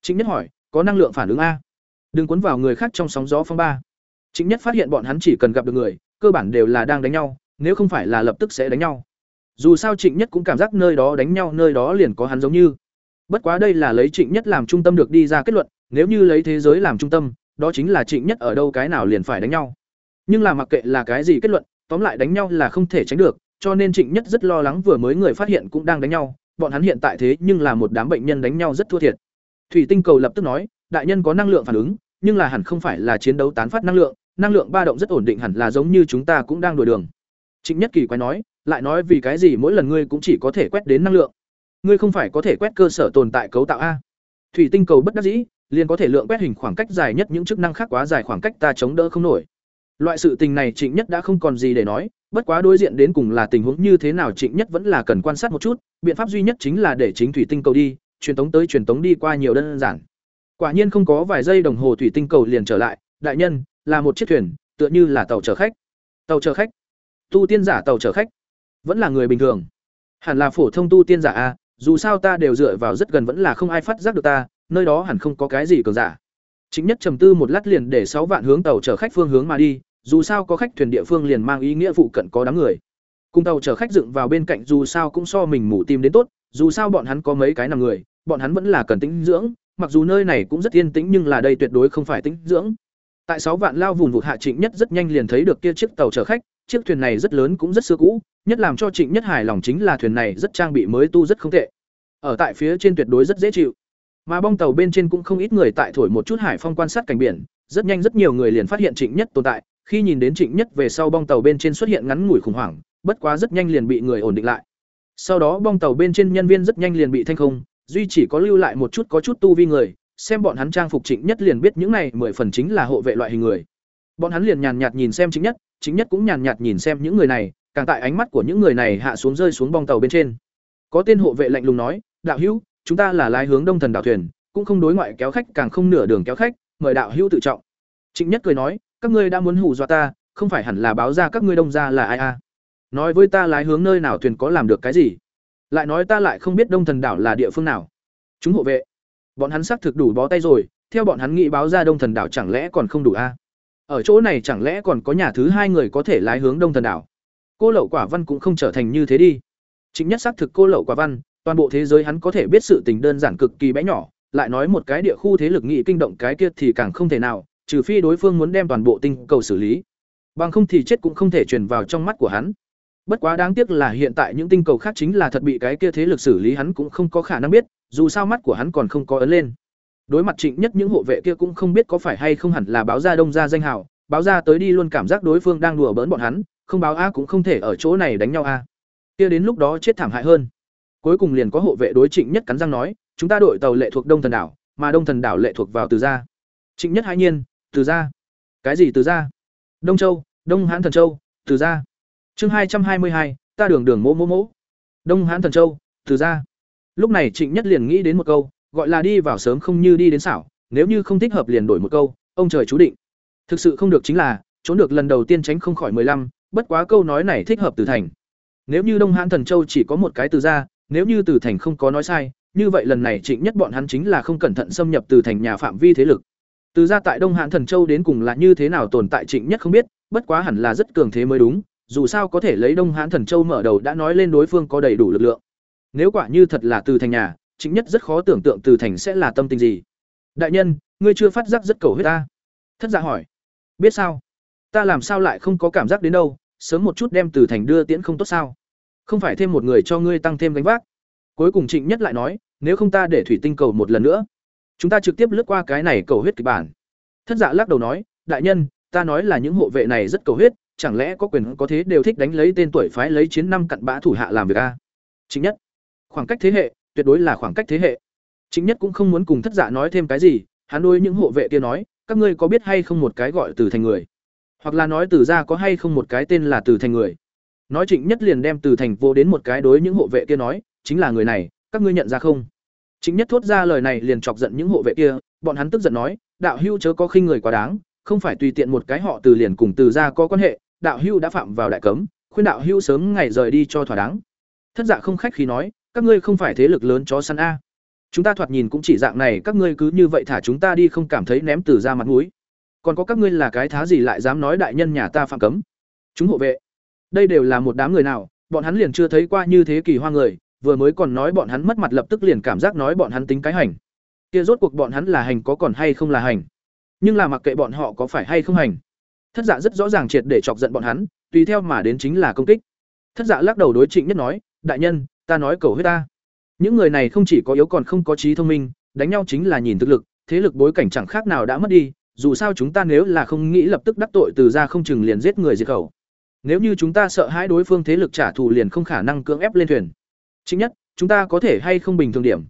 Chính nhất hỏi, có năng lượng phản ứng a? Đừng cuốn vào người khác trong sóng gió phong ba. Chính nhất phát hiện bọn hắn chỉ cần gặp được người, cơ bản đều là đang đánh nhau, nếu không phải là lập tức sẽ đánh nhau. Dù sao trịnh nhất cũng cảm giác nơi đó đánh nhau, nơi đó liền có hắn giống như. Bất quá đây là lấy trịnh nhất làm trung tâm được đi ra kết luận, nếu như lấy thế giới làm trung tâm, đó chính là trịnh nhất ở đâu cái nào liền phải đánh nhau. Nhưng là mặc kệ là cái gì kết luận, tóm lại đánh nhau là không thể tránh được cho nên trịnh nhất rất lo lắng vừa mới người phát hiện cũng đang đánh nhau, bọn hắn hiện tại thế nhưng là một đám bệnh nhân đánh nhau rất thua thiệt. Thủy tinh cầu lập tức nói, đại nhân có năng lượng phản ứng, nhưng là hẳn không phải là chiến đấu tán phát năng lượng năng lượng ba động rất ổn định hẳn là giống như chúng ta cũng đang đổi đường. Trịnh nhất kỳ quái nói, lại nói vì cái gì mỗi lần ngươi cũng chỉ có thể quét đến năng lượng? Ngươi không phải có thể quét cơ sở tồn tại cấu tạo a? Thủy tinh cầu bất đắc dĩ, liền có thể lượng quét hình khoảng cách dài nhất những chức năng khác quá dài khoảng cách ta chống đỡ không nổi. Loại sự tình này trịnh nhất đã không còn gì để nói bất quá đối diện đến cùng là tình huống như thế nào trịnh nhất vẫn là cần quan sát một chút, biện pháp duy nhất chính là để chính thủy tinh cầu đi, truyền tống tới truyền tống đi qua nhiều đơn giản. Quả nhiên không có vài giây đồng hồ thủy tinh cầu liền trở lại, đại nhân, là một chiếc thuyền, tựa như là tàu chở khách. Tàu chở khách. Tu tiên giả tàu chở khách. Vẫn là người bình thường. Hẳn là phổ thông tu tiên giả a, dù sao ta đều dựa vào rất gần vẫn là không ai phát giác được ta, nơi đó hẳn không có cái gì cường giả. Chính nhất trầm tư một lát liền để sáu vạn hướng tàu chở khách phương hướng mà đi dù sao có khách thuyền địa phương liền mang ý nghĩa phụ cận có đám người. Cùng tàu chở khách dựng vào bên cạnh dù sao cũng so mình mủ tìm đến tốt, dù sao bọn hắn có mấy cái nằm người, bọn hắn vẫn là cần tĩnh dưỡng, mặc dù nơi này cũng rất yên tĩnh nhưng là đây tuyệt đối không phải tĩnh dưỡng. Tại sáu vạn lao vùng vụt hạ trịnh nhất rất nhanh liền thấy được kia chiếc tàu chở khách, chiếc thuyền này rất lớn cũng rất xưa cũ, nhất làm cho trịnh nhất hài lòng chính là thuyền này rất trang bị mới tu rất không tệ. Ở tại phía trên tuyệt đối rất dễ chịu. Mà bong tàu bên trên cũng không ít người tại thổi một chút hải phong quan sát cảnh biển, rất nhanh rất nhiều người liền phát hiện trịnh nhất tồn tại khi nhìn đến trịnh nhất về sau bong tàu bên trên xuất hiện ngắn ngủi khủng hoảng, bất quá rất nhanh liền bị người ổn định lại. Sau đó bong tàu bên trên nhân viên rất nhanh liền bị thanh không, duy chỉ có lưu lại một chút có chút tu vi người, xem bọn hắn trang phục trịnh nhất liền biết những này mười phần chính là hộ vệ loại hình người. Bọn hắn liền nhàn nhạt nhìn xem trịnh nhất chính nhất cũng nhàn nhạt nhìn xem những người này, càng tại ánh mắt của những người này hạ xuống rơi xuống bong tàu bên trên. Có tên hộ vệ lạnh lùng nói, đạo hữu, chúng ta là lái hướng đông thần đảo thuyền, cũng không đối ngoại kéo khách càng không nửa đường kéo khách, mời đạo hữu tự trọng. Trịnh nhất cười nói các ngươi đã muốn hù dọa ta, không phải hẳn là báo ra các ngươi đông ra là ai a à. nói với ta lái hướng nơi nào thuyền có làm được cái gì? Lại nói ta lại không biết đông thần đảo là địa phương nào. Chúng hộ vệ. Bọn hắn xác thực đủ bó tay rồi, theo bọn hắn nghĩ báo ra đông thần đảo chẳng lẽ còn không đủ a à? ở chỗ này chẳng lẽ còn có nhà thứ hai người có thể lái hướng đông thần đảo? Cô lậu quả văn cũng không trở thành như thế đi. Chính nhất xác thực cô lậu quả văn, toàn bộ thế giới hắn có thể biết sự tình đơn giản cực kỳ bé nhỏ, lại nói một cái địa khu thế lực nghị kinh động cái kia thì càng không thể nào trừ phi đối phương muốn đem toàn bộ tinh cầu xử lý. Bằng không thì chết cũng không thể truyền vào trong mắt của hắn. Bất quá đáng tiếc là hiện tại những tinh cầu khác chính là thật bị cái kia thế lực xử lý hắn cũng không có khả năng biết, dù sao mắt của hắn còn không có ấn lên. Đối mặt trịnh nhất những hộ vệ kia cũng không biết có phải hay không hẳn là báo ra đông ra danh hào, báo ra tới đi luôn cảm giác đối phương đang đùa bỡn bọn hắn, không báo a cũng không thể ở chỗ này đánh nhau a. Kia đến lúc đó chết thảm hại hơn. Cuối cùng liền có hộ vệ đối trịnh nhất cắn răng nói, chúng ta đội tàu lệ thuộc đông thần đảo, mà đông thần đảo lệ thuộc vào từ gia. Trịnh nhất hai nhiên từ gia. Cái gì từ gia? Đông châu đông hãn thần châu từ gia. Chương hai trăm hai mươi hai ta đường đường mỗ mỗ mỗ. Đông hãn thần châu từ gia. Lúc này trịnh nhất liền nghĩ đến một câu gọi là đi vào sớm không như đi đến xảo nếu như không thích hợp liền đổi một câu ông trời chú định. Thực sự không được chính là trốn được lần đầu tiên tránh không khỏi mười lăm bất quá câu nói này thích hợp từ thành. Nếu như Đông Hán Thần Châu chỉ có một cái từ gia, nếu như Từ Thành không có nói sai, như vậy lần này Trịnh Nhất bọn hắn chính là không cẩn thận xâm nhập Từ Thành nhà phạm vi thế lực. Từ gia tại Đông Hán Thần Châu đến cùng là như thế nào tồn tại Trịnh Nhất không biết, bất quá hẳn là rất cường thế mới đúng, dù sao có thể lấy Đông Hán Thần Châu mở đầu đã nói lên đối phương có đầy đủ lực lượng. Nếu quả như thật là Từ Thành nhà, Trịnh Nhất rất khó tưởng tượng Từ Thành sẽ là tâm tình gì. Đại nhân, ngươi chưa phát giác rất cầu huyết ta. Thất giả hỏi. Biết sao? Ta làm sao lại không có cảm giác đến đâu, sớm một chút đem Từ Thành đưa tiễn không tốt sao? Không phải thêm một người cho ngươi tăng thêm gánh vác. Cuối cùng Trịnh Nhất lại nói, nếu không ta để thủy tinh cầu một lần nữa, chúng ta trực tiếp lướt qua cái này cầu huyết kịch bản. Thất Dạ lắc đầu nói, đại nhân, ta nói là những hộ vệ này rất cầu huyết, chẳng lẽ có quyền có thế đều thích đánh lấy tên tuổi phái lấy chiến năm cặn bã thủ hạ làm việc a? chính Nhất, khoảng cách thế hệ, tuyệt đối là khoảng cách thế hệ. chính Nhất cũng không muốn cùng Thất Dạ nói thêm cái gì, hắn đối những hộ vệ kia nói, các ngươi có biết hay không một cái gọi từ thành người? Hoặc là nói từ ra có hay không một cái tên là từ thành người? Nói Trịnh Nhất liền đem từ thành vô đến một cái đối những hộ vệ kia nói, chính là người này, các ngươi nhận ra không? Chính Nhất thốt ra lời này liền chọc giận những hộ vệ kia, bọn hắn tức giận nói, đạo hưu chớ có khinh người quá đáng, không phải tùy tiện một cái họ từ liền cùng từ ra có quan hệ, đạo hưu đã phạm vào đại cấm, khuyên đạo hưu sớm ngày rời đi cho thỏa đáng. Thất Dạ không khách khí nói, các ngươi không phải thế lực lớn chó săn a. Chúng ta thoạt nhìn cũng chỉ dạng này, các ngươi cứ như vậy thả chúng ta đi không cảm thấy ném từ ra mặt mũi. Còn có các ngươi là cái thá gì lại dám nói đại nhân nhà ta phạm cấm? Chúng hộ vệ, đây đều là một đám người nào, bọn hắn liền chưa thấy qua như thế kỳ hoa người, vừa mới còn nói bọn hắn mất mặt lập tức liền cảm giác nói bọn hắn tính cái hành. Kia rốt cuộc bọn hắn là hành có còn hay không là hành? Nhưng là mặc kệ bọn họ có phải hay không hành. Thất Dạ rất rõ ràng triệt để chọc giận bọn hắn, tùy theo mà đến chính là công kích. Thất Dạ lắc đầu đối Trịnh Nhất nói, đại nhân, ta nói cầu huyết ta. Những người này không chỉ có yếu còn không có trí thông minh, đánh nhau chính là nhìn thực lực, thế lực bối cảnh chẳng khác nào đã mất đi, dù sao chúng ta nếu là không nghĩ lập tức đắc tội từ ra không chừng liền giết người diệt khẩu. Nếu như chúng ta sợ hãi đối phương thế lực trả thù liền không khả năng cưỡng ép lên thuyền. Chính nhất, chúng ta có thể hay không bình thường điểm.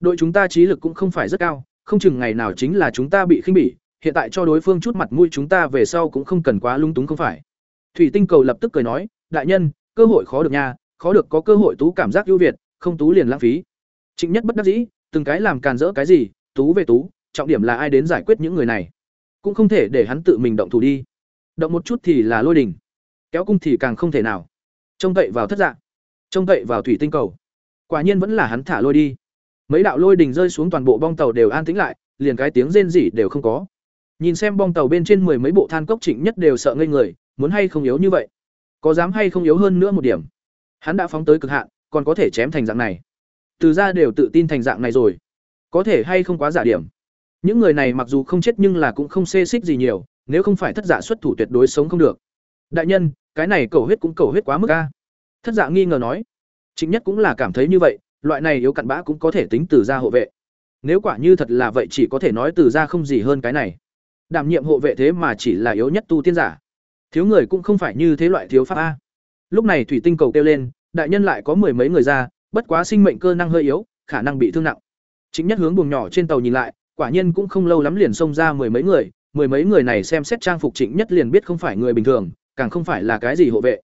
Đội chúng ta trí lực cũng không phải rất cao, không chừng ngày nào chính là chúng ta bị khinh bỉ, hiện tại cho đối phương chút mặt mũi chúng ta về sau cũng không cần quá lung túng không phải. Thủy Tinh Cầu lập tức cười nói, đại nhân, cơ hội khó được nha, khó được có cơ hội tú cảm giác ưu việt, không tú liền lãng phí. Trịnh Nhất bất đắc dĩ, từng cái làm càn rỡ cái gì, tú về tú, trọng điểm là ai đến giải quyết những người này. Cũng không thể để hắn tự mình động thủ đi. Động một chút thì là lôi đình, kéo cung thì càng không thể nào. Trông cậy vào thất dạng, trông cậy vào thủy tinh cầu. Quả nhiên vẫn là hắn thả lôi đi. Mấy đạo lôi đình rơi xuống toàn bộ bong tàu đều an tĩnh lại, liền cái tiếng rên rỉ đều không có. Nhìn xem bong tàu bên trên mười mấy bộ than cốc Trịnh Nhất đều sợ ngây người, muốn hay không yếu như vậy, có dám hay không yếu hơn nữa một điểm. Hắn đã phóng tới cực hạn, còn có thể chém thành dạng này từ ra đều tự tin thành dạng này rồi có thể hay không quá giả điểm những người này mặc dù không chết nhưng là cũng không xê xích gì nhiều nếu không phải thất giả xuất thủ tuyệt đối sống không được đại nhân cái này cầu huyết cũng cầu huyết quá mức a thất dạ nghi ngờ nói chính nhất cũng là cảm thấy như vậy, loại này yếu cặn bã cũng có thể tính từ ra hộ vệ. Nếu quả như thật là vậy chỉ có thể nói từ ra không gì hơn cái này. Đảm nhiệm hộ vệ thế mà chỉ là yếu nhất tu tiên giả. Thiếu người cũng không phải như thế loại thiếu pháp a. Lúc này thủy tinh cầu kêu lên, đại nhân lại có mười mấy người ra, bất quá sinh mệnh cơ năng hơi yếu, khả năng bị thương nặng. Chính nhất hướng buồng nhỏ trên tàu nhìn lại, quả nhiên cũng không lâu lắm liền xông ra mười mấy người, mười mấy người này xem xét trang phục trịnh nhất liền biết không phải người bình thường, càng không phải là cái gì hộ vệ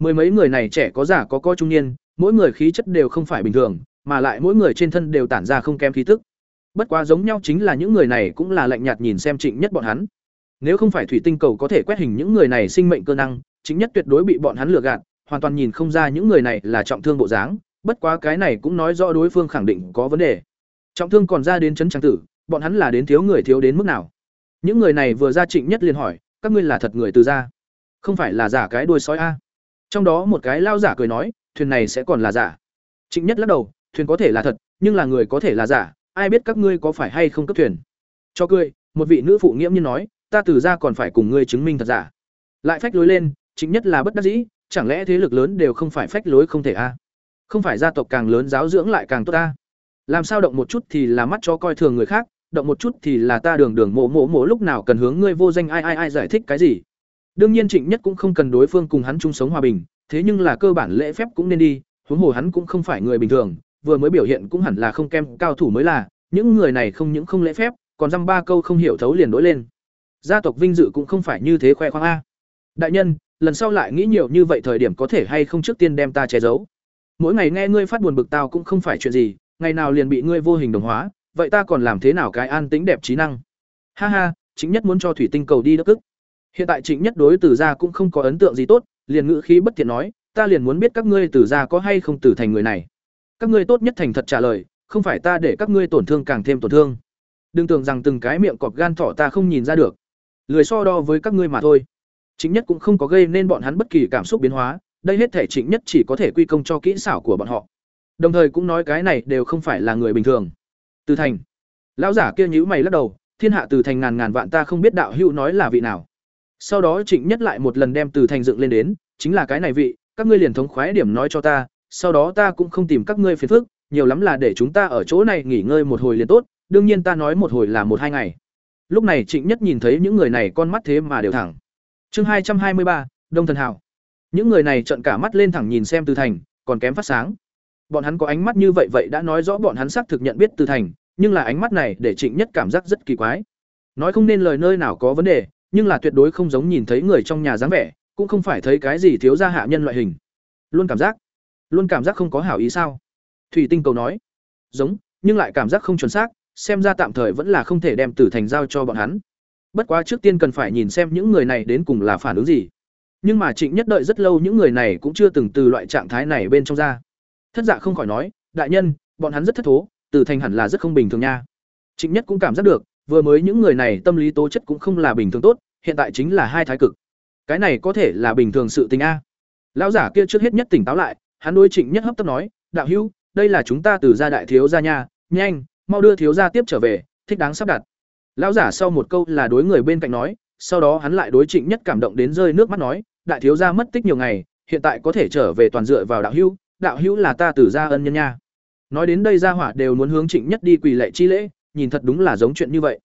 mười mấy người này trẻ có già có co trung niên mỗi người khí chất đều không phải bình thường mà lại mỗi người trên thân đều tản ra không kém khí tức bất quá giống nhau chính là những người này cũng là lạnh nhạt nhìn xem trịnh nhất bọn hắn nếu không phải thủy tinh cầu có thể quét hình những người này sinh mệnh cơ năng chính nhất tuyệt đối bị bọn hắn lừa gạt hoàn toàn nhìn không ra những người này là trọng thương bộ dáng, bất quá cái này cũng nói rõ đối phương khẳng định có vấn đề. Trọng thương còn ra đến chấn trang tử, bọn hắn là đến thiếu người thiếu đến mức nào? Những người này vừa ra Trịnh Nhất liền hỏi, các ngươi là thật người từ ra, không phải là giả cái đuôi sói a? Trong đó một cái lao giả cười nói, thuyền này sẽ còn là giả. Trịnh Nhất lắc đầu, thuyền có thể là thật, nhưng là người có thể là giả, ai biết các ngươi có phải hay không cấp thuyền? Cho cười, một vị nữ phụ nghiễm nhiên nói, ta từ ra còn phải cùng ngươi chứng minh thật giả. Lại phách lối lên, Trịnh Nhất là bất đắc dĩ, chẳng lẽ thế lực lớn đều không phải phách lối không thể a không phải gia tộc càng lớn giáo dưỡng lại càng tốt ta làm sao động một chút thì là mắt cho coi thường người khác động một chút thì là ta đường đường mộ mộ mộ lúc nào cần hướng ngươi vô danh ai ai ai giải thích cái gì đương nhiên trịnh nhất cũng không cần đối phương cùng hắn chung sống hòa bình, thế nhưng là cơ bản lễ phép cũng nên đi, huống hồ hắn cũng không phải người bình thường, vừa mới biểu hiện cũng hẳn là không kem cao thủ mới là, những người này không những không lễ phép, còn dăm ba câu không hiểu thấu liền nổi lên. Gia tộc vinh dự cũng không phải như thế khoe khoang a. Đại nhân, lần sau lại nghĩ nhiều như vậy thời điểm có thể hay không trước tiên đem ta che giấu? Mỗi ngày nghe ngươi phát buồn bực tao cũng không phải chuyện gì, ngày nào liền bị ngươi vô hình đồng hóa, vậy ta còn làm thế nào cái an tính đẹp trí năng? Ha ha chính nhất muốn cho thủy tinh cầu đi đất cức hiện tại trịnh nhất đối từ gia cũng không có ấn tượng gì tốt, liền ngữ khí bất thiện nói, ta liền muốn biết các ngươi từ gia có hay không tử thành người này. Các ngươi tốt nhất thành thật trả lời, không phải ta để các ngươi tổn thương càng thêm tổn thương. Đừng tưởng rằng từng cái miệng cọp gan thỏ ta không nhìn ra được. Lười so đo với các ngươi mà thôi. Chính nhất cũng không có gây nên bọn hắn bất kỳ cảm xúc biến hóa, đây hết thể trịnh nhất chỉ có thể quy công cho kỹ xảo của bọn họ. Đồng thời cũng nói cái này đều không phải là người bình thường. Từ thành. Lão giả kia nhíu mày lắc đầu, thiên hạ từ thành ngàn ngàn vạn ta không biết đạo hữu nói là vị nào sau đó trịnh nhất lại một lần đem từ thành dựng lên đến, chính là cái này vị, các ngươi liền thống khoái điểm nói cho ta, sau đó ta cũng không tìm các ngươi phiền phức, nhiều lắm là để chúng ta ở chỗ này nghỉ ngơi một hồi liền tốt, đương nhiên ta nói một hồi là một hai ngày. Lúc này trịnh nhất nhìn thấy những người này con mắt thế mà đều thẳng. Chương hai trăm hai mươi ba, đông thần hào những người này trợn cả mắt lên thẳng nhìn xem từ thành, còn kém phát sáng. Bọn hắn có ánh mắt như vậy vậy đã nói rõ bọn hắn xác thực nhận biết từ thành, nhưng là ánh mắt này để trịnh nhất cảm giác rất kỳ quái. Nói không nên lời nơi nào có vấn đề nhưng là tuyệt đối không giống nhìn thấy người trong nhà dáng vẻ, cũng không phải thấy cái gì thiếu gia hạ nhân loại hình. Luôn cảm giác, luôn cảm giác không có hảo ý sao? Thủy tinh cầu nói. Giống, nhưng lại cảm giác không chuẩn xác, xem ra tạm thời vẫn là không thể đem tử thành giao cho bọn hắn. Bất quá trước tiên cần phải nhìn xem những người này đến cùng là phản ứng gì. Nhưng mà trịnh nhất đợi rất lâu những người này cũng chưa từng từ loại trạng thái này bên trong ra. Thất dạ không khỏi nói, đại nhân, bọn hắn rất thất thố, tử thành hẳn là rất không bình thường nha. Trịnh nhất cũng cảm giác được vừa mới những người này tâm lý tố chất cũng không là bình thường tốt, hiện tại chính là hai thái cực. Cái này có thể là bình thường sự tình a. Lão giả kia trước hết nhất tỉnh táo lại, hắn đối trịnh nhất hấp tấp nói, đạo hữu, đây là chúng ta từ gia đại thiếu gia nha, nhanh, mau đưa thiếu gia tiếp trở về, thích đáng sắp đặt. Lão giả sau một câu là đối người bên cạnh nói, sau đó hắn lại đối trịnh nhất cảm động đến rơi nước mắt nói, đại thiếu gia mất tích nhiều ngày, hiện tại có thể trở về toàn dựa vào đạo hữu đạo hữu là ta từ gia ân nhân nha. Nói đến đây gia hỏa đều muốn hướng trịnh nhất đi quỳ lệ chi lễ nhìn thật đúng là giống chuyện như vậy.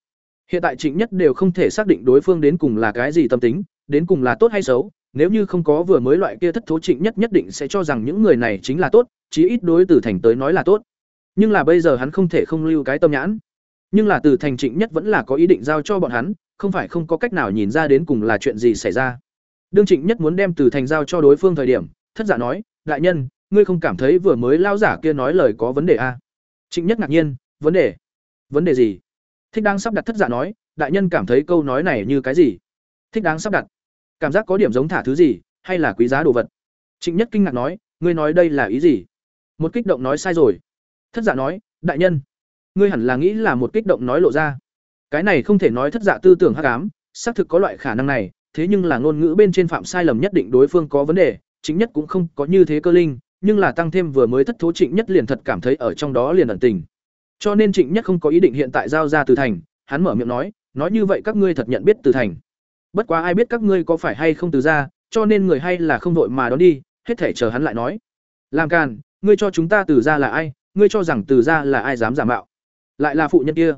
Hiện tại trịnh nhất đều không thể xác định đối phương đến cùng là cái gì tâm tính, đến cùng là tốt hay xấu, nếu như không có vừa mới loại kia thất thố trịnh nhất nhất định sẽ cho rằng những người này chính là tốt, chí ít đối từ thành tới nói là tốt. Nhưng là bây giờ hắn không thể không lưu cái tâm nhãn. Nhưng là từ thành trịnh nhất vẫn là có ý định giao cho bọn hắn, không phải không có cách nào nhìn ra đến cùng là chuyện gì xảy ra. Đương trịnh nhất muốn đem từ thành giao cho đối phương thời điểm, thất giả nói, đại nhân, ngươi không cảm thấy vừa mới lao giả kia nói lời có vấn đề à? trịnh nhất ngạc nhiên, vấn đề? Vấn đề gì? Thích đang sắp đặt thất giả nói, đại nhân cảm thấy câu nói này như cái gì? Thích đáng sắp đặt. Cảm giác có điểm giống thả thứ gì, hay là quý giá đồ vật? Trịnh nhất kinh ngạc nói, ngươi nói đây là ý gì? Một kích động nói sai rồi. Thất giả nói, đại nhân, ngươi hẳn là nghĩ là một kích động nói lộ ra. Cái này không thể nói thất giả tư tưởng hắc ám, xác thực có loại khả năng này, thế nhưng là ngôn ngữ bên trên phạm sai lầm nhất định đối phương có vấn đề chính nhất cũng không có như thế cơ linh, nhưng là tăng thêm vừa mới thất thố trịnh nhất liền thật cảm thấy ở trong đó liền ẩn tình cho nên trịnh nhất không có ý định hiện tại giao ra từ thành, hắn mở miệng nói nói như vậy các ngươi thật nhận biết từ thành. Bất quá ai biết các ngươi có phải hay không từ ra cho nên người hay là không đội mà đón đi, hết thể chờ hắn lại nói. Làm càn, ngươi cho chúng ta từ ra là ai, ngươi cho rằng từ ra là ai dám giả mạo? Lại là phụ nhân kia.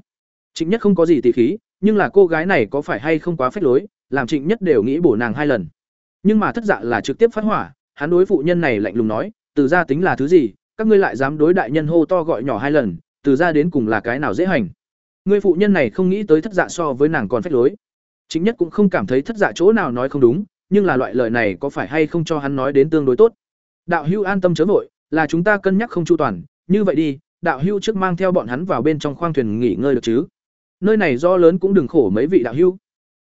Trịnh nhất không có gì tỉ khí, nhưng là cô gái này có phải hay không quá phép lối, làm trịnh nhất đều nghĩ bổ nàng hai lần. Nhưng mà thất dạ là trực tiếp phát hỏa, hắn đối phụ nhân này lạnh lùng nói, từ ra tính là thứ gì, các ngươi lại dám đối đại nhân hô to gọi nhỏ hai lần từ ra đến cùng là cái nào dễ hành. Người phụ nhân này không nghĩ tới thất dạ so với nàng còn phép lối. Chính nhất cũng không cảm thấy thất dạ chỗ nào nói không đúng, nhưng là loại lời này có phải hay không cho hắn nói đến tương đối tốt. Đạo hưu an tâm chớ vội, là chúng ta cân nhắc không chu toàn, như vậy đi, đạo hưu trước mang theo bọn hắn vào bên trong khoang thuyền nghỉ ngơi được chứ? Nơi này do lớn cũng đừng khổ mấy vị đạo hưu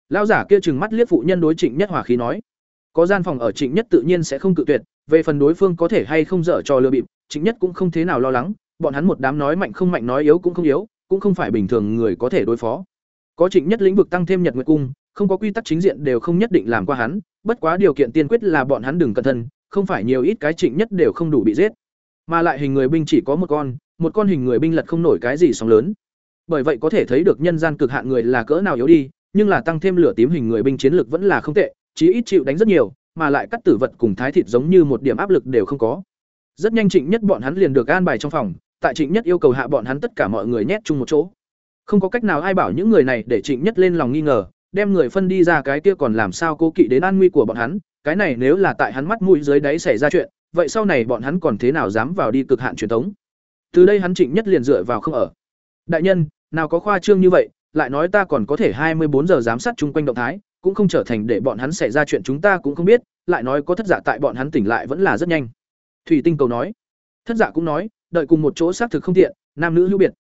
lao giả kia chừng mắt liếc phụ nhân đối trịnh nhất hòa khí nói. Có gian phòng ở trịnh nhất tự nhiên sẽ không cự tuyệt, về phần đối phương có thể hay không dở trò lừa bịp, trịnh nhất cũng không thế nào lo lắng bọn hắn một đám nói mạnh không mạnh nói yếu cũng không yếu, cũng không phải bình thường người có thể đối phó. Có trịnh nhất lĩnh vực tăng thêm nhật nguyệt cung, không có quy tắc chính diện đều không nhất định làm qua hắn, bất quá điều kiện tiên quyết là bọn hắn đừng cẩn thận, không phải nhiều ít cái trịnh nhất đều không đủ bị giết. Mà lại hình người binh chỉ có một con một con hình người binh lật không nổi cái gì sóng lớn. Bởi vậy có thể thấy được nhân gian cực hạn người là cỡ nào yếu đi, nhưng là tăng thêm lửa tím hình người binh chiến lược vẫn là không tệ, chí ít chịu đánh rất nhiều, mà lại cắt tử vật cùng thái thịt giống như một điểm áp lực đều không có. Rất nhanh trịnh nhất bọn hắn liền được an bài trong phòng tại trịnh nhất yêu cầu hạ bọn hắn tất cả mọi người nhét chung một chỗ. Không có cách nào ai bảo những người này để trịnh nhất lên lòng nghi ngờ, đem người phân đi ra cái kia còn làm sao cố kỵ đến an nguy của bọn hắn, cái này nếu là tại hắn mắt mũi dưới đáy xảy ra chuyện, vậy sau này bọn hắn còn thế nào dám vào đi cực hạn truyền thống? Từ đây hắn trịnh nhất liền dựa vào không ở. Đại nhân, nào có khoa trương như vậy, lại nói ta còn có thể hai mươi bốn giờ giám sát chung quanh động thái, cũng không trở thành để bọn hắn xảy ra chuyện chúng ta cũng không biết, lại nói có thất giả tại bọn hắn tỉnh lại vẫn là rất nhanh. Thủy tinh cầu nói. Thất giả cũng nói đợi cùng một chỗ xác thực không tiện, nam nữ hữu biệt.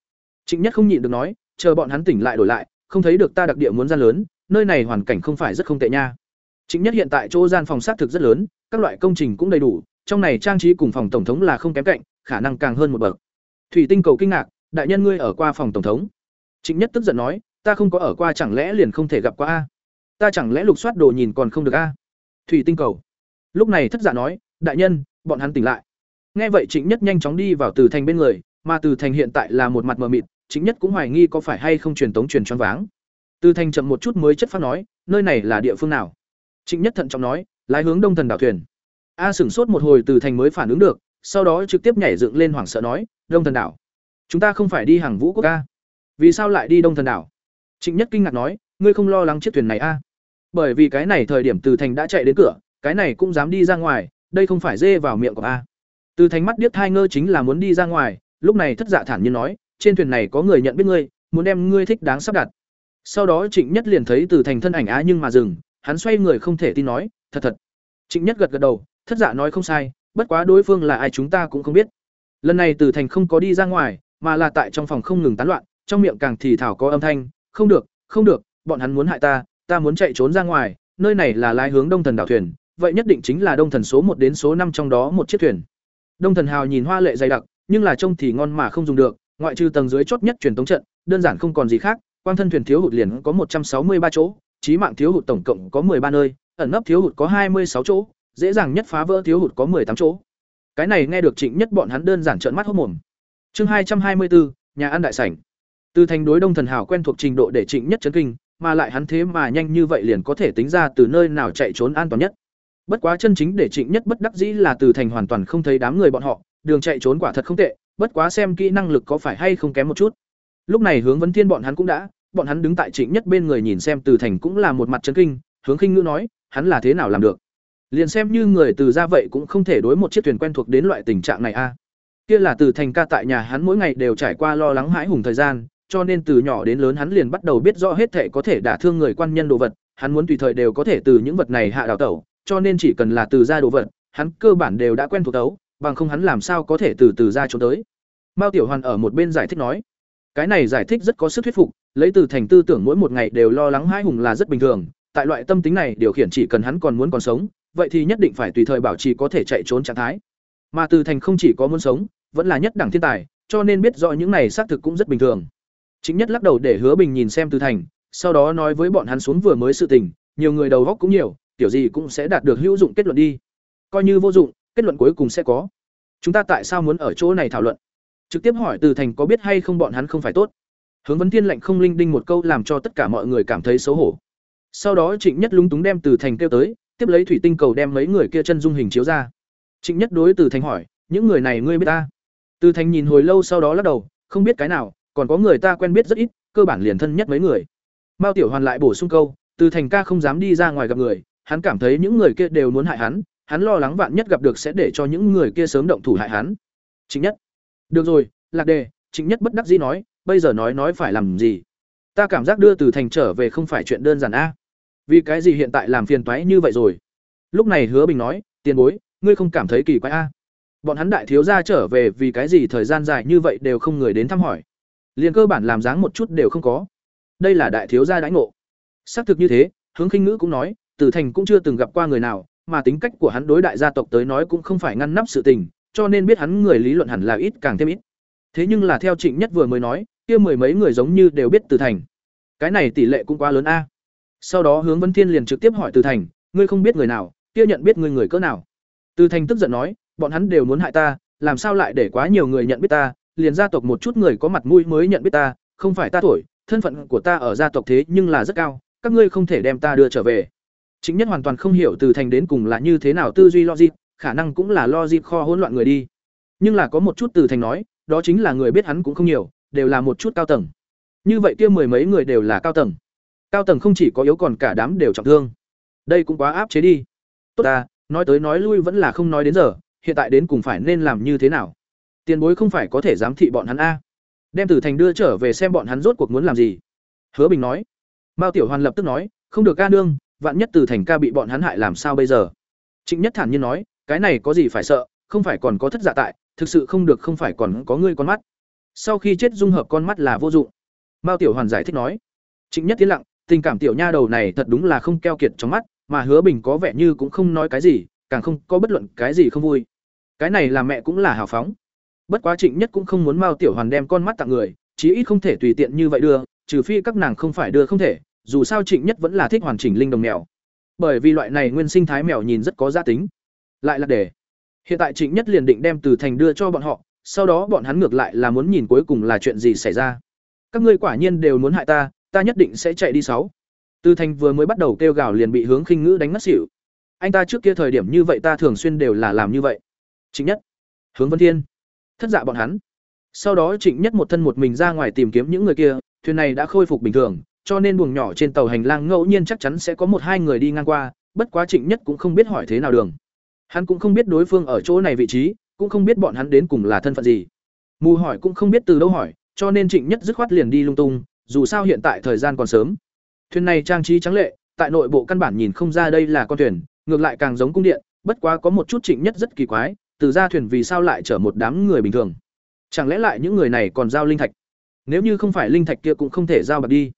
Trịnh nhất không nhịn được nói, chờ bọn hắn tỉnh lại đổi lại, không thấy được ta đặc địa muốn gian lớn, nơi này hoàn cảnh không phải rất không tệ nha. Chính nhất hiện tại chỗ gian phòng xác thực rất lớn, các loại công trình cũng đầy đủ, trong này trang trí cùng phòng tổng thống là không kém cạnh, khả năng càng hơn một bậc. Thủy tinh cầu kinh ngạc, đại nhân ngươi ở qua phòng tổng thống. Trịnh nhất tức giận nói, ta không có ở qua chẳng lẽ liền không thể gặp qua a? Ta chẳng lẽ lục soát đồ nhìn còn không được a? Thủy tinh cầu. Lúc này thất giả nói, đại nhân, bọn hắn tỉnh lại nghe vậy trịnh nhất nhanh chóng đi vào từ thành bên người, mà từ thành hiện tại là một mặt mờ mịt, trịnh nhất cũng hoài nghi có phải hay không truyền tống truyền choáng váng. Từ thành chậm một chút mới chất phát nói, nơi này là địa phương nào? Trịnh nhất thận trọng nói, lái hướng đông thần đảo thuyền. A sửng sốt một hồi từ thành mới phản ứng được, sau đó trực tiếp nhảy dựng lên hoảng sợ nói, đông thần đảo, chúng ta không phải đi hàng vũ quốc ca. Vì sao lại đi đông thần đảo? Trịnh nhất kinh ngạc nói, ngươi không lo lắng chiếc thuyền này a? Bởi vì cái này thời điểm từ thành đã chạy đến cửa, cái này cũng dám đi ra ngoài, đây không phải dê vào miệng của a từ thành mắt điếc thai ngơ chính là muốn đi ra ngoài, lúc này thất dạ thản nhiên nói, trên thuyền này có người nhận biết ngươi, muốn đem ngươi thích đáng sắp đặt. Sau đó trịnh nhất liền thấy từ thành thân ảnh á nhưng mà dừng, hắn xoay người không thể tin nói, thật thật. Trịnh nhất gật gật đầu, thất dạ nói không sai, bất quá đối phương là ai chúng ta cũng không biết. Lần này từ thành không có đi ra ngoài, mà là tại trong phòng không ngừng tán loạn, trong miệng càng thì thảo có âm thanh, không được không được, bọn hắn muốn hại ta ta muốn chạy trốn ra ngoài, nơi này là lái hướng đông thần đảo thuyền, vậy nhất định chính là đông thần số một đến số năm trong đó một chiếc thuyền đông thần hào nhìn hoa lệ dày đặc, nhưng là trông thì ngon mà không dùng được, ngoại trừ tầng dưới chót nhất truyền tống trận, đơn giản không còn gì khác, quang thân thuyền thiếu hụt liền có một trăm sáu mươi ba chỗ trí mạng thiếu hụt tổng cộng có ba nơi, ẩn nấp thiếu hụt có hai mươi sáu chỗ, dễ dàng nhất phá vỡ thiếu hụt có tám chỗ. Cái này nghe được trịnh nhất bọn hắn đơn giản trợn mắt hốt mồm. Chương hai trăm hai mươi bốn nhà ăn đại sảnh. Từ thành đối đông thần hào quen thuộc trình độ để trịnh nhất chấn kinh, mà lại hắn thế mà nhanh như vậy liền có thể tính ra từ nơi nào chạy trốn an toàn nhất bất quá chân chính để trịnh nhất bất đắc dĩ là từ thành hoàn toàn không thấy đám người bọn họ, đường chạy trốn quả thật không tệ, bất quá xem kỹ năng lực có phải hay không kém một chút. Lúc này hướng vấn thiên bọn hắn cũng đã, bọn hắn đứng tại trịnh nhất bên người nhìn xem từ thành cũng là một mặt chấn kinh, hướng khinh ngữ nói, hắn là thế nào làm được? Liền xem như người từ ra vậy cũng không thể đối một chiếc thuyền quen thuộc đến loại tình trạng này a. Kia là từ thành ca tại nhà hắn mỗi ngày đều trải qua lo lắng hãi hùng thời gian, cho nên từ nhỏ đến lớn hắn liền bắt đầu biết rõ hết thể có thể đả thương người quan nhân đồ vật, hắn muốn tùy thời đều có thể từ những vật này hạ đào tẩu cho nên chỉ cần là từ ra đồ vật, hắn cơ bản đều đã quen thuộc tấu, bằng không hắn làm sao có thể từ từ ra trốn tới. Mao tiểu hoàn ở một bên giải thích nói, cái này giải thích rất có sức thuyết phục, lấy từ thành tư tưởng mỗi một ngày đều lo lắng hai hùng là rất bình thường, tại loại tâm tính này điều khiển chỉ cần hắn còn muốn còn sống, vậy thì nhất định phải tùy thời bảo trì có thể chạy trốn trạng thái. Mà từ thành không chỉ có muốn sống, vẫn là nhất đẳng thiên tài, cho nên biết rõ những này xác thực cũng rất bình thường. Chính nhất lắc đầu để hứa bình nhìn xem từ thành, sau đó nói với bọn hắn xuống vừa mới sự tình, nhiều người đầu góc cũng nhiều tiểu gì cũng sẽ đạt được hữu dụng kết luận đi. Coi như vô dụng, kết luận cuối cùng sẽ có. Chúng ta tại sao muốn ở chỗ này thảo luận? Trực tiếp hỏi từ thành có biết hay không bọn hắn không phải tốt. Hướng vấn thiên lệnh không linh đinh một câu làm cho tất cả mọi người cảm thấy xấu hổ. Sau đó trịnh nhất lúng túng đem từ thành kêu tới, tiếp lấy thủy tinh cầu đem mấy người kia chân dung hình chiếu ra. Trịnh nhất đối từ thành hỏi, những người này ngươi biết ta? Từ thành nhìn hồi lâu sau đó lắc đầu, không biết cái nào, còn có người ta quen biết rất ít, cơ bản liền thân nhất mấy người. Mao tiểu hoàn lại bổ sung câu, từ thành ca không dám đi ra ngoài gặp người hắn cảm thấy những người kia đều muốn hại hắn hắn lo lắng vạn nhất gặp được sẽ để cho những người kia sớm động thủ hại hắn. Trịnh nhất. Được rồi, lạc đề, trịnh nhất bất đắc dĩ nói, bây giờ nói nói phải làm gì? Ta cảm giác đưa từ thành trở về không phải chuyện đơn giản a. Vì cái gì hiện tại làm phiền toái như vậy rồi? Lúc này hứa bình nói, tiền bối, ngươi không cảm thấy kỳ quái a? Bọn hắn đại thiếu gia trở về vì cái gì thời gian dài như vậy đều không người đến thăm hỏi? Liền cơ bản làm dáng một chút đều không có. Đây là đại thiếu gia đãi ngộ. Xác thực như thế, hướng khinh ngữ cũng nói tử thành cũng chưa từng gặp qua người nào mà tính cách của hắn đối đại gia tộc tới nói cũng không phải ngăn nắp sự tình cho nên biết hắn người lý luận hẳn là ít càng thêm ít. Thế nhưng là theo trịnh nhất vừa mới nói kia mười mấy người giống như đều biết tử thành. Cái này tỷ lệ cũng quá lớn a. Sau đó hướng vân thiên liền trực tiếp hỏi tử thành ngươi không biết người nào kia nhận biết người người cỡ nào? Tử thành tức giận nói bọn hắn đều muốn hại ta làm sao lại để quá nhiều người nhận biết ta liền gia tộc một chút người có mặt mũi mới nhận biết ta không phải ta tuổi, thân phận của ta ở gia tộc thế nhưng là rất cao các ngươi không thể đem ta đưa trở về chính nhất hoàn toàn không hiểu từ thành đến cùng là như thế nào tư duy logic, khả năng cũng là logic kho hỗn loạn người đi. Nhưng là có một chút từ thành nói, đó chính là người biết hắn cũng không nhiều, đều là một chút cao tầng. Như vậy kia mười mấy người đều là cao tầng. Cao tầng không chỉ có yếu còn cả đám đều trọng thương. Đây cũng quá áp chế đi. Tốt ta, nói tới nói lui vẫn là không nói đến giờ, hiện tại đến cùng phải nên làm như thế nào? Tiền bối không phải có thể giám thị bọn hắn a? Đem tử thành đưa trở về xem bọn hắn rốt cuộc muốn làm gì. Hứa bình nói. Mao tiểu hoàn lập tức nói, không được ca nương vạn nhất từ thành ca bị bọn hắn hại làm sao bây giờ? Trịnh nhất thản nhiên nói, cái này có gì phải sợ, không phải còn có thất giả tại, thực sự không được không phải còn có ngươi con mắt. Sau khi chết dung hợp con mắt là vô dụng. Mao tiểu hoàn giải thích nói. Trịnh nhất tiến lặng, tình cảm tiểu nha đầu này thật đúng là không keo kiệt trong mắt, mà hứa bình có vẻ như cũng không nói cái gì, càng không có bất luận cái gì không vui. Cái này là mẹ cũng là hào phóng. Bất quá trịnh nhất cũng không muốn mao tiểu hoàn đem con mắt tặng người, chí ít không thể tùy tiện như vậy đưa, trừ phi các nàng không phải đưa không thể dù sao trịnh nhất vẫn là thích hoàn chỉnh linh đồng mèo. Bởi vì loại này nguyên sinh thái mèo nhìn rất có gia tính. Lại là để. Hiện tại trịnh nhất liền định đem từ thành đưa cho bọn họ, sau đó bọn hắn ngược lại là muốn nhìn cuối cùng là chuyện gì xảy ra. Các ngươi quả nhiên đều muốn hại ta ta nhất định sẽ chạy đi sáu. Từ thành vừa mới bắt đầu kêu gào liền bị hướng khinh ngữ đánh mất xỉu. Anh ta trước kia thời điểm như vậy ta thường xuyên đều là làm như vậy. Trịnh nhất. Hướng vân thiên. Thất dạ bọn hắn. Sau đó trịnh nhất một thân một mình ra ngoài tìm kiếm những người kia, thuyền này đã khôi phục bình thường cho nên buồng nhỏ trên tàu hành lang ngẫu nhiên chắc chắn sẽ có một hai người đi ngang qua, bất quá trịnh nhất cũng không biết hỏi thế nào đường. Hắn cũng không biết đối phương ở chỗ này vị trí, cũng không biết bọn hắn đến cùng là thân phận gì. Mù hỏi cũng không biết từ đâu hỏi, cho nên trịnh nhất dứt khoát liền đi lung tung, dù sao hiện tại thời gian còn sớm. Thuyền này trang trí trắng lệ, tại nội bộ căn bản nhìn không ra đây là con thuyền, ngược lại càng giống cung điện, bất quá có một chút trịnh nhất rất kỳ quái, từ ra thuyền vì sao lại chở một đám người bình thường? Chẳng lẽ lại những người này còn giao linh thạch? Nếu như không phải linh thạch kia cũng không thể giao bạc đi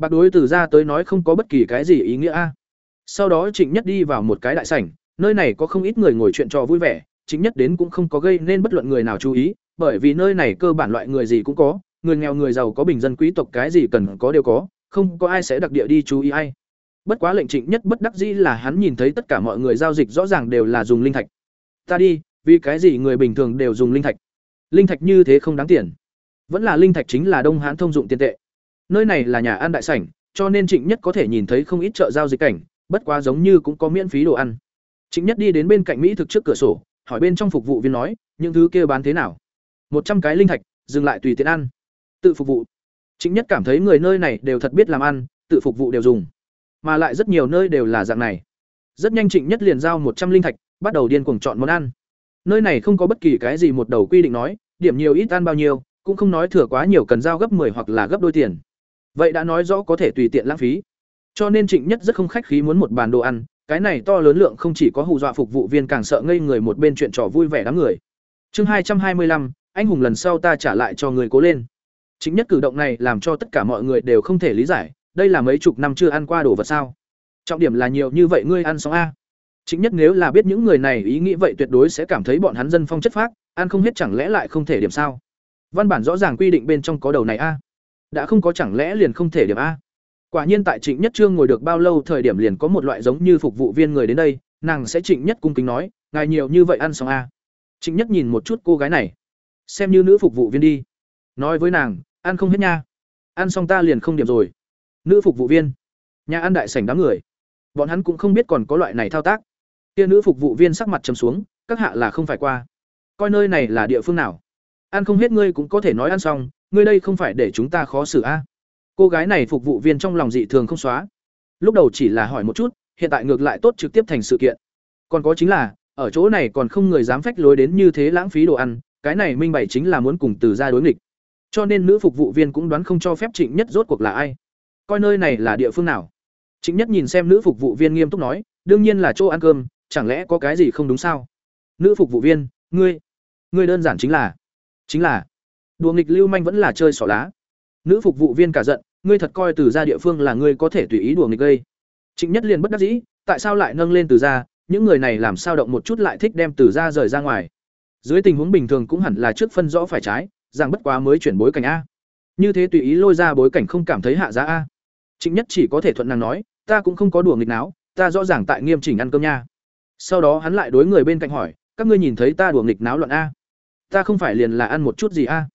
bạc đối từ ra tới nói không có bất kỳ cái gì ý nghĩa a. Sau đó trịnh nhất đi vào một cái đại sảnh, nơi này có không ít người ngồi chuyện trò vui vẻ, trịnh nhất đến cũng không có gây nên bất luận người nào chú ý, bởi vì nơi này cơ bản loại người gì cũng có, người nghèo người giàu có bình dân quý tộc cái gì cần có đều có, không có ai sẽ đặc địa đi chú ý ai. Bất quá lệnh trịnh nhất bất đắc dĩ là hắn nhìn thấy tất cả mọi người giao dịch rõ ràng đều là dùng linh thạch. Ta đi, vì cái gì người bình thường đều dùng linh thạch? Linh thạch như thế không đáng tiền. Vẫn là linh thạch chính là đông hán thông dụng tiền tệ nơi này là nhà ăn đại sảnh, cho nên trịnh nhất có thể nhìn thấy không ít chợ giao dịch cảnh, bất quá giống như cũng có miễn phí đồ ăn. Trịnh nhất đi đến bên cạnh mỹ thực trước cửa sổ, hỏi bên trong phục vụ viên nói, những thứ kia bán thế nào? Một trăm cái linh thạch, dừng lại tùy tiện ăn. Tự phục vụ. Trịnh nhất cảm thấy người nơi này đều thật biết làm ăn, tự phục vụ đều dùng. Mà lại rất nhiều nơi đều là dạng này. Rất nhanh trịnh nhất liền giao một trăm linh thạch, bắt đầu điên cuồng chọn món ăn. Nơi này không có bất kỳ cái gì một đầu quy định nói, điểm nhiều ít ăn bao nhiêu, cũng không nói thừa quá nhiều cần giao gấp 10 hoặc là gấp đôi tiền vậy đã nói rõ có thể tùy tiện lãng phí. Cho nên trịnh nhất rất không khách khí muốn một bàn đồ ăn, cái này to lớn lượng không chỉ có hù dọa phục vụ viên càng sợ ngây người một bên chuyện trò vui vẻ đám người. Chương hai trăm hai mươi lăm, anh hùng lần sau ta trả lại cho người cố lên. Chính nhất cử động này làm cho tất cả mọi người đều không thể lý giải, đây là mấy chục năm chưa ăn qua đồ vật sao? Trọng điểm là nhiều như vậy ngươi ăn xong a? Chính nhất nếu là biết những người này ý nghĩ vậy tuyệt đối sẽ cảm thấy bọn hắn dân phong chất phác, ăn không hết chẳng lẽ lại không thể điểm sao? Văn bản rõ ràng quy định bên trong có đầu này a? Đã không có chẳng lẽ liền không thể điểm a? Quả nhiên tại trịnh nhất trương ngồi được bao lâu thời điểm liền có một loại giống như phục vụ viên người đến đây, nàng sẽ trịnh nhất cung kính nói, ngài nhiều như vậy ăn xong a? Trịnh nhất nhìn một chút cô gái này, xem như nữ phục vụ viên đi. Nói với nàng, ăn không hết nha. Ăn xong ta liền không điểm rồi. Nữ phục vụ viên, nhà ăn đại sảnh đám người. Bọn hắn cũng không biết còn có loại này thao tác. Kia nữ phục vụ viên sắc mặt trầm xuống, các hạ là không phải qua. Coi nơi này là địa phương nào. Ăn không hết ngươi cũng có thể nói ăn xong ngươi đây không phải để chúng ta khó xử a? Cô gái này phục vụ viên trong lòng dị thường không xóa. Lúc đầu chỉ là hỏi một chút, hiện tại ngược lại tốt trực tiếp thành sự kiện. Còn có chính là, ở chỗ này còn không người dám phách lối đến như thế lãng phí đồ ăn, cái này minh bày chính là muốn cùng từ ra đối nghịch. Cho nên nữ phục vụ viên cũng đoán không cho phép trịnh nhất rốt cuộc là ai. Coi nơi này là địa phương nào? Trịnh nhất nhìn xem nữ phục vụ viên nghiêm túc nói, đương nhiên là chỗ ăn cơm, chẳng lẽ có cái gì không đúng sao? Nữ phục vụ viên, ngươi ngươi đơn giản chính là chính là đùa nghịch lưu manh vẫn là chơi xỏ lá. Nữ phục vụ viên cả giận, ngươi thật coi từ ra địa phương là ngươi có thể tùy ý đùa nghịch gây. Trịnh nhất liền bất đắc dĩ, tại sao lại nâng lên từ ra những người này làm sao động một chút lại thích đem từ ra rời ra ngoài. Dưới tình huống bình thường cũng hẳn là trước phân rõ phải trái, rằng bất quá mới chuyển bối cảnh a. Như thế tùy ý lôi ra bối cảnh không cảm thấy hạ giá a. Trịnh nhất chỉ có thể thuận nàng nói, ta cũng không có đùa nghịch não ta rõ ràng tại nghiêm chỉnh ăn cơm nha. Sau đó hắn lại đối người bên cạnh hỏi, các ngươi nhìn thấy ta đùa nghịch náo loạn a? Ta không phải liền là ăn một chút gì a?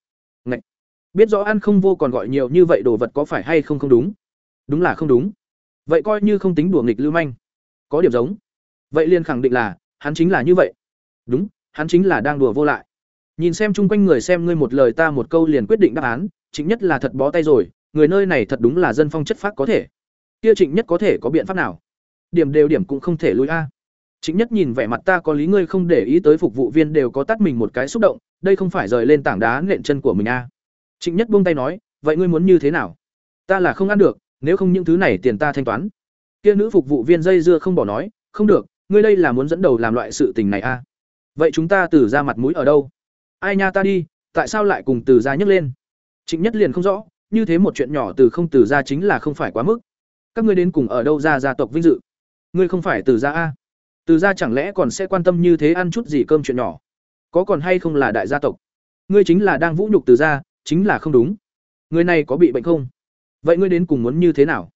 Biết rõ ăn không vô còn gọi nhiều như vậy đồ vật có phải hay không không đúng? Đúng là không đúng. Vậy coi như không tính đùa nghịch lưu manh. Có điểm giống. Vậy liền khẳng định là hắn chính là như vậy. Đúng hắn chính là đang đùa vô lại. Nhìn xem chung quanh người xem ngươi một lời ta một câu liền quyết định đáp án chính nhất là thật bó tay rồi người nơi này thật đúng là dân phong chất phác có thể. Kia trịnh nhất có thể có biện pháp nào? Điểm đều điểm cũng không thể lùi a. Chính Nhất nhìn vẻ mặt ta có lý ngươi không để ý tới phục vụ viên đều có tắt mình một cái xúc động, đây không phải rời lên tảng đá nện chân của mình a. À. Trịnh Nhất buông tay nói, vậy ngươi muốn như thế nào? Ta là không ăn được, nếu không những thứ này tiền ta thanh toán. Kia nữ phục vụ viên dây dưa không bỏ nói, không được, ngươi đây là muốn dẫn đầu làm loại sự tình này a. À? Vậy chúng ta từ ra mặt mũi ở đâu? Ai nha ta đi, tại sao lại cùng từ ra nhấc lên? Trịnh Nhất liền không rõ, như thế một chuyện nhỏ từ không từ ra chính là không phải quá mức. Các ngươi đến cùng ở đâu ra gia tộc vinh dự? Ngươi không phải từ ra a? từ ra chẳng lẽ còn sẽ quan tâm như thế ăn chút gì cơm chuyện nhỏ có còn hay không là đại gia tộc ngươi chính là đang vũ nhục từ gia chính là không đúng. Người này có bị bệnh không? Vậy ngươi đến cùng muốn như thế nào?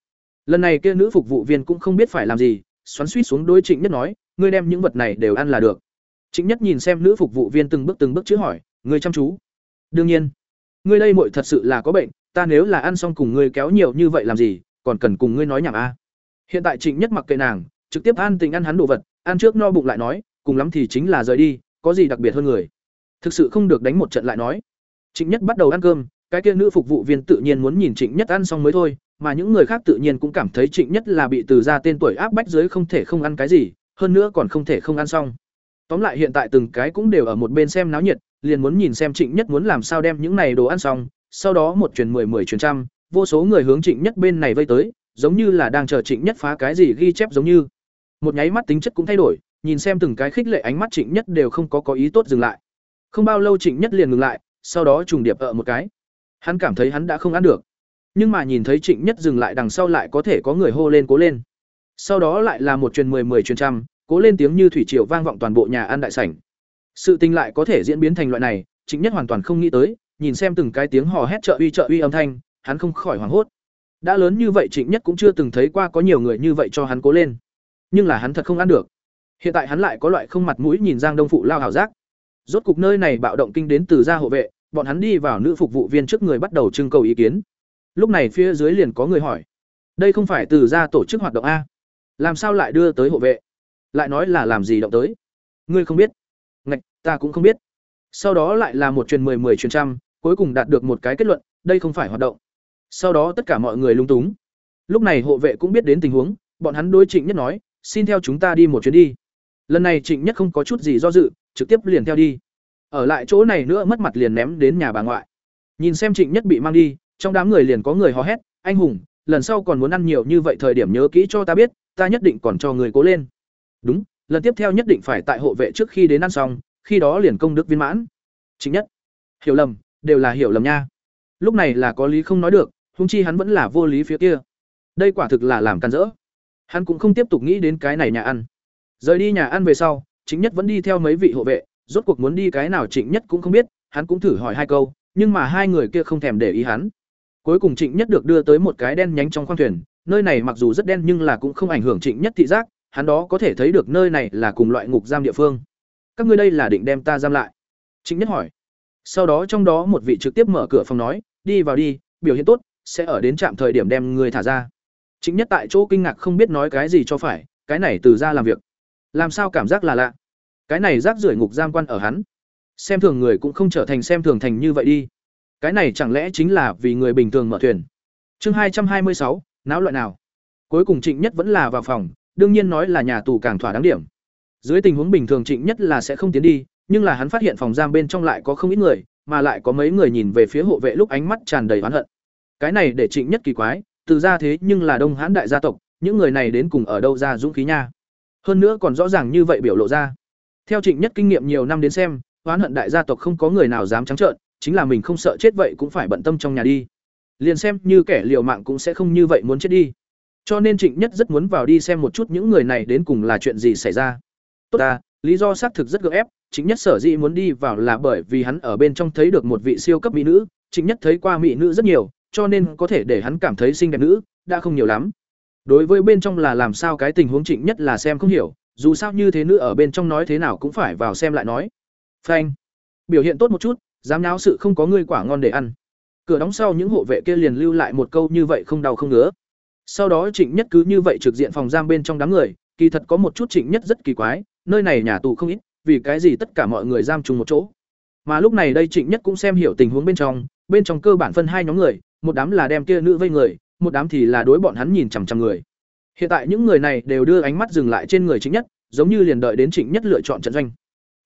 Lần này kia nữ phục vụ viên cũng không biết phải làm gì, xoắn suýt xuống đối trịnh nhất nói, ngươi đem những vật này đều ăn là được. Trịnh nhất nhìn xem nữ phục vụ viên từng bước từng bước chữ hỏi, ngươi chăm chú? Đương nhiên. Ngươi đây muội thật sự là có bệnh, ta nếu là ăn xong cùng ngươi kéo nhiều như vậy làm gì, còn cần cùng ngươi nói nhảm a hiện tại trịnh nhất mặc kệ nàng, trực tiếp ăn tình ăn hắn đồ vật, ăn trước no bụng lại nói, cùng lắm thì chính là rời đi, có gì đặc biệt hơn người? Thực sự không được đánh một trận lại nói trịnh nhất bắt đầu ăn cơm, cái kia nữ phục vụ viên tự nhiên muốn nhìn trịnh nhất ăn xong mới thôi, mà những người khác tự nhiên cũng cảm thấy trịnh nhất là bị từ ra tên tuổi áp bách dưới không thể không ăn cái gì, hơn nữa còn không thể không ăn xong. Tóm lại hiện tại từng cái cũng đều ở một bên xem náo nhiệt, liền muốn nhìn xem trịnh nhất muốn làm sao đem những này đồ ăn xong, sau đó một truyền mười mười truyền trăm, vô số người hướng trịnh nhất bên này vây tới, giống như là đang chờ trịnh nhất phá cái gì ghi chép giống như. Một nháy mắt tính chất cũng thay đổi, nhìn xem từng cái khích lệ ánh mắt trịnh nhất đều không có có ý tốt dừng lại. Không bao lâu trịnh nhất liền ngừng lại sau đó trùng điệp ở một cái. Hắn cảm thấy hắn đã không ăn được. Nhưng mà nhìn thấy trịnh nhất dừng lại đằng sau lại có thể có người hô lên cố lên. Sau đó lại là một truyền mười mười truyền trăm, cố lên tiếng như thủy triều vang vọng toàn bộ nhà ăn đại sảnh. Sự tình lại có thể diễn biến thành loại này, trịnh nhất hoàn toàn không nghĩ tới, nhìn xem từng cái tiếng hò hét trợ uy trợ uy âm thanh, hắn không khỏi hoảng hốt. Đã lớn như vậy trịnh nhất cũng chưa từng thấy qua có nhiều người như vậy cho hắn cố lên. Nhưng là hắn thật không ăn được. Hiện tại hắn lại có loại không mặt mũi nhìn giang đông phụ lao hảo giác rốt cục nơi này bạo động kinh đến từ gia hộ vệ, bọn hắn đi vào nữ phục vụ viên trước người bắt đầu trưng cầu ý kiến. Lúc này phía dưới liền có người hỏi, đây không phải từ gia tổ chức hoạt động a? Làm sao lại đưa tới hộ vệ? Lại nói là làm gì động tới? Ngươi không biết. Ngạch, ta cũng không biết. Sau đó lại là một truyền mười mười truyền trăm, cuối cùng đạt được một cái kết luận, đây không phải hoạt động. Sau đó tất cả mọi người lung túng. Lúc này hộ vệ cũng biết đến tình huống, bọn hắn đối trịnh nhất nói, xin theo chúng ta đi một chuyến đi lần này trịnh nhất không có chút gì do dự, trực tiếp liền theo đi. Ở lại chỗ này nữa mất mặt liền ném đến nhà bà ngoại. Nhìn xem trịnh nhất bị mang đi, trong đám người liền có người hò hét, anh hùng, lần sau còn muốn ăn nhiều như vậy thời điểm nhớ kỹ cho ta biết, ta nhất định còn cho người cố lên. Đúng, lần tiếp theo nhất định phải tại hộ vệ trước khi đến ăn xong, khi đó liền công đức viên mãn. Chính nhất. Hiểu lầm, đều là hiểu lầm nha. Lúc này là có lý không nói được húng chi hắn vẫn là vô lý phía kia. Đây quả thực là làm can rỡ. Hắn cũng không tiếp tục nghĩ đến cái này nhà ăn rời đi nhà ăn về sau chính nhất vẫn đi theo mấy vị hộ vệ, rốt cuộc muốn đi cái nào trịnh nhất cũng không biết, hắn cũng thử hỏi hai câu, nhưng mà hai người kia không thèm để ý hắn. Cuối cùng trịnh nhất được đưa tới một cái đen nhánh trong khoang thuyền, nơi này mặc dù rất đen nhưng là cũng không ảnh hưởng trịnh nhất thị giác, hắn đó có thể thấy được nơi này là cùng loại ngục giam địa phương. Các ngươi đây là định đem ta giam lại? Trịnh nhất hỏi. Sau đó trong đó một vị trực tiếp mở cửa phòng nói, đi vào đi, biểu hiện tốt, sẽ ở đến trạm thời điểm đem người thả ra. Trịnh nhất tại chỗ kinh ngạc không biết nói cái gì cho phải, cái này từ ra làm việc làm sao cảm giác là lạ? Cái này rác rưởi ngục giam quan ở hắn. Xem thường người cũng không trở thành xem thường thành như vậy đi. Cái này chẳng lẽ chính là vì người bình thường mở thuyền? Chương hai trăm hai mươi sáu não loại nào? Cuối cùng trịnh nhất vẫn là vào phòng, đương nhiên nói là nhà tù càng thỏa đáng điểm. Dưới tình huống bình thường trịnh nhất là sẽ không tiến đi, nhưng là hắn phát hiện phòng giam bên trong lại có không ít người, mà lại có mấy người nhìn về phía hộ vệ lúc ánh mắt tràn đầy oán hận. Cái này để trịnh nhất kỳ quái, từ ra thế nhưng là đông hãn đại gia tộc, những người này đến cùng ở đâu ra dũng khí nha? Hơn nữa còn rõ ràng như vậy biểu lộ ra. Theo trịnh nhất kinh nghiệm nhiều năm đến xem, oán hận đại gia tộc không có người nào dám trắng trợn, chính là mình không sợ chết vậy cũng phải bận tâm trong nhà đi. Liền xem như kẻ liều mạng cũng sẽ không như vậy muốn chết đi. Cho nên trịnh nhất rất muốn vào đi xem một chút những người này đến cùng là chuyện gì xảy ra. Tốt ta, lý do xác thực rất gợ ép, trịnh nhất sở dĩ muốn đi vào là bởi vì hắn ở bên trong thấy được một vị siêu cấp mỹ nữ, trịnh nhất thấy qua mỹ nữ rất nhiều, cho nên có thể để hắn cảm thấy xinh đẹp nữ, đã không nhiều lắm đối với bên trong là làm sao cái tình huống trịnh nhất là xem không hiểu, dù sao như thế nữ ở bên trong nói thế nào cũng phải vào xem lại nói. Phanh. Biểu hiện tốt một chút, dám náo sự không có ngươi quả ngon để ăn. Cửa đóng sau những hộ vệ kia liền lưu lại một câu như vậy không đau không ngứa. Sau đó trịnh nhất cứ như vậy trực diện phòng giam bên trong đám người, kỳ thật có một chút trịnh nhất rất kỳ quái, nơi này nhà tù không ít, vì cái gì tất cả mọi người giam chung một chỗ. Mà lúc này đây trịnh nhất cũng xem hiểu tình huống bên trong bên trong cơ bản phân hai nhóm người, một đám là đem kia nữ vây người một đám thì là đối bọn hắn nhìn chằm chằm người. Hiện tại những người này đều đưa ánh mắt dừng lại trên người trịnh nhất, giống như liền đợi đến trịnh nhất lựa chọn trận doanh.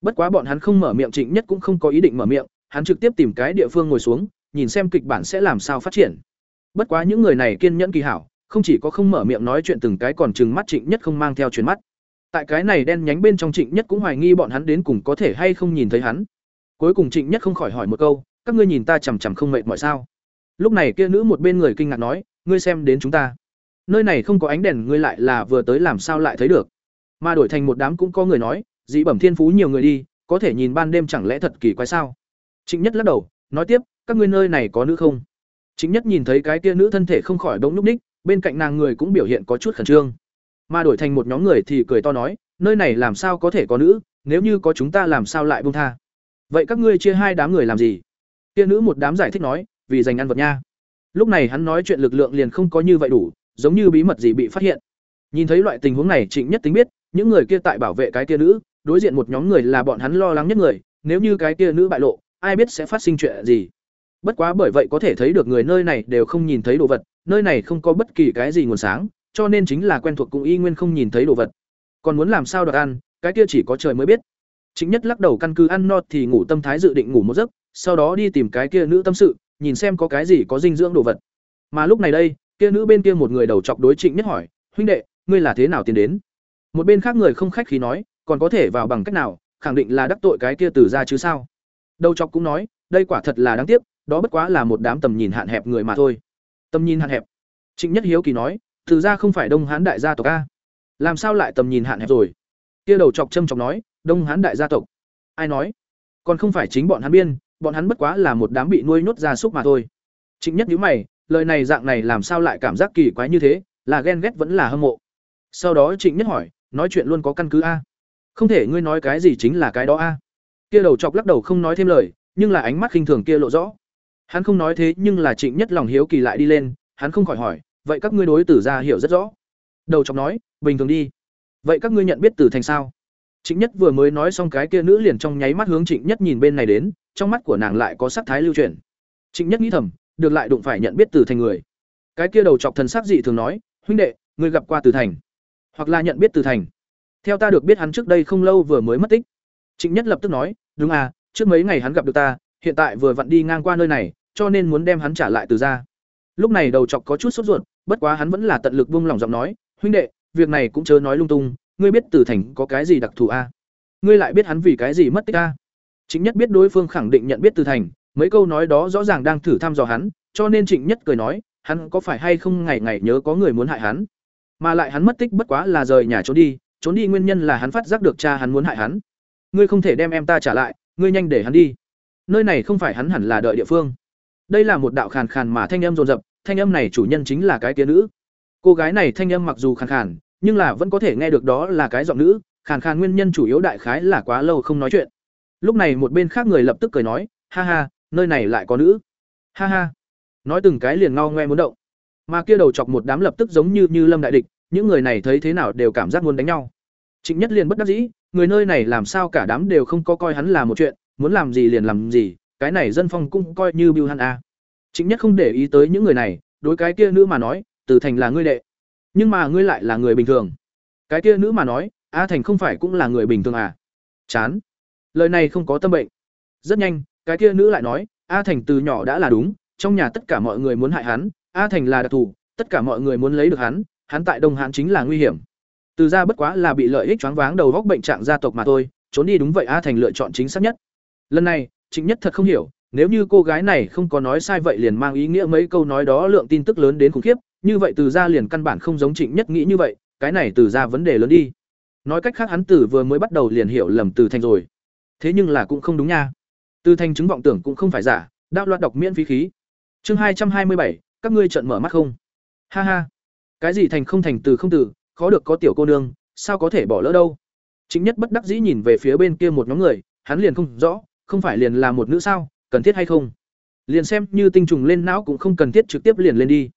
Bất quá bọn hắn không mở miệng, trịnh nhất cũng không có ý định mở miệng, hắn trực tiếp tìm cái địa phương ngồi xuống, nhìn xem kịch bản sẽ làm sao phát triển. Bất quá những người này kiên nhẫn kỳ hảo, không chỉ có không mở miệng nói chuyện từng cái còn trừng mắt trịnh nhất không mang theo chuyến mắt. Tại cái này đen nhánh bên trong trịnh nhất cũng hoài nghi bọn hắn đến cùng có thể hay không nhìn thấy hắn. Cuối cùng trịnh nhất không khỏi hỏi một câu, các ngươi nhìn ta chằm chằm không mệt mỏi sao? Lúc này kia nữ một bên người kinh ngạc nói ngươi xem đến chúng ta. Nơi này không có ánh đèn, ngươi lại là vừa tới làm sao lại thấy được? Mà đổi thành một đám cũng có người nói, dị bẩm thiên phú nhiều người đi, có thể nhìn ban đêm chẳng lẽ thật kỳ quái sao? Trịnh nhất lắc đầu, nói tiếp, các ngươi nơi này có nữ không? Trịnh nhất nhìn thấy cái kia nữ thân thể không khỏi bỗng núp ních, bên cạnh nàng người cũng biểu hiện có chút khẩn trương. Mà đổi thành một nhóm người thì cười to nói, nơi này làm sao có thể có nữ, nếu như có chúng ta làm sao lại buông tha? Vậy các ngươi chia hai đám người làm gì? Kia nữ một đám giải thích nói, vì dành ăn vật nha lúc này hắn nói chuyện lực lượng liền không có như vậy đủ, giống như bí mật gì bị phát hiện. Nhìn thấy loại tình huống này, trịnh nhất tính biết, những người kia tại bảo vệ cái kia nữ, đối diện một nhóm người là bọn hắn lo lắng nhất người, nếu như cái kia nữ bại lộ, ai biết sẽ phát sinh chuyện gì. Bất quá bởi vậy có thể thấy được người nơi này đều không nhìn thấy đồ vật, nơi này không có bất kỳ cái gì nguồn sáng, cho nên chính là quen thuộc cũng y nguyên không nhìn thấy đồ vật. Còn muốn làm sao đoạt ăn, cái kia chỉ có trời mới biết. Chính nhất lắc đầu căn cứ ăn no thì ngủ tâm thái dự định ngủ một giấc, sau đó đi tìm cái kia nữ tâm sự nhìn xem có cái gì có dinh dưỡng đồ vật. Mà lúc này đây, kia nữ bên kia một người đầu chọc đối trịnh nhất hỏi, huynh đệ, ngươi là thế nào tiến đến? Một bên khác người không khách khí nói, còn có thể vào bằng cách nào, khẳng định là đắc tội cái kia từ ra chứ sao? Đầu chọc cũng nói, đây quả thật là đáng tiếc, đó bất quá là một đám tầm nhìn hạn hẹp người mà thôi. Tầm nhìn hạn hẹp. Trịnh nhất hiếu kỳ nói, từ ra không phải đông hán đại gia tộc a? Làm sao lại tầm nhìn hạn hẹp rồi? Kia đầu chọc châm chọc nói, đông hán đại gia tộc. Ai nói? Còn không phải chính bọn hắn biên bọn hắn bất quá là một đám bị nuôi nhốt gia súc mà thôi. Trịnh nhất nhíu mày, lời này dạng này làm sao lại cảm giác kỳ quái như thế, là ghen ghét vẫn là hâm mộ. Sau đó trịnh nhất hỏi, nói chuyện luôn có căn cứ a? Không thể ngươi nói cái gì chính là cái đó a. Kia đầu chọc lắc đầu không nói thêm lời, nhưng là ánh mắt khinh thường kia lộ rõ. Hắn không nói thế nhưng là trịnh nhất lòng hiếu kỳ lại đi lên, hắn không khỏi hỏi, vậy các ngươi đối tử gia hiểu rất rõ. Đầu chọc nói, bình thường đi. Vậy các ngươi nhận biết tử thành sao? Trịnh nhất vừa mới nói xong cái kia nữ liền trong nháy mắt hướng trịnh nhất nhìn bên này đến trong mắt của nàng lại có sắc thái lưu chuyển. trịnh nhất nghĩ thầm, được lại đụng phải nhận biết Từ thành người. Cái kia đầu chọc thần sắc dị thường nói, huynh đệ, ngươi gặp qua Từ thành, hoặc là nhận biết Từ thành. Theo ta được biết hắn trước đây không lâu vừa mới mất tích. Trịnh nhất lập tức nói, đúng à trước mấy ngày hắn gặp được ta, hiện tại vừa vặn đi ngang qua nơi này, cho nên muốn đem hắn trả lại từ ra lúc này đầu chọc có chút sốt ruột, bất quá hắn vẫn là tận lực buông lỏng giọng nói, huynh đệ, việc này cũng chớ nói lung tung, ngươi biết từ thành có cái gì đặc thù a ngươi lại biết hắn vì cái gì mất tích a chính nhất biết đối phương khẳng định nhận biết từ thành, mấy câu nói đó rõ ràng đang thử thăm dò hắn, cho nên trịnh nhất cười nói, hắn có phải hay không ngày ngày nhớ có người muốn hại hắn? Mà lại hắn mất tích bất quá là rời nhà trốn đi trốn đi nguyên nhân là hắn phát giác được cha hắn muốn hại hắn. Ngươi không thể đem em ta trả lại, ngươi nhanh để hắn đi. Nơi này không phải hắn hẳn là đợi địa phương. Đây là một đạo khàn khàn mà thanh âm rồn rập thanh âm này chủ nhân chính là cái kia nữ. Cô gái này thanh âm mặc dù khàn khàn, nhưng là vẫn có thể nghe được đó là cái giọng nữ, khàn khàn nguyên nhân chủ yếu đại khái là quá lâu không nói chuyện lúc này một bên khác người lập tức cười nói, ha ha, nơi này lại có nữ. Ha ha. Nói từng cái liền ngao ngoe muốn động. Mà kia đầu chọc một đám lập tức giống như như lâm đại địch, những người này thấy thế nào đều cảm giác muốn đánh nhau. Trịnh nhất liền bất đắc dĩ, người nơi này làm sao cả đám đều không có coi hắn là một chuyện, muốn làm gì liền làm gì, cái này dân phong cũng coi như bưu hắn a. Trịnh nhất không để ý tới những người này, đối cái kia nữ mà nói, từ thành là ngươi đệ, nhưng mà ngươi lại là người bình thường. Cái kia nữ mà nói, a thành không phải cũng là người bình thường à? Chán lời này không có tâm bệnh. Rất nhanh, cái kia nữ lại nói, a thành từ nhỏ đã là đúng, trong nhà tất cả mọi người muốn hại hắn, a thành là đặc thù, tất cả mọi người muốn lấy được hắn hắn tại đông hán chính là nguy hiểm. Từ ra bất quá là bị lợi ích choáng váng đầu góc bệnh trạng gia tộc mà thôi, trốn đi đúng vậy a thành lựa chọn chính xác nhất. Lần này, trịnh nhất thật không hiểu, nếu như cô gái này không có nói sai vậy liền mang ý nghĩa mấy câu nói đó lượng tin tức lớn đến khủng khiếp, như vậy từ ra liền căn bản không giống trịnh nhất nghĩ như vậy, cái này từ ra vấn đề lớn đi. Nói cách khác hắn từ vừa mới bắt đầu liền hiểu lầm từ thành rồi thế nhưng là cũng không đúng nha. Từ thành chứng vọng tưởng cũng không phải giả đạo loạt đọc miễn phí khí. Chương hai trăm hai mươi bảy, các ngươi trận mở mắt không? Ha ha. Cái gì thành không thành từ không từ, khó được có tiểu cô nương, sao có thể bỏ lỡ đâu? Chính nhất bất đắc dĩ nhìn về phía bên kia một nhóm người, hắn liền không rõ, không phải liền là một nữ sao, cần thiết hay không? Liền xem như tinh trùng lên não cũng không cần thiết trực tiếp liền lên đi.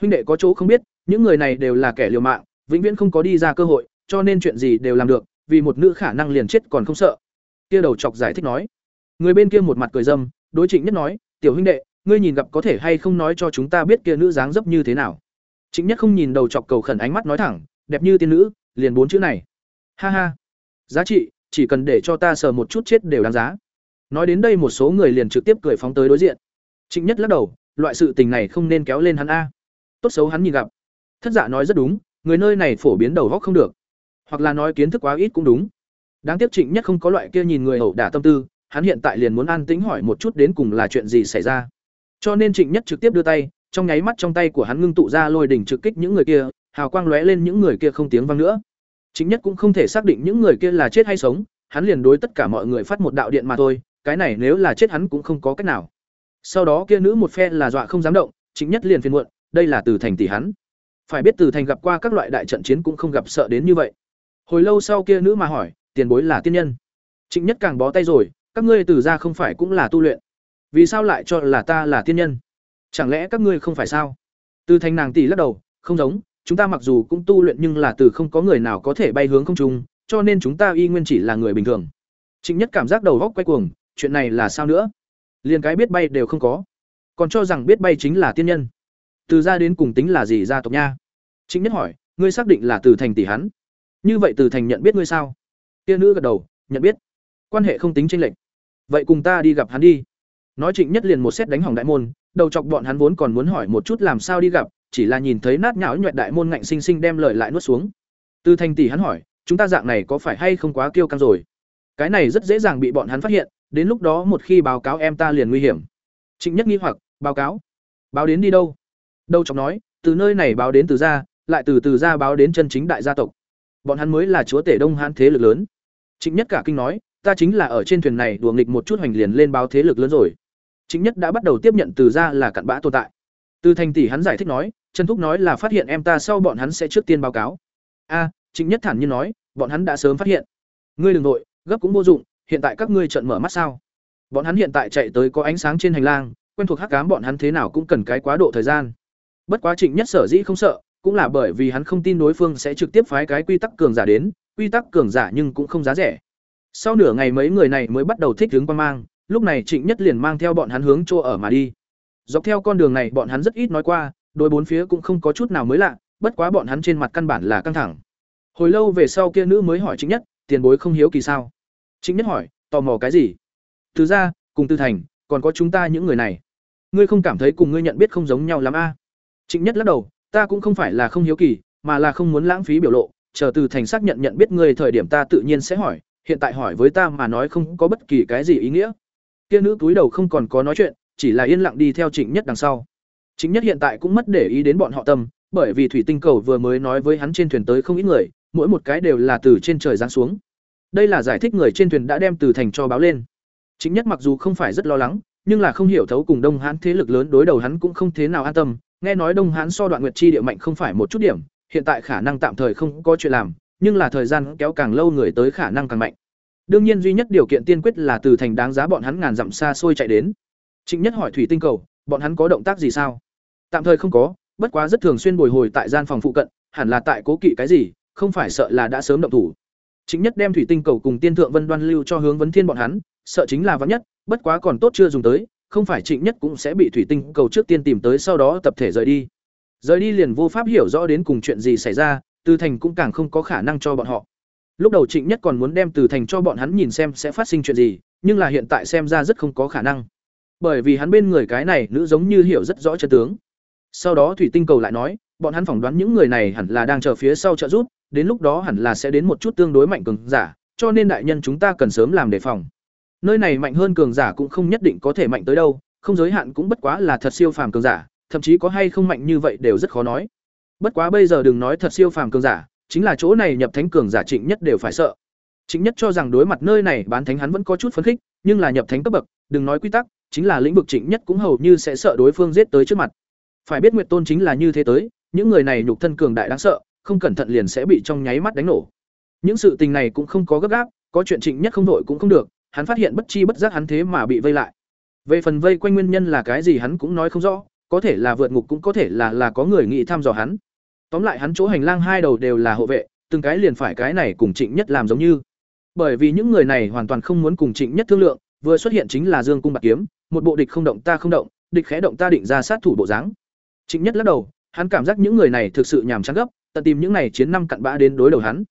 Huynh đệ có chỗ không biết, những người này đều là kẻ liều mạng, vĩnh viễn không có đi ra cơ hội, cho nên chuyện gì đều làm được, vì một nữ khả năng liền chết còn không sợ kia đầu chọc giải thích nói. Người bên kia một mặt cười dâm, đối trịnh nhất nói, tiểu huynh đệ, ngươi nhìn gặp có thể hay không nói cho chúng ta biết kia nữ dáng dấp như thế nào? Trịnh nhất không nhìn đầu chọc cầu khẩn ánh mắt nói thẳng, đẹp như tiên nữ, liền bốn chữ này. Ha ha, giá trị, chỉ cần để cho ta sờ một chút chết đều đáng giá. Nói đến đây một số người liền trực tiếp cười phóng tới đối diện. Trịnh nhất lắc đầu, loại sự tình này không nên kéo lên hắn a. Tốt xấu hắn nhìn gặp. Thất dạ nói rất đúng, người nơi này phổ biến đầu góc không được. Hoặc là nói kiến thức quá ít cũng đúng đáng tiếc trịnh nhất không có loại kia nhìn người hậu đả tâm tư hắn hiện tại liền muốn an tĩnh hỏi một chút đến cùng là chuyện gì xảy ra cho nên trịnh nhất trực tiếp đưa tay trong nháy mắt trong tay của hắn ngưng tụ ra lôi đỉnh trực kích những người kia hào quang lóe lên những người kia không tiếng vang nữa trịnh nhất cũng không thể xác định những người kia là chết hay sống hắn liền đối tất cả mọi người phát một đạo điện mà thôi, cái này nếu là chết hắn cũng không có cách nào. Sau đó kia nữ một phe là dọa không dám động, chính nhất liền phiền muộn, đây là từ thành tỷ hắn. Phải biết từ thành gặp qua các loại đại trận chiến cũng không gặp sợ đến như vậy. Hồi lâu sau kia nữ mà hỏi, tiền bối là tiên nhân. Trịnh Nhất càng bó tay rồi, các ngươi từ ra không phải cũng là tu luyện, vì sao lại cho là ta là tiên nhân? Chẳng lẽ các ngươi không phải sao? Từ thành nàng tỷ lắc đầu, không giống, chúng ta mặc dù cũng tu luyện nhưng là từ không có người nào có thể bay hướng không trung, cho nên chúng ta y nguyên chỉ là người bình thường. Trịnh Nhất cảm giác đầu góc quay cuồng, chuyện này là sao nữa? liền cái biết bay đều không có, còn cho rằng biết bay chính là tiên nhân. Từ ra đến cùng tính là gì gia tộc nha? Trịnh Nhất hỏi, ngươi xác định là Từ Thành tỷ hắn? Như vậy Từ Thành nhận biết ngươi sao? Tiên nữ gật đầu, nhận biết. Quan hệ không tính chênh lệch. Vậy cùng ta đi gặp hắn đi. Nói Trịnh Nhất liền một xét đánh hỏng đại môn, đầu chọc bọn hắn vốn còn muốn hỏi một chút làm sao đi gặp, chỉ là nhìn thấy nát nhão nhoẹt đại môn ngạnh sinh sinh đem lời lại nuốt xuống. Từ Thanh tỷ hắn hỏi, chúng ta dạng này có phải hay không quá kiêu căng rồi? Cái này rất dễ dàng bị bọn hắn phát hiện, đến lúc đó một khi báo cáo em ta liền nguy hiểm. Trịnh Nhất nghi hoặc, báo cáo? Báo đến đi đâu? Đầu chọc nói, từ nơi này báo đến từ gia, lại từ từ gia báo đến chân chính đại gia tộc. Bọn hắn mới là chúa tể Đông Hán thế lực lớn. Trịnh Nhất cả kinh nói, ta chính là ở trên thuyền này đùa nghịch một chút hoành liền lên báo thế lực lớn rồi. Trịnh Nhất đã bắt đầu tiếp nhận từ gia là cặn bã tồn tại. Từ thành tỷ hắn giải thích nói, Trần Thúc nói là phát hiện em ta sau bọn hắn sẽ trước tiên báo cáo. A, Trịnh Nhất thản nhiên nói, bọn hắn đã sớm phát hiện. Ngươi đừng nội, gấp cũng vô dụng, hiện tại các ngươi trợn mở mắt sao? Bọn hắn hiện tại chạy tới có ánh sáng trên hành lang, quen thuộc hắc ám bọn hắn thế nào cũng cần cái quá độ thời gian. Bất quá Trịnh Nhất sở dĩ không sợ, cũng là bởi vì hắn không tin đối phương sẽ trực tiếp phái cái quy tắc cường giả đến, quy tắc cường giả nhưng cũng không giá rẻ. Sau nửa ngày mấy người này mới bắt đầu thích hướng quan mang, lúc này Trịnh Nhất liền mang theo bọn hắn hướng chỗ ở mà đi. Dọc theo con đường này bọn hắn rất ít nói qua, đôi bốn phía cũng không có chút nào mới lạ, bất quá bọn hắn trên mặt căn bản là căng thẳng. Hồi lâu về sau kia nữ mới hỏi Trịnh Nhất, tiền bối không hiếu kỳ sao? Trịnh Nhất hỏi, tò mò cái gì? Từ ra, cùng Tư Thành, còn có chúng ta những người này. Ngươi không cảm thấy cùng ngươi nhận biết không giống nhau lắm a? À? Trịnh Nhất lắc đầu, ta cũng không phải là không hiếu kỳ, mà là không muốn lãng phí biểu lộ, chờ Từ Thành xác nhận nhận biết ngươi thời điểm ta tự nhiên sẽ hỏi, hiện tại hỏi với ta mà nói không có bất kỳ cái gì ý nghĩa. Kia nữ túi đầu không còn có nói chuyện, chỉ là yên lặng đi theo Trịnh Nhất đằng sau. Trịnh Nhất hiện tại cũng mất để ý đến bọn họ tâm, bởi vì thủy tinh cầu vừa mới nói với hắn trên thuyền tới không ít người, mỗi một cái đều là từ trên trời giáng xuống. Đây là giải thích người trên thuyền đã đem từ thành cho báo lên. chính Nhất mặc dù không phải rất lo lắng, nhưng là không hiểu thấu cùng Đông Hán thế lực lớn đối đầu hắn cũng không thế nào an tâm, nghe nói Đông Hán so đoạn nguyệt chi địa mạnh không phải một chút điểm, hiện tại khả năng tạm thời không có chuyện làm, nhưng là thời gian kéo càng lâu người tới khả năng càng mạnh. Đương nhiên duy nhất điều kiện tiên quyết là từ thành đáng giá bọn hắn ngàn dặm xa xôi chạy đến. Trịnh Nhất hỏi Thủy Tinh Cầu, bọn hắn có động tác gì sao? Tạm thời không có, bất quá rất thường xuyên bồi hồi tại gian phòng phụ cận, hẳn là tại cố kỵ cái gì, không phải sợ là đã sớm động thủ. Trịnh Nhất đem Thủy Tinh Cầu cùng Tiên Thượng Vân Đoan lưu cho hướng vấn thiên bọn hắn, sợ chính là vắng nhất, bất quá còn tốt chưa dùng tới, không phải Trịnh Nhất cũng sẽ bị Thủy Tinh Cầu trước tiên tìm tới sau đó tập thể rời đi. Rời đi liền vô pháp hiểu rõ đến cùng chuyện gì xảy ra, Từ Thành cũng càng không có khả năng cho bọn họ. Lúc đầu Trịnh Nhất còn muốn đem Từ Thành cho bọn hắn nhìn xem sẽ phát sinh chuyện gì, nhưng là hiện tại xem ra rất không có khả năng. Bởi vì hắn bên người cái này nữ giống như hiểu rất rõ chân tướng. Sau đó Thủy Tinh Cầu lại nói, bọn hắn phỏng đoán những người này hẳn là đang chờ phía sau trợ giúp, đến lúc đó hẳn là sẽ đến một chút tương đối mạnh cường giả, cho nên đại nhân chúng ta cần sớm làm đề phòng. Nơi này mạnh hơn cường giả cũng không nhất định có thể mạnh tới đâu, không giới hạn cũng bất quá là thật siêu phàm cường giả, thậm chí có hay không mạnh như vậy đều rất khó nói. Bất quá bây giờ đừng nói thật siêu phàm cường giả, chính là chỗ này nhập thánh cường giả Trịnh Nhất đều phải sợ. Trịnh Nhất cho rằng đối mặt nơi này bán thánh hắn vẫn có chút phấn khích, nhưng là nhập thánh cấp bậc, đừng nói quy tắc, chính là lĩnh vực Trịnh Nhất cũng hầu như sẽ sợ đối phương giết tới trước mặt. Phải biết Nguyệt Tôn chính là như thế tới, những người này nhục thân cường đại đáng sợ, không cẩn thận liền sẽ bị trong nháy mắt đánh nổ. Những sự tình này cũng không có gấp gáp, có chuyện Trịnh Nhất không đội cũng không được, hắn phát hiện bất chi bất giác hắn thế mà bị vây lại. Về phần vây quanh nguyên nhân là cái gì hắn cũng nói không rõ, có thể là vượt ngục cũng có thể là là có người nghĩ thăm dò hắn. Tóm lại hắn chỗ hành lang hai đầu đều là hộ vệ, từng cái liền phải cái này cùng Trịnh Nhất làm giống như. Bởi vì những người này hoàn toàn không muốn cùng Trịnh Nhất thương lượng, vừa xuất hiện chính là Dương cung bạc kiếm, một bộ địch không động ta không động, địch khẽ động ta định ra sát thủ bộ dáng. Trịnh Nhất lắc đầu, hắn cảm giác những người này thực sự nhàm chán gấp, tận tìm những này chiến năm cặn bã đến đối đầu hắn.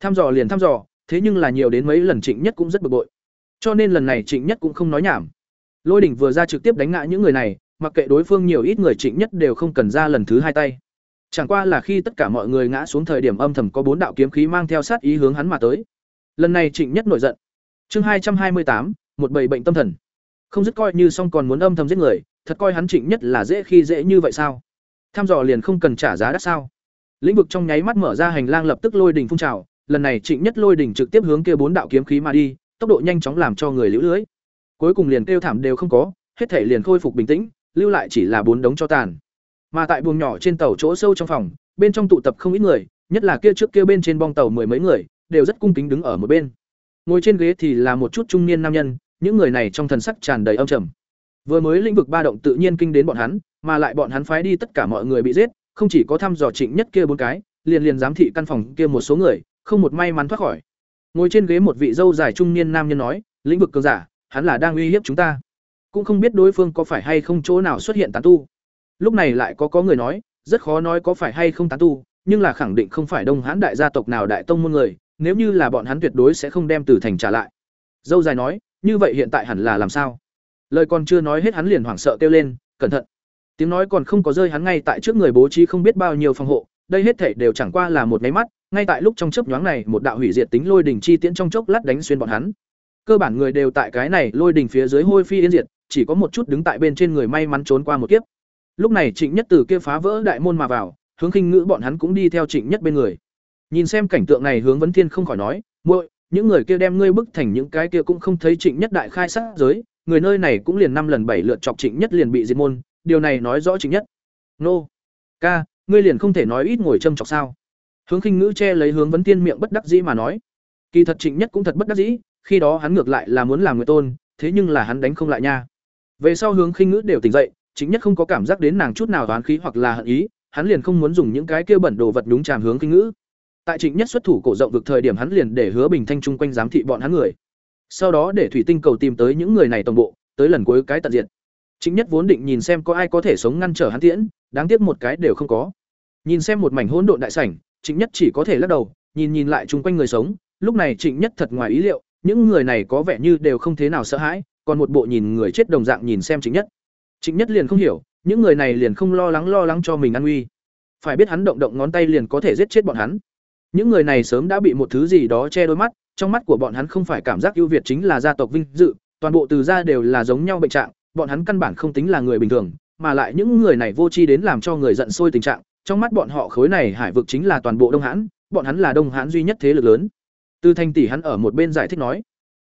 Thăm dò liền thăm dò, thế nhưng là nhiều đến mấy lần Trịnh Nhất cũng rất bực bội. Cho nên lần này Trịnh Nhất cũng không nói nhảm. Lôi đỉnh vừa ra trực tiếp đánh ngã những người này, mặc kệ đối phương nhiều ít người Trịnh Nhất đều không cần ra lần thứ hai tay. Chẳng qua là khi tất cả mọi người ngã xuống thời điểm âm thầm có bốn đạo kiếm khí mang theo sát ý hướng hắn mà tới. Lần này Trịnh Nhất nổi giận. Chương hai trăm hai mươi tám, một bầy bệnh tâm thần. Không dứt coi như xong còn muốn âm thầm giết người, thật coi hắn Trịnh Nhất là dễ khi dễ như vậy sao? Tham dò liền không cần trả giá đắt sao? Lĩnh vực trong nháy mắt mở ra hành lang lập tức lôi đỉnh phun trào, lần này Trịnh Nhất Lôi đỉnh trực tiếp hướng kia bốn đạo kiếm khí mà đi, tốc độ nhanh chóng làm cho người lũ lưới. Cuối cùng liền kêu thảm đều không có, hết thể liền khôi phục bình tĩnh, lưu lại chỉ là bốn đống cho tàn. Mà tại buồng nhỏ trên tàu chỗ sâu trong phòng, bên trong tụ tập không ít người, nhất là kia trước kia bên trên bong tàu mười mấy người, đều rất cung kính đứng ở một bên. Ngồi trên ghế thì là một chút trung niên nam nhân, những người này trong thần sắc tràn đầy âm trầm. Vừa mới lĩnh vực ba động tự nhiên kinh đến bọn hắn, mà lại bọn hắn phái đi tất cả mọi người bị giết, không chỉ có thăm dò Trịnh Nhất kia bốn cái, liền liền giám thị căn phòng kia một số người, không một may mắn thoát khỏi. Ngồi trên ghế một vị dâu dài trung niên nam nhân nói, lĩnh vực cường giả, hắn là đang uy hiếp chúng ta. Cũng không biết đối phương có phải hay không chỗ nào xuất hiện tán tu. Lúc này lại có có người nói, rất khó nói có phải hay không tán tu, nhưng là khẳng định không phải Đông Hán đại gia tộc nào đại tông môn người, nếu như là bọn hắn tuyệt đối sẽ không đem Từ Thành trả lại. Dâu dài nói, như vậy hiện tại hẳn là làm sao? Lời còn chưa nói hết hắn liền hoảng sợ kêu lên, cẩn thận. Tiếng nói còn không có rơi hắn ngay tại trước người bố trí không biết bao nhiêu phòng hộ, đây hết thảy đều chẳng qua là một cái mắt, ngay tại lúc trong chớp nhoáng này, một đạo hủy diệt tính lôi đỉnh chi tiễn trong chốc lát đánh xuyên bọn hắn. Cơ bản người đều tại cái này lôi đỉnh phía dưới hôi phi yên diệt, chỉ có một chút đứng tại bên trên người may mắn trốn qua một kiếp. Lúc này Trịnh Nhất từ kia phá vỡ đại môn mà vào, hướng khinh ngữ bọn hắn cũng đi theo Trịnh Nhất bên người. Nhìn xem cảnh tượng này hướng vấn thiên không khỏi nói, "Muội, những người kia đem ngươi bức thành những cái kia cũng không thấy Trịnh Nhất đại khai sát giới, người nơi này cũng liền năm lần bảy lượt chọc Trịnh Nhất liền bị diệt môn, điều này nói rõ Trịnh Nhất." "Nô, ca, ngươi liền không thể nói ít ngồi châm chọc sao?" Hướng khinh ngữ che lấy hướng vấn thiên miệng bất đắc dĩ mà nói. Kỳ thật Trịnh Nhất cũng thật bất đắc dĩ, khi đó hắn ngược lại là muốn làm người tôn, thế nhưng là hắn đánh không lại nha. Về sau hướng khinh ngữ đều tỉnh dậy, chính nhất không có cảm giác đến nàng chút nào toán khí hoặc là hận ý, hắn liền không muốn dùng những cái kia bẩn đồ vật đúng chàm hướng khinh ngữ. Tại Trịnh Nhất xuất thủ cổ rộng vực thời điểm hắn liền để Hứa Bình Thanh chung quanh giám thị bọn hắn người. Sau đó để Thủy Tinh cầu tìm tới những người này tổng bộ, tới lần cuối cái tận diện. Trịnh Nhất vốn định nhìn xem có ai có thể sống ngăn trở hắn tiễn, đáng tiếc một cái đều không có. Nhìn xem một mảnh hỗn độn đại sảnh, Trịnh Nhất chỉ có thể lắc đầu, nhìn nhìn lại chung quanh người sống, lúc này Trịnh Nhất thật ngoài ý liệu, những người này có vẻ như đều không thế nào sợ hãi, còn một bộ nhìn người chết đồng dạng nhìn xem chính Nhất. chính Nhất liền không hiểu, những người này liền không lo lắng lo lắng cho mình an nguy. Phải biết hắn động động ngón tay liền có thể giết chết bọn hắn. Những người này sớm đã bị một thứ gì đó che đôi mắt, trong mắt của bọn hắn không phải cảm giác ưu việt chính là gia tộc vinh dự, toàn bộ từ gia đều là giống nhau bệnh trạng, bọn hắn căn bản không tính là người bình thường, mà lại những người này vô tri đến làm cho người giận sôi tình trạng, trong mắt bọn họ khối này hải vực chính là toàn bộ Đông Hãn, bọn hắn là Đông Hãn duy nhất thế lực lớn. Từ thanh tỷ hắn ở một bên giải thích nói,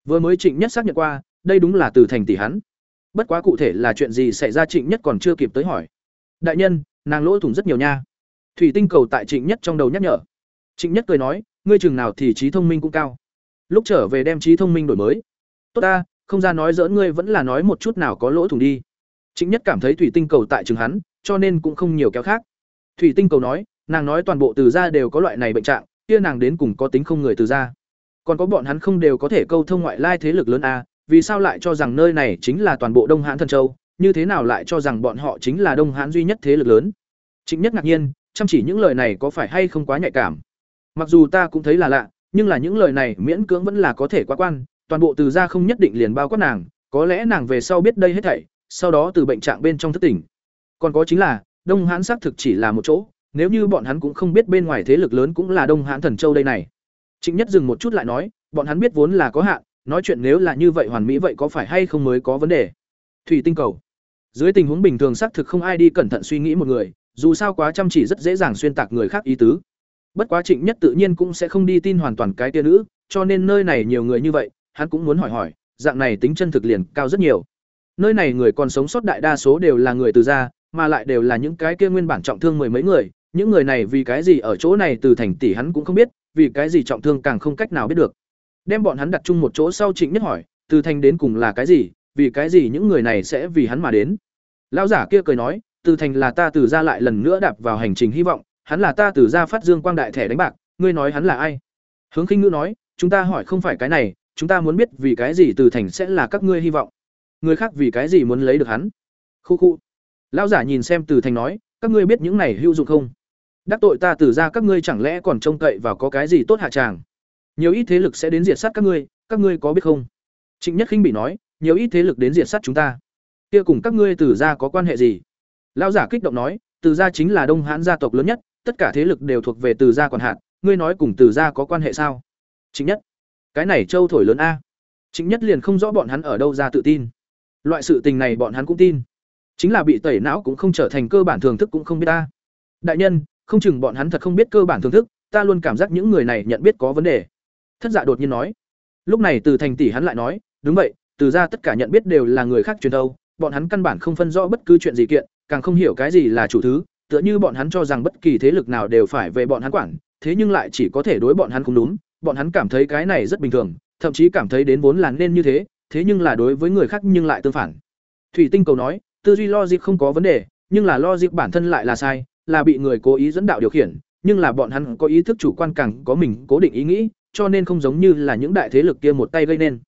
vừa mới Trịnh Nhất xác nhận qua, đây đúng là Từ Thành tỷ hắn. Bất quá cụ thể là chuyện gì xảy ra Trịnh Nhất còn chưa kịp tới hỏi. Đại nhân, nàng lỗ thủng rất nhiều nha. Thủy tinh cầu tại Trịnh Nhất trong đầu nhắc nhở. Trịnh Nhất cười nói, ngươi chừng nào thì trí thông minh cũng cao. Lúc trở về đem trí thông minh đổi mới. Tốt ta, không ra nói giỡn ngươi vẫn là nói một chút nào có lỗ thủng đi. Trịnh Nhất cảm thấy thủy tinh cầu tại trường hắn, cho nên cũng không nhiều kéo khác. Thủy tinh cầu nói, nàng nói toàn bộ từ gia đều có loại này bệnh trạng, kia nàng đến cùng có tính không người từ gia. Còn có bọn hắn không đều có thể câu thông ngoại lai thế lực lớn a, vì sao lại cho rằng nơi này chính là toàn bộ Đông Hán Thần Châu, như thế nào lại cho rằng bọn họ chính là Đông Hán duy nhất thế lực lớn? Trịnh Nhất ngạc nhiên, chăm chỉ những lời này có phải hay không quá nhạy cảm? Mặc dù ta cũng thấy là lạ, nhưng là những lời này miễn cưỡng vẫn là có thể quá quan, toàn bộ từ gia không nhất định liền bao quát nàng, có lẽ nàng về sau biết đây hết thảy, sau đó từ bệnh trạng bên trong thất tỉnh. Còn có chính là, Đông Hán xác thực chỉ là một chỗ, nếu như bọn hắn cũng không biết bên ngoài thế lực lớn cũng là Đông Hán Thần Châu đây này. Trịnh Nhất dừng một chút lại nói, bọn hắn biết vốn là có hạn, nói chuyện nếu là như vậy hoàn mỹ vậy có phải hay không mới có vấn đề? Thủy tinh cầu. Dưới tình huống bình thường xác thực không ai đi cẩn thận suy nghĩ một người, dù sao quá chăm chỉ rất dễ dàng xuyên tạc người khác ý tứ. Bất quá trịnh nhất tự nhiên cũng sẽ không đi tin hoàn toàn cái tia nữ, cho nên nơi này nhiều người như vậy, hắn cũng muốn hỏi hỏi, dạng này tính chân thực liền cao rất nhiều. Nơi này người còn sống sót đại đa số đều là người từ gia, mà lại đều là những cái kia nguyên bản trọng thương mười mấy người, những người này vì cái gì ở chỗ này từ thành tỷ hắn cũng không biết, vì cái gì trọng thương càng không cách nào biết được đem bọn hắn đặt chung một chỗ sau trịnh nhất hỏi, từ thành đến cùng là cái gì? Vì cái gì những người này sẽ vì hắn mà đến? Lão giả kia cười nói, từ thành là ta từ ra lại lần nữa đạp vào hành trình hy vọng, hắn là ta từ ra phát dương quang đại thẻ đánh bạc, ngươi nói hắn là ai? Hướng khinh ngữ nói, chúng ta hỏi không phải cái này, chúng ta muốn biết vì cái gì từ thành sẽ là các ngươi hy vọng. Người khác vì cái gì muốn lấy được hắn? Khu khu. Lão giả nhìn xem từ thành nói, các ngươi biết những này hữu dụng không? Đắc tội ta từ ra các ngươi chẳng lẽ còn trông cậy vào có cái gì tốt hạ tràng? Nhiều ít thế lực sẽ đến diệt sát các ngươi các ngươi có biết không? Trịnh nhất khinh bị nói nhiều ít thế lực đến diệt sát chúng ta. Kia cùng các ngươi từ gia có quan hệ gì? Lão giả kích động nói từ gia chính là đông hãn gia tộc lớn nhất tất cả thế lực đều thuộc về từ gia quản hạt ngươi nói cùng từ gia có quan hệ sao? Trịnh nhất cái này châu thổi lớn a. Trịnh nhất liền không rõ bọn hắn ở đâu ra tự tin. Loại sự tình này bọn hắn cũng tin. Chính là bị tẩy não cũng không trở thành cơ bản thường thức cũng không biết ta đại nhân không chừng bọn hắn thật không biết cơ bản thưởng thức, ta luôn cảm giác những người này nhận biết có vấn đề. Thất Dạ đột nhiên nói. Lúc này Từ Thành tỷ hắn lại nói, đúng vậy, từ ra tất cả nhận biết đều là người khác truyền thâu, bọn hắn căn bản không phân rõ bất cứ chuyện gì kiện, càng không hiểu cái gì là chủ thứ, tựa như bọn hắn cho rằng bất kỳ thế lực nào đều phải về bọn hắn quản, thế nhưng lại chỉ có thể đối bọn hắn không đúng, bọn hắn cảm thấy cái này rất bình thường, thậm chí cảm thấy đến vốn là nên như thế, thế nhưng là đối với người khác nhưng lại tương phản. Thủy Tinh cầu nói, tư duy logic không có vấn đề, nhưng là logic bản thân lại là sai, là bị người cố ý dẫn đạo điều khiển, nhưng là bọn hắn có ý thức chủ quan càng có mình cố định ý nghĩ, cho nên không giống như là những đại thế lực kia một tay gây nên.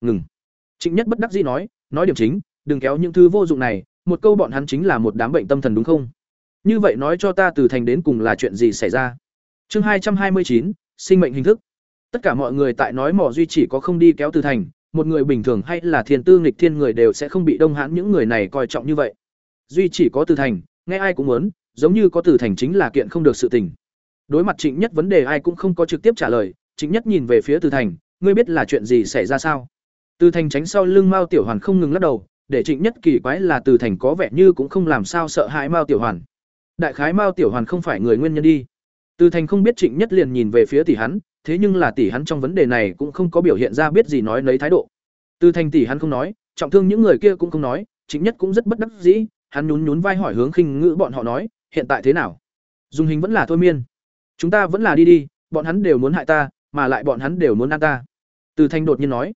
Ngừng. Trịnh Nhất bất đắc dĩ nói, nói điểm chính, đừng kéo những thứ vô dụng này, một câu bọn hắn chính là một đám bệnh tâm thần đúng không? Như vậy nói cho ta từ thành đến cùng là chuyện gì xảy ra? Chương hai trăm hai mươi chín, sinh mệnh hình thức. Tất cả mọi người tại nói mỏ duy chỉ có không đi kéo từ thành, một người bình thường hay là thiên tư nghịch thiên người đều sẽ không bị đông hãn những người này coi trọng như vậy. Duy chỉ có từ thành, nghe ai cũng muốn, giống như có từ thành chính là kiện không được sự tình. Đối mặt Trịnh Nhất vấn đề ai cũng không có trực tiếp trả lời, Trịnh Nhất nhìn về phía Từ Thành, ngươi biết là chuyện gì xảy ra sao? Từ Thành tránh sau lưng Mao Tiểu Hoàn không ngừng lắc đầu, để Trịnh Nhất kỳ quái là Từ Thành có vẻ như cũng không làm sao sợ hãi Mao Tiểu Hoàn. Đại khái Mao Tiểu Hoàn không phải người nguyên nhân đi. Từ Thành không biết Trịnh Nhất liền nhìn về phía tỷ hắn, thế nhưng là tỷ hắn trong vấn đề này cũng không có biểu hiện ra biết gì nói lấy thái độ. Từ Thành tỷ hắn không nói, trọng thương những người kia cũng không nói, Trịnh Nhất cũng rất bất đắc dĩ, hắn nhún nhún vai hỏi hướng khinh ngữ bọn họ nói, hiện tại thế nào? Dùng hình vẫn là thôi miên. Chúng ta vẫn là đi đi, bọn hắn đều muốn hại ta, mà lại bọn hắn đều muốn ăn ta. Từ Thành đột nhiên nói.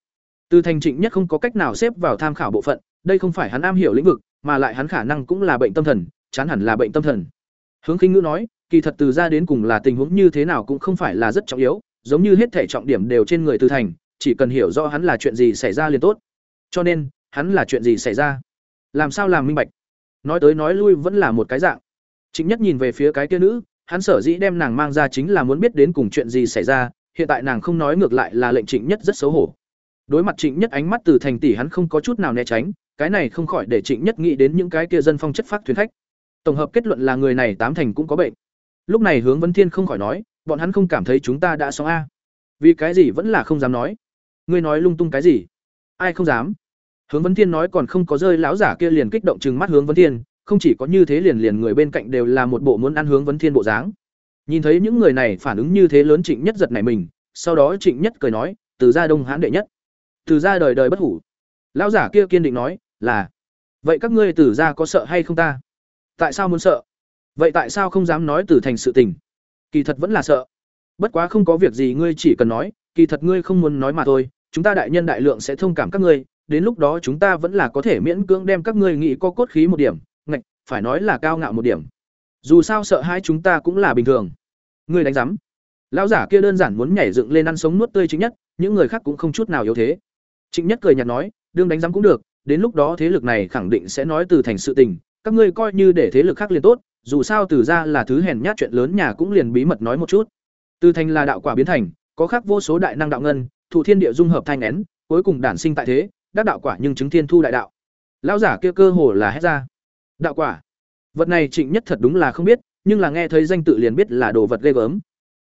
Từ Thành Trịnh Nhất không có cách nào xếp vào tham khảo bộ phận, đây không phải hắn am hiểu lĩnh vực, mà lại hắn khả năng cũng là bệnh tâm thần, chán hẳn là bệnh tâm thần. Hướng Khinh Ngữ nói, kỳ thật từ ra đến cùng là tình huống như thế nào cũng không phải là rất trọng yếu, giống như hết thể trọng điểm đều trên người Từ Thành, chỉ cần hiểu rõ hắn là chuyện gì xảy ra liền tốt. Cho nên, hắn là chuyện gì xảy ra? Làm sao làm minh bạch? Nói tới nói lui vẫn là một cái dạng. Trịnh Nhất nhìn về phía cái kia nữ, hắn sở dĩ đem nàng mang ra chính là muốn biết đến cùng chuyện gì xảy ra, hiện tại nàng không nói ngược lại là lệnh Trịnh Nhất rất xấu hổ. Đối mặt Trịnh Nhất ánh mắt từ thành tỷ hắn không có chút nào né tránh, cái này không khỏi để Trịnh Nhất nghĩ đến những cái kia dân phong chất phát thuyền khách. Tổng hợp kết luận là người này tám thành cũng có bệnh. Lúc này Hướng Vân Thiên không khỏi nói, bọn hắn không cảm thấy chúng ta đã xong a. Vì cái gì vẫn là không dám nói. Ngươi nói lung tung cái gì? Ai không dám? Hướng Vân Thiên nói còn không có rơi lão giả kia liền kích động trừng mắt Hướng Vân Thiên, không chỉ có như thế liền liền người bên cạnh đều là một bộ muốn ăn Hướng Vân Thiên bộ dáng. Nhìn thấy những người này phản ứng như thế lớn Trịnh Nhất giật nảy mình, sau đó Trịnh Nhất cười nói, từ gia Đông Hán đệ nhất, từ gia đời đời bất hủ. Lão giả kia kiên định nói, là vậy các ngươi từ gia có sợ hay không ta? Tại sao muốn sợ? Vậy tại sao không dám nói từ thành sự tình? Kỳ thật vẫn là sợ. Bất quá không có việc gì ngươi chỉ cần nói, kỳ thật ngươi không muốn nói mà thôi, chúng ta đại nhân đại lượng sẽ thông cảm các ngươi, đến lúc đó chúng ta vẫn là có thể miễn cưỡng đem các ngươi nghĩ có cốt khí một điểm, ngạch, phải nói là cao ngạo một điểm. Dù sao sợ hai chúng ta cũng là bình thường. Ngươi đánh rắm. Lão giả kia đơn giản muốn nhảy dựng lên ăn sống nuốt tươi chính nhất, những người khác cũng không chút nào yếu thế. Trịnh Nhất cười nhạt nói, đương đánh rắm cũng được, đến lúc đó thế lực này khẳng định sẽ nói từ thành sự tình, các ngươi coi như để thế lực khác liền tốt, dù sao từ ra là thứ hèn nhát chuyện lớn nhà cũng liền bí mật nói một chút. Từ thành là đạo quả biến thành, có khác vô số đại năng đạo ngân, thụ thiên địa dung hợp thanh nén, cuối cùng đản sinh tại thế, đắc đạo quả nhưng chứng thiên thu đại đạo. Lão giả kia cơ hồ là hét ra. Đạo quả. Vật này Trịnh Nhất thật đúng là không biết, nhưng là nghe thấy danh tự liền biết là đồ vật ghê gớm.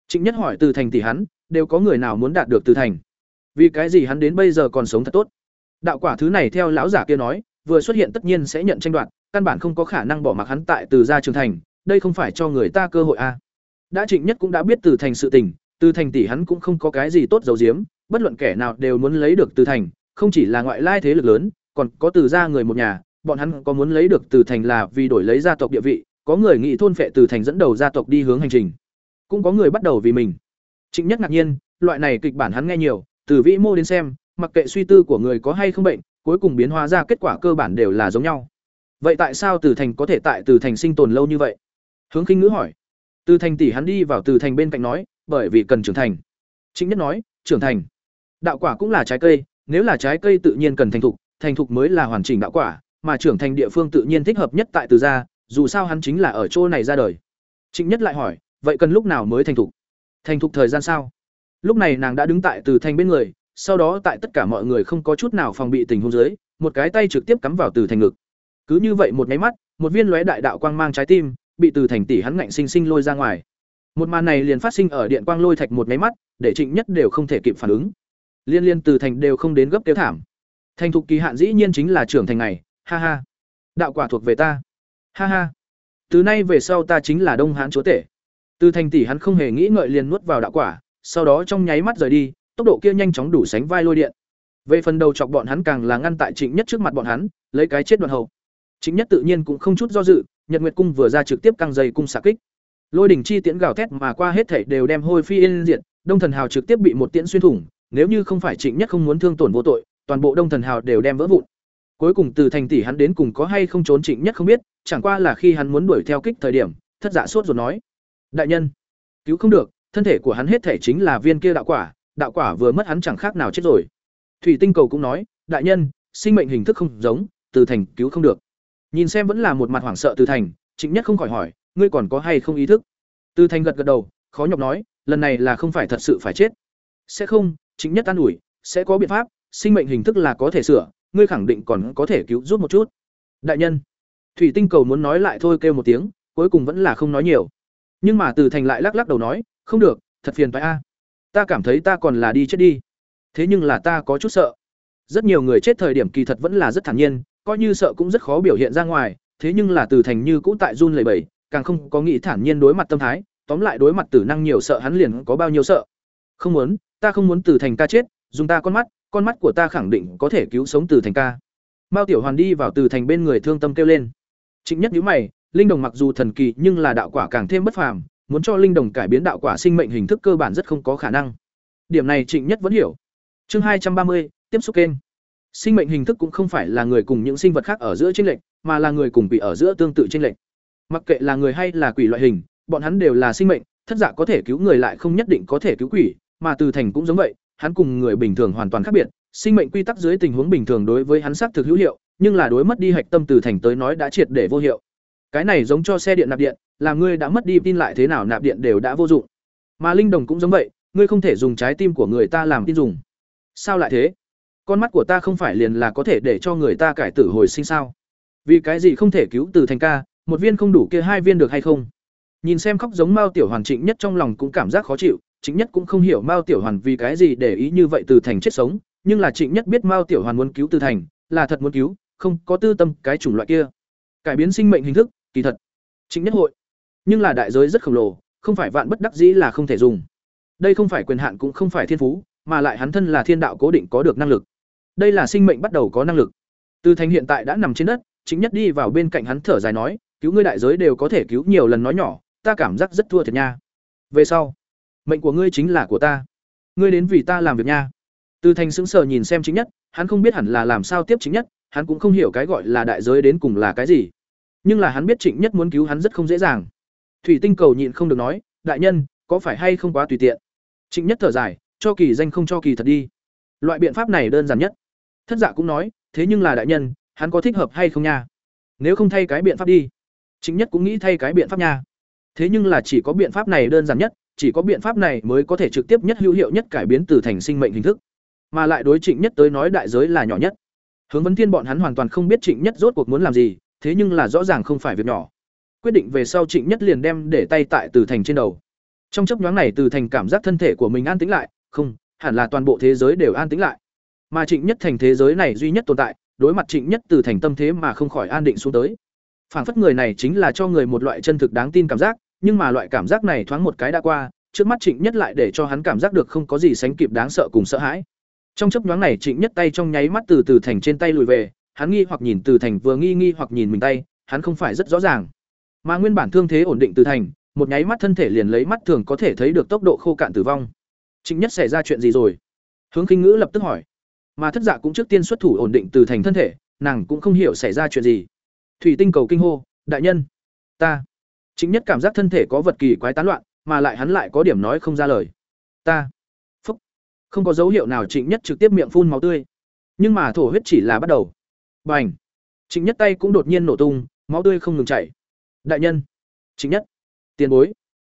Trịnh Nhất hỏi từ thành tỷ hắn, đều có người nào muốn đạt được từ thành. Vì cái gì hắn đến bây giờ còn sống thật tốt? Đạo quả thứ này theo lão giả kia nói, vừa xuất hiện tất nhiên sẽ nhận tranh đoạt, căn bản không có khả năng bỏ mặc hắn tại từ gia trưởng thành, đây không phải cho người ta cơ hội a. À. Đã Trịnh Nhất cũng đã biết từ thành sự tình, từ thành tỷ hắn cũng không có cái gì tốt giấu diếm, bất luận kẻ nào đều muốn lấy được từ thành, không chỉ là ngoại lai thế lực lớn, còn có từ gia người một nhà, bọn hắn có muốn lấy được từ thành là vì đổi lấy gia tộc địa vị, có người nghĩ thôn phệ từ thành dẫn đầu gia tộc đi hướng hành trình, cũng có người bắt đầu vì mình. Trịnh Nhất ngạc nhiên, loại này kịch bản hắn nghe nhiều, từ vĩ mô đến xem, mặc kệ suy tư của người có hay không bệnh, cuối cùng biến hóa ra kết quả cơ bản đều là giống nhau. Vậy tại sao Từ Thành có thể tại Từ Thành sinh tồn lâu như vậy? Hướng Khinh Ngữ hỏi. Từ Thành tỷ hắn đi vào Từ Thành bên cạnh nói, bởi vì cần trưởng thành. Trịnh Nhất nói, trưởng thành. Đạo quả cũng là trái cây, nếu là trái cây tự nhiên cần thành thục, thành thục mới là hoàn chỉnh đạo quả, mà trưởng thành địa phương tự nhiên thích hợp nhất tại Từ gia, dù sao hắn chính là ở chỗ này ra đời. Trịnh Nhất lại hỏi, vậy cần lúc nào mới thành thục? Thành thục thời gian sao? Lúc này nàng đã đứng tại Từ Thành bên người, sau đó tại tất cả mọi người không có chút nào phòng bị tình huống dưới, một cái tay trực tiếp cắm vào Từ Thành ngực. Cứ như vậy một cái mắt, một viên lóe đại đạo quang mang trái tim, bị Từ Thành tỷ hắn ngạnh sinh sinh lôi ra ngoài. Một màn này liền phát sinh ở điện quang lôi thạch một cái mắt, để Trịnh Nhất đều không thể kịp phản ứng. Liên liên Từ Thành đều không đến gấp tiêu thảm. Thành thục kỳ hạn dĩ nhiên chính là trưởng thành ngày, ha ha. Đạo quả thuộc về ta. Ha ha. Từ nay về sau ta chính là Đông Hán chúa tể. Từ thành tỷ hắn không hề nghĩ ngợi liền nuốt vào đạo quả, sau đó trong nháy mắt rời đi, tốc độ kia nhanh chóng đủ sánh vai lôi điện. Về phần đầu chọc bọn hắn càng là ngăn tại Trịnh Nhất trước mặt bọn hắn, lấy cái chết đoạn hậu. Trịnh Nhất tự nhiên cũng không chút do dự, Nhật Nguyệt cung vừa ra trực tiếp căng dây cung xạ kích. Lôi đỉnh chi tiễn gào thét mà qua hết thảy đều đem hôi phi yên diệt, Đông Thần Hào trực tiếp bị một tiễn xuyên thủng, nếu như không phải Trịnh Nhất không muốn thương tổn vô tội, toàn bộ Đông Thần Hào đều đem vỡ vụn. Cuối cùng từ thành tỷ hắn đến cùng có hay không trốn Trịnh Nhất không biết, chẳng qua là khi hắn muốn đuổi theo kích thời điểm, thất dạ sốt rồi nói: "Đại nhân, cứu không được, thân thể của hắn hết thể chính là viên kia đạo quả, đạo quả vừa mất hắn chẳng khác nào chết rồi." Thủy Tinh Cầu cũng nói: "Đại nhân, sinh mệnh hình thức không giống, từ thành cứu không được." Nhìn xem vẫn là một mặt hoảng sợ từ thành, Trịnh Nhất không khỏi hỏi: "Ngươi còn có hay không ý thức?" Từ thành gật gật đầu, khó nhọc nói: "Lần này là không phải thật sự phải chết." "Sẽ không." Trịnh Nhất an ủi: "Sẽ có biện pháp, sinh mệnh hình thức là có thể sửa, ngươi khẳng định còn có thể cứu giúp một chút." "Đại nhân." Thủy Tinh Cầu muốn nói lại thôi kêu một tiếng, cuối cùng vẫn là không nói nhiều. Nhưng mà Từ Thành lại lắc lắc đầu nói, "Không được, thật phiền phải a. Ta cảm thấy ta còn là đi chết đi. Thế nhưng là ta có chút sợ." Rất nhiều người chết thời điểm kỳ thật vẫn là rất thản nhiên, coi như sợ cũng rất khó biểu hiện ra ngoài, thế nhưng là Từ Thành như cũ tại run lẩy bẩy, càng không có nghĩ thản nhiên đối mặt tâm thái, tóm lại đối mặt tử năng nhiều sợ hắn liền có bao nhiêu sợ. Không muốn, ta không muốn Từ Thành ca chết, dùng ta con mắt, con mắt của ta khẳng định có thể cứu sống Từ Thành ca. Mao Tiểu Hoàn đi vào Từ Thành bên người thương tâm kêu lên. Trịnh Nhất nhữ mày, linh đồng mặc dù thần kỳ nhưng là đạo quả càng thêm bất phàm, muốn cho linh đồng cải biến đạo quả sinh mệnh hình thức cơ bản rất không có khả năng. Điểm này Trịnh Nhất vẫn hiểu. Chương hai trăm ba mươi, tiếp xúc kênh. Sinh mệnh hình thức cũng không phải là người cùng những sinh vật khác ở giữa tranh lệch, mà là người cùng quỷ ở giữa tương tự tranh lệch. Mặc kệ là người hay là quỷ loại hình, bọn hắn đều là sinh mệnh, thất giả có thể cứu người lại không nhất định có thể cứu quỷ, mà Từ Thành cũng giống vậy, hắn cùng người bình thường hoàn toàn khác biệt, sinh mệnh quy tắc dưới tình huống bình thường đối với hắn xác thực hữu hiệu, nhưng là đối mất đi hạch tâm từ thành tới nói đã triệt để vô hiệu. Cái này giống cho xe điện nạp điện, làm ngươi đã mất đi tin lại thế nào nạp điện đều đã vô dụng. Mà linh đồng cũng giống vậy, ngươi không thể dùng trái tim của người ta làm tin dùng. Sao lại thế? Con mắt của ta không phải liền là có thể để cho người ta cải tử hồi sinh sao? Vì cái gì không thể cứu từ thành ca, một viên không đủ kia hai viên được hay không? Nhìn xem khóc giống Mao Tiểu Hoàn Trịnh nhất trong lòng cũng cảm giác khó chịu, Trịnh nhất cũng không hiểu Mao Tiểu Hoàn vì cái gì để ý như vậy từ thành chết sống, nhưng là Trịnh nhất biết Mao Tiểu Hoàn muốn cứu từ thành, là thật muốn cứu, không có tư tâm cái chủng loại kia. Cải biến sinh mệnh hình thức kỳ thật. Chính nhất hội. Nhưng là đại giới rất khổng lồ không phải vạn bất đắc dĩ là không thể dùng. Đây không phải quyền hạn cũng không phải thiên phú mà lại hắn thân là thiên đạo cố định có được năng lực. Đây là sinh mệnh bắt đầu có năng lực. Từ thành hiện tại đã nằm trên đất chính nhất đi vào bên cạnh hắn thở dài nói cứu ngươi đại giới đều có thể cứu nhiều lần nói nhỏ ta cảm giác rất thua thiệt nha. Về sau mệnh của ngươi chính là của ta. Ngươi đến vì ta làm việc nha. Từ thành sững sờ nhìn xem chính nhất, hắn không biết hẳn là làm sao tiếp chính nhất, hắn cũng không hiểu cái gọi là đại giới đến cùng là cái gì. Nhưng là hắn biết trịnh nhất muốn cứu hắn rất không dễ dàng. Thủy tinh cầu nhịn không được nói, đại nhân, có phải hay không quá tùy tiện? Trịnh nhất thở dài, cho kỳ danh không cho kỳ thật đi. Loại biện pháp này đơn giản nhất. Thất giả cũng nói, thế nhưng là đại nhân, hắn có thích hợp hay không nha? Nếu không thay cái biện pháp đi. Trịnh nhất cũng nghĩ thay cái biện pháp nha thế nhưng là chỉ có biện pháp này đơn giản nhất chỉ có biện pháp này mới có thể trực tiếp nhất hữu hiệu nhất cải biến từ thành sinh mệnh hình thức mà lại đối trịnh nhất tới nói đại giới là nhỏ nhất Hướng vấn thiên bọn hắn hoàn toàn không biết Trịnh Nhất rốt cuộc muốn làm gì, thế nhưng là rõ ràng không phải việc nhỏ. Quyết định về sau Trịnh Nhất liền đem để tay tại Từ Thành trên đầu. Trong chốc nhoáng này Từ Thành cảm giác thân thể của mình an tĩnh lại, không, hẳn là toàn bộ thế giới đều an tĩnh lại. Mà Trịnh Nhất thành thế giới này duy nhất tồn tại, đối mặt Trịnh Nhất Từ Thành tâm thế mà không khỏi an định xuống tới. phản phất người này chính là cho người một loại chân thực đáng tin cảm giác, nhưng mà loại cảm giác này thoáng một cái đã qua, trước mắt Trịnh Nhất lại để cho hắn cảm giác được không có gì sánh kịp đáng sợ cùng sợ hãi. Trong chấp nhoáng này Trịnh Nhất tay trong nháy mắt từ từ thành trên tay lùi về, hắn nghi hoặc nhìn từ thành vừa nghi nghi hoặc nhìn mình tay, hắn không phải rất rõ ràng. Mà nguyên bản thương thế ổn định từ thành, một nháy mắt thân thể liền lấy mắt thường có thể thấy được tốc độ khô cạn tử vong. Trịnh Nhất xảy ra chuyện gì rồi? Hướng Khinh Ngữ lập tức hỏi. Mà Thất Dạ cũng trước tiên xuất thủ ổn định từ thành thân thể, nàng cũng không hiểu xảy ra chuyện gì. Thủy Tinh cầu kinh hô, đại nhân, ta. Trịnh Nhất cảm giác thân thể có vật kỳ quái tán loạn, mà lại hắn lại có điểm nói không ra lời. Ta phúc không có dấu hiệu nào trịnh nhất trực tiếp miệng phun máu tươi nhưng mà thổ huyết chỉ là bắt đầu Bành. trịnh nhất tay cũng đột nhiên nổ tung máu tươi không ngừng chảy đại nhân trịnh nhất tiền bối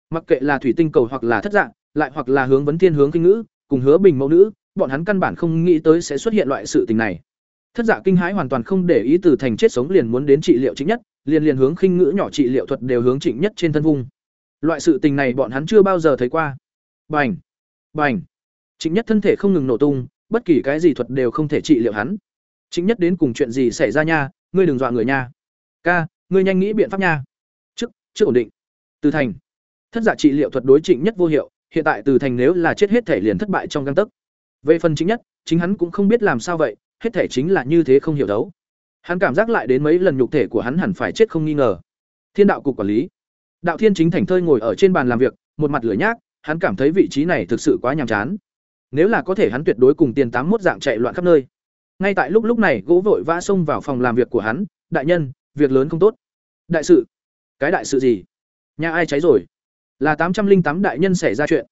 mặc kệ là thủy tinh cầu hoặc là thất dạng lại hoặc là hướng vấn thiên hướng kinh ngữ cùng hứa bình mẫu nữ bọn hắn căn bản không nghĩ tới sẽ xuất hiện loại sự tình này thất dạ kinh hãi hoàn toàn không để ý từ thành chết sống liền muốn đến trị liệu chính nhất liền liền hướng khinh ngữ nhỏ trị liệu thuật đều hướng trịnh nhất trên thân vung loại sự tình này bọn hắn chưa bao giờ thấy qua bành bành trịnh nhất thân thể không ngừng nổ tung, bất kỳ cái gì thuật đều không thể trị liệu hắn. trịnh nhất đến cùng chuyện gì xảy ra nha, ngươi đừng dọa người nha. Ca, ngươi nhanh nghĩ biện pháp nha. Trước, trước ổn định. Từ thành. Thất thất giả trị liệu thuật đối trịnh nhất vô hiệu hiện tại từ thành nếu là chết hết thể liền thất bại trong găng tấc về phần chính nhất chính hắn cũng không biết làm sao vậy hết thể chính là như thế không hiểu đấu hắn cảm giác lại đến mấy lần nhục thể của hắn hẳn phải chết không nghi ngờ. Thiên đạo cục quản lý. Đạo thiên chính thành thơi ngồi ở trên bàn làm việc, một mặt lửa nhác, hắn cảm thấy vị trí này thực sự quá nhàm chán. Nếu là có thể hắn tuyệt đối cùng tiền tám mốt dạng chạy loạn khắp nơi. Ngay tại lúc lúc này, gỗ vội vã xông vào phòng làm việc của hắn, đại nhân, việc lớn không tốt. Đại sự. Cái đại sự gì? Nhà ai cháy rồi? Là tám trăm linh tám đại nhân xảy ra chuyện.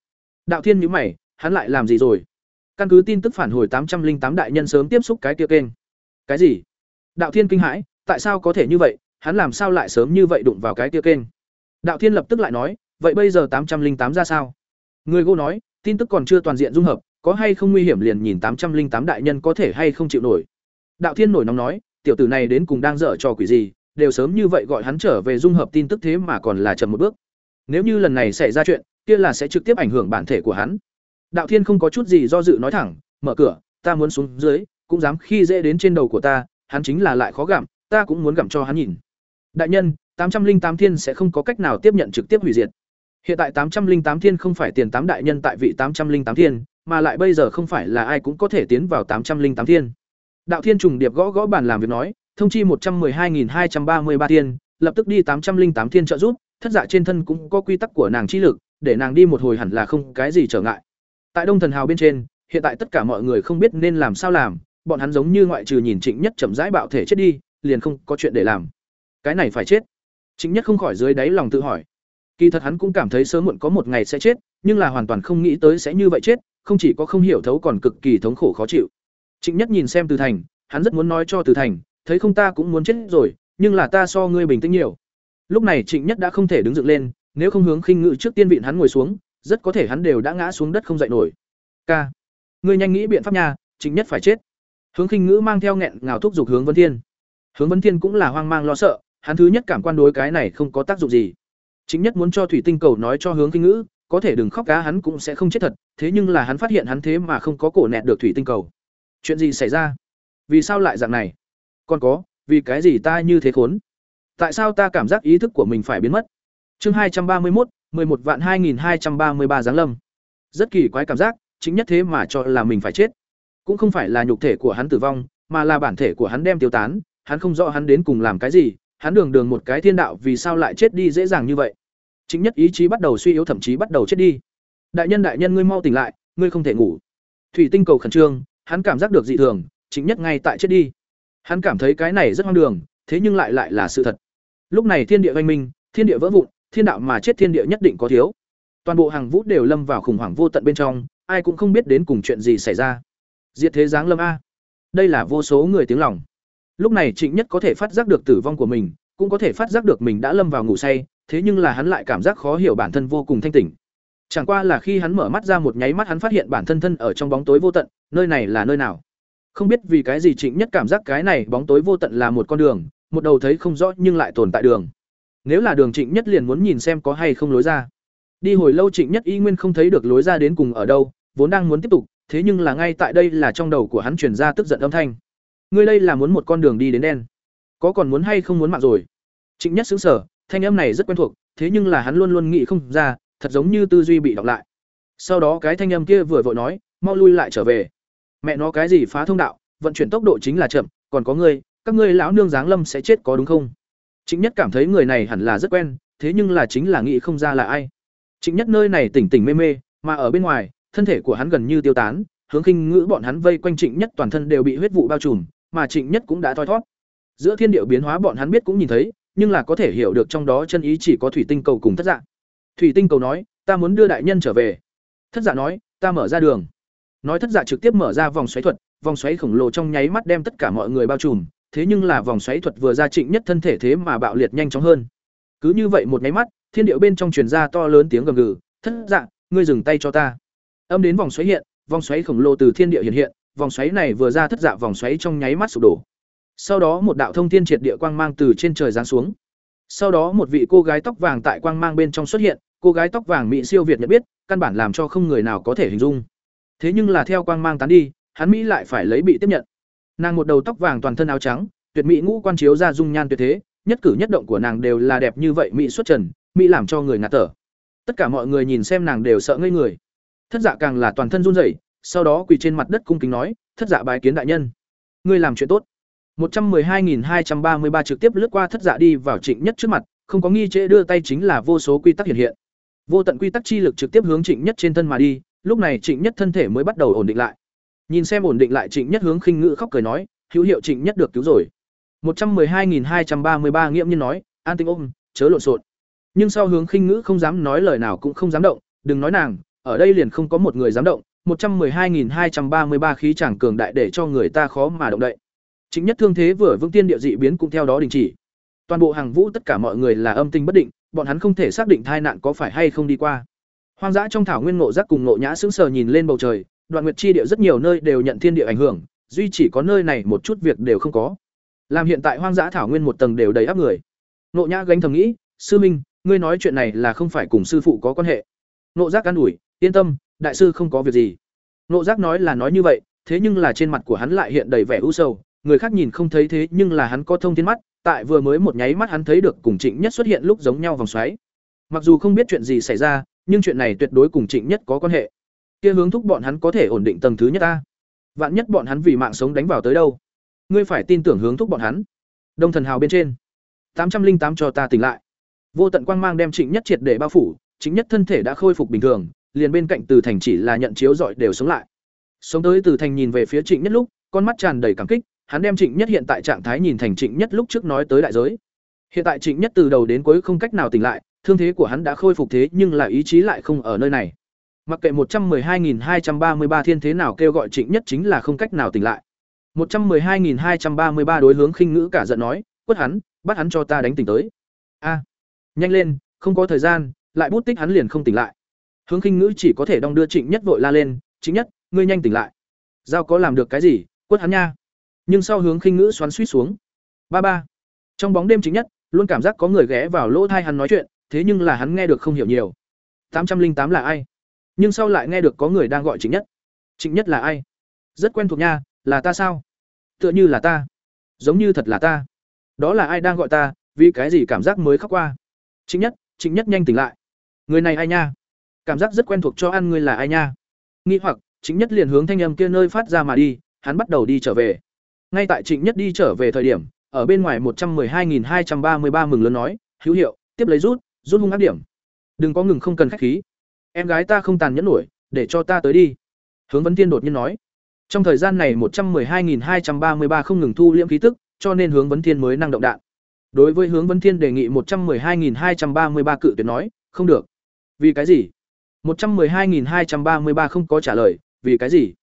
Đạo thiên nhữ mày, hắn lại làm gì rồi? Căn cứ tin tức phản hồi tám trăm linh tám đại nhân sớm tiếp xúc cái kia kênh. Cái gì? Đạo thiên kinh hãi, tại sao có thể như vậy, hắn làm sao lại sớm như vậy đụng vào cái kia kênh? Đạo thiên lập tức lại nói, vậy bây giờ tám trăm linh tám ra sao? Người gô nói, tin tức còn chưa toàn diện dung hợp, có hay không nguy hiểm liền nhìn tám trăm linh tám đại nhân có thể hay không chịu nổi. Đạo thiên nổi nóng nói, tiểu tử này đến cùng đang dở trò quỷ gì, đều sớm như vậy gọi hắn trở về dung hợp tin tức thế mà còn là chậm một bước. Nếu như lần này xảy ra chuyện, kia là sẽ trực tiếp ảnh hưởng bản thể của hắn. Đạo thiên không có chút gì do dự nói thẳng, mở cửa, ta muốn xuống dưới, cũng dám khi dễ đến trên đầu của ta hắn chính là lại khó gặm, ta cũng muốn gặm cho hắn nhìn. Đại nhân, tám trăm linh tám thiên sẽ không có cách nào tiếp nhận trực tiếp hủy diệt. Hiện tại tám trăm linh tám thiên không phải tiền tám đại nhân tại vị tám trăm linh tám thiên, mà lại bây giờ không phải là ai cũng có thể tiến vào tám trăm linh tám thiên. Đạo thiên trùng điệp gõ gõ bàn làm việc nói, thông chi một trăm hai hai trăm ba mươi ba thiên, lập tức đi tám trăm linh tám thiên trợ giúp, thất dạ trên thân cũng có quy tắc của nàng chi lực, để nàng đi một hồi hẳn là không cái gì trở ngại. Tại đông thần hào bên trên, hiện tại tất cả mọi người không biết nên làm sao làm bọn hắn giống như ngoại trừ nhìn trịnh nhất chậm rãi bạo thể chết đi liền không có chuyện để làm. Cái này phải chết. Trịnh nhất không khỏi dưới đáy lòng tự hỏi. Kỳ thật hắn cũng cảm thấy sớm muộn có một ngày sẽ chết nhưng là hoàn toàn không nghĩ tới sẽ như vậy chết không chỉ có không hiểu thấu còn cực kỳ thống khổ khó chịu. Trịnh nhất nhìn xem từ thành hắn rất muốn nói cho từ thành thấy không ta cũng muốn chết rồi nhưng là ta so ngươi bình tĩnh nhiều. Lúc này trịnh nhất đã không thể đứng dựng lên nếu không hướng khinh ngự trước tiên vịn hắn ngồi xuống rất có thể hắn đều đã ngã xuống đất không dậy nổi. Ca, ngươi nhanh nghĩ biện pháp nha trịnh nhất phải chết hướng khinh ngữ mang theo nghẹn ngào thúc giục hướng vân thiên. Hướng vân thiên cũng là hoang mang lo sợ, hắn thứ nhất cảm quan đối cái này không có tác dụng gì. Chính nhất muốn cho thủy tinh cầu nói cho hướng khinh ngữ, có thể đừng khóc cá hắn cũng sẽ không chết thật, thế nhưng là hắn phát hiện hắn thế mà không có cổ nẹt được thủy tinh cầu. Chuyện gì xảy ra? Vì sao lại dạng này? Còn có, vì cái gì ta như thế khốn? Tại sao ta cảm giác ý thức của mình phải biến mất? Chương hai trăm ba mươi một mười một vạn hai nghìn hai trăm ba mươi ba giáng lâm. Rất kỳ quái cảm giác, chính nhất thế mà cho là mình phải chết cũng không phải là nhục thể của hắn tử vong, mà là bản thể của hắn đem tiêu tán, hắn không rõ hắn đến cùng làm cái gì, hắn đường đường một cái thiên đạo vì sao lại chết đi dễ dàng như vậy. Chính nhất ý chí bắt đầu suy yếu thậm chí bắt đầu chết đi. Đại nhân đại nhân, ngươi mau tỉnh lại, ngươi không thể ngủ. Thủy tinh cầu khẩn trương, hắn cảm giác được dị thường, chính nhất ngay tại chết đi. Hắn cảm thấy cái này rất hoang đường, thế nhưng lại lại là sự thật. Lúc này thiên địa oanh minh, thiên địa vỡ vụn, thiên đạo mà chết thiên địa nhất định có thiếu. Toàn bộ hàng vũ đều lâm vào khủng hoảng vô tận bên trong, ai cũng không biết đến cùng chuyện gì xảy ra diệt thế giáng lâm a. Đây là vô số người tiếng lòng. Lúc này trịnh nhất có thể phát giác được tử vong của mình, cũng có thể phát giác được mình đã lâm vào ngủ say, thế nhưng là hắn lại cảm giác khó hiểu bản thân vô cùng thanh tỉnh. Chẳng qua là khi hắn mở mắt ra một nháy mắt hắn phát hiện bản thân thân ở trong bóng tối vô tận, nơi này là nơi nào? Không biết vì cái gì trịnh nhất cảm giác cái này bóng tối vô tận là một con đường, một đầu thấy không rõ nhưng lại tồn tại đường. Nếu là đường trịnh nhất liền muốn nhìn xem có hay không lối ra. Đi hồi lâu trịnh nhất y nguyên không thấy được lối ra đến cùng ở đâu, vốn đang muốn tiếp tục thế nhưng là ngay tại đây là trong đầu của hắn truyền ra tức giận âm thanh. Ngươi đây là muốn một con đường đi đến đen. Có còn muốn hay không muốn mạng rồi? Trịnh nhất xứng sở thanh âm này rất quen thuộc, thế nhưng là hắn luôn luôn nghĩ không ra, thật giống như tư duy bị đọc lại. Sau đó cái thanh âm kia vừa vội nói, mau lui lại trở về. Mẹ nó, cái gì phá thông đạo, vận chuyển tốc độ chính là chậm, còn có ngươi, các ngươi lão nương giáng lâm sẽ chết có đúng không? Trịnh nhất cảm thấy người này hẳn là rất quen, thế nhưng là chính là nghĩ không ra là ai. Trịnh nhất nơi này tỉnh tỉnh mê mê, mà ở bên ngoài thân thể của hắn gần như tiêu tán, hướng khinh ngữ bọn hắn vây quanh trịnh nhất toàn thân đều bị huyết vụ bao trùm, mà trịnh nhất cũng đã thoi thoát. giữa thiên điệu biến hóa bọn hắn biết cũng nhìn thấy, nhưng là có thể hiểu được trong đó chân ý chỉ có thủy tinh cầu cùng thất dạ. Thủy tinh cầu nói, ta muốn đưa đại nhân trở về. Thất dạ nói, ta mở ra đường. Nói thất dạ trực tiếp mở ra vòng xoáy thuật, vòng xoáy khổng lồ trong nháy mắt đem tất cả mọi người bao trùm, thế nhưng là vòng xoáy thuật vừa ra trịnh nhất thân thể thế mà bạo liệt nhanh chóng hơn. Cứ như vậy một nháy mắt, thiên điệu bên trong truyền ra to lớn tiếng gầm gừ, thất dạ ngươi dừng tay cho ta âm đến vòng xoáy hiện, vòng xoáy khổng lồ từ thiên địa hiện hiện, vòng xoáy này vừa ra thất dạ vòng xoáy trong nháy mắt sụp đổ. Sau đó một đạo thông thiên triệt địa quang mang từ trên trời giáng xuống. Sau đó một vị cô gái tóc vàng tại quang mang bên trong xuất hiện, cô gái tóc vàng mỹ siêu việt nhận biết, căn bản làm cho không người nào có thể hình dung. Thế nhưng là theo quang mang tán đi, hắn mỹ lại phải lấy bị tiếp nhận. Nàng một đầu tóc vàng toàn thân áo trắng, tuyệt mỹ ngũ quan chiếu ra dung nhan tuyệt thế, nhất cử nhất động của nàng đều là đẹp như vậy mỹ xuất trần, mỹ làm cho người ngạt tở tất cả mọi người nhìn xem nàng đều sợ ngây người thất dạ càng là toàn thân run rẩy, sau đó quỳ trên mặt đất cung kính nói, thất dạ bái kiến đại nhân. Ngươi làm chuyện tốt. 112.233 trực tiếp lướt qua thất dạ đi vào trịnh nhất trước mặt, không có nghi trễ đưa tay chính là vô số quy tắc hiện hiện. Vô tận quy tắc chi lực trực tiếp hướng trịnh nhất trên thân mà đi, lúc này trịnh nhất thân thể mới bắt đầu ổn định lại. Nhìn xem ổn định lại trịnh nhất hướng khinh ngữ khóc cười nói, hữu hiệu trịnh nhất được cứu rồi. 112.233 nghiệm nhiên nói, an tinh ôm, chớ lộn xộn. Nhưng sau hướng khinh ngữ không dám nói lời nào cũng không dám động, đừng nói nàng ở đây liền không có một người dám động 112.233 khí chẳng cường đại để cho người ta khó mà động đậy. Chính nhất thương thế vừa vững tiên địa dị biến cũng theo đó đình chỉ. Toàn bộ hàng vũ tất cả mọi người là âm tinh bất định, bọn hắn không thể xác định tai nạn có phải hay không đi qua. Hoang dã trong thảo nguyên ngộ giác cùng ngộ nhã sững sờ nhìn lên bầu trời, đoạn nguyệt chi địa rất nhiều nơi đều nhận thiên địa ảnh hưởng, duy chỉ có nơi này một chút việc đều không có. Làm hiện tại hoang dã thảo nguyên một tầng đều đầy áp người. Ngộ nhã gánh thầm nghĩ, sư minh, ngươi nói chuyện này là không phải cùng sư phụ có quan hệ. Ngộ giác an ủi yên tâm, đại sư không có việc gì. Nộ giác nói là nói như vậy, thế nhưng là trên mặt của hắn lại hiện đầy vẻ u sầu, người khác nhìn không thấy thế nhưng là hắn có thông thiên mắt, tại vừa mới một nháy mắt hắn thấy được cùng trịnh nhất xuất hiện lúc giống nhau vòng xoáy. Mặc dù không biết chuyện gì xảy ra, nhưng chuyện này tuyệt đối cùng trịnh nhất có quan hệ. Kia hướng thúc bọn hắn có thể ổn định tầng thứ nhất ta. Vạn nhất bọn hắn vì mạng sống đánh vào tới đâu? Ngươi phải tin tưởng hướng thúc bọn hắn. Đông thần hào bên trên. Tám trăm linh tám cho ta tỉnh lại. Vô tận quang mang đem trịnh nhất triệt để bao phủ chính nhất thân thể đã khôi phục bình thường liền bên cạnh từ thành chỉ là nhận chiếu giỏi đều sống lại. Sống tới từ thành nhìn về phía trịnh nhất lúc, con mắt tràn đầy cảm kích, hắn đem trịnh nhất hiện tại trạng thái nhìn thành trịnh nhất lúc trước nói tới đại giới. Hiện tại trịnh nhất từ đầu đến cuối không cách nào tỉnh lại, thương thế của hắn đã khôi phục thế nhưng là ý chí lại không ở nơi này. Mặc kệ một trăm hai hai trăm ba mươi ba thiên thế nào kêu gọi trịnh nhất chính là không cách nào tỉnh lại. một trăm hai hai trăm ba mươi ba đối hướng khinh ngữ cả giận nói, quất hắn, bắt hắn cho ta đánh tỉnh tới. A, nhanh lên, không có thời gian, lại bút tích hắn liền không tỉnh lại hướng khinh ngữ chỉ có thể đong đưa trịnh nhất vội la lên chính nhất, ngươi nhanh tỉnh lại. Giao có làm được cái gì, quất hắn nha. Nhưng sau hướng khinh ngữ xoắn xuýt xuống. Ba ba. Trong bóng đêm chính nhất luôn cảm giác có người ghé vào lỗ tai hắn nói chuyện, thế nhưng là hắn nghe được không hiểu nhiều. Tám trăm linh tám là ai? Nhưng sau lại nghe được có người đang gọi chính nhất. Chính nhất là ai? Rất quen thuộc nha, là ta sao? Tựa như là ta. Giống như thật là ta. Đó là ai đang gọi ta, vì cái gì cảm giác mới khóc qua? Chính nhất chính nhất nhanh tỉnh lại. Người này ai nha? Cảm giác rất quen thuộc cho ăn người là ai nha. Nghi hoặc chính nhất liền hướng thanh âm kia nơi phát ra mà đi, hắn bắt đầu đi trở về. Ngay tại trịnh nhất đi trở về thời điểm, ở bên ngoài một trăm hai hai trăm ba mươi ba mừng lớn nói, hữu hiệu, tiếp lấy rút rút hung ác điểm. Đừng có ngừng không cần khách khí. Em gái ta không tàn nhẫn nổi, để cho ta tới đi. Hướng vấn tiên đột nhiên nói. Trong thời gian này một trăm hai hai trăm ba mươi ba không ngừng thu liễm khí tức, cho nên hướng vấn thiên mới năng động đạn. Đối với hướng vấn thiên đề nghị một trăm hai hai trăm ba mươi ba cự tuyệt nói, không được. Vì cái gì? Một trăm hai hai trăm ba mươi ba không có trả lời, vì cái gì?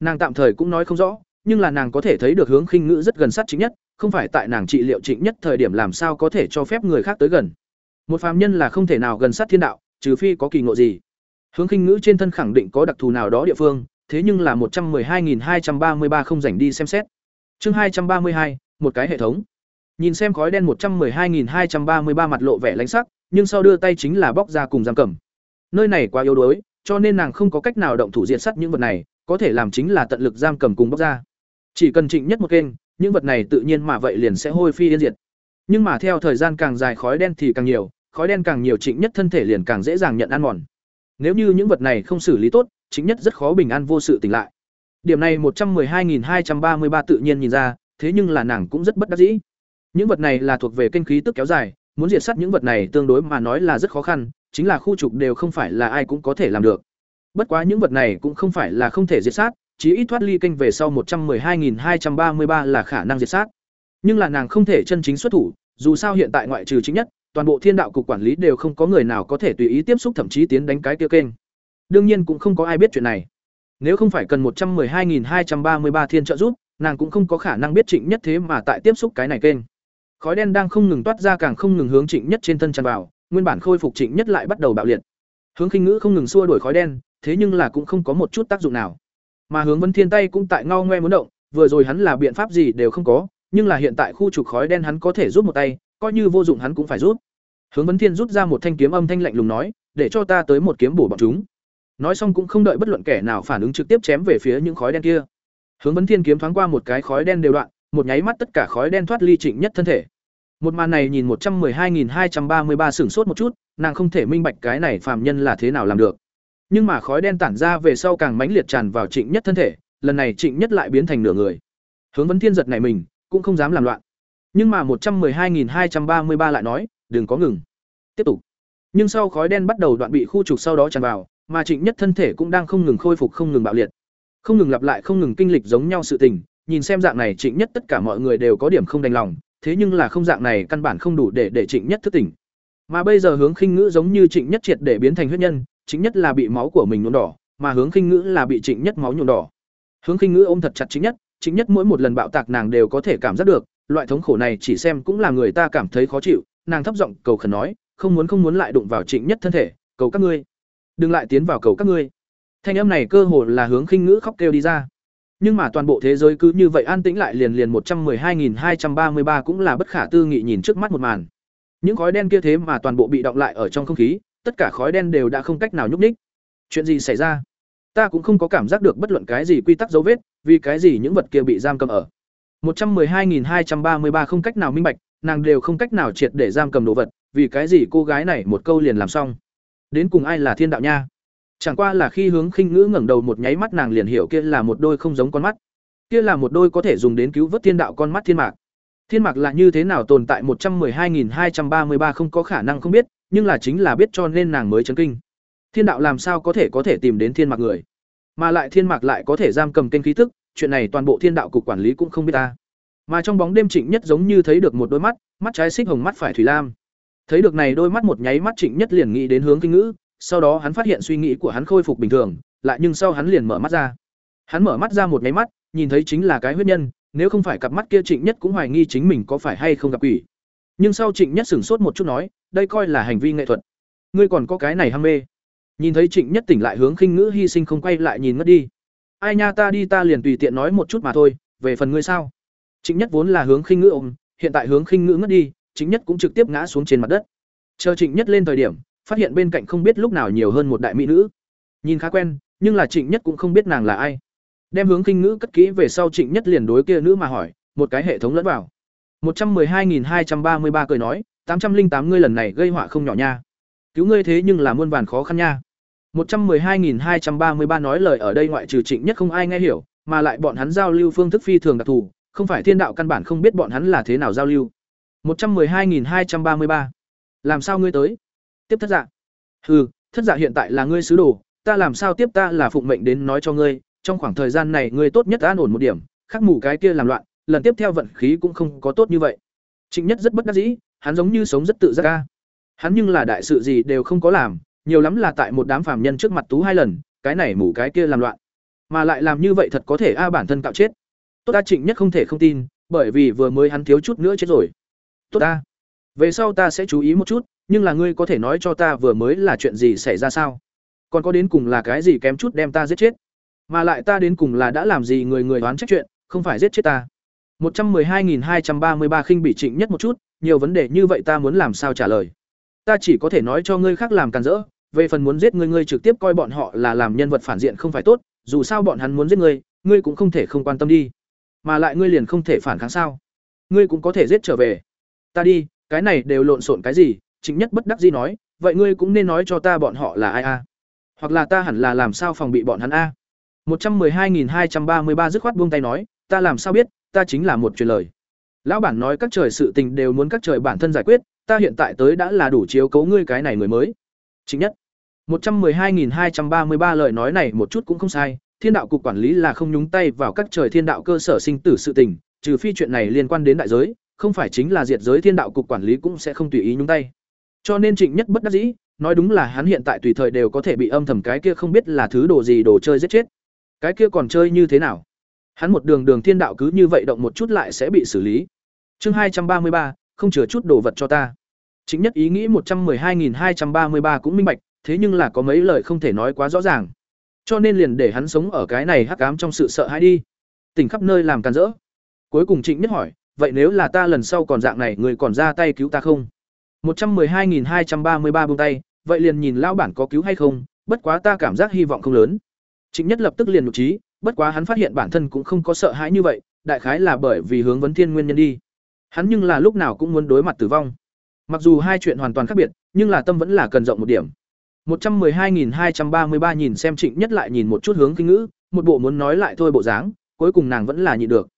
Nàng tạm thời cũng nói không rõ, nhưng là nàng có thể thấy được hướng khinh ngữ rất gần sát chính nhất, không phải tại nàng trị liệu trịnh nhất thời điểm làm sao có thể cho phép người khác tới gần. Một phàm nhân là không thể nào gần sát thiên đạo, trừ phi có kỳ ngộ gì. Hướng khinh ngữ trên thân khẳng định có đặc thù nào đó địa phương, thế nhưng là một trăm hai hai trăm ba mươi ba không dành đi xem xét. Chương hai trăm ba mươi hai, một cái hệ thống. Nhìn xem khói đen một trăm hai hai trăm ba mươi ba mặt lộ vẻ lánh sắc, nhưng sau đưa tay chính là bóc ra cùng giam cầm nơi này quá yếu đuối cho nên nàng không có cách nào động thủ diện sắt những vật này có thể làm chính là tận lực giam cầm cùng bóc ra chỉ cần trịnh nhất một kênh, những vật này tự nhiên mà vậy liền sẽ hôi phi yên diệt. Nhưng mà theo thời gian càng dài khói đen thì càng nhiều, khói đen càng nhiều trịnh nhất thân thể liền càng dễ dàng nhận ăn mòn. Nếu như những vật này không xử lý tốt, chỉnh nhất rất khó bình an vô sự tỉnh lại. Điểm này một trăm hai hai trăm ba mươi ba tự nhiên nhìn ra, thế nhưng là nàng cũng rất bất đắc dĩ. Những vật này là thuộc về kinh khí tức kéo dài, muốn diệt sát những vật này tương đối mà nói là rất khó khăn, chính là khu trục đều không phải là ai cũng có thể làm được. Bất quá những vật này cũng không phải là không thể diệt sát, chí ít thoát ly kênh về sau 112.233 là khả năng diệt sát. Nhưng là nàng không thể chân chính xuất thủ, dù sao hiện tại ngoại trừ chính nhất, toàn bộ thiên đạo cục quản lý đều không có người nào có thể tùy ý tiếp xúc thậm chí tiến đánh cái kia kênh. Đương nhiên cũng không có ai biết chuyện này. Nếu không phải cần 112.233 thiên trợ giúp, nàng cũng không có khả năng biết Trịnh Nhất thế mà tại tiếp xúc cái này kênh. Khói đen đang không ngừng toát ra càng không ngừng hướng Trịnh Nhất trên thân tràn vào, nguyên bản khôi phục Trịnh Nhất lại bắt đầu bạo liệt. Hướng Khinh Ngữ không ngừng xua đuổi khói đen, thế nhưng là cũng không có một chút tác dụng nào. Mà hướng vấn thiên tay cũng tại ngao ngoe muốn động vừa rồi hắn là biện pháp gì đều không có nhưng là hiện tại khu trục khói đen hắn có thể rút một tay coi như vô dụng hắn cũng phải rút. Hướng vấn thiên rút ra một thanh kiếm âm thanh lạnh lùng nói để cho ta tới một kiếm bổ bọn chúng. Nói xong cũng không đợi bất luận kẻ nào phản ứng trực tiếp chém về phía những khói đen kia. Hướng vấn thiên kiếm thoáng qua một cái khói đen đều đoạn một nháy mắt tất cả khói đen thoát ly trịnh nhất thân thể. Một màn này nhìn một trăm hai nghìn hai trăm ba mươi ba sửng sốt một chút, nàng không thể minh bạch cái này phàm nhân là thế nào làm được. Nhưng mà khói đen tản ra về sau càng mãnh liệt tràn vào Trịnh Nhất thân thể, lần này Trịnh Nhất lại biến thành nửa người. Hướng Vấn Thiên giật này mình, cũng không dám làm loạn. Nhưng mà một trăm hai nghìn hai trăm ba mươi ba lại nói, đừng có ngừng. Tiếp tục. Nhưng sau khói đen bắt đầu đoạn bị khu trục sau đó tràn vào, mà Trịnh Nhất thân thể cũng đang không ngừng khôi phục không ngừng bạo liệt. Không ngừng lặp lại không ngừng kinh lịch giống nhau sự tình, nhìn xem dạng này Trịnh Nhất tất cả mọi người đều có điểm không đành lòng, thế nhưng là không dạng này căn bản không đủ để để Trịnh Nhất thức tỉnh. Mà bây giờ hướng khinh ngữ giống như Trịnh Nhất triệt để biến thành huyết nhân, chính nhất là bị máu của mình nhuộm đỏ, mà hướng khinh ngữ là bị Trịnh Nhất máu nhuộm đỏ. Hướng khinh ngữ ôm thật chặt chính Nhất, chính Nhất mỗi một lần bạo tạc nàng đều có thể cảm giác được, loại thống khổ này chỉ xem cũng là người ta cảm thấy khó chịu, nàng thấp giọng cầu khẩn nói, không muốn không muốn lại đụng vào Trịnh Nhất thân thể, cầu các ngươi, đừng lại tiến vào cầu các ngươi. Thanh âm này cơ hồ là hướng khinh ngữ khóc kêu đi ra. Nhưng mà toàn bộ thế giới cứ như vậy an tĩnh lại liền liền một trăm hai nghìn hai trăm ba mươi ba cũng là bất khả tư nghị nhìn trước mắt một màn. Những khói đen kia thế mà toàn bộ bị động lại ở trong không khí, tất cả khói đen đều đã không cách nào nhúc nhích. Chuyện gì xảy ra? Ta cũng không có cảm giác được bất luận cái gì quy tắc dấu vết, vì cái gì những vật kia bị giam cầm ở. Một trăm hai nghìn hai trăm ba mươi ba không cách nào minh bạch, nàng đều không cách nào triệt để giam cầm đồ vật, vì cái gì cô gái này một câu liền làm xong. Đến cùng ai là thiên đạo nha? Chẳng qua là khi hướng khinh ngữ ngẩng đầu một nháy mắt nàng liền hiểu kia là một đôi không giống con mắt. Kia là một đôi có thể dùng đến cứu vớt thiên đạo con mắt thiên mạc. Thiên mạc là như thế nào tồn tại một trăm hai nghìn hai trăm ba mươi ba không có khả năng không biết, nhưng là chính là biết cho nên nàng mới chấn kinh. Thiên đạo làm sao có thể có thể tìm đến thiên mạc người, mà lại thiên mạc lại có thể giam cầm kênh khí tức, chuyện này toàn bộ thiên đạo cục quản lý cũng không biết ta. Mà trong bóng đêm Trịnh Nhất giống như thấy được một đôi mắt, mắt trái xích hồng mắt phải thủy lam. Thấy được này đôi mắt một nháy mắt Trịnh Nhất liền nghĩ đến hướng kinh ngữ, sau đó hắn phát hiện suy nghĩ của hắn khôi phục bình thường, lại nhưng sau hắn liền mở mắt ra. Hắn mở mắt ra một nháy mắt, nhìn thấy chính là cái huyết nhân, nếu không phải cặp mắt kia Trịnh Nhất cũng hoài nghi chính mình có phải hay không gặp quỷ. Nhưng sau Trịnh Nhất sửng sốt một chút nói, đây coi là hành vi nghệ thuật. Ngươi còn có cái này ham mê. Nhìn thấy Trịnh Nhất tỉnh lại hướng khinh ngữ hy sinh không quay lại nhìn ngất đi. Ai nha ta đi ta liền tùy tiện nói một chút mà thôi, về phần ngươi sao? Trịnh Nhất vốn là hướng khinh ngữ ôm, hiện tại hướng khinh ngữ ngất đi, Trịnh Nhất cũng trực tiếp ngã xuống trên mặt đất. Chờ Trịnh Nhất lên thời điểm, phát hiện bên cạnh không biết lúc nào nhiều hơn một đại mỹ nữ. Nhìn khá quen, nhưng là Trịnh Nhất cũng không biết nàng là ai. Đem hướng khinh ngữ cất kỹ về sau Trịnh Nhất liền đối kia nữ mà hỏi, một cái hệ thống lẫn vào. Một trăm hai nghìn hai trăm ba mươi ba cười nói, tám trăm linh tám ngươi lần này gây họa không nhỏ nha. Cứu ngươi thế nhưng là muôn vàn khó khăn nha. Một trăm hai nghìn hai trăm ba mươi ba nói lời ở đây ngoại trừ Trịnh Nhất không ai nghe hiểu, mà lại bọn hắn giao lưu phương thức phi thường đặc thù, không phải thiên đạo căn bản không biết bọn hắn là thế nào giao lưu. Một trăm hai nghìn hai trăm ba mươi ba Làm sao ngươi tới? Tiếp thất dạ. Hừ, thất dạ hiện tại là ngươi sứ đồ, ta làm sao tiếp ta là phụng mệnh đến nói cho ngươi, trong khoảng thời gian này ngươi tốt nhất an ổn một điểm, khắc mù cái kia làm loạn, lần tiếp theo vận khí cũng không có tốt như vậy. Trịnh Nhất rất bất đắc dĩ, hắn giống như sống rất tự giác ca. Hắn nhưng là đại sự gì đều không có làm, nhiều lắm là tại một đám phàm nhân trước mặt tú hai lần, cái này mủ cái kia làm loạn. Mà lại làm như vậy thật có thể a bản thân cạo chết. Tốt ta Trịnh Nhất không thể không tin, bởi vì vừa mới hắn thiếu chút nữa chết rồi. Tốt ta. Về sau ta sẽ chú ý một chút, nhưng là ngươi có thể nói cho ta vừa mới là chuyện gì xảy ra sao? Còn có đến cùng là cái gì kém chút đem ta giết chết? Mà lại ta đến cùng là đã làm gì người người đoán trách chuyện, không phải giết chết ta. Một trăm hai nghìn hai trăm ba mươi ba khinh bị Trịnh Nhất một chút, nhiều vấn đề như vậy ta muốn làm sao trả lời? Ta chỉ có thể nói cho ngươi khác làm càn rỡ, về phần muốn giết ngươi ngươi trực tiếp coi bọn họ là làm nhân vật phản diện không phải tốt, dù sao bọn hắn muốn giết ngươi, ngươi cũng không thể không quan tâm đi. Mà lại ngươi liền không thể phản kháng sao? Ngươi cũng có thể giết trở về. Ta đi, cái này đều lộn xộn cái gì? Trịnh Nhất bất đắc dĩ nói, vậy ngươi cũng nên nói cho ta bọn họ là ai a? Hoặc là ta hẳn là làm sao phòng bị bọn hắn a? Một trăm hai nghìn hai trăm ba mươi ba dứt khoát buông tay nói, ta làm sao biết, ta chính là một truyền lời. Lão bản nói các trời sự tình đều muốn các trời bản thân giải quyết, ta hiện tại tới đã là đủ chiếu cấu ngươi cái này người mới. Chính nhất. Một trăm hai nghìn hai trăm ba mươi ba lời nói này một chút cũng không sai, Thiên đạo cục quản lý là không nhúng tay vào các trời thiên đạo cơ sở sinh tử sự tình, trừ phi chuyện này liên quan đến đại giới, không phải chính là diệt giới thiên đạo cục quản lý cũng sẽ không tùy ý nhúng tay. Cho nên Trịnh Nhất bất đắc dĩ, nói đúng là hắn hiện tại tùy thời đều có thể bị âm thầm cái kia không biết là thứ đồ gì đồ chơi giết chết. Cái kia còn chơi như thế nào? Hắn một đường đường thiên đạo cứ như vậy động một chút lại sẽ bị xử lý. Chương hai trăm ba mươi ba, không chứa chút đồ vật cho ta. Chính nhất ý nghĩ một trăm hai nghìn hai trăm ba mươi ba cũng minh bạch, thế nhưng là có mấy lời không thể nói quá rõ ràng. Cho nên liền để hắn sống ở cái này hắc ám trong sự sợ hãi đi. Tỉnh khắp nơi làm càn rỡ. Cuối cùng Trịnh Nhất hỏi, vậy nếu là ta lần sau còn dạng này, người còn ra tay cứu ta không? Một trăm hai nghìn hai trăm ba mươi ba buông tay, vậy liền nhìn lão bản có cứu hay không, bất quá ta cảm giác hy vọng không lớn. Trịnh Nhất lập tức liền nhục trí, bất quá hắn phát hiện bản thân cũng không có sợ hãi như vậy, đại khái là bởi vì hướng vấn thiên nguyên nhân đi. Hắn nhưng là lúc nào cũng muốn đối mặt tử vong. Mặc dù hai chuyện hoàn toàn khác biệt, nhưng là tâm vẫn là cần rộng một điểm. 112.233 nhìn xem Trịnh Nhất lại nhìn một chút hướng kinh ngữ, một bộ muốn nói lại thôi bộ dáng, cuối cùng nàng vẫn là nhịn được.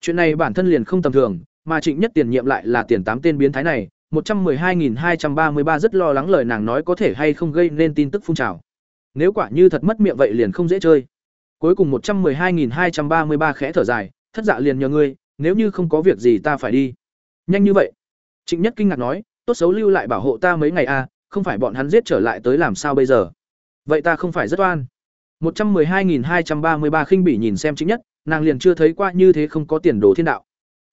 Chuyện này bản thân liền không tầm thường, mà Trịnh Nhất tiền nhiệm lại là tiền tám tên biến thái này, 112.233 rất lo lắng lời nàng nói có thể hay không gây nên tin tức phun trào. Nếu quả như thật mất miệng vậy liền không dễ chơi. Cuối cùng 112.233 khẽ thở dài, thất dạ liền nhờ ngươi, nếu như không có việc gì ta phải đi. Nhanh như vậy? Trịnh Nhất kinh ngạc nói, tốt xấu lưu lại bảo hộ ta mấy ngày a, à, không phải bọn hắn giết trở lại tới làm sao bây giờ? Vậy ta không phải rất oan. 112233 khinh bỉ nhìn xem Trịnh Nhất, nàng liền chưa thấy qua như thế không có tiền đồ thiên đạo.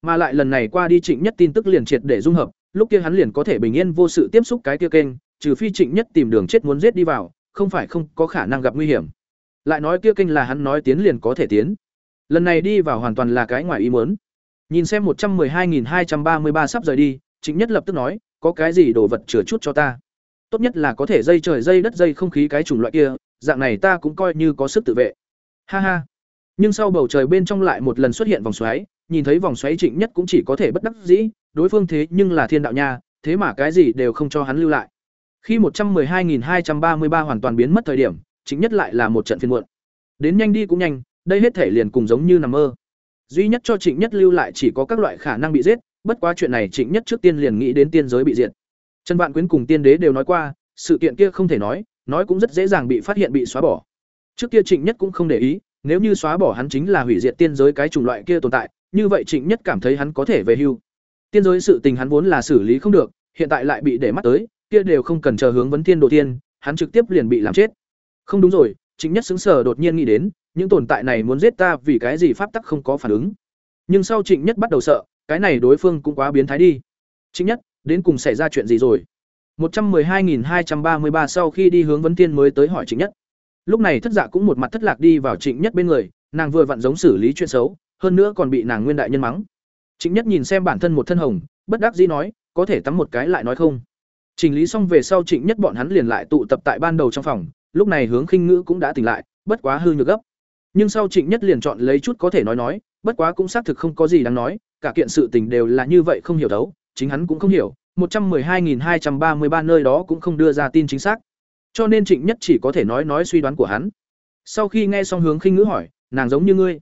Mà lại lần này qua đi Trịnh Nhất tin tức liền triệt để dung hợp, lúc kia hắn liền có thể bình yên vô sự tiếp xúc cái kia kênh, trừ phi Trịnh Nhất tìm đường chết muốn giết đi vào, không phải không có khả năng gặp nguy hiểm. Lại nói kia kênh là hắn nói tiến liền có thể tiến. Lần này đi vào hoàn toàn là cái ngoài ý muốn. Nhìn xem một trăm hai nghìn hai trăm ba mươi ba sắp rời đi, Trịnh Nhất lập tức nói, có cái gì đồ vật chừa chút cho ta. Tốt nhất là có thể dây trời dây đất dây không khí cái chủng loại kia, dạng này ta cũng coi như có sức tự vệ. Ha ha. Nhưng sau bầu trời bên trong lại một lần xuất hiện vòng xoáy, nhìn thấy vòng xoáy Trịnh Nhất cũng chỉ có thể bất đắc dĩ, đối phương thế nhưng là thiên đạo nha, thế mà cái gì đều không cho hắn lưu lại. Khi một trăm hai nghìn hai trăm ba mươi ba hoàn toàn biến mất thời điểm, Trịnh Nhất lại là một trận phiên muộn. Đến nhanh đi cũng nhanh, đây hết thể liền cùng giống như nằm mơ. Duy nhất cho Trịnh Nhất lưu lại chỉ có các loại khả năng bị giết, bất quá chuyện này Trịnh Nhất trước tiên liền nghĩ đến tiên giới bị diệt. Trần Vạn Quyến cùng tiên đế đều nói qua, sự kiện kia không thể nói, nói cũng rất dễ dàng bị phát hiện bị xóa bỏ. Trước kia Trịnh Nhất cũng không để ý, nếu như xóa bỏ hắn chính là hủy diệt tiên giới cái chủng loại kia tồn tại, như vậy Trịnh Nhất cảm thấy hắn có thể về hưu. Tiên giới sự tình hắn vốn là xử lý không được, hiện tại lại bị để mắt tới, kia đều không cần chờ hướng vấn tiên đồ tiên, hắn trực tiếp liền bị làm chết. Không đúng rồi, Trịnh Nhất sững sờ đột nhiên nghĩ đến, những tồn tại này muốn giết ta vì cái gì pháp tắc không có phản ứng. Nhưng sau Trịnh Nhất bắt đầu sợ, cái này đối phương cũng quá biến thái đi. Trịnh Nhất, đến cùng xảy ra chuyện gì rồi? Một trăm hai nghìn hai trăm ba mươi ba sau khi đi hướng vấn tiên mới tới hỏi Trịnh Nhất. Lúc này Thất Dạ cũng một mặt thất lạc đi vào Trịnh Nhất bên người, nàng vừa vặn giống xử lý chuyện xấu, hơn nữa còn bị nàng nguyên đại nhân mắng. Trịnh Nhất nhìn xem bản thân một thân hồng, bất đắc dĩ nói, có thể tắm một cái lại nói không. Trình lý xong về sau Trịnh Nhất bọn hắn liền lại tụ tập tại ban đầu trong phòng, lúc này hướng khinh ngữ cũng đã tỉnh lại, bất quá hư nhược gấp. Nhưng sau Trịnh Nhất liền chọn lấy chút có thể nói nói, bất quá cũng xác thực không có gì đáng nói, cả kiện sự tình đều là như vậy không hiểu đấu, chính hắn cũng không hiểu, một trăm hai nghìn hai trăm ba mươi ba nơi đó cũng không đưa ra tin chính xác. Cho nên Trịnh Nhất chỉ có thể nói nói suy đoán của hắn. Sau khi nghe xong hướng khinh ngữ hỏi, nàng giống như ngươi.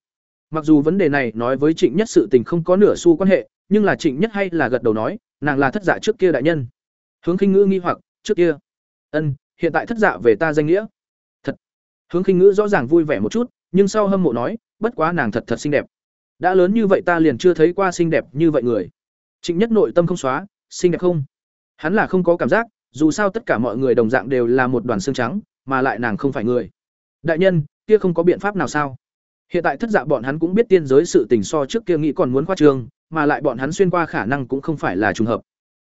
Mặc dù vấn đề này nói với Trịnh Nhất sự tình không có nửa xu quan hệ, nhưng là Trịnh Nhất hay là gật đầu nói, nàng là thất dạ trước kia đại nhân. Hướng khinh ngữ nghi hoặc, trước kia. Ân, hiện tại thất dạ về ta danh nghĩa. Thật. Hướng khinh ngữ rõ ràng vui vẻ một chút, nhưng sau hâm mộ nói, bất quá nàng thật thật xinh đẹp. Đã lớn như vậy ta liền chưa thấy qua xinh đẹp như vậy người. Trịnh Nhất nội tâm không xóa, xinh đẹp không? Hắn là không có cảm giác, dù sao tất cả mọi người đồng dạng đều là một đoàn xương trắng, mà lại nàng không phải người. Đại nhân, kia không có biện pháp nào sao? Hiện tại thất dạ bọn hắn cũng biết tiên giới sự tình so trước kia nghĩ còn muốn khoa trương, mà lại bọn hắn xuyên qua khả năng cũng không phải là trùng hợp.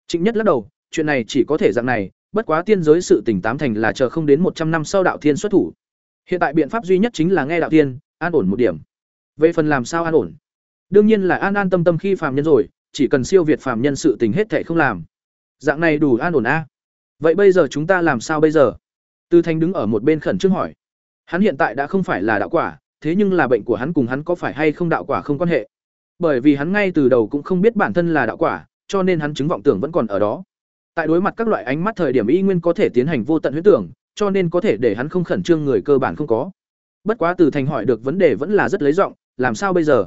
Trịnh Nhất lắc đầu, chuyện này chỉ có thể dạng này, bất quá tiên giới sự tình tám thành là chờ không đến một trăm năm sau đạo thiên xuất thủ. Hiện tại biện pháp duy nhất chính là nghe đạo thiên, an ổn một điểm. Về phần làm sao an ổn? Đương nhiên là an an tâm tâm khi phàm nhân rồi, chỉ cần siêu việt phàm nhân sự tình hết thảy không làm. Dạng này đủ an ổn a. Vậy bây giờ chúng ta làm sao bây giờ? Tư Thanh đứng ở một bên khẩn trương hỏi. Hắn hiện tại đã không phải là đạo quả, thế nhưng là bệnh của hắn cùng hắn có phải hay không đạo quả không quan hệ. Bởi vì hắn ngay từ đầu cũng không biết bản thân là đạo quả, cho nên hắn chứng vọng tưởng vẫn còn ở đó. Tại đối mặt các loại ánh mắt thời điểm y nguyên có thể tiến hành vô tận huyễn tưởng, cho nên có thể để hắn không khẩn trương người cơ bản không có. Bất quá Từ Thành hỏi được vấn đề vẫn là rất lấy giọng, làm sao bây giờ?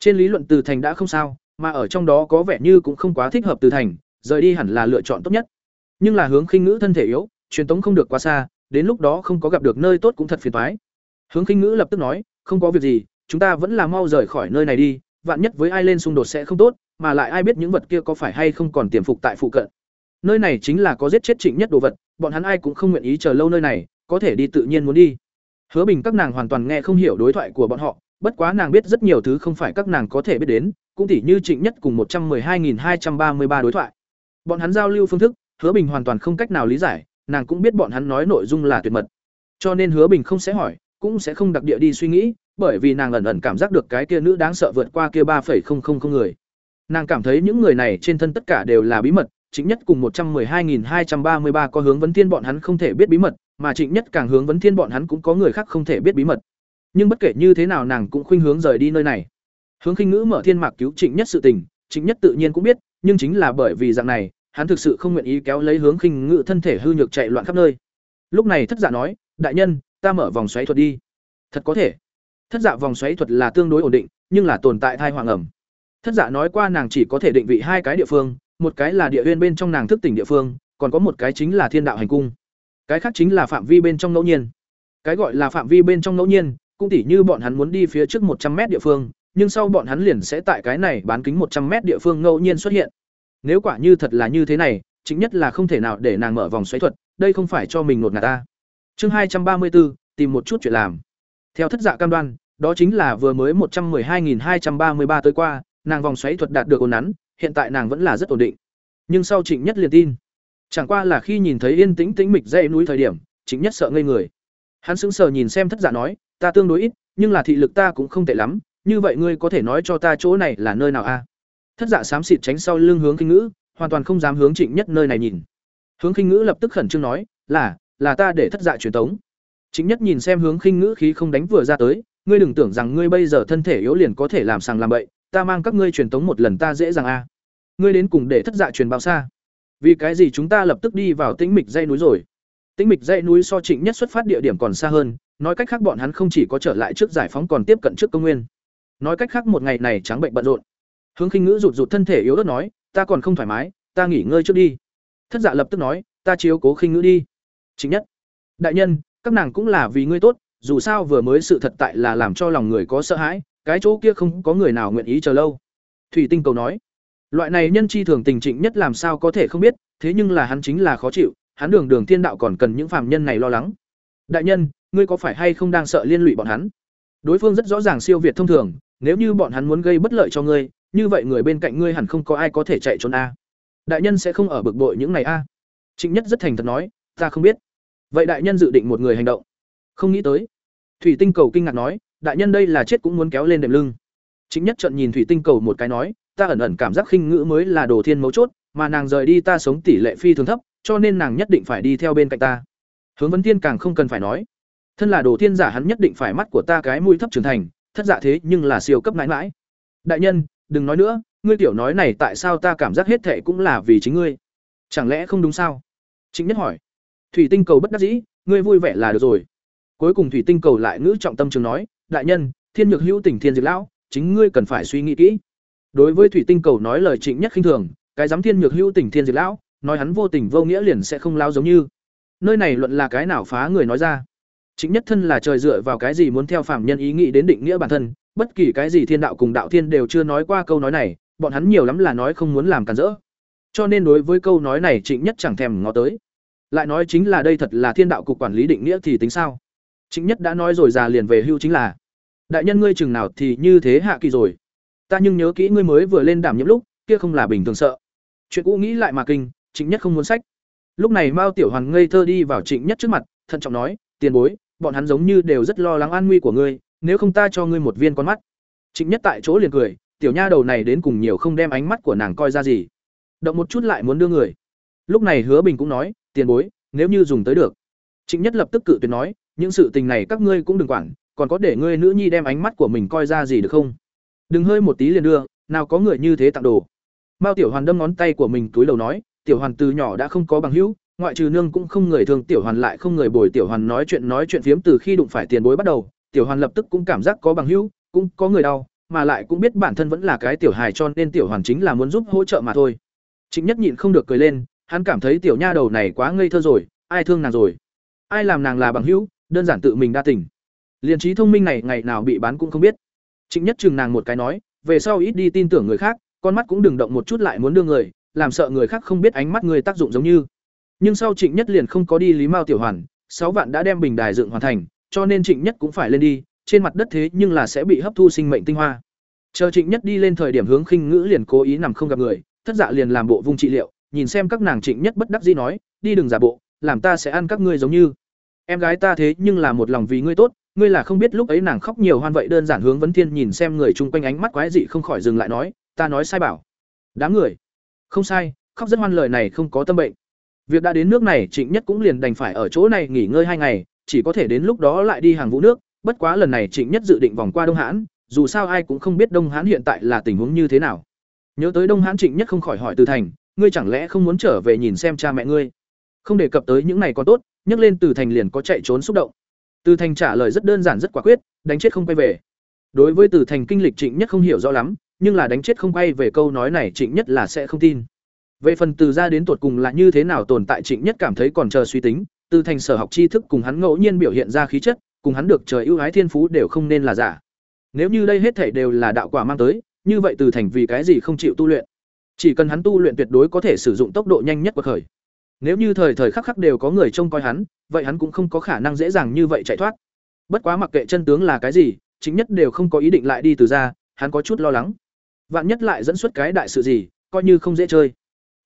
Trên lý luận Từ Thành đã không sao, mà ở trong đó có vẻ như cũng không quá thích hợp Từ Thành, rời đi hẳn là lựa chọn tốt nhất. Nhưng là hướng khinh ngữ thân thể yếu, truyền tống không được quá xa, đến lúc đó không có gặp được nơi tốt cũng thật phiền toái. Hướng khinh ngữ lập tức nói, không có việc gì, chúng ta vẫn là mau rời khỏi nơi này đi, vạn nhất với ai lên xung đột sẽ không tốt, mà lại ai biết những vật kia có phải hay không còn tiềm phục tại phụ cận. Nơi này chính là có giết chết Trịnh Nhất đồ vật, bọn hắn ai cũng không nguyện ý chờ lâu nơi này, có thể đi tự nhiên muốn đi. Hứa Bình các nàng hoàn toàn nghe không hiểu đối thoại của bọn họ, bất quá nàng biết rất nhiều thứ không phải các nàng có thể biết đến, cũng tỉ như Trịnh Nhất cùng một trăm hai nghìn hai trăm ba mươi ba đối thoại. Bọn hắn giao lưu phương thức, Hứa Bình hoàn toàn không cách nào lý giải, nàng cũng biết bọn hắn nói nội dung là tuyệt mật. Cho nên Hứa Bình không sẽ hỏi, cũng sẽ không đặc địa đi suy nghĩ, bởi vì nàng ẩn ẩn cảm giác được cái kia nữ đáng sợ vượt qua kia ba không không không người. Nàng cảm thấy những người này trên thân tất cả đều là bí mật, Trịnh Nhất cùng một trăm hai nghìn hai trăm ba mươi ba có hướng vấn thiên bọn hắn không thể biết bí mật, mà Trịnh Nhất càng hướng vấn thiên bọn hắn cũng có người khác không thể biết bí mật. Nhưng bất kể như thế nào nàng cũng khuynh hướng rời đi nơi này. Hướng Khinh Ngữ mở thiên mạc cứu Trịnh Nhất sự tình, Trịnh Nhất tự nhiên cũng biết, nhưng chính là bởi vì dạng này, hắn thực sự không nguyện ý kéo lấy hướng khinh Ngữ thân thể hư nhược chạy loạn khắp nơi. Lúc này thất giả nói, đại nhân, ta mở vòng xoáy thuật đi. Thật có thể. Thất dạ vòng xoáy thuật là tương đối ổn định, nhưng là tồn tại thai hoàng ẩm. Thất dạ nói qua nàng chỉ có thể định vị hai cái địa phương, một cái là địa viên bên trong nàng thức tỉnh địa phương, còn có một cái chính là thiên đạo hành cung. Cái khác chính là phạm vi bên trong ngẫu nhiên. Cái gọi là phạm vi bên trong ngẫu nhiên, cũng tỉ như bọn hắn muốn đi phía trước một trăm mét địa phương, nhưng sau bọn hắn liền sẽ tại cái này bán kính một trăm mét địa phương ngẫu nhiên xuất hiện. Nếu quả như thật là như thế này, chính nhất là không thể nào để nàng mở vòng xoáy thuật, đây không phải cho mình nột ngạt ta. Chương hai trăm ba mươi 234, tìm một chút chuyện làm. Theo thất dạ cam đoan, đó chính là vừa mới một trăm hai hai trăm ba mươi ba tới qua, nàng vòng xoáy thuật đạt được ổn nắn, hiện tại nàng vẫn là rất ổn định. Nhưng sau Trịnh Nhất liền tin. Chẳng qua là khi nhìn thấy yên tĩnh tĩnh mịch dãy núi thời điểm, Trịnh Nhất sợ ngây người. Hắn sững sờ nhìn xem thất dạ nói, ta tương đối ít, nhưng là thị lực ta cũng không tệ lắm, như vậy ngươi có thể nói cho ta chỗ này là nơi nào a? Thất dạ xám xịt tránh sau lưng hướng kinh ngữ, hoàn toàn không dám hướng Trịnh Nhất nơi này nhìn. Hướng kinh ngữ lập tức khẩn trương nói, là, là ta để thất dạ truyền tống. Trịnh Nhất nhìn xem hướng khinh ngữ khí không đánh vừa ra tới, ngươi đừng tưởng rằng ngươi bây giờ thân thể yếu liền có thể làm sàng làm bậy, ta mang các ngươi truyền tống một lần ta dễ dàng a. Ngươi đến cùng để thất dạ truyền bao xa? Vì cái gì chúng ta lập tức đi vào tĩnh mịch dãy núi rồi? Tĩnh mịch dãy núi so Trịnh Nhất xuất phát địa điểm còn xa hơn, nói cách khác bọn hắn không chỉ có trở lại trước giải phóng còn tiếp cận trước công nguyên. Nói cách khác một ngày này trắng bệnh bận rộn. Hướng Khinh Ngữ rụt rụt thân thể yếu ớt nói, ta còn không thoải mái, ta nghỉ ngơi trước đi. Thất Dạ lập tức nói, ta chiếu cố Khinh Ngữ đi. Chính Nhất, đại nhân, các nàng cũng là vì ngươi tốt, dù sao vừa mới sự thật tại là làm cho lòng người có sợ hãi, cái chỗ kia không có người nào nguyện ý chờ lâu. Thủy Tinh cầu nói, loại này nhân chi thường tình trịnh nhất làm sao có thể không biết, thế nhưng là hắn chính là khó chịu, hắn đường đường thiên đạo còn cần những phàm nhân này lo lắng. Đại nhân, ngươi có phải hay không đang sợ liên lụy bọn hắn? Đối phương rất rõ ràng siêu việt thông thường, nếu như bọn hắn muốn gây bất lợi cho ngươi, như vậy người bên cạnh ngươi hẳn không có ai có thể chạy trốn a. Đại nhân sẽ không ở bực bội những ngày a. Trịnh Nhất rất thành thật nói, ta không biết. Vậy đại nhân dự định một người hành động. Không nghĩ tới. Thủy tinh cầu kinh ngạc nói, đại nhân đây là chết cũng muốn kéo lên đệm lưng. Chính nhất trận nhìn thủy tinh cầu một cái nói, ta ẩn ẩn cảm giác khinh ngữ mới là đồ thiên mấu chốt, mà nàng rời đi ta sống tỷ lệ phi thường thấp, cho nên nàng nhất định phải đi theo bên cạnh ta. Hướng vấn thiên càng không cần phải nói. Thân là đồ thiên giả hắn nhất định phải mắt của ta cái mũi thấp trưởng thành, thất dạ thế nhưng là siêu cấp mãi mãi. Đại nhân, đừng nói nữa, ngươi tiểu nói này tại sao ta cảm giác hết thệ cũng là vì chính ngươi? Chẳng lẽ không đúng sao? Chính nhất hỏi thủy tinh cầu bất đắc dĩ, ngươi vui vẻ là được rồi. Cuối cùng thủy tinh cầu lại ngữ trọng tâm trường nói, đại nhân, thiên nhược hữu tình thiên diệt lão, chính ngươi cần phải suy nghĩ kỹ. Đối với thủy tinh cầu nói lời trịnh nhất khinh thường, cái dám thiên nhược hữu tình thiên diệt lão, nói hắn vô tình vô nghĩa liền sẽ không lao giống như. Nơi này luận là cái nào phá người nói ra? Chính nhất thân là trời dựa vào cái gì muốn theo phạm nhân ý nghĩ đến định nghĩa bản thân? Bất kỳ cái gì thiên đạo cùng đạo thiên đều chưa nói qua câu nói này, bọn hắn nhiều lắm là nói không muốn làm cản rỡ. Cho nên đối với câu nói này trịnh nhất chẳng thèm ngó tới lại nói chính là đây thật là thiên đạo cục quản lý định nghĩa thì tính sao? Chính nhất đã nói rồi già liền về hưu chính là, đại nhân ngươi chừng nào thì như thế hạ kỳ rồi. Ta nhưng nhớ kỹ ngươi mới vừa lên đảm nhiệm lúc, kia không là bình thường sợ. Chuyện cũ nghĩ lại mà kinh trịnh nhất không muốn sách. Lúc này mao tiểu hoàn ngây thơ đi vào trịnh nhất trước mặt, thận trọng nói, tiền bối, bọn hắn giống như đều rất lo lắng an nguy của ngươi, nếu không ta cho ngươi một viên con mắt. Trịnh nhất tại chỗ liền cười, tiểu nha đầu này đến cùng nhiều không đem ánh mắt của nàng coi ra gì. Động một chút lại muốn đưa người lúc này hứa bình cũng nói, tiền bối, nếu như dùng tới được. Trịnh nhất lập tức cự tuyệt nói, những sự tình này các ngươi cũng đừng quản, còn có để ngươi nữ nhi đem ánh mắt của mình coi ra gì được không? Đừng hơi một tí liền đưa, nào có người như thế tặng đồ. Mao tiểu hoàn đâm ngón tay của mình túi đầu nói, tiểu hoàn từ nhỏ đã không có bằng hữu, ngoại trừ nương cũng không người thường, tiểu hoàn lại không người bồi tiểu hoàn nói chuyện nói chuyện phiếm từ khi đụng phải tiền bối bắt đầu, tiểu hoàn lập tức cũng cảm giác có bằng hữu, cũng có người đau, mà lại cũng biết bản thân vẫn là cái tiểu hài cho nên tiểu hoàn chính là muốn giúp hỗ trợ mà thôi. Chính nhất nhịn không được cười lên hắn cảm thấy tiểu nha đầu này quá ngây thơ rồi, ai thương nàng rồi? Ai làm nàng là bằng hữu, đơn giản tự mình đa tình. Liền trí thông minh này ngày nào bị bán cũng không biết. Trịnh nhất chừng nàng một cái nói, về sau ít đi tin tưởng người khác, con mắt cũng đừng động một chút lại muốn đưa người, làm sợ người khác không biết ánh mắt người tác dụng giống như. Nhưng sau trịnh nhất liền không có đi lý mao tiểu hoàn, sáu vạn đã đem bình đài dựng hoàn thành, cho nên trịnh nhất cũng phải lên đi, trên mặt đất thế nhưng là sẽ bị hấp thu sinh mệnh tinh hoa. Chờ trịnh nhất đi lên thời điểm hướng khinh ngữ liền cố ý nằm không gặp người, thất dạ liền làm bộ vung trị liệu nhìn xem các nàng trịnh nhất bất đắc dĩ nói, đi đừng giả bộ, làm ta sẽ ăn các ngươi giống như. Em gái ta thế nhưng là một lòng vì ngươi tốt, ngươi là không biết lúc ấy nàng khóc nhiều hoan vậy. Đơn giản hướng vấn thiên nhìn xem người chung quanh ánh mắt quái dị không khỏi dừng lại nói, ta nói sai bảo. Đám người. Không sai, khóc rất hoan lời này không có tâm bệnh. Việc đã đến nước này, trịnh nhất cũng liền đành phải ở chỗ này nghỉ ngơi hai ngày, chỉ có thể đến lúc đó lại đi hàng vũ nước. Bất quá lần này trịnh nhất dự định vòng qua đông hãn, dù sao ai cũng không biết đông hãn hiện tại là tình huống như thế nào. Nhớ tới đông hãn trịnh nhất không khỏi hỏi từ thành ngươi chẳng lẽ không muốn trở về nhìn xem cha mẹ ngươi? Không đề cập tới những này còn tốt, nhắc lên từ thành liền có chạy trốn xúc động. Từ thành trả lời rất đơn giản rất quả quyết, đánh chết không quay về. Đối với từ thành kinh lịch trịnh nhất không hiểu rõ lắm, nhưng là đánh chết không quay về câu nói này trịnh nhất là sẽ không tin. Về phần từ ra đến tột cùng là như thế nào tồn tại trịnh nhất cảm thấy còn chờ suy tính, từ thành sở học tri thức cùng hắn ngẫu nhiên biểu hiện ra khí chất, cùng hắn được trời ưu ái thiên phú đều không nên là giả. Nếu như đây hết thể đều là đạo quả mang tới, như vậy từ thành vì cái gì không chịu tu luyện? Chỉ cần hắn tu luyện tuyệt đối có thể sử dụng tốc độ nhanh nhất của khởi nếu như thời thời khắc khắc đều có người trông coi hắn, vậy hắn cũng không có khả năng dễ dàng như vậy chạy thoát. Bất quá mặc kệ chân tướng là cái gì, chính nhất đều không có ý định lại đi từ ra, hắn có chút lo lắng. Vạn nhất lại dẫn xuất cái đại sự gì, coi như không dễ chơi.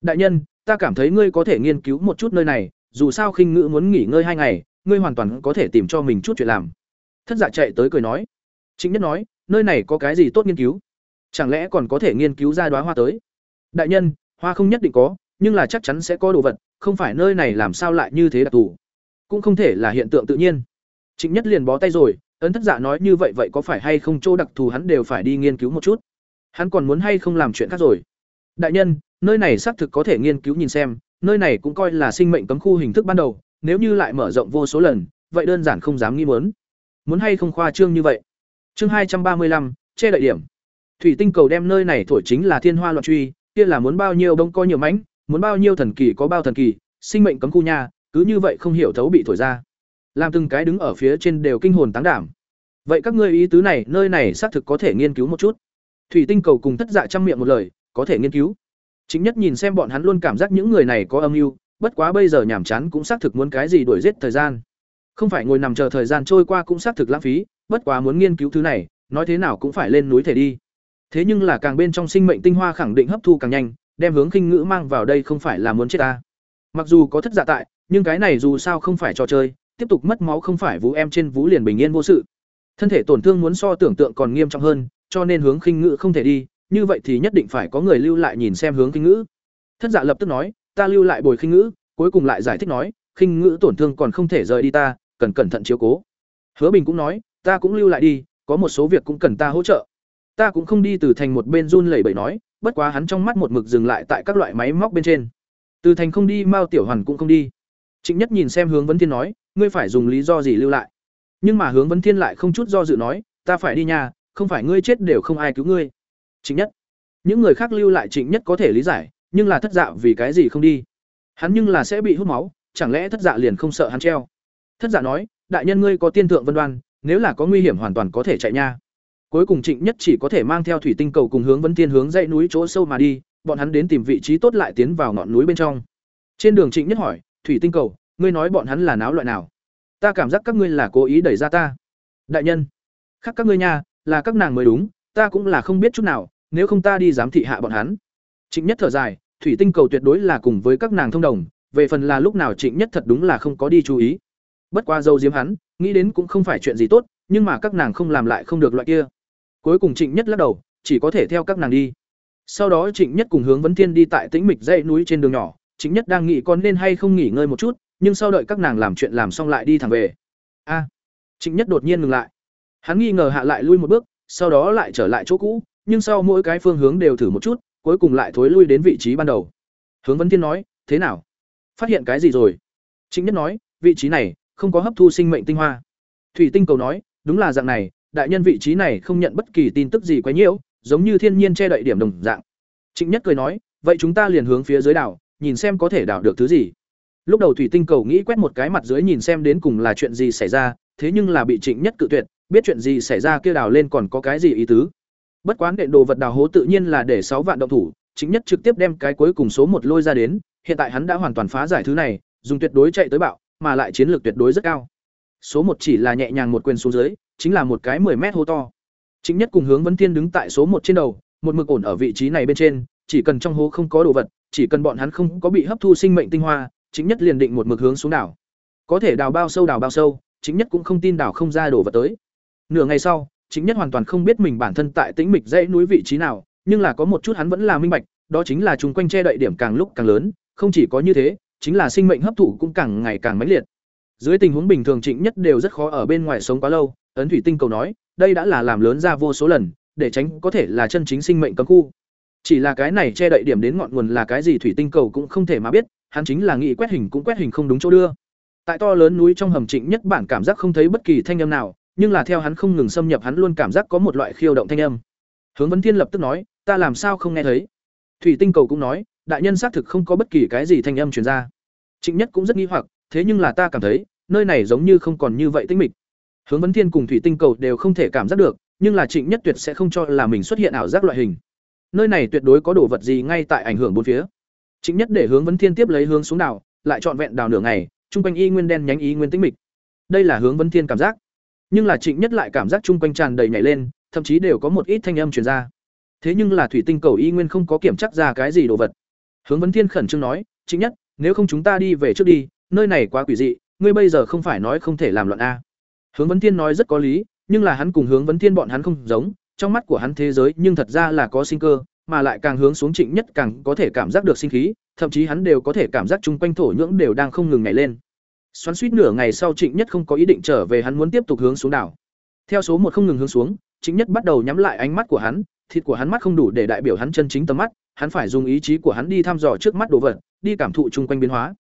Đại nhân, ta cảm thấy ngươi có thể nghiên cứu một chút nơi này, dù sao khinh ngữ muốn nghỉ ngơi hai ngày, ngươi hoàn toàn có thể tìm cho mình chút chuyện làm. Thất giả chạy tới cười nói. Chính nhất nói, nơi này có cái gì tốt nghiên cứu? Chẳng lẽ còn có thể nghiên cứu ra đoá hoa tới? Đại nhân, hoa không nhất định có, nhưng là chắc chắn sẽ có đồ vật, không phải nơi này làm sao lại như thế đặc thù. Cũng không thể là hiện tượng tự nhiên. Trịnh nhất liền bó tay rồi, ấn thất giả nói như vậy vậy có phải hay không chỗ đặc thù hắn đều phải đi nghiên cứu một chút. Hắn còn muốn hay không làm chuyện khác rồi. Đại nhân, nơi này xác thực có thể nghiên cứu nhìn xem, nơi này cũng coi là sinh mệnh cấm khu hình thức ban đầu, nếu như lại mở rộng vô số lần, vậy đơn giản không dám nghi muốn. Muốn hay không khoa trương như vậy? Chương hai trăm ba mươi lăm, che đậy điểm. Thủy tinh cầu đem nơi này thổi chính là thiên hoa loạn truy kia là muốn bao nhiêu đông có nhiều mãnh, muốn bao nhiêu thần kỳ có bao thần kỳ, sinh mệnh cấm khu nha, cứ như vậy không hiểu thấu bị thổi ra. Làm từng cái đứng ở phía trên đều kinh hồn táng đảm. Vậy các ngươi ý tứ này, nơi này xác thực có thể nghiên cứu một chút. Thủy tinh cầu cùng tất dạ trăm miệng một lời, có thể nghiên cứu. Chính nhất nhìn xem bọn hắn luôn cảm giác những người này có âm mưu, bất quá bây giờ nhàm chán cũng xác thực muốn cái gì đuổi giết thời gian. Không phải ngồi nằm chờ thời gian trôi qua cũng xác thực lãng phí, bất quá muốn nghiên cứu thứ này, nói thế nào cũng phải lên núi thể đi thế nhưng là càng bên trong sinh mệnh tinh hoa khẳng định hấp thu càng nhanh, đem hướng khinh ngữ mang vào đây không phải là muốn chết ta. Mặc dù có thất giả tại, nhưng cái này dù sao không phải trò chơi, tiếp tục mất máu không phải vũ em trên vũ liền bình yên vô sự. Thân thể tổn thương muốn so tưởng tượng còn nghiêm trọng hơn, cho nên hướng khinh ngữ không thể đi, như vậy thì nhất định phải có người lưu lại nhìn xem hướng khinh ngữ. Thất giả lập tức nói, ta lưu lại bồi khinh ngữ, cuối cùng lại giải thích nói, khinh ngữ tổn thương còn không thể rời đi ta, cần cẩn thận chiếu cố. Hứa bình cũng nói, ta cũng lưu lại đi, có một số việc cũng cần ta hỗ trợ ta cũng không đi từ thành một bên run lẩy bẩy nói, bất quá hắn trong mắt một mực dừng lại tại các loại máy móc bên trên. Từ thành không đi, mao tiểu hoàn cũng không đi. Trịnh nhất nhìn xem hướng vấn thiên nói, ngươi phải dùng lý do gì lưu lại? Nhưng mà hướng vấn thiên lại không chút do dự nói, ta phải đi nhà, không phải ngươi chết đều không ai cứu ngươi. Trịnh nhất. Những người khác lưu lại trịnh nhất có thể lý giải, nhưng là thất dạ vì cái gì không đi? Hắn nhưng là sẽ bị hút máu, chẳng lẽ thất dạ liền không sợ hắn treo? Thất dạ nói, đại nhân ngươi có tiên thượng vân đoan, nếu là có nguy hiểm hoàn toàn có thể chạy nha cuối cùng trịnh nhất chỉ có thể mang theo thủy tinh cầu cùng hướng vấn thiên hướng dãy núi chỗ sâu mà đi, bọn hắn đến tìm vị trí tốt lại tiến vào ngọn núi bên trong. Trên đường trịnh nhất hỏi, thủy tinh cầu, ngươi nói bọn hắn là náo loại nào? Ta cảm giác các ngươi là cố ý đẩy ra ta. Đại nhân, khác các ngươi nha, là các nàng mới đúng, ta cũng là không biết chút nào, nếu không ta đi giám thị hạ bọn hắn. Trịnh nhất thở dài, thủy tinh cầu tuyệt đối là cùng với các nàng thông đồng, về phần là lúc nào trịnh nhất thật đúng là không có đi chú ý. Bất qua dâu diếm hắn, nghĩ đến cũng không phải chuyện gì tốt, nhưng mà các nàng không làm lại không được loại kia cuối cùng trịnh nhất lắc đầu, chỉ có thể theo các nàng đi. Sau đó trịnh nhất cùng hướng vấn thiên đi tại tĩnh mịch dãy núi trên đường nhỏ. Trịnh nhất đang nghĩ con nên hay không nghỉ ngơi một chút, nhưng sau đợi các nàng làm chuyện làm xong lại đi thẳng về. A! À, trịnh nhất đột nhiên ngừng lại. Hắn nghi ngờ hạ lại lui một bước, sau đó lại trở lại chỗ cũ, nhưng sau mỗi cái phương hướng đều thử một chút, cuối cùng lại thối lui đến vị trí ban đầu. Hướng vấn thiên nói, thế nào? Phát hiện cái gì rồi? Trịnh nhất nói, vị trí này không có hấp thu sinh mệnh tinh hoa. Thủy tinh cầu nói, đúng là dạng này đại nhân vị trí này không nhận bất kỳ tin tức gì quấy nhiễu, giống như thiên nhiên che đậy điểm đồng dạng. Trịnh nhất cười nói, vậy chúng ta liền hướng phía dưới đảo, nhìn xem có thể đảo được thứ gì. Lúc đầu thủy tinh cầu nghĩ quét một cái mặt dưới nhìn xem đến cùng là chuyện gì xảy ra, thế nhưng là bị trịnh nhất cự tuyệt, biết chuyện gì xảy ra kia đào lên còn có cái gì ý tứ. Bất quán đệ đồ vật đào hố tự nhiên là để sáu vạn động thủ, Trịnh nhất trực tiếp đem cái cuối cùng số một lôi ra đến, hiện tại hắn đã hoàn toàn phá giải thứ này, dùng tuyệt đối chạy tới bạo, mà lại chiến lược tuyệt đối rất cao. Số một chỉ là nhẹ nhàng một quyền xuống dưới chính là một cái 10 mét hố to. Chính nhất cùng hướng vấn thiên đứng tại số một trên đầu, một mực ổn ở vị trí này bên trên, chỉ cần trong hố không có đồ vật, chỉ cần bọn hắn không có bị hấp thu sinh mệnh tinh hoa chính nhất liền định một mực hướng xuống đảo. Có thể đào bao sâu đào bao sâu chính nhất cũng không tin đào không ra đồ vật tới. Nửa ngày sau chính nhất hoàn toàn không biết mình bản thân tại tĩnh mịch dãy núi vị trí nào, nhưng là có một chút hắn vẫn là minh bạch, đó chính là chúng quanh che đậy điểm càng lúc càng lớn, không chỉ có như thế, chính là sinh mệnh hấp thụ cũng càng ngày càng mãnh liệt. Dưới tình huống bình thường trịnh nhất đều rất khó ở bên ngoài sống quá lâu ấn thủy tinh cầu nói đây đã là làm lớn ra vô số lần để tránh có thể là chân chính sinh mệnh cấm khu Chỉ là cái này che đậy điểm đến ngọn nguồn là cái gì thủy tinh cầu cũng không thể mà biết, hắn chính là nghĩ quét hình cũng quét hình không đúng chỗ đưa. Tại to lớn núi trong hầm Trịnh Nhất bản cảm giác không thấy bất kỳ thanh âm nào, nhưng là theo hắn không ngừng xâm nhập hắn luôn cảm giác có một loại khiêu động thanh âm. Hướng Vấn Thiên lập tức nói, ta làm sao không nghe thấy? Thủy tinh cầu cũng nói, đại nhân xác thực không có bất kỳ cái gì thanh âm truyền ra. Trịnh Nhất cũng rất nghi hoặc, thế nhưng là ta cảm thấy, nơi này giống như không còn như vậy tĩnh mịch. Hướng Vấn Thiên cùng Thủy tinh cầu đều không thể cảm giác được, nhưng là Trịnh Nhất tuyệt sẽ không cho là mình xuất hiện ảo giác loại hình. Nơi này tuyệt đối có đồ vật gì ngay tại ảnh hưởng bốn phía. Trịnh Nhất để Hướng Vấn Thiên tiếp lấy hướng xuống đảo, lại trọn vẹn đào nửa ngày, trung quanh y nguyên đen nhánh y nguyên tĩnh mịch. Đây là Hướng Vấn Thiên cảm giác. Nhưng là Trịnh Nhất lại cảm giác trung quanh tràn đầy nhảy lên, thậm chí đều có một ít thanh âm truyền ra. Thế nhưng là thủy tinh cầu y nguyên không có kiểm chắc ra cái gì đồ vật. Hướng Vấn Thiên khẩn trương nói, "Trịnh Nhất, nếu không chúng ta đi về trước đi, nơi này quá quỷ dị, ngươi bây giờ không phải nói không thể làm loạn a?" Hướng Vấn Thiên nói rất có lý, nhưng là hắn cùng Hướng Vấn Thiên bọn hắn không giống, trong mắt của hắn thế giới nhưng thật ra là có sinh cơ, mà lại càng hướng xuống Trịnh Nhất càng có thể cảm giác được sinh khí, thậm chí hắn đều có thể cảm giác chung quanh thổ nhưỡng đều đang không ngừng nhảy lên. Xoắn suýt nửa ngày sau Trịnh Nhất không có ý định trở về hắn muốn tiếp tục hướng xuống đảo. Theo số một không ngừng hướng xuống, Trịnh Nhất bắt đầu nhắm lại ánh mắt của hắn, thịt của hắn mắt không đủ để đại biểu hắn chân chính tầm mắt, hắn phải dùng ý chí của hắn đi thăm dò trước mắt đồ vật, đi cảm thụ chung quanh biến hóa.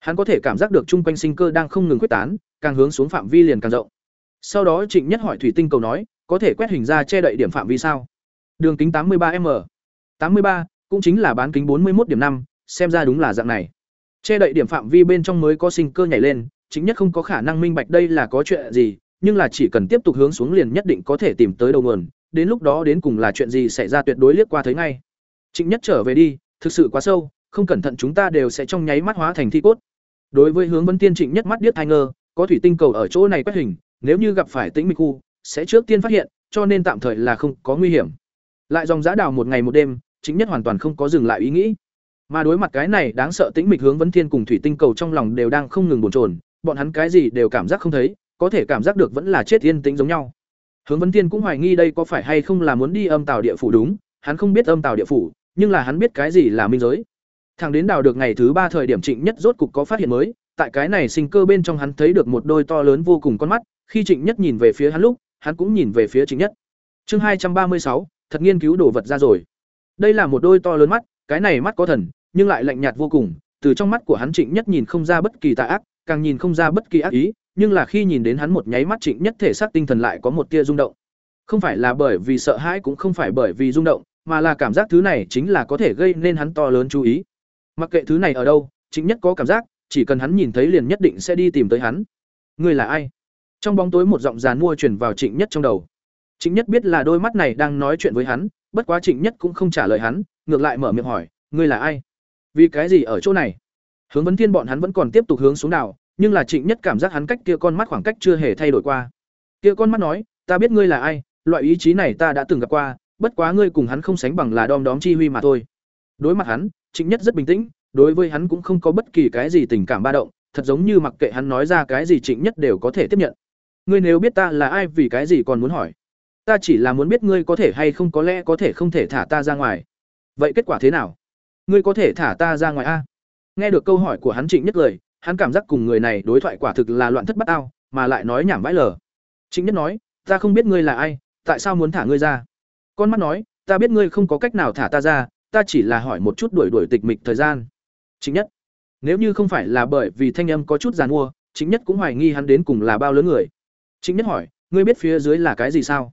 Hắn có thể cảm giác được chung quanh sinh cơ đang không ngừng quyết tán, càng hướng xuống phạm vi liền càng rộng. Sau đó Trịnh Nhất hỏi thủy tinh cầu nói, có thể quét hình ra che đậy điểm phạm vi sao? Đường kính 83m. 83 cũng chính là bán kính 41 điểm 5, xem ra đúng là dạng này. Che đậy điểm phạm vi bên trong mới có sinh cơ nhảy lên, chính nhất không có khả năng minh bạch đây là có chuyện gì, nhưng là chỉ cần tiếp tục hướng xuống liền nhất định có thể tìm tới đầu nguồn, đến lúc đó đến cùng là chuyện gì xảy ra tuyệt đối liếc qua thấy ngay. Trịnh Nhất trở về đi, thực sự quá sâu, không cẩn thận chúng ta đều sẽ trong nháy mắt hóa thành thi cốt. Đối với hướng Vân Tiên Trịnh Nhất mắt điếc hai ngơ, có thủy tinh cầu ở chỗ này quét hình, nếu như gặp phải tĩnh mịch khu, sẽ trước tiên phát hiện, cho nên tạm thời là không có nguy hiểm. Lại dòng giã đào một ngày một đêm, chính Nhất hoàn toàn không có dừng lại ý nghĩ. Mà đối mặt cái này đáng sợ tĩnh mịch hướng vấn Thiên cùng thủy tinh cầu trong lòng đều đang không ngừng bồn chồn, bọn hắn cái gì đều cảm giác không thấy, có thể cảm giác được vẫn là chết yên tĩnh giống nhau. Hướng vấn thiên cũng hoài nghi đây có phải hay không là muốn đi âm tàu địa phủ đúng, hắn không biết âm tàu địa phủ, nhưng là hắn biết cái gì là minh giới. Thằng đến đào được ngày thứ ba thời điểm Trịnh Nhất rốt cục có phát hiện mới, tại cái này sinh cơ bên trong hắn thấy được một đôi to lớn vô cùng con mắt, khi Trịnh Nhất nhìn về phía hắn lúc, hắn cũng nhìn về phía Trịnh Nhất. Chương hai trăm ba mươi sáu, thật nghiên cứu đồ vật ra rồi. Đây là một đôi to lớn mắt, cái này mắt có thần, nhưng lại lạnh nhạt vô cùng, từ trong mắt của hắn Trịnh Nhất nhìn không ra bất kỳ tà ác, càng nhìn không ra bất kỳ ác ý, nhưng là khi nhìn đến hắn một nháy mắt Trịnh Nhất thể xác tinh thần lại có một tia rung động. Không phải là bởi vì sợ hãi cũng không phải bởi vì rung động, mà là cảm giác thứ này chính là có thể gây nên hắn to lớn chú ý. Mặc kệ thứ này ở đâu, Trịnh Nhất có cảm giác, chỉ cần hắn nhìn thấy liền nhất định sẽ đi tìm tới hắn. Ngươi là ai? Trong bóng tối một giọng giàn mua truyền vào Trịnh Nhất trong đầu. Trịnh Nhất biết là đôi mắt này đang nói chuyện với hắn, bất quá Trịnh Nhất cũng không trả lời hắn, ngược lại mở miệng hỏi, ngươi là ai? Vì cái gì ở chỗ này? Hướng Vấn Thiên bọn hắn vẫn còn tiếp tục hướng xuống đảo, nhưng là Trịnh Nhất cảm giác hắn cách kia con mắt khoảng cách chưa hề thay đổi qua. Kia con mắt nói, ta biết ngươi là ai, loại ý chí này ta đã từng gặp qua, bất quá ngươi cùng hắn không sánh bằng là đom đóm chi huy mà thôi. Đối mặt hắn, Trịnh Nhất rất bình tĩnh, đối với hắn cũng không có bất kỳ cái gì tình cảm ba động, thật giống như mặc kệ hắn nói ra cái gì Trịnh Nhất đều có thể tiếp nhận. Ngươi nếu biết ta là ai vì cái gì còn muốn hỏi? Ta chỉ là muốn biết ngươi có thể hay không có lẽ có thể không thể thả ta ra ngoài. Vậy kết quả thế nào? Ngươi có thể thả ta ra ngoài a? Nghe được câu hỏi của hắn Trịnh Nhất lời, hắn cảm giác cùng người này đối thoại quả thực là loạn thất bát ao, mà lại nói nhảm vãi lờ. Trịnh Nhất nói, ta không biết ngươi là ai, tại sao muốn thả ngươi ra? Con mắt nói, ta biết ngươi không có cách nào thả ta ra, ta chỉ là hỏi một chút đuổi đuổi tịch mịch thời gian. Trịnh Nhất, nếu như không phải là bởi vì thanh âm có chút giàn mua, Trịnh Nhất cũng hoài nghi hắn đến cùng là bao lớn người. Trịnh Nhất hỏi, ngươi biết phía dưới là cái gì sao?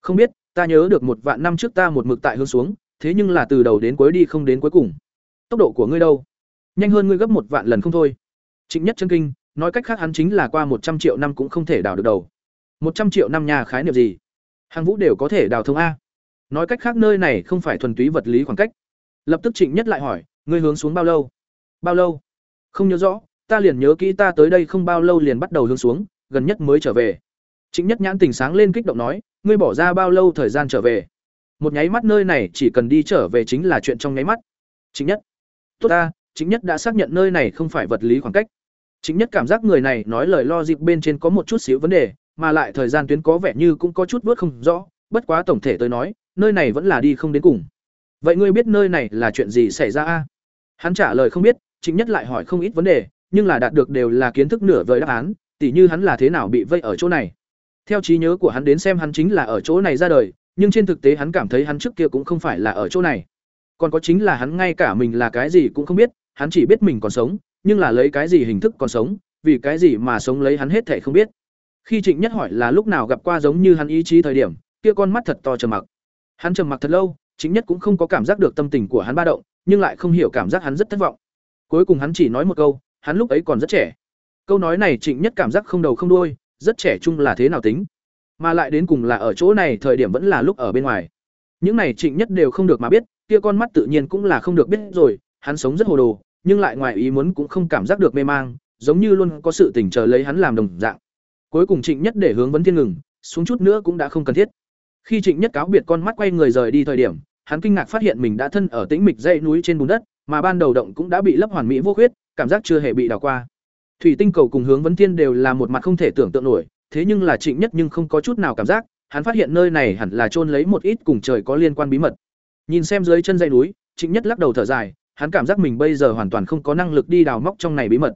Không biết, ta nhớ được một vạn năm trước ta một mực tại hướng xuống, thế nhưng là từ đầu đến cuối đi không đến cuối cùng. Tốc độ của ngươi đâu? Nhanh hơn ngươi gấp một vạn lần không thôi. Trịnh Nhất chân kinh, nói cách khác hắn chính là qua một trăm triệu năm cũng không thể đào được đầu. một trăm triệu năm nhà khái niệm gì? Hàng Vũ đều có thể đào thông a. Nói cách khác nơi này không phải thuần túy vật lý khoảng cách. Lập tức Trịnh Nhất lại hỏi, ngươi hướng xuống bao lâu? Bao lâu? Không nhớ rõ, ta liền nhớ kỹ ta tới đây không bao lâu liền bắt đầu hướng xuống, gần nhất mới trở về. Trịnh Nhất nhãn tình sáng lên kích động nói, ngươi bỏ ra bao lâu thời gian trở về? Một nháy mắt nơi này chỉ cần đi trở về chính là chuyện trong nháy mắt. Trịnh Nhất, tốt ta, Trịnh Nhất đã xác nhận nơi này không phải vật lý khoảng cách. Trịnh Nhất cảm giác người này nói lời lo dịp bên trên có một chút xíu vấn đề, mà lại thời gian tuyến có vẻ như cũng có chút vớt không rõ, bất quá tổng thể tôi nói, nơi này vẫn là đi không đến cùng. Vậy ngươi biết nơi này là chuyện gì xảy ra a? Hắn trả lời không biết, Trịnh Nhất lại hỏi không ít vấn đề, nhưng là đạt được đều là kiến thức nửa vời đáp án, tỉ như hắn là thế nào bị vây ở chỗ này. Theo trí nhớ của hắn đến xem hắn chính là ở chỗ này ra đời, nhưng trên thực tế hắn cảm thấy hắn trước kia cũng không phải là ở chỗ này. còn có chính là hắn ngay cả mình là cái gì cũng không biết hắn chỉ biết mình còn sống nhưng là lấy cái gì hình thức còn sống vì cái gì mà sống lấy hắn hết thảy không biết. Khi trịnh nhất hỏi là lúc nào gặp qua giống như hắn ý chí thời điểm kia con mắt thật to trầm mặc. Hắn trầm mặc thật lâu chính nhất cũng không có cảm giác được tâm tình của hắn ba động nhưng lại không hiểu cảm giác hắn rất thất vọng. Cuối cùng hắn chỉ nói một câu hắn lúc ấy còn rất trẻ. Câu nói này trịnh nhất cảm giác không đầu không đuôi rất trẻ trung là thế nào tính, mà lại đến cùng là ở chỗ này thời điểm vẫn là lúc ở bên ngoài. Những này trịnh nhất đều không được mà biết, kia con mắt tự nhiên cũng là không được biết rồi, hắn sống rất hồ đồ, nhưng lại ngoài ý muốn cũng không cảm giác được mê mang, giống như luôn có sự tỉnh chờ lấy hắn làm đồng dạng. Cuối cùng trịnh nhất để hướng vấn thiên ngừng, xuống chút nữa cũng đã không cần thiết. Khi trịnh nhất cáo biệt con mắt quay người rời đi thời điểm, hắn kinh ngạc phát hiện mình đã thân ở tĩnh mịch dãy núi trên bùn đất, mà ban đầu động cũng đã bị lấp hoàn mỹ vô khuyết, cảm giác chưa hề bị đào qua thủy tinh cầu cùng hướng vấn thiên đều là một mặt không thể tưởng tượng nổi, thế nhưng là trịnh nhất nhưng không có chút nào cảm giác, hắn phát hiện nơi này hẳn là chôn lấy một ít cùng trời có liên quan bí mật. Nhìn xem dưới chân dãy núi, trịnh nhất lắc đầu thở dài, hắn cảm giác mình bây giờ hoàn toàn không có năng lực đi đào móc trong này bí mật.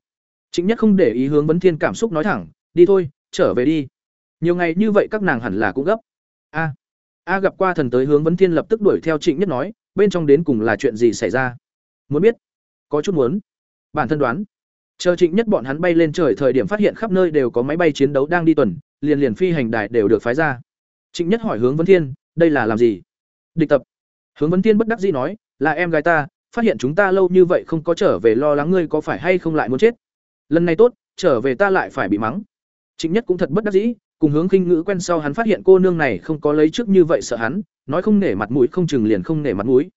Trịnh nhất không để ý hướng vấn thiên cảm xúc nói thẳng, đi thôi, trở về đi. Nhiều ngày như vậy các nàng hẳn là cũng gấp. A a gặp qua thần tới hướng vấn thiên lập tức đuổi theo trịnh nhất nói, bên trong đến cùng là chuyện gì xảy ra? Muốn biết? Có chút muốn. Bản thân đoán chờ trịnh nhất bọn hắn bay lên trời thời điểm phát hiện khắp nơi đều có máy bay chiến đấu đang đi tuần, liền liền phi hành đài đều được phái ra. Trịnh nhất hỏi hướng vấn thiên, đây là làm gì? Địch tập. Hướng vấn thiên bất đắc dĩ nói, là em gái ta, phát hiện chúng ta lâu như vậy không có trở về lo lắng ngươi có phải hay không lại muốn chết. Lần này tốt, trở về ta lại phải bị mắng. Trịnh nhất cũng thật bất đắc dĩ, cùng hướng khinh ngữ quen sau hắn phát hiện cô nương này không có lấy trước như vậy sợ hắn, nói không nể mặt mũi không chừng liền không nể mặt mũi.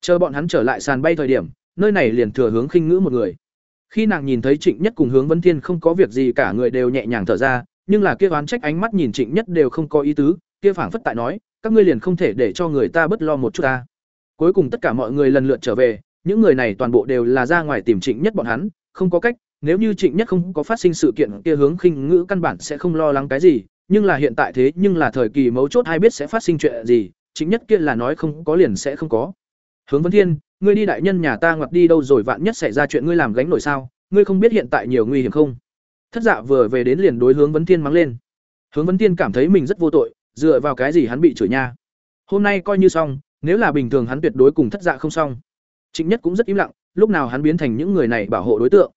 Chờ bọn hắn trở lại sàn bay thời điểm, nơi này liền thừa hướng khinh ngữ một người khi nàng nhìn thấy trịnh nhất cùng hướng vân thiên không có việc gì cả người đều nhẹ nhàng thở ra nhưng là kia oán trách ánh mắt nhìn trịnh nhất đều không có ý tứ kia phảng phất tại nói các ngươi liền không thể để cho người ta bất lo một chút ta cuối cùng tất cả mọi người lần lượt trở về những người này toàn bộ đều là ra ngoài tìm trịnh nhất bọn hắn không có cách nếu như Trịnh Nhất không có phát sinh sự kiện kia hướng khinh ngữ căn bản sẽ không lo lắng cái gì, nhưng là hiện tại thế nhưng là thời kỳ mấu chốt ai biết sẽ phát sinh chuyện gì, Trịnh Nhất kia là nói không có liền sẽ không có. Hướng Vân Thiên, ngươi đi đại nhân nhà ta ngoặt đi đâu rồi vạn nhất xảy ra chuyện ngươi làm gánh nổi sao? Ngươi không biết hiện tại nhiều nguy hiểm không? Thất Dạ vừa về đến liền đối hướng Vân Thiên mắng lên. Hướng Vân Thiên cảm thấy mình rất vô tội, dựa vào cái gì hắn bị chửi nha? Hôm nay coi như xong, nếu là bình thường hắn tuyệt đối cùng Thất Dạ không xong. Trịnh Nhất cũng rất im lặng, lúc nào hắn biến thành những người này bảo hộ đối tượng.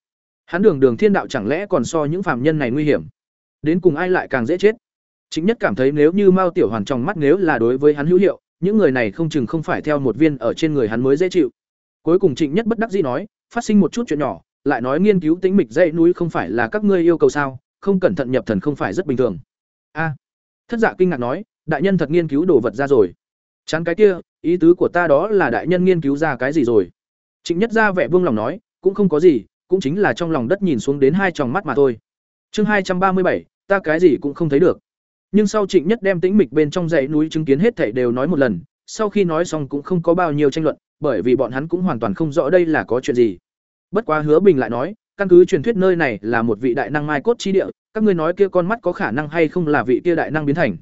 Hắn đường đường thiên đạo chẳng lẽ còn so những phàm nhân này nguy hiểm? Đến cùng ai lại càng dễ chết? Chính nhất cảm thấy nếu như Mao Tiểu Hoàn trong mắt nếu là đối với hắn hữu hiệu, những người này không chừng không phải theo một viên ở trên người hắn mới dễ chịu. Cuối cùng Trịnh Nhất bất đắc dĩ nói, phát sinh một chút chuyện nhỏ, lại nói nghiên cứu tính mịch dãy núi không phải là các ngươi yêu cầu sao, không cẩn thận nhập thần không phải rất bình thường. A. thất Dạ kinh ngạc nói, đại nhân thật nghiên cứu đồ vật ra rồi. Chán cái kia, ý tứ của ta đó là đại nhân nghiên cứu ra cái gì rồi? Trịnh Nhất ra vẻ vương lòng nói, cũng không có gì, cũng chính là trong lòng đất nhìn xuống đến hai tròng mắt mà thôi. Chương hai trăm ba mươi bảy, ta cái gì cũng không thấy được. Nhưng sau Trịnh Nhất đem tĩnh mịch bên trong dãy núi chứng kiến hết thảy đều nói một lần, sau khi nói xong cũng không có bao nhiêu tranh luận, bởi vì bọn hắn cũng hoàn toàn không rõ đây là có chuyện gì. Bất quá Hứa Bình lại nói, căn cứ truyền thuyết nơi này là một vị đại năng mai cốt chi địa, các ngươi nói kia con mắt có khả năng hay không là vị kia đại năng biến thành.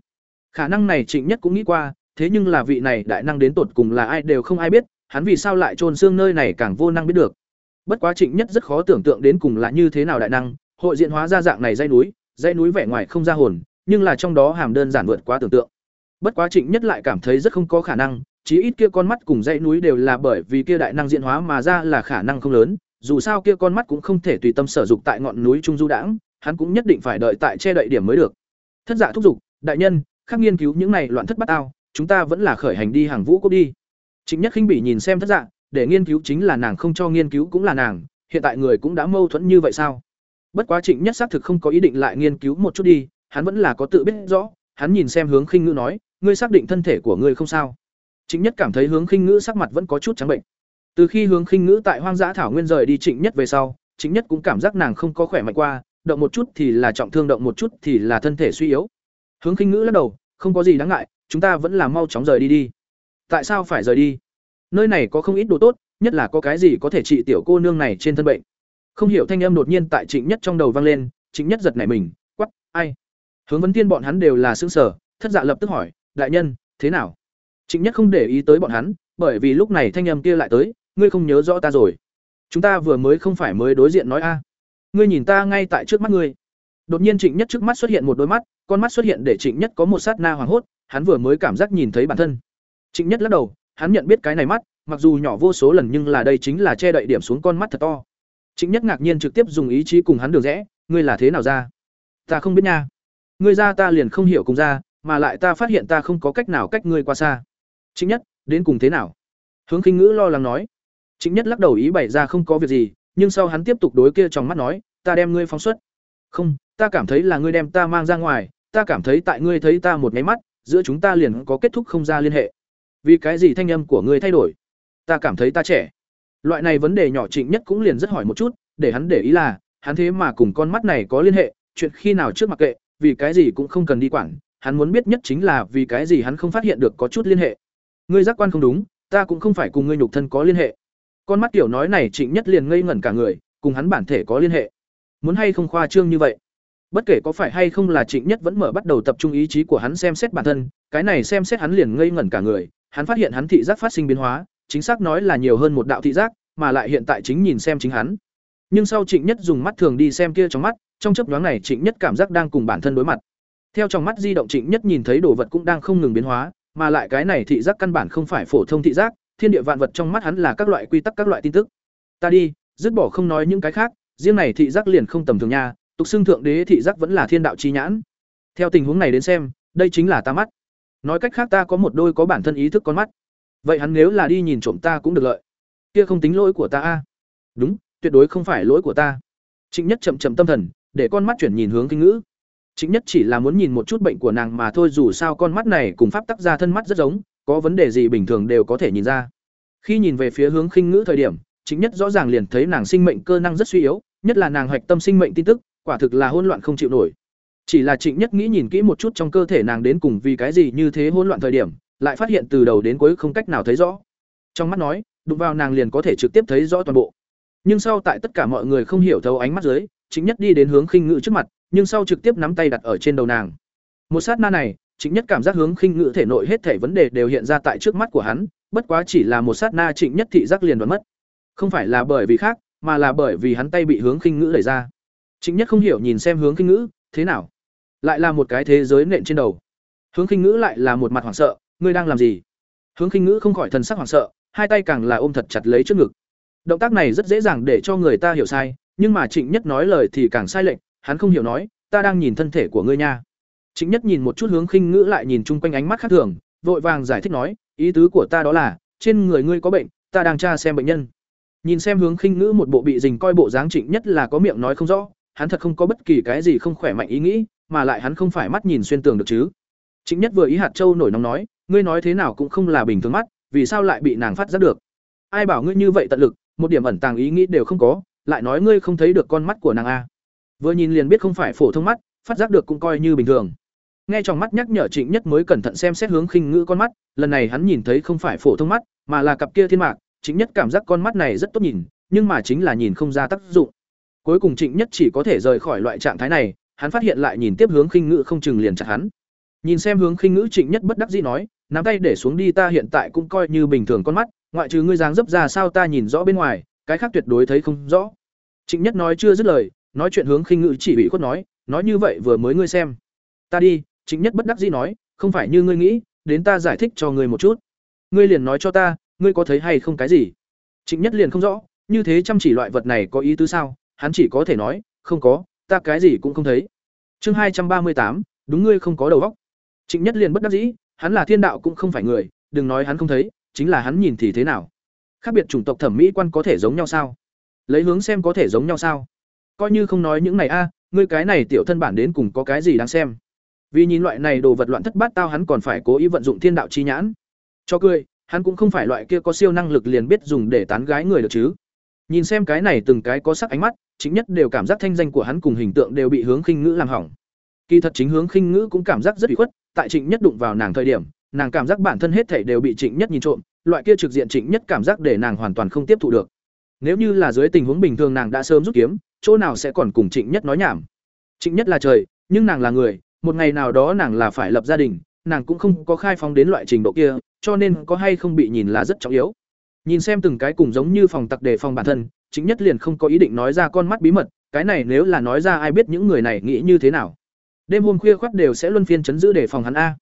Khả năng này Trịnh Nhất cũng nghĩ qua, thế nhưng là vị này đại năng đến tột cùng là ai đều không ai biết, hắn vì sao lại trôn xương nơi này càng vô năng biết được. Bất quá Trịnh Nhất rất khó tưởng tượng đến cùng là như thế nào đại năng, hội diện hóa ra dạng này dãy núi, dãy núi vẻ ngoài không ra hồn, nhưng là trong đó hàm đơn giản vượt quá tưởng tượng. Bất quá Trịnh Nhất lại cảm thấy rất không có khả năng, chí ít kia con mắt cùng dãy núi đều là bởi vì kia đại năng diễn hóa mà ra là khả năng không lớn, dù sao kia con mắt cũng không thể tùy tâm sở dục tại ngọn núi trung du đãng, hắn cũng nhất định phải đợi tại che đậy điểm mới được. Thất Dạ thúc giục, đại nhân, khác nghiên cứu những này loạn thất bát ao, chúng ta vẫn là khởi hành đi hàng vũ quốc đi. Trịnh Nhất khinh bỉ nhìn xem Thất Dạ, để nghiên cứu chính là nàng không cho nghiên cứu cũng là nàng, hiện tại người cũng đã mâu thuẫn như vậy sao? Bất quá Trịnh Nhất xác thực không có ý định lại nghiên cứu một chút đi, hắn vẫn là có tự biết rõ, hắn nhìn xem Hướng Khinh Ngữ nói, ngươi xác định thân thể của ngươi không sao? Trịnh Nhất cảm thấy Hướng Khinh Ngữ sắc mặt vẫn có chút trắng bệnh. Từ khi Hướng Khinh Ngữ tại Hoang Dã thảo nguyên rời đi Trịnh Nhất về sau, Trịnh Nhất cũng cảm giác nàng không có khỏe mạnh qua, động một chút thì là trọng thương động một chút thì là thân thể suy yếu. Hướng Khinh Ngữ lắc đầu, không có gì đáng ngại, chúng ta vẫn là mau chóng rời đi đi. Tại sao phải rời đi? nơi này có không ít đồ tốt nhất là có cái gì có thể trị tiểu cô nương này trên thân bệnh không hiểu thanh âm đột nhiên tại trịnh nhất trong đầu vang lên trịnh nhất giật nảy mình quắc, ai hướng vấn tiên bọn hắn đều là xương sở thất dạ lập tức hỏi đại nhân thế nào? Trịnh nhất không để ý tới bọn hắn bởi vì lúc này thanh âm kia lại tới ngươi không nhớ rõ ta rồi. Chúng ta vừa mới không phải mới đối diện nói a. Ngươi nhìn ta ngay tại trước mắt ngươi. Đột nhiên trịnh nhất trước mắt xuất hiện một đôi mắt con mắt xuất hiện để trịnh nhất có một sát na hoảng hốt hắn vừa mới cảm giác nhìn thấy bản thân. Trịnh nhất lắc đầu hắn nhận biết cái này mắt mặc dù nhỏ vô số lần nhưng là đây chính là che đậy điểm xuống con mắt thật to. Trịnh Nhất ngạc nhiên trực tiếp dùng ý chí cùng hắn đường rẽ, ngươi là thế nào ra? Ta không biết nha. Ngươi ra ta liền không hiểu cùng ra, mà lại ta phát hiện ta không có cách nào cách ngươi qua xa. Chính Nhất, đến cùng thế nào? Hướng Khinh Ngữ lo lắng nói. Chính Nhất lắc đầu ý bày ra không có việc gì, nhưng sau hắn tiếp tục đối kia trong mắt nói, ta đem ngươi phóng xuất. Không, ta cảm thấy là ngươi đem ta mang ra ngoài, ta cảm thấy tại ngươi thấy ta một cái mắt, giữa chúng ta liền có kết thúc không ra liên hệ. Vì cái gì thanh âm của ngươi thay đổi? Ta cảm thấy ta trẻ. Loại này vấn đề nhỏ Trịnh Nhất cũng liền rất hỏi một chút, để hắn để ý là, hắn thế mà cùng con mắt này có liên hệ, chuyện khi nào trước mặc kệ, vì cái gì cũng không cần đi quản, hắn muốn biết nhất chính là vì cái gì hắn không phát hiện được có chút liên hệ. Ngươi giác quan không đúng, ta cũng không phải cùng ngươi nhục thân có liên hệ. Con mắt tiểu nói này Trịnh Nhất liền ngây ngẩn cả người, cùng hắn bản thể có liên hệ. Muốn hay không khoa trương như vậy? Bất kể có phải hay không là Trịnh Nhất vẫn mở bắt đầu tập trung ý chí của hắn xem xét bản thân, cái này xem xét hắn liền ngây ngẩn cả người, hắn phát hiện hắn thị giác phát sinh biến hóa, chính xác nói là nhiều hơn một đạo thị giác, mà lại hiện tại chính nhìn xem chính hắn. Nhưng sau Trịnh Nhất dùng mắt thường đi xem kia trong mắt, trong chớp nhoáng này Trịnh Nhất cảm giác đang cùng bản thân đối mặt. Theo trong mắt di động Trịnh Nhất nhìn thấy đồ vật cũng đang không ngừng biến hóa, mà lại cái này thị giác căn bản không phải phổ thông thị giác, thiên địa vạn vật trong mắt hắn là các loại quy tắc các loại tin tức. Ta đi, dứt bỏ không nói những cái khác, riêng này thị giác liền không tầm thường nha, tục xưng thượng đế thị giác vẫn là thiên đạo chi nhãn. Theo tình huống này đến xem, đây chính là ta mắt. Nói cách khác ta có một đôi có bản thân ý thức con mắt. Vậy hắn nếu là đi nhìn trộm ta cũng được lợi. Kia không tính lỗi của ta a. Đúng, tuyệt đối không phải lỗi của ta. Trịnh Nhất chậm chậm tâm thần, để con mắt chuyển nhìn hướng kinh ngữ. Trịnh Nhất chỉ là muốn nhìn một chút bệnh của nàng mà thôi, dù sao con mắt này cùng pháp tắc ra thân mắt rất giống, có vấn đề gì bình thường đều có thể nhìn ra. Khi nhìn về phía hướng khinh ngữ thời điểm, Trịnh Nhất rõ ràng liền thấy nàng sinh mệnh cơ năng rất suy yếu, nhất là nàng hoạch tâm sinh mệnh tin tức, quả thực là hỗn loạn không chịu nổi. Chỉ là Trịnh Nhất nghĩ nhìn kỹ một chút trong cơ thể nàng đến cùng vì cái gì như thế hỗn loạn thời điểm, lại phát hiện từ đầu đến cuối không cách nào thấy rõ. Trong mắt nói, đụng vào nàng liền có thể trực tiếp thấy rõ toàn bộ nhưng sau tại tất cả mọi người không hiểu thấu ánh mắt dưới chính nhất đi đến hướng khinh ngự trước mặt, nhưng sau trực tiếp nắm tay đặt ở trên đầu nàng. Một sát na này chính nhất cảm giác hướng khinh ngự thể nội hết thể vấn đề đều hiện ra tại trước mắt của hắn, bất quá chỉ là một sát na trịnh nhất thị giác liền đoán mất. Không phải là bởi vì khác, mà là bởi vì hắn tay bị hướng khinh ngự đẩy ra. Trịnh nhất không hiểu nhìn xem hướng khinh ngự, thế nào? Lại là một cái thế giới nện trên đầu. Hướng khinh ngự lại là một mặt hoảng sợ, ngươi đang làm gì? Hướng khinh ngự không khỏi thần sắc hoảng sợ, hai tay càng là ôm thật chặt lấy trước ngực. Động tác này rất dễ dàng để cho người ta hiểu sai, nhưng mà Trịnh Nhất nói lời thì càng sai lệch, hắn không hiểu nói, ta đang nhìn thân thể của ngươi nha. Trịnh Nhất nhìn một chút hướng khinh ngữ lại nhìn chung quanh ánh mắt khác thường, vội vàng giải thích nói, ý tứ của ta đó là, trên người ngươi có bệnh, ta đang tra xem bệnh nhân. Nhìn xem hướng khinh ngữ một bộ bị dình coi bộ dáng Trịnh Nhất là có miệng nói không rõ, hắn thật không có bất kỳ cái gì không khỏe mạnh ý nghĩ, mà lại hắn không phải mắt nhìn xuyên tường được chứ. Trịnh Nhất vừa ý hạt châu nổi nóng nói, ngươi nói thế nào cũng không là bình thường mắt, vì sao lại bị nàng phát giác được? Ai bảo ngươi như vậy tận lực, một điểm ẩn tàng ý nghĩ đều không có, lại nói ngươi không thấy được con mắt của nàng a vừa nhìn liền biết không phải phổ thông mắt, phát giác được cũng coi như bình thường. Nghe trong mắt nhắc nhở trịnh nhất mới cẩn thận xem xét hướng khinh ngữ con mắt, lần này hắn nhìn thấy không phải phổ thông mắt, mà là cặp kia thiên mạc, trịnh nhất cảm giác con mắt này rất tốt nhìn, nhưng mà chính là nhìn không ra tác dụng. Cuối cùng trịnh nhất chỉ có thể rời khỏi loại trạng thái này, hắn phát hiện lại nhìn tiếp hướng khinh ngữ không chừng liền chặt hắn. Nhìn xem hướng khinh ngữ trịnh nhất bất đắc dĩ nói nắm tay để xuống đi ta hiện tại cũng coi như bình thường con mắt, ngoại trừ ngươi dáng dấp ra sao ta nhìn rõ bên ngoài, cái khác tuyệt đối thấy không rõ. Trịnh nhất nói chưa dứt lời, nói chuyện hướng khinh ngự chỉ bị khuất nói nói như vậy vừa mới ngươi xem. Ta đi, trịnh nhất bất đắc dĩ nói, không phải như ngươi nghĩ, đến ta giải thích cho ngươi một chút. Ngươi liền nói cho ta, ngươi có thấy hay không cái gì? Trịnh nhất liền không rõ, như thế chăm chỉ loại vật này có ý tứ sao, hắn chỉ có thể nói, không có, ta cái gì cũng không thấy. Chương hai trăm ba mươi tám, đúng ngươi không có đầu óc. Trịnh nhất liền bất đắc dĩ hắn là thiên đạo cũng không phải người, đừng nói hắn không thấy, chính là hắn nhìn thì thế nào. Khác biệt chủng tộc thẩm mỹ quan có thể giống nhau sao? Lấy hướng xem có thể giống nhau sao? Coi như không nói những này a, ngươi cái này tiểu thân bản đến cùng có cái gì đáng xem? Vì nhìn loại này đồ vật loạn thất bát tao hắn còn phải cố ý vận dụng thiên đạo chi nhãn. Cho cười, hắn cũng không phải loại kia có siêu năng lực liền biết dùng để tán gái người được chứ. Nhìn xem cái này từng cái có sắc ánh mắt, chính nhất đều cảm giác thanh danh của hắn cùng hình tượng đều bị hướng khinh ngữ làm hỏng kỳ thật chính hướng khinh ngữ cũng cảm giác rất bị khuất, tại trịnh nhất đụng vào nàng thời điểm, nàng cảm giác bản thân hết thảy đều bị trịnh nhất nhìn trộm, loại kia trực diện trịnh nhất cảm giác để nàng hoàn toàn không tiếp thụ được. Nếu như là dưới tình huống bình thường nàng đã sớm rút kiếm, chỗ nào sẽ còn cùng trịnh nhất nói nhảm? Trịnh nhất là trời, nhưng nàng là người, một ngày nào đó nàng là phải lập gia đình, nàng cũng không có khai phóng đến loại trình độ kia, cho nên có hay không bị nhìn là rất trọng yếu. Nhìn xem từng cái cùng giống như phòng tặc đề phòng bản thân, Trịnh nhất liền không có ý định nói ra con mắt bí mật, cái này nếu là nói ra ai biết những người này nghĩ như thế nào? Đêm hôm khuya khoắt đều sẽ luân phiên chấn giữ để phòng hắn a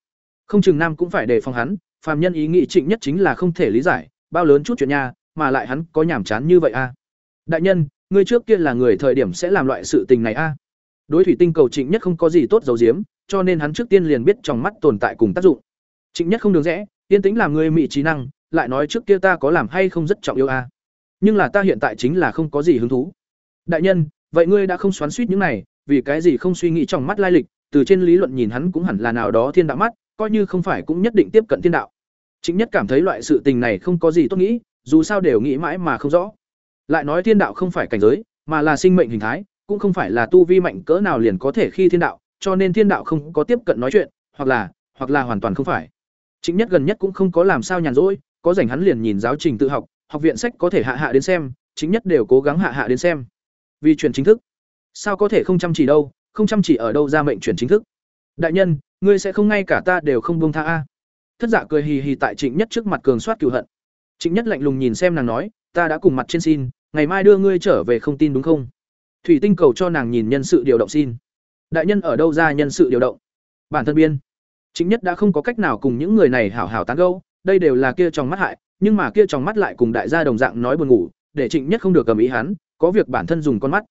không chừng nam cũng phải đề phòng hắn phàm nhân ý nghĩ trịnh nhất chính là không thể lý giải bao lớn chút chuyện nhà mà lại hắn có nhảm chán như vậy a. À? Đại nhân, ngươi trước kia là người thời điểm sẽ làm loại sự tình này a. À? Đối thủy tinh cầu Trịnh Nhất không có gì tốt dầu diếm, cho nên hắn trước tiên liền biết trong mắt tồn tại cùng tác dụng. Trịnh Nhất không đường rẽ, yên tĩnh làm người mị trí năng, lại nói trước kia ta có làm hay không rất trọng yếu a. À? Nhưng là ta hiện tại chính là không có gì hứng thú. Đại nhân, vậy ngươi đã không xoắn suýt những này, vì cái gì không suy nghĩ trong mắt lai lịch, từ trên lý luận nhìn hắn cũng hẳn là nào đó thiên đạo mắt, coi như không phải cũng nhất định tiếp cận thiên đạo. Chính nhất cảm thấy loại sự tình này không có gì tốt nghĩ, dù sao đều nghĩ mãi mà không rõ. Lại nói thiên đạo không phải cảnh giới, mà là sinh mệnh hình thái, cũng không phải là tu vi mạnh cỡ nào liền có thể khi thiên đạo, cho nên thiên đạo không có tiếp cận nói chuyện, hoặc là, hoặc là hoàn toàn không phải. Chính nhất gần nhất cũng không có làm sao nhàn rỗi, có rảnh hắn liền nhìn giáo trình tự học, học viện sách có thể hạ hạ đến xem, chính nhất đều cố gắng hạ hạ đến xem. Vì chuyển chính thức, sao có thể không chăm chỉ đâu, không chăm chỉ ở đâu ra mệnh chuyển chính thức. Đại nhân, ngươi sẽ không ngay cả ta đều không buông tha a. Thất giả cười hì hì tại Trịnh Nhất trước mặt cường soát cựu hận. Trịnh Nhất lạnh lùng nhìn xem nàng nói, ta đã cùng mặt trên xin, ngày mai đưa ngươi trở về không tin đúng không? Thủy Tinh cầu cho nàng nhìn nhân sự điều động xin. Đại nhân ở đâu ra nhân sự điều động? Bản thân biên. Trịnh Nhất đã không có cách nào cùng những người này hảo hảo tán gẫu, đây đều là kia trong mắt hại, nhưng mà kia trong mắt lại cùng đại gia đồng dạng nói buồn ngủ, để Trịnh Nhất không được cầm ý hắn, có việc bản thân dùng con mắt.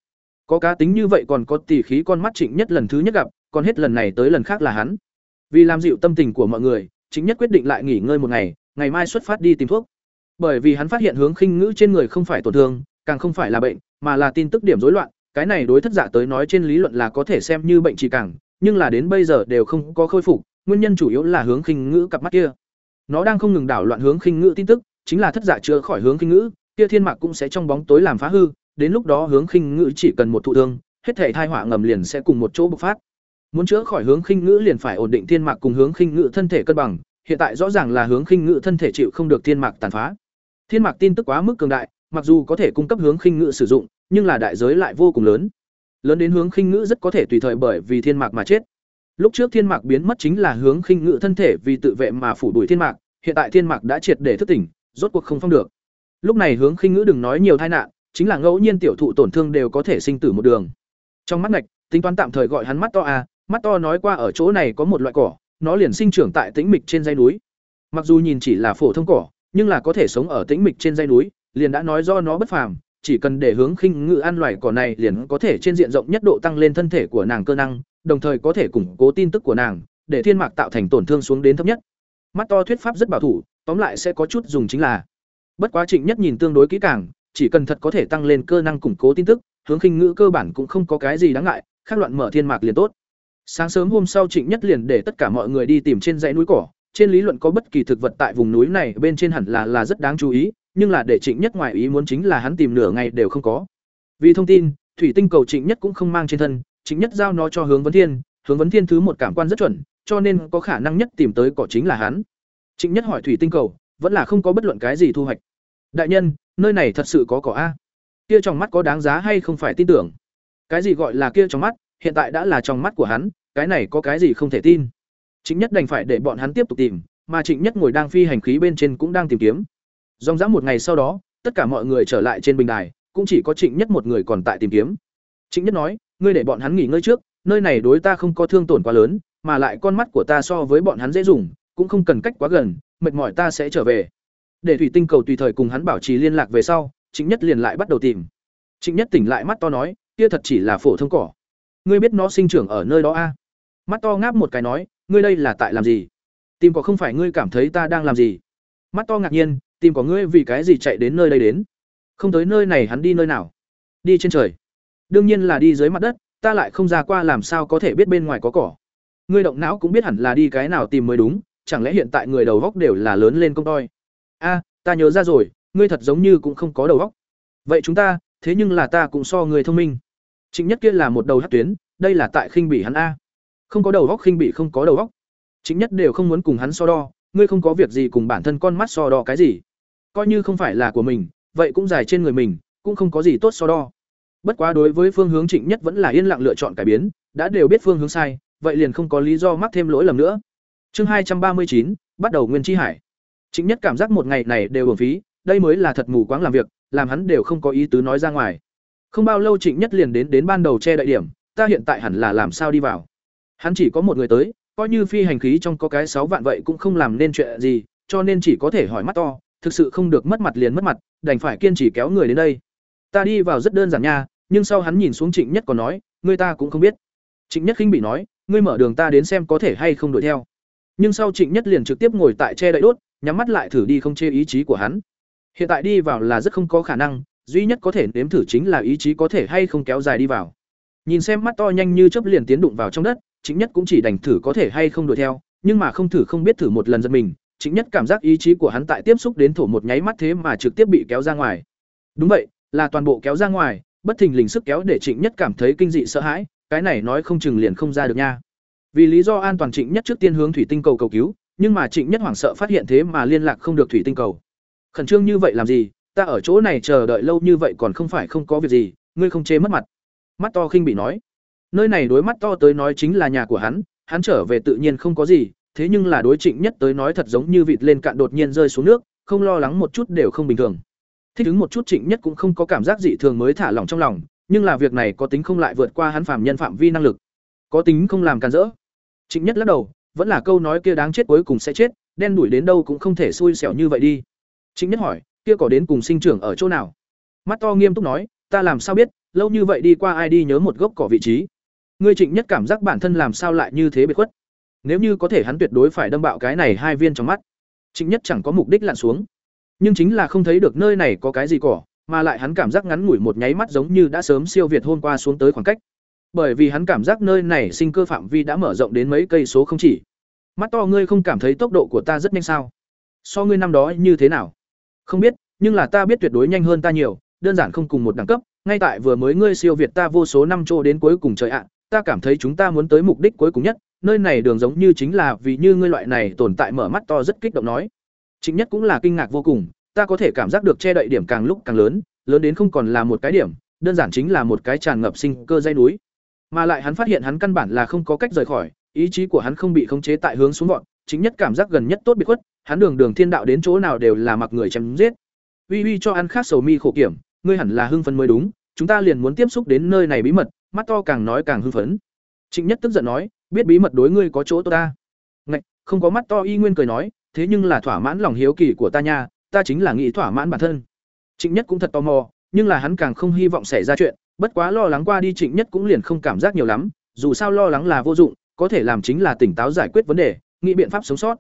Có cá tính như vậy còn có tỉ khí con mắt Trịnh Nhất lần thứ nhất gặp, còn hết lần này tới lần khác là hắn. Vì làm dịu tâm tình của mọi người, Trịnh Nhất quyết định lại nghỉ ngơi một ngày, ngày mai xuất phát đi tìm thuốc. Bởi vì hắn phát hiện hướng khinh ngữ trên người không phải tổn thương, càng không phải là bệnh, mà là tin tức điểm rối loạn, cái này đối thất giả tới nói trên lý luận là có thể xem như bệnh trì càng, nhưng là đến bây giờ đều không có khôi phục, nguyên nhân chủ yếu là hướng khinh ngữ cặp mắt kia. Nó đang không ngừng đảo loạn hướng khinh ngữ tin tức, chính là thất dạ giả chưa khỏi hướng khinh ngữ, kia thiên mạc cũng sẽ trong bóng tối làm phá hư, đến lúc đó hướng khinh ngữ chỉ cần một thụ thương, hết thể thai họa ngầm liền sẽ cùng một chỗ bộc phát. Muốn chữa khỏi hướng khinh ngữ liền phải ổn định thiên mạc cùng hướng khinh ngữ thân thể cân bằng, hiện tại rõ ràng là hướng khinh ngữ thân thể chịu không được thiên mạc tàn phá. Thiên mạc tin tức quá mức cường đại, mặc dù có thể cung cấp hướng khinh ngữ sử dụng, nhưng là đại giới lại vô cùng lớn. Lớn đến hướng khinh ngữ rất có thể tùy thời bởi vì thiên mạc mà chết. Lúc trước thiên mạc biến mất chính là hướng khinh ngữ thân thể vì tự vệ mà phủ đuổi thiên mạc, hiện tại thiên mạc đã triệt để thức tỉnh, rốt cuộc không phong được. Lúc này hướng khinh ngữ đừng nói nhiều tai nạn, chính là ngẫu nhiên tiểu thụ tổn thương đều có thể sinh tử một đường. Trong mắt ngạch, tính toán tạm thời gọi hắn mắt to à mắt to nói qua ở chỗ này có một loại cỏ, nó liền sinh trưởng tại tĩnh mịch trên dãy núi. Mặc dù nhìn chỉ là phổ thông cỏ, nhưng là có thể sống ở tĩnh mịch trên dãy núi, liền đã nói do nó bất phàm, chỉ cần để hướng khinh ngự ăn loài cỏ này liền có thể trên diện rộng nhất độ tăng lên thân thể của nàng cơ năng, đồng thời có thể củng cố tin tức của nàng, để thiên mạc tạo thành tổn thương xuống đến thấp nhất. Mắt to thuyết pháp rất bảo thủ, tóm lại sẽ có chút dùng chính là. Bất quá Trịnh Nhất nhìn tương đối kỹ càng, chỉ cần thật có thể tăng lên cơ năng củng cố tin tức, hướng khinh ngữ cơ bản cũng không có cái gì đáng ngại, khác loạn mở thiên mạc liền tốt. Sáng sớm hôm sau Trịnh Nhất liền để tất cả mọi người đi tìm trên dãy núi cỏ, trên lý luận có bất kỳ thực vật tại vùng núi này bên trên hẳn là là rất đáng chú ý, nhưng là để Trịnh Nhất ngoài ý muốn chính là hắn tìm nửa ngày đều không có. Vì thông tin, thủy tinh cầu Trịnh Nhất cũng không mang trên thân, Trịnh Nhất giao nó cho Hướng Vấn Thiên, Hướng Vấn Thiên thứ một cảm quan rất chuẩn, cho nên có khả năng nhất tìm tới cỏ chính là hắn. Trịnh Nhất hỏi thủy tinh cầu, vẫn là không có bất luận cái gì thu hoạch. Đại nhân, nơi này thật sự có cỏ a? Kia trong mắt có đáng giá hay không phải tin tưởng? Cái gì gọi là kia trong mắt, hiện tại đã là trong mắt của hắn, cái này có cái gì không thể tin? Trịnh nhất đành phải để bọn hắn tiếp tục tìm mà trịnh nhất ngồi đang phi hành khí bên trên cũng đang tìm kiếm. Dòng dã một ngày sau đó tất cả mọi người trở lại trên bình đài cũng chỉ có trịnh nhất một người còn tại tìm kiếm. Trịnh nhất nói ngươi để bọn hắn nghỉ ngơi trước nơi này đối ta không có thương tổn quá lớn mà lại con mắt của ta so với bọn hắn dễ dùng cũng không cần cách quá gần mệt mỏi ta sẽ trở về để thủy tinh cầu tùy thời cùng hắn bảo trì liên lạc về sau, trịnh nhất liền lại bắt đầu tìm. Trịnh nhất tỉnh lại mắt to nói, kia thật chỉ là phổ thông cỏ. Ngươi biết nó sinh trưởng ở nơi đó a? Mắt to ngáp một cái nói, ngươi đây là tại làm gì? Tìm có không phải ngươi cảm thấy ta đang làm gì? Mắt to ngạc nhiên, tìm có ngươi vì cái gì chạy đến nơi đây đến? Không tới nơi này hắn đi nơi nào? Đi trên trời. Đương nhiên là đi dưới mặt đất, ta lại không ra qua làm sao có thể biết bên ngoài có cỏ. Ngươi động não cũng biết hẳn là đi cái nào tìm mới đúng, chẳng lẽ hiện tại người đầu góc đều là lớn lên công toi? A, ta nhớ ra rồi, ngươi thật giống như cũng không có đầu óc. vậy chúng ta, thế nhưng là ta cũng so người thông minh. Trịnh nhất kia là một đầu hát tuyến, đây là tại khinh bỉ hắn a. Không có đầu óc khinh bỉ không có đầu óc. chính nhất đều không muốn cùng hắn so đo, ngươi không có việc gì cùng bản thân con mắt so đo cái gì. Coi như không phải là của mình, vậy cũng dài trên người mình, cũng không có gì tốt so đo. Bất quá đối với phương hướng trịnh nhất vẫn là yên lặng lựa chọn cải biến, đã đều biết phương hướng sai, vậy liền không có lý do mắc thêm lỗi lầm nữa. Chương hai trăm ba mươi chín, bắt đầu nguyên chi hải trịnh nhất cảm giác một ngày này đều uổng phí đây mới là thật mù quáng làm việc làm hắn đều không có ý tứ nói ra ngoài. Không bao lâu trịnh nhất liền đến đến ban đầu che đại điểm ta hiện tại hẳn là làm sao đi vào. Hắn chỉ có một người tới, coi như phi hành khí trong có cái sáu vạn vậy cũng không làm nên chuyện gì, cho nên chỉ có thể hỏi mắt to, thực sự không được mất mặt liền mất mặt đành phải kiên trì kéo người đến đây. Ta đi vào rất đơn giản nha nhưng sau hắn nhìn xuống trịnh nhất còn nói ngươi ta cũng không biết. Trịnh nhất khinh bị nói ngươi mở đường ta đến xem có thể hay không đuổi theo. Nhưng sau trịnh nhất liền trực tiếp ngồi tại che đậy đốt nhắm mắt lại thử đi không chê ý chí của hắn. Hiện tại đi vào là rất không có khả năng, duy nhất có thể nếm thử chính là ý chí có thể hay không kéo dài đi vào. Nhìn xem mắt to nhanh như chớp liền tiến đụng vào trong đất chính nhất cũng chỉ đành thử có thể hay không đuổi theo, nhưng mà không thử không biết thử một lần giật mình chính nhất cảm giác ý chí của hắn tại tiếp xúc đến thổ một nháy mắt thế mà trực tiếp bị kéo ra ngoài. Đúng vậy, là toàn bộ kéo ra ngoài, bất thình lình sức kéo để trịnh nhất cảm thấy kinh dị sợ hãi, cái này nói không chừng liền không ra được nha. Vì lý do an toàn trịnh nhất trước tiên hướng thủy tinh cầu cầu cứu nhưng mà trịnh nhất hoảng sợ phát hiện thế mà liên lạc không được thủy tinh cầu. Khẩn trương như vậy làm gì? Ta ở chỗ này chờ đợi lâu như vậy còn không phải không có việc gì, ngươi không chê mất mặt. Mắt to khinh bị nói. Nơi này đối mắt to tới nói chính là nhà của hắn hắn trở về tự nhiên không có gì, thế nhưng là đối trịnh nhất tới nói thật giống như vịt lên cạn đột nhiên rơi xuống nước, không lo lắng một chút đều không bình thường. Thích ứng một chút trịnh nhất cũng không có cảm giác dị thường mới thả lỏng trong lòng, nhưng là việc này có tính không lại vượt qua hắn phạm nhân phạm vi năng lực. Có tính không làm càn rỡ. Trịnh nhất lắc đầu vẫn là câu nói kia đáng chết cuối cùng sẽ chết, đen đuổi đến đâu cũng không thể xui xẻo như vậy đi. Chính nhất hỏi, kia có đến cùng sinh trưởng ở chỗ nào? Mắt to nghiêm túc nói, ta làm sao biết, lâu như vậy đi qua ai đi nhớ một gốc cỏ vị trí. Ngươi trịnh nhất cảm giác bản thân làm sao lại như thế bị khuất? Nếu như có thể hắn tuyệt đối phải đâm bạo cái này hai viên trong mắt. Trịnh nhất chẳng có mục đích lặn xuống. Nhưng chính là không thấy được nơi này có cái gì cỏ, mà lại hắn cảm giác ngắn ngủi một nháy mắt giống như đã sớm siêu việt hôm qua xuống tới khoảng cách. Bởi vì hắn cảm giác nơi này sinh cơ phạm vi đã mở rộng đến mấy cây số không chỉ mắt to ngươi không cảm thấy tốc độ của ta rất nhanh sao? So ngươi năm đó như thế nào? Không biết, nhưng là ta biết tuyệt đối nhanh hơn ta nhiều, đơn giản không cùng một đẳng cấp. Ngay tại vừa mới ngươi siêu việt ta vô số năm chỗ đến cuối cùng trời ạ, ta cảm thấy chúng ta muốn tới mục đích cuối cùng nhất. Nơi này đường giống như chính là vì như ngươi loại này tồn tại mở mắt to rất kích động nói. Chính nhất cũng là kinh ngạc vô cùng, ta có thể cảm giác được che đậy điểm càng lúc càng lớn lớn đến không còn là một cái điểm, đơn giản chính là một cái tràn ngập sinh cơ dây núi. Mà lại hắn phát hiện hắn căn bản là không có cách rời khỏi ý chí của hắn không bị khống chế tại hướng xuống vọt, chính nhất cảm giác gần nhất tốt bị khuất hắn đường đường thiên đạo đến chỗ nào đều là mặc người chém giết. Uy uy cho ăn khác sầu mi khổ kiểm ngươi hẳn là hưng phấn mới đúng chúng ta liền muốn tiếp xúc đến nơi này bí mật mắt to càng nói càng hưng phấn. Trịnh nhất tức giận nói biết bí mật đối ngươi có chỗ tốt ta? Ngạch không có mắt to y nguyên cười nói thế nhưng là thỏa mãn lòng hiếu kỳ của ta nha ta chính là nghĩ thỏa mãn bản thân. Trịnh nhất cũng thật tò mò nhưng là hắn càng không hy vọng xảy ra chuyện bất quá lo lắng qua đi trịnh nhất cũng liền không cảm giác nhiều lắm dù sao lo lắng là vô dụng có thể làm chính là tỉnh táo giải quyết vấn đề, nghĩ biện pháp sống sót.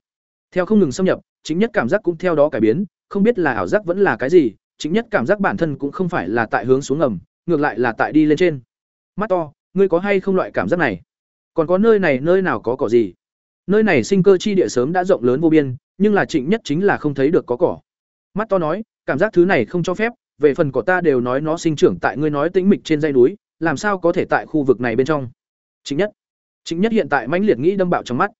Theo không ngừng xâm nhập, chính nhất cảm giác cũng theo đó cải biến, không biết là ảo giác vẫn là cái gì, chính nhất cảm giác bản thân cũng không phải là tại hướng xuống ngầm, ngược lại là tại đi lên trên. Mắt to, ngươi có hay không loại cảm giác này? Còn có nơi này, nơi nào có cỏ gì? Nơi này sinh cơ chi địa sớm đã rộng lớn vô biên, nhưng là trịnh nhất chính là không thấy được có cỏ. Mắt to nói, cảm giác thứ này không cho phép, về phần cỏ ta đều nói nó sinh trưởng tại ngươi nói tĩnh mịch trên dây núi, làm sao có thể tại khu vực này bên trong? Trịnh nhất trịnh nhất hiện tại mãnh liệt nghĩ đâm bạo trong mắt.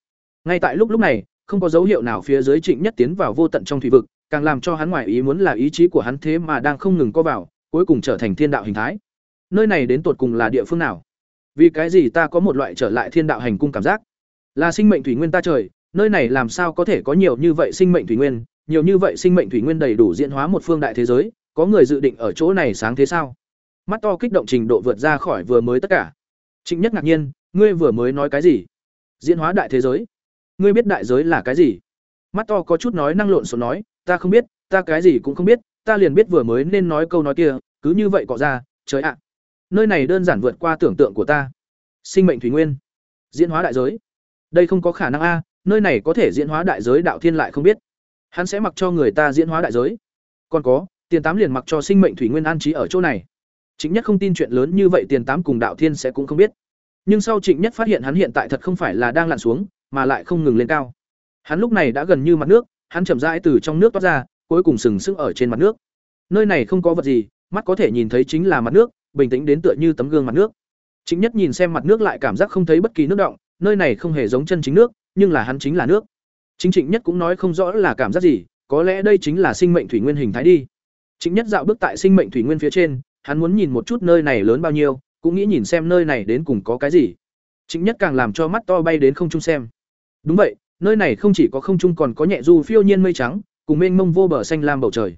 Ngay tại lúc lúc này, không có dấu hiệu nào phía dưới trịnh nhất tiến vào vô tận trong thủy vực, càng làm cho hắn ngoài ý muốn là ý chí của hắn thế mà đang không ngừng co vào, cuối cùng trở thành thiên đạo hình thái. Nơi này đến tột cùng là địa phương nào? Vì cái gì ta có một loại trở lại thiên đạo hành cung cảm giác? Là sinh mệnh thủy nguyên ta trời, nơi này làm sao có thể có nhiều như vậy sinh mệnh thủy nguyên? Nhiều như vậy sinh mệnh thủy nguyên đầy đủ diễn hóa một phương đại thế giới, có người dự định ở chỗ này sáng thế sao? Mắt to kích động trình độ vượt ra khỏi vừa mới tất cả. Trịnh nhất ngạc nhiên ngươi vừa mới nói cái gì? Diễn hóa đại thế giới. Ngươi biết đại giới là cái gì? Mắt to có chút nói năng lộn xộn nói, ta không biết, ta cái gì cũng không biết, ta liền biết vừa mới nên nói câu nói kia, cứ như vậy cọ ra, trời ạ. Nơi này đơn giản vượt qua tưởng tượng của ta. Sinh mệnh thủy nguyên. Diễn hóa đại giới. Đây không có khả năng a, nơi này có thể diễn hóa đại giới đạo thiên lại không biết. Hắn sẽ mặc cho người ta diễn hóa đại giới. Còn có, tiền tám liền mặc cho sinh mệnh thủy nguyên an trí ở chỗ này. Chính nhất không tin chuyện lớn như vậy, tiền tám cùng đạo thiên sẽ cũng không biết nhưng sau trịnh nhất phát hiện hắn hiện tại thật không phải là đang lặn xuống, mà lại không ngừng lên cao. Hắn lúc này đã gần như mặt nước, hắn chậm rãi từ trong nước toát ra, cuối cùng sừng sững ở trên mặt nước. Nơi này không có vật gì, mắt có thể nhìn thấy chính là mặt nước, bình tĩnh đến tựa như tấm gương mặt nước. Chính nhất nhìn xem mặt nước lại cảm giác không thấy bất kỳ nước động, nơi này không hề giống chân chính nước, nhưng là hắn chính là nước. Chính trịnh nhất cũng nói không rõ là cảm giác gì, có lẽ đây chính là sinh mệnh thủy nguyên hình thái đi. Chính nhất dạo bước tại sinh mệnh thủy nguyên phía trên, hắn muốn nhìn một chút nơi này lớn bao nhiêu cũng nghĩ nhìn xem nơi này đến cùng có cái gì. Chính nhất càng làm cho mắt to bay đến không trung xem. Đúng vậy, nơi này không chỉ có không trung còn có nhẹ du phiêu nhiên mây trắng, cùng mênh mông vô bờ xanh lam bầu trời.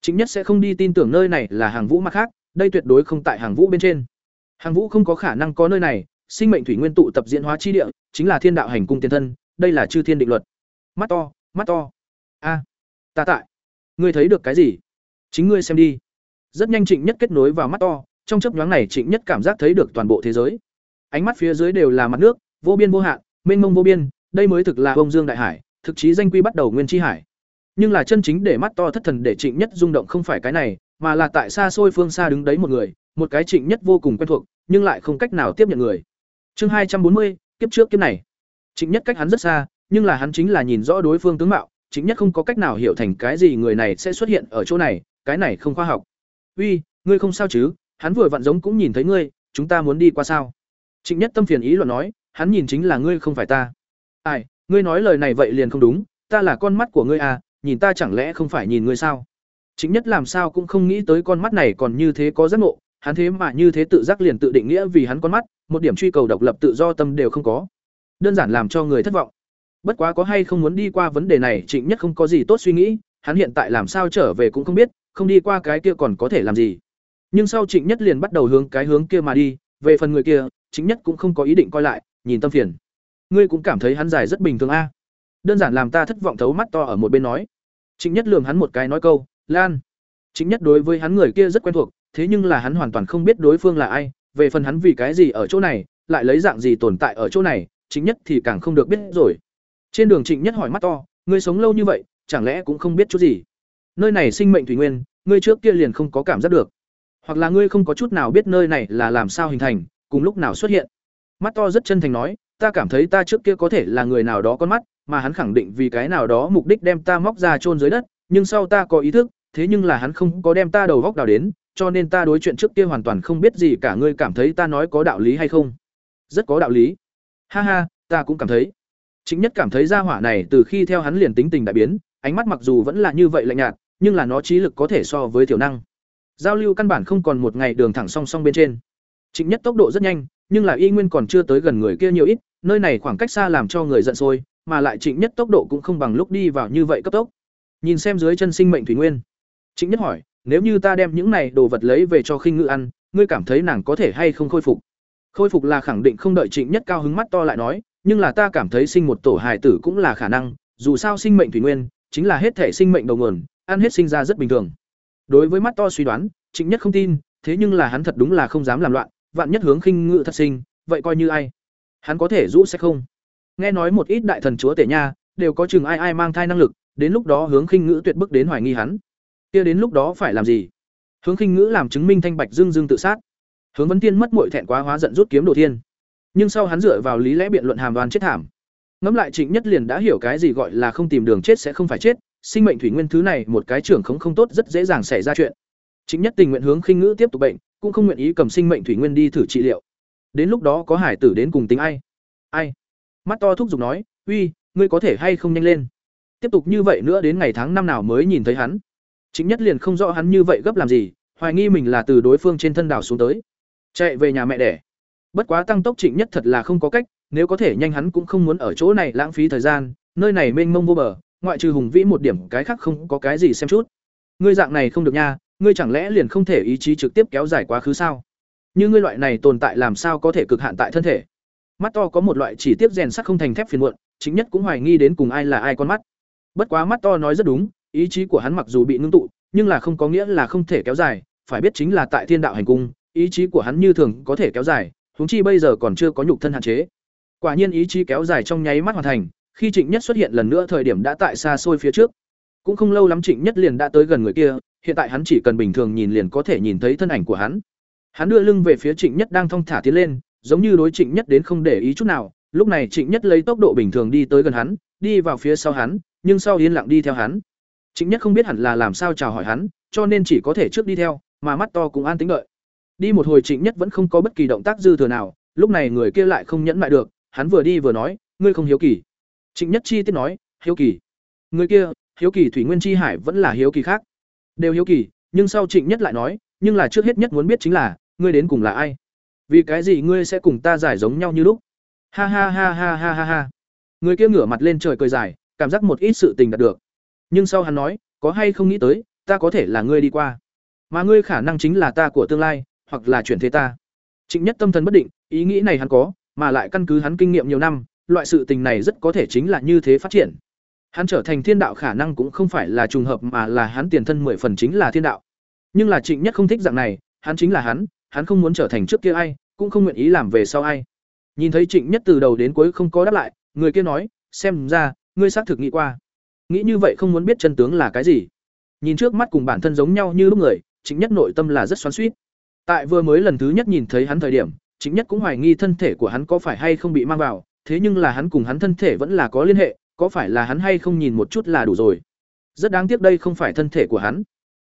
Chính nhất sẽ không đi tin tưởng nơi này là hàng vũ mặt khác, đây tuyệt đối không tại hàng vũ bên trên. Hàng vũ không có khả năng có nơi này, sinh mệnh thủy nguyên tụ tập diễn hóa chi địa, chính là thiên đạo hành cung tiền thân, đây là chư thiên định luật. Mắt to mắt to. A, ta tại. Ngươi thấy được cái gì? Chính ngươi xem đi. Rất nhanh trịnh nhất kết nối vào mắt to trong chấp nhoáng này trịnh nhất cảm giác thấy được toàn bộ thế giới. Ánh mắt phía dưới đều là mặt nước, vô biên vô hạn, mênh mông vô biên, đây mới thực là bông dương đại hải, thực chí danh quy bắt đầu nguyên chi hải. Nhưng là chân chính để mắt to thất thần để trịnh nhất rung động không phải cái này, mà là tại xa xôi phương xa đứng đấy một người, một cái trịnh nhất vô cùng quen thuộc, nhưng lại không cách nào tiếp nhận người. Chương hai trăm bốn mươi, kiếp trước kiếp này. Trịnh nhất cách hắn rất xa, nhưng là hắn chính là nhìn rõ đối phương tướng mạo, trịnh nhất không có cách nào hiểu thành cái gì người này sẽ xuất hiện ở chỗ này, cái này không khoa học. Uy, ngươi không sao chứ? Hắn vừa vặn giống cũng nhìn thấy ngươi, chúng ta muốn đi qua sao? Trịnh nhất tâm phiền ý luận nói, hắn nhìn chính là ngươi không phải ta. Ai, ngươi nói lời này vậy liền không đúng, ta là con mắt của ngươi à nhìn ta chẳng lẽ không phải nhìn ngươi sao? Trịnh nhất làm sao cũng không nghĩ tới con mắt này còn như thế có giác ngộ, hắn thế mà như thế tự giác liền tự định nghĩa vì hắn con mắt, một điểm truy cầu độc lập tự do tâm đều không có. Đơn giản làm cho người thất vọng. Bất quá có hay không muốn đi qua vấn đề này, trịnh nhất không có gì tốt suy nghĩ, hắn hiện tại làm sao trở về cũng không biết, không đi qua cái kia còn có thể làm gì nhưng sau trịnh nhất liền bắt đầu hướng cái hướng kia mà đi, về phần người kia, trịnh nhất cũng không có ý định coi lại, nhìn tâm phiền. Ngươi cũng cảm thấy hắn dài rất bình thường a? Đơn giản làm ta thất vọng thấu mắt to ở một bên nói. Trịnh nhất lường hắn một cái nói câu, lan. Trịnh nhất đối với hắn người kia rất quen thuộc, thế nhưng là hắn hoàn toàn không biết đối phương là ai, về phần hắn vì cái gì ở chỗ này, lại lấy dạng gì tồn tại ở chỗ này chính nhất thì càng không được biết rồi. Trên đường trịnh nhất hỏi mắt to, ngươi sống lâu như vậy, chẳng lẽ cũng không biết chút gì? Nơi này sinh mệnh thủy nguyên, ngươi trước kia liền không có cảm giác được hoặc là ngươi không có chút nào biết nơi này là làm sao hình thành, cùng lúc nào xuất hiện. Mắt to rất chân thành nói, ta cảm thấy ta trước kia có thể là người nào đó con mắt, mà hắn khẳng định vì cái nào đó mục đích đem ta móc ra chôn dưới đất, nhưng sau ta có ý thức, thế nhưng là hắn không có đem ta đầu góc đào đến, cho nên ta đối chuyện trước kia hoàn toàn không biết gì cả, ngươi cảm thấy ta nói có đạo lý hay không? Rất có đạo lý. Ha ha, ta cũng cảm thấy. Chính nhất cảm thấy gia hỏa này từ khi theo hắn liền tính tình đại biến, ánh mắt mặc dù vẫn là như vậy lạnh nhạt, nhưng là nó trí lực có thể so với thiểu năng giao lưu căn bản không còn một ngày đường thẳng song song bên trên. Trịnh nhất tốc độ rất nhanh, nhưng là y nguyên còn chưa tới gần người kia nhiều ít, nơi này khoảng cách xa làm cho người giận sôi, mà lại trịnh nhất tốc độ cũng không bằng lúc đi vào như vậy cấp tốc. Nhìn xem dưới chân sinh mệnh thủy nguyên. Trịnh nhất hỏi, nếu như ta đem những này đồ vật lấy về cho khinh ngự ăn, ngươi cảm thấy nàng có thể hay không khôi phục? Khôi phục là khẳng định không đợi trịnh nhất cao hứng mắt to lại nói, nhưng là ta cảm thấy sinh một tổ hài tử cũng là khả năng, dù sao sinh mệnh thủy nguyên, chính là hết thể sinh mệnh đầu nguồn, ăn hết sinh ra rất bình thường đối với mắt to suy đoán, trịnh nhất không tin, thế nhưng là hắn thật đúng là không dám làm loạn, vạn nhất hướng khinh ngự thật sinh, vậy coi như ai? Hắn có thể rũ sẽ không? Nghe nói một ít đại thần chúa tể nha, đều có chừng ai ai mang thai năng lực, đến lúc đó hướng khinh ngữ tuyệt bức đến hoài nghi hắn. Kia đến lúc đó phải làm gì? Hướng khinh ngữ làm chứng minh thanh bạch dương dương tự sát. Hướng vấn tiên mất mội thẹn quá hóa giận rút kiếm đồ thiên. Nhưng sau hắn dựa vào lý lẽ biện luận hàm đoan chết thảm. Ngẫm lại trịnh nhất liền đã hiểu cái gì gọi là không tìm đường chết sẽ không phải chết sinh mệnh thủy nguyên thứ này một cái trưởng khống không tốt rất dễ dàng xảy ra chuyện. Trịnh nhất tình nguyện hướng khinh ngữ tiếp tục bệnh, cũng không nguyện ý cầm sinh mệnh thủy nguyên đi thử trị liệu. Đến lúc đó có hải tử đến cùng tính ai? Ai? Mắt to thúc giục nói, uy, ngươi có thể hay không nhanh lên? Tiếp tục như vậy nữa đến ngày tháng năm nào mới nhìn thấy hắn. Chính nhất liền không rõ hắn như vậy gấp làm gì, hoài nghi mình là từ đối phương trên thân đảo xuống tới. Chạy về nhà mẹ đẻ. Bất quá tăng tốc trịnh nhất thật là không có cách, nếu có thể nhanh hắn cũng không muốn ở chỗ này lãng phí thời gian, nơi này mênh mông vô bờ ngoại trừ hùng vĩ một điểm cái khác không có cái gì xem chút. Ngươi dạng này không được nha, ngươi chẳng lẽ liền không thể ý chí trực tiếp kéo dài quá khứ sao? Như ngươi loại này tồn tại làm sao có thể cực hạn tại thân thể? Mắt to có một loại chỉ tiếp rèn sắc không thành thép phiền muộn, chính nhất cũng hoài nghi đến cùng ai là ai con mắt. Bất quá mắt to nói rất đúng, ý chí của hắn mặc dù bị ngưng tụ, nhưng là không có nghĩa là không thể kéo dài, phải biết chính là tại thiên đạo hành cung, ý chí của hắn như thường có thể kéo dài, huống chi bây giờ còn chưa có nhục thân hạn chế. Quả nhiên ý chí kéo dài trong nháy mắt hoàn thành khi trịnh nhất xuất hiện lần nữa thời điểm đã tại xa xôi phía trước. Cũng không lâu lắm trịnh nhất liền đã tới gần người kia, hiện tại hắn chỉ cần bình thường nhìn liền có thể nhìn thấy thân ảnh của hắn. Hắn đưa lưng về phía trịnh nhất đang thong thả tiến lên, giống như đối trịnh nhất đến không để ý chút nào. Lúc này trịnh nhất lấy tốc độ bình thường đi tới gần hắn, đi vào phía sau hắn, nhưng sau yên lặng đi theo hắn. Trịnh nhất không biết hẳn là làm sao chào hỏi hắn, cho nên chỉ có thể trước đi theo, mà mắt to cũng an tính đợi. Đi một hồi trịnh nhất vẫn không có bất kỳ động tác dư thừa nào, lúc này người kia lại không nhẫn lại được, hắn vừa đi vừa nói, ngươi không hiếu kỳ trịnh nhất chi tiết nói, hiếu kỳ. Người kia, hiếu kỳ thủy nguyên chi hải vẫn là hiếu kỳ khác. Đều hiếu kỳ, nhưng sau trịnh nhất lại nói, nhưng là trước hết nhất muốn biết chính là, ngươi đến cùng là ai? Vì cái gì ngươi sẽ cùng ta giải giống nhau như lúc? Ha ha ha ha ha ha ha. Người kia ngửa mặt lên trời cười dài, cảm giác một ít sự tình đạt được. Nhưng sau hắn nói, có hay không nghĩ tới, ta có thể là ngươi đi qua? Mà ngươi khả năng chính là ta của tương lai, hoặc là chuyển thế ta. Trịnh nhất tâm thần bất định, ý nghĩ này hắn có, mà lại căn cứ hắn kinh nghiệm nhiều năm loại sự tình này rất có thể chính là như thế phát triển Hắn trở thành thiên đạo khả năng cũng không phải là trùng hợp mà là hắn tiền thân mười phần chính là thiên đạo. Nhưng là Trịnh Nhất không thích dạng này, hắn chính là hắn, hắn không muốn trở thành trước kia ai, cũng không nguyện ý làm về sau ai. Nhìn thấy Trịnh Nhất từ đầu đến cuối không có đáp lại, người kia nói, xem ra, ngươi xác thực nghĩ qua. Nghĩ như vậy không muốn biết chân tướng là cái gì. Nhìn trước mắt cùng bản thân giống nhau như lúc người, Trịnh Nhất nội tâm là rất xoắn xuýt. Tại vừa mới lần thứ nhất nhìn thấy hắn thời điểm, Trịnh Nhất cũng hoài nghi thân thể của hắn có phải hay không bị mang vào, thế nhưng là hắn cùng hắn thân thể vẫn là có liên hệ, có phải là hắn hay không nhìn một chút là đủ rồi. Rất đáng tiếc đây không phải thân thể của hắn.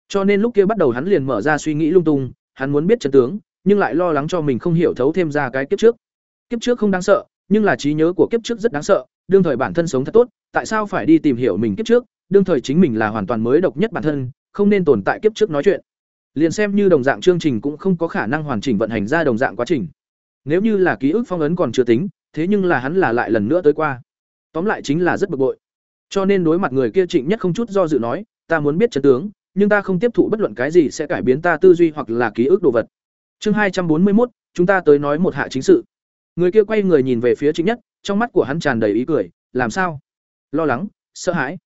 Cho nên lúc kia bắt đầu hắn liền mở ra suy nghĩ lung tung, hắn muốn biết chân tướng, nhưng lại lo lắng cho mình không hiểu thấu thêm ra cái kiếp trước. Kiếp trước không đáng sợ, nhưng là trí nhớ của kiếp trước rất đáng sợ, đương thời bản thân sống thật tốt, tại sao phải đi tìm hiểu mình kiếp trước, đương thời chính mình là hoàn toàn mới độc nhất bản thân, không nên tồn tại kiếp trước nói chuyện. Liền xem như đồng dạng chương trình cũng không có khả năng hoàn chỉnh vận hành ra đồng dạng quá trình. Nếu như là ký ức phong ấn còn chưa tính, thế nhưng là hắn là lại lần nữa tới qua. Tóm lại chính là rất bực bội. Cho nên đối mặt người kia Trịnh Nhất không chút do dự nói, ta muốn biết chân tướng, nhưng ta không tiếp thụ bất luận cái gì sẽ cải biến ta tư duy hoặc là ký ức đồ vật. Chương hai trăm bốn mươi một, chúng ta tới nói một hạ chính sự. Người kia quay người nhìn về phía Trịnh Nhất, trong mắt của hắn tràn đầy ý cười, làm sao? Lo lắng, sợ hãi.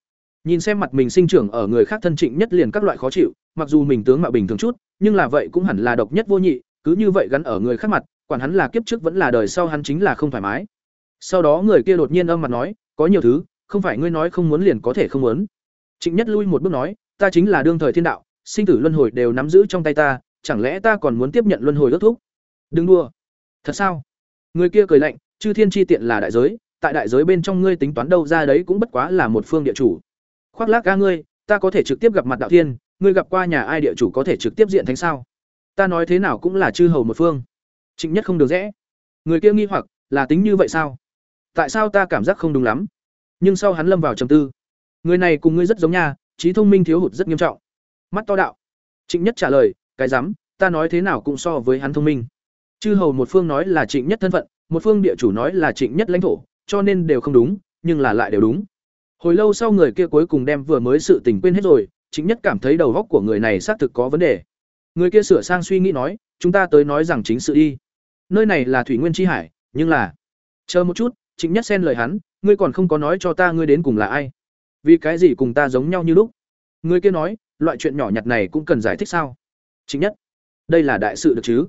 Nhìn xem mặt mình sinh trưởng ở người khác thân Trịnh Nhất liền các loại khó chịu, mặc dù mình tướng mạo bình thường chút, nhưng là vậy cũng hẳn là độc nhất vô nhị, cứ như vậy gắn ở người khác mặt, quản hắn là kiếp trước vẫn là đời sau hắn chính là không thoải mái. Sau đó người kia đột nhiên âm mặt nói, có nhiều thứ, không phải ngươi nói không muốn liền có thể không muốn. Trịnh Nhất lui một bước nói, ta chính là đương thời thiên đạo, sinh tử luân hồi đều nắm giữ trong tay ta, chẳng lẽ ta còn muốn tiếp nhận luân hồi ước thúc? Đừng đùa. Thật sao? Người kia cười lạnh, chư thiên chi tiện là đại giới, tại đại giới bên trong ngươi tính toán đâu ra đấy cũng bất quá là một phương địa chủ. Khoác lác ga ngươi, ta có thể trực tiếp gặp mặt đạo thiên, ngươi gặp qua nhà ai địa chủ có thể trực tiếp diện thánh sao? Ta nói thế nào cũng là chư hầu một phương. Trịnh Nhất không được rẽ. Người kia nghi hoặc, là tính như vậy sao? Tại sao ta cảm giác không đúng lắm? Nhưng sau hắn lâm vào trầm tư. Người này cùng ngươi rất giống nha, trí thông minh thiếu hụt rất nghiêm trọng. Mắt to đạo. Trịnh Nhất trả lời, cái rắm, ta nói thế nào cũng so với hắn thông minh. Chư hầu một phương nói là Trịnh Nhất thân phận, một phương địa chủ nói là Trịnh Nhất lãnh thổ, cho nên đều không đúng, nhưng là lại đều đúng. Hồi lâu sau người kia cuối cùng đem vừa mới sự tình quên hết rồi, Trịnh Nhất cảm thấy đầu óc của người này xác thực có vấn đề. Người kia sửa sang suy nghĩ nói, chúng ta tới nói rằng chính sự đi. Nơi này là Thủy Nguyên chi hải, nhưng là Chờ một chút, Trịnh Nhất xen lời hắn, ngươi còn không có nói cho ta ngươi đến cùng là ai? Vì cái gì cùng ta giống nhau như lúc? Người kia nói, loại chuyện nhỏ nhặt này cũng cần giải thích sao? Trịnh Nhất, đây là đại sự được chứ?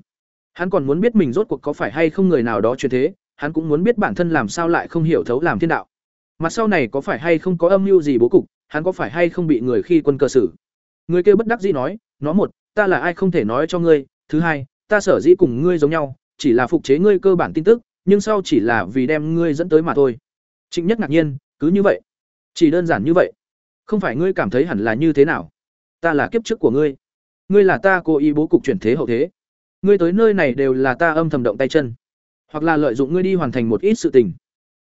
Hắn còn muốn biết mình rốt cuộc có phải hay không người nào đó truyền thế, hắn cũng muốn biết bản thân làm sao lại không hiểu thấu làm thiên đạo. Mặt sau này có phải hay không có âm mưu gì bố cục, hắn có phải hay không bị người khi quân cơ xử. Người kia bất đắc dĩ nói, nó một, ta là ai không thể nói cho ngươi, thứ hai, ta sở dĩ cùng ngươi giống nhau, chỉ là phục chế ngươi cơ bản tin tức, nhưng sau chỉ là vì đem ngươi dẫn tới mà thôi. Trịnh Nhất ngạc nhiên, cứ như vậy, chỉ đơn giản như vậy. Không phải ngươi cảm thấy hẳn là như thế nào? Ta là kiếp trước của ngươi, ngươi là ta cố ý bố cục chuyển thế hậu thế. Ngươi tới nơi này đều là ta âm thầm động tay chân, hoặc là lợi dụng ngươi đi hoàn thành một ít sự tình.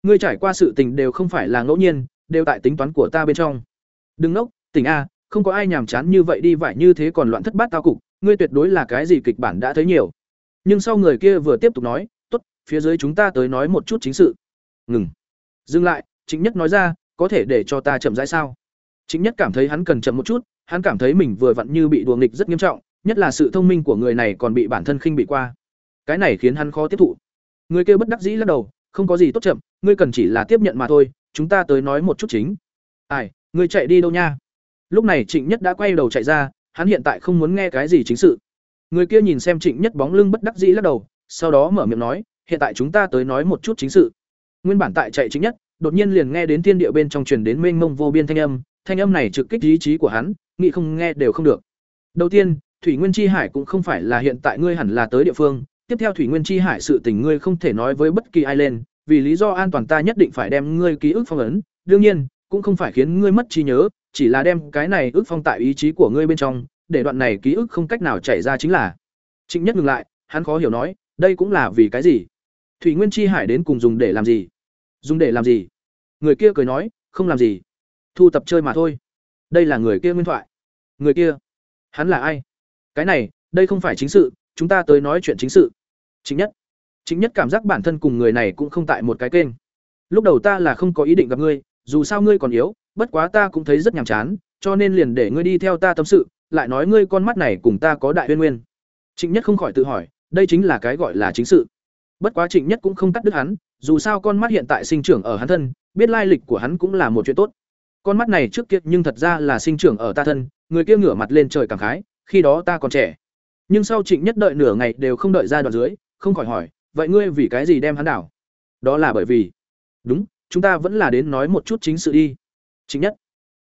Ngươi trải qua sự tình đều không phải là ngẫu nhiên, đều tại tính toán của ta bên trong. Đừng nốc, tỉnh a, không có ai nhàm chán như vậy đi vải như thế còn loạn thất bát tao cục, ngươi tuyệt đối là cái gì kịch bản đã thấy nhiều. Nhưng sau người kia vừa tiếp tục nói, "Tốt, phía dưới chúng ta tới nói một chút chính sự." Ngừng. Dừng lại, Trịnh Nhất nói ra, "Có thể để cho ta chậm rãi sao?" Trịnh Nhất cảm thấy hắn cần chậm một chút, hắn cảm thấy mình vừa vặn như bị đùa nghịch rất nghiêm trọng, nhất là sự thông minh của người này còn bị bản thân khinh bị qua. Cái này khiến hắn khó tiếp thụ. Người kia bất đắc dĩ lắc đầu, "Không có gì tốt chậm, ngươi cần chỉ là tiếp nhận mà thôi, chúng ta tới nói một chút chính." "Ai, ngươi chạy đi đâu nha?" Lúc này Trịnh Nhất đã quay đầu chạy ra, hắn hiện tại không muốn nghe cái gì chính sự. Người kia nhìn xem Trịnh Nhất bóng lưng bất đắc dĩ lắc đầu, sau đó mở miệng nói, "Hiện tại chúng ta tới nói một chút chính sự." Nguyên bản tại chạy Trịnh Nhất, đột nhiên liền nghe đến thiên địa bên trong truyền đến mênh mông vô biên thanh âm, thanh âm này trực kích ý chí của hắn, nghĩ không nghe đều không được. Đầu tiên, Thủy Nguyên Chi Hải cũng không phải là hiện tại ngươi hẳn là tới địa phương, tiếp theo Thủy Nguyên Chi Hải sự tình ngươi không thể nói với bất kỳ ai lên, vì lý do an toàn ta nhất định phải đem ngươi ký ức phong ấn, đương nhiên, cũng không phải khiến ngươi mất trí nhớ, chỉ là đem cái này ức phong tại ý chí của ngươi bên trong, để đoạn này ký ức không cách nào chảy ra chính là. Trịnh Nhất ngừng lại, hắn khó hiểu nói, đây cũng là vì cái gì? Thủy Nguyên Chi Hải đến cùng dùng để làm gì? Dùng để làm gì? Người kia cười nói, không làm gì, thu tập chơi mà thôi. Đây là người kia nguyên thoại. Người kia, hắn là ai? Cái này, đây không phải chính sự, chúng ta tới nói chuyện chính sự. Chính nhất, chính nhất cảm giác bản thân cùng người này cũng không tại một cái kênh. Lúc đầu ta là không có ý định gặp ngươi, dù sao ngươi còn yếu, bất quá ta cũng thấy rất nhàm chán, cho nên liền để ngươi đi theo ta tâm sự, lại nói ngươi con mắt này cùng ta có đại duyên nguyên. Trịnh Nhất không khỏi tự hỏi, đây chính là cái gọi là chính sự. Bất quá Trịnh Nhất cũng không cắt đứt hắn, dù sao con mắt hiện tại sinh trưởng ở hắn thân, biết lai lịch của hắn cũng là một chuyện tốt. con mắt này trước kia nhưng thật ra là sinh trưởng ở ta thân người kia ngửa mặt lên trời cảm khái khi đó ta còn trẻ nhưng sau trịnh nhất đợi nửa ngày đều không đợi ra đoạn dưới không khỏi hỏi vậy ngươi vì cái gì đem hắn đảo đó là bởi vì đúng chúng ta vẫn là đến nói một chút chính sự đi chính nhất.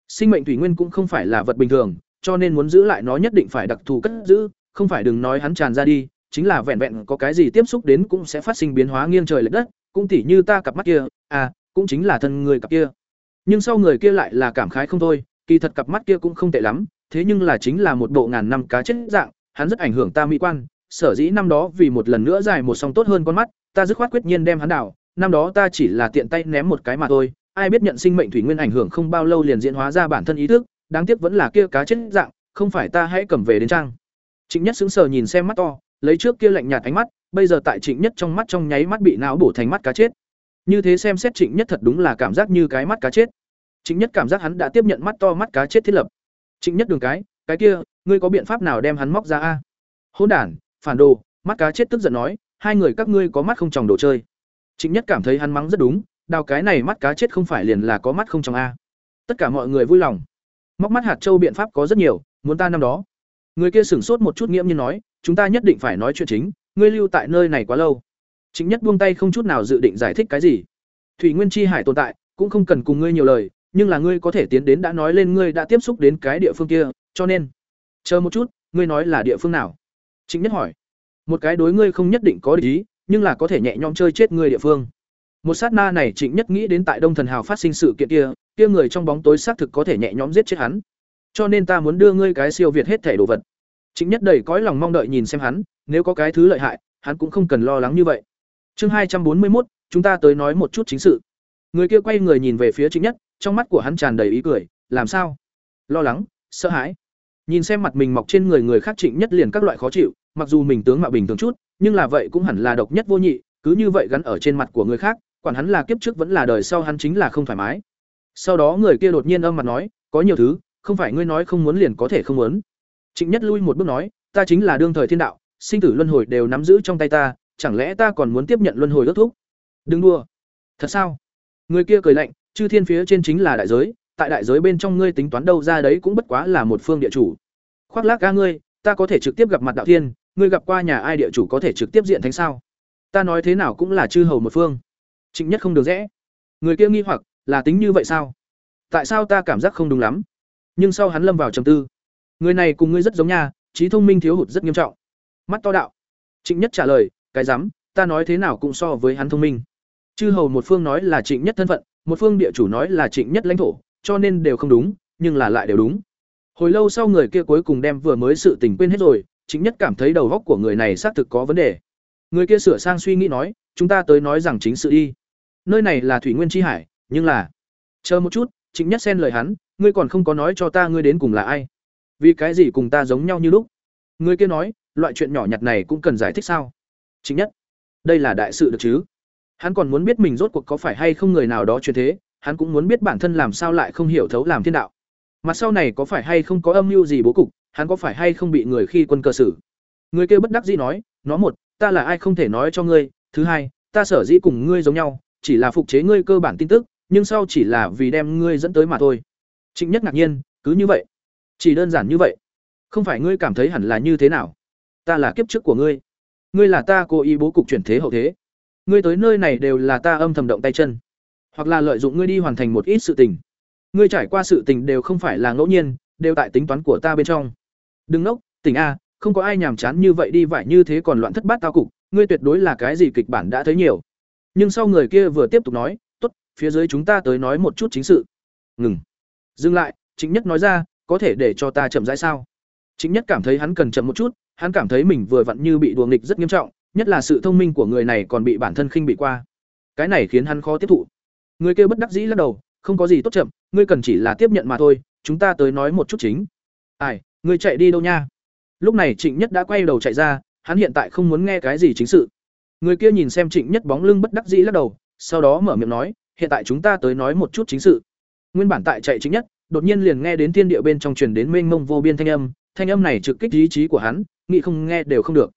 Sinh mệnh thủy nguyên cũng không phải là vật bình thường, cho nên muốn giữ lại nó nhất định phải đặc thù cất giữ, không phải đừng nói hắn tràn ra đi, chính là vẹn vẹn có cái gì tiếp xúc đến cũng sẽ phát sinh biến hóa nghiêng trời lệch đất, cũng tỉ như ta cặp mắt kia à cũng chính là thân người cặp kia. Nhưng sau người kia lại là cảm khái không thôi, kỳ thật cặp mắt kia cũng không tệ lắm, thế nhưng là chính là một bộ ngàn năm cá chết dạng, hắn rất ảnh hưởng ta mỹ quan, sở dĩ năm đó vì một lần nữa dài một song tốt hơn con mắt, ta dứt khoát quyết nhiên đem hắn đảo, năm đó ta chỉ là tiện tay ném một cái mà thôi ai biết nhận sinh mệnh thủy nguyên ảnh hưởng không bao lâu liền diễn hóa ra bản thân ý thức, đáng tiếc vẫn là kia cá chết dạng, không phải ta hãy cầm về đến trang. Trịnh nhất sững sờ nhìn xem mắt to, lấy trước kia lạnh nhạt ánh mắt, bây giờ tại trịnh nhất trong mắt trong nháy mắt bị não bổ thành mắt cá chết. Như thế xem xét trịnh nhất thật đúng là cảm giác như cái mắt cá chết. Trịnh nhất cảm giác hắn đã tiếp nhận mắt to mắt cá chết thiết lập. Trịnh nhất đường cái cái kia, ngươi có biện pháp nào đem hắn móc ra a? Hôn đản, phản đồ. Mắt cá chết tức giận nói, hai người các ngươi có mắt không tròng đồ chơi. Trịnh nhất cảm thấy hắn mắng rất đúng đào cái này mắt cá chết không phải liền là có mắt không trong a. Tất cả mọi người vui lòng. Móc mắt hạt châu biện pháp có rất nhiều, muốn ta năm đó. Người kia sửng sốt một chút nghiễm như nói, chúng ta nhất định phải nói chuyện chính, ngươi lưu tại nơi này quá lâu. Chính nhất buông tay không chút nào dự định giải thích cái gì. Thủy nguyên chi hải tồn tại, cũng không cần cùng ngươi nhiều lời, nhưng là ngươi có thể tiến đến đã nói lên ngươi đã tiếp xúc đến cái địa phương kia, cho nên, chờ một chút, ngươi nói là địa phương nào? Chính nhất hỏi. Một cái đối ngươi không nhất định có ý, nhưng là có thể nhẹ nhõm chơi chết ngươi địa phương một sát na này trịnh nhất nghĩ đến tại đông thần hào phát sinh sự kiện kia kia người trong bóng tối xác thực có thể nhẹ nhõm giết chết hắn. Cho nên ta muốn đưa ngươi cái siêu việt hết thể đồ vật. Trịnh nhất đầy cõi lòng mong đợi nhìn xem hắn, nếu có cái thứ lợi hại, hắn cũng không cần lo lắng như vậy. Chương hai trăm bốn mươi một chúng ta tới nói một chút chính sự. Người kia quay người nhìn về phía trịnh nhất, trong mắt của hắn tràn đầy ý cười, làm sao? Lo lắng, sợ hãi? Nhìn xem mặt mình mọc trên người người khác trịnh nhất liền các loại khó chịu, mặc dù mình tướng mạo bình thường chút, nhưng là vậy cũng hẳn là độc nhất vô nhị, cứ như vậy gắn ở trên mặt của người khác quản hắn là kiếp trước vẫn là đời sau hắn chính là không thoải mái. Sau đó người kia đột nhiên âm mặt nói, có nhiều thứ, không phải ngươi nói không muốn liền có thể không muốn. Trịnh nhất lui một bước nói, ta chính là đương thời thiên đạo, sinh tử luân hồi đều nắm giữ trong tay ta, chẳng lẽ ta còn muốn tiếp nhận luân hồi ước thúc? Đừng đua thật sao? Người kia cười lạnh, chư thiên phía trên chính là đại giới, tại đại giới bên trong ngươi tính toán đâu ra đấy cũng bất quá là một phương địa chủ. Khoác lác ca ngươi, ta có thể trực tiếp gặp mặt đạo thiên, ngươi gặp qua nhà ai địa chủ có thể trực tiếp diện thánh sao? Ta nói thế nào cũng là chư hầu một phương trịnh nhất không được rẽ người kia nghi hoặc là tính như vậy sao? Tại sao ta cảm giác không đúng lắm? Nhưng sau hắn lâm vào trầm tư. Người này cùng ngươi rất giống nha trí thông minh thiếu hụt rất nghiêm trọng. Mắt to đạo. Trịnh nhất trả lời cái dám, ta nói thế nào cũng so với hắn thông minh. Chư hầu một phương nói là trịnh nhất thân phận một phương địa chủ nói là trịnh nhất lãnh thổ cho nên đều không đúng nhưng là lại đều đúng. Hồi lâu sau người kia cuối cùng đem vừa mới sự tình quên hết rồi trịnh nhất cảm thấy đầu góc của người này xác thực có vấn đề người kia sửa sang suy nghĩ nói, chúng ta tới nói rằng chính sự đi. Nơi này là thủy nguyên tri hải, nhưng là chờ một chút, trịnh nhất xen lời hắn, ngươi còn không có nói cho ta ngươi đến cùng là ai. Vì cái gì cùng ta giống nhau như lúc? Người kia nói, loại chuyện nhỏ nhặt này cũng cần giải thích sao? Chính nhất, đây là đại sự được chứ? Hắn còn muốn biết mình rốt cuộc có phải hay không người nào đó truyền thế, hắn cũng muốn biết bản thân làm sao lại không hiểu thấu làm thiên đạo. Mặt sau này có phải hay không có âm mưu gì bố cục, hắn có phải hay không bị người khi quân cơ xử? Người kia bất đắc dĩ nói, nó một ta là ai không thể nói cho ngươi, thứ hai, ta sở dĩ cùng ngươi giống nhau, chỉ là phục chế ngươi cơ bản tin tức, nhưng sau chỉ là vì đem ngươi dẫn tới mà thôi. Trịnh nhất ngạc nhiên, cứ như vậy? Chỉ đơn giản như vậy? Không phải ngươi cảm thấy hẳn là như thế nào? Ta là kiếp trước của ngươi. Ngươi là ta cố ý bố cục chuyển thế hậu thế. Ngươi tới nơi này đều là ta âm thầm động tay chân. Hoặc là lợi dụng ngươi đi hoàn thành một ít sự tình. Ngươi trải qua sự tình đều không phải là ngẫu nhiên, đều tại tính toán của ta bên trong. Đừng nốc, tỉnh a không có ai nhàm chán như vậy đi vải như thế còn loạn thất bát tao cục, ngươi tuyệt đối là cái gì kịch bản đã thấy nhiều. Nhưng sau người kia vừa tiếp tục nói, tốt, phía dưới chúng ta tới nói một chút chính sự. Ngừng. Dừng lại chính nhất nói ra, có thể để cho ta chậm rãi sao? Chính nhất cảm thấy hắn cần chậm một chút, hắn cảm thấy mình vừa vặn như bị đùa nghịch rất nghiêm trọng, nhất là sự thông minh của người này còn bị bản thân khinh bị qua. Cái này khiến hắn khó tiếp thụ. Người kia bất đắc dĩ lắc đầu, không có gì tốt chậm, ngươi cần chỉ là tiếp nhận mà thôi, chúng ta tới nói một chút chính. Ai, ngươi chạy đi đâu nha? Lúc này trịnh nhất đã quay đầu chạy ra hắn hiện tại không muốn nghe cái gì chính sự. Người kia nhìn xem trịnh nhất bóng lưng bất đắc dĩ lắc đầu sau đó mở miệng nói hiện tại chúng ta tới nói một chút chính sự. Nguyên bản tại chạy trịnh nhất đột nhiên liền nghe đến thiên địa bên trong truyền đến mênh mông vô biên thanh âm thanh âm này trực kích ý chí của hắn nghĩ không nghe đều không được.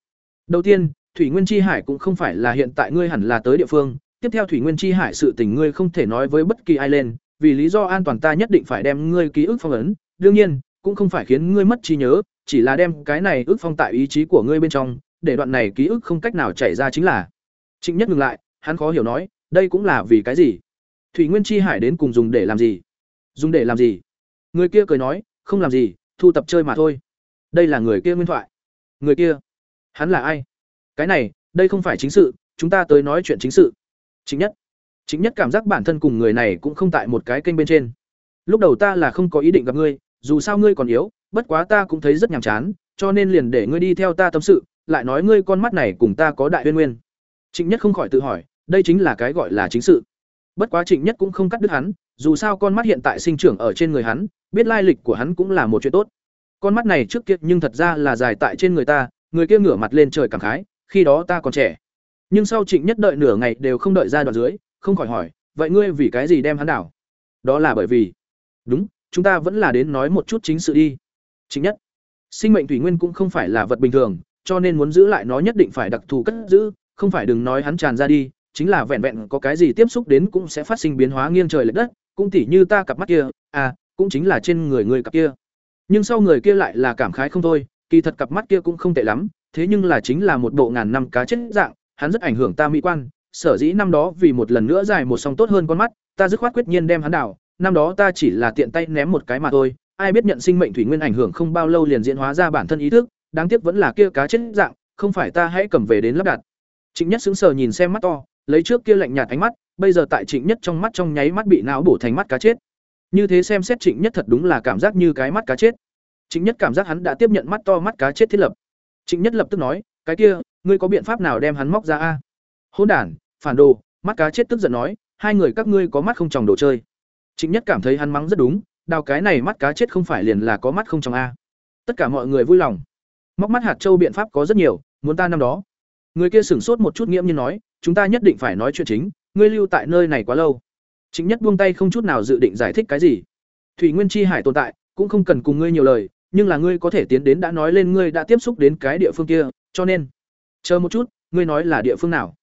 Đầu tiên thủy nguyên chi hải cũng không phải là hiện tại ngươi hẳn là tới địa phương tiếp theo thủy nguyên chi hải sự tình ngươi không thể nói với bất kỳ ai lên vì lý do an toàn ta nhất định phải đem ngươi ký ức phong ấn, đương nhiên, cũng không phải khiến ngươi mất trí nhớ, chỉ là đem cái này ức phong tại ý chí của ngươi bên trong, để đoạn này ký ức không cách nào chảy ra chính là. Trịnh Nhất ngừng lại, hắn khó hiểu nói, đây cũng là vì cái gì? Thủy Nguyên Chi Hải đến cùng dùng để làm gì? Dùng để làm gì? Người kia cười nói, không làm gì, thu tập chơi mà thôi. Đây là người kia nguyên thoại. Người kia? Hắn là ai? Cái này, đây không phải chính sự, chúng ta tới nói chuyện chính sự. Chính nhất. Chính nhất cảm giác bản thân cùng người này cũng không tại một cái kênh bên trên. Lúc đầu ta là không có ý định gặp ngươi, dù sao ngươi còn yếu, bất quá ta cũng thấy rất nhàm chán, cho nên liền để ngươi đi theo ta tâm sự, lại nói ngươi con mắt này cùng ta có đại uyên nguyên. Trịnh Nhất không khỏi tự hỏi, đây chính là cái gọi là chính sự. Bất quá Trịnh Nhất cũng không cắt đứt hắn, dù sao con mắt hiện tại sinh trưởng ở trên người hắn, biết lai lịch của hắn cũng là một chuyện tốt. Con mắt này trước kia nhưng thật ra là dài tại trên người ta, người kia ngửa mặt lên trời cảm khái, khi đó ta còn trẻ. Nhưng sau Trịnh Nhất đợi nửa ngày đều không đợi ra đoạn dưới, không khỏi hỏi, vậy ngươi vì cái gì đem hắn đảo? Đó là bởi vì Đúng, chúng ta vẫn là đến nói một chút chính sự đi. Chính nhất, sinh mệnh thủy nguyên cũng không phải là vật bình thường, cho nên muốn giữ lại nó nhất định phải đặc thù cất giữ, không phải đừng nói hắn tràn ra đi, chính là vẹn vẹn có cái gì tiếp xúc đến cũng sẽ phát sinh biến hóa nghiêng trời lệch đất, cũng tỉ như ta cặp mắt kia, à, cũng chính là trên người người cặp kia. Nhưng sau người kia lại là cảm khái không thôi, kỳ thật cặp mắt kia cũng không tệ lắm, thế nhưng là chính là một bộ ngàn năm cá chết dạng, hắn rất ảnh hưởng ta mỹ quan, sở dĩ năm đó vì một lần nữa dài một song tốt hơn con mắt, ta dứt khoát quyết nhiên đem hắn đảo, năm đó ta chỉ là tiện tay ném một cái mà thôi, ai biết nhận sinh mệnh thủy nguyên ảnh hưởng không bao lâu liền diễn hóa ra bản thân ý thức, đáng tiếc vẫn là kia cá chết dạng, không phải ta hãy cầm về đến lắp đặt. Trịnh Nhất sững sờ nhìn xem mắt to, lấy trước kia lạnh nhạt ánh mắt, bây giờ tại Trịnh Nhất trong mắt trong nháy mắt bị não bổ thành mắt cá chết. Như thế xem xét Trịnh Nhất thật đúng là cảm giác như cái mắt cá chết. Trịnh Nhất cảm giác hắn đã tiếp nhận mắt to mắt cá chết thiết lập. Trịnh Nhất lập tức nói, "Cái kia, ngươi có biện pháp nào đem hắn móc ra a?" Hỗn đản, phản đồ, mắt cá chết tức giận nói, "Hai người các ngươi có mắt không tròng đồ chơi." Trịnh Nhất cảm thấy hắn mắng rất đúng, đào cái này mắt cá chết không phải liền là có mắt không trong a. Tất cả mọi người vui lòng. Móc mắt hạt châu biện pháp có rất nhiều, muốn ta năm đó. Người kia sửng sốt một chút nghiễm nhiên nói, chúng ta nhất định phải nói chuyện chính, ngươi lưu tại nơi này quá lâu. Trịnh Nhất buông tay không chút nào dự định giải thích cái gì. Thủy Nguyên Chi Hải tồn tại, cũng không cần cùng ngươi nhiều lời, nhưng là ngươi có thể tiến đến đã nói lên ngươi đã tiếp xúc đến cái địa phương kia, cho nên, chờ một chút, ngươi nói là địa phương nào?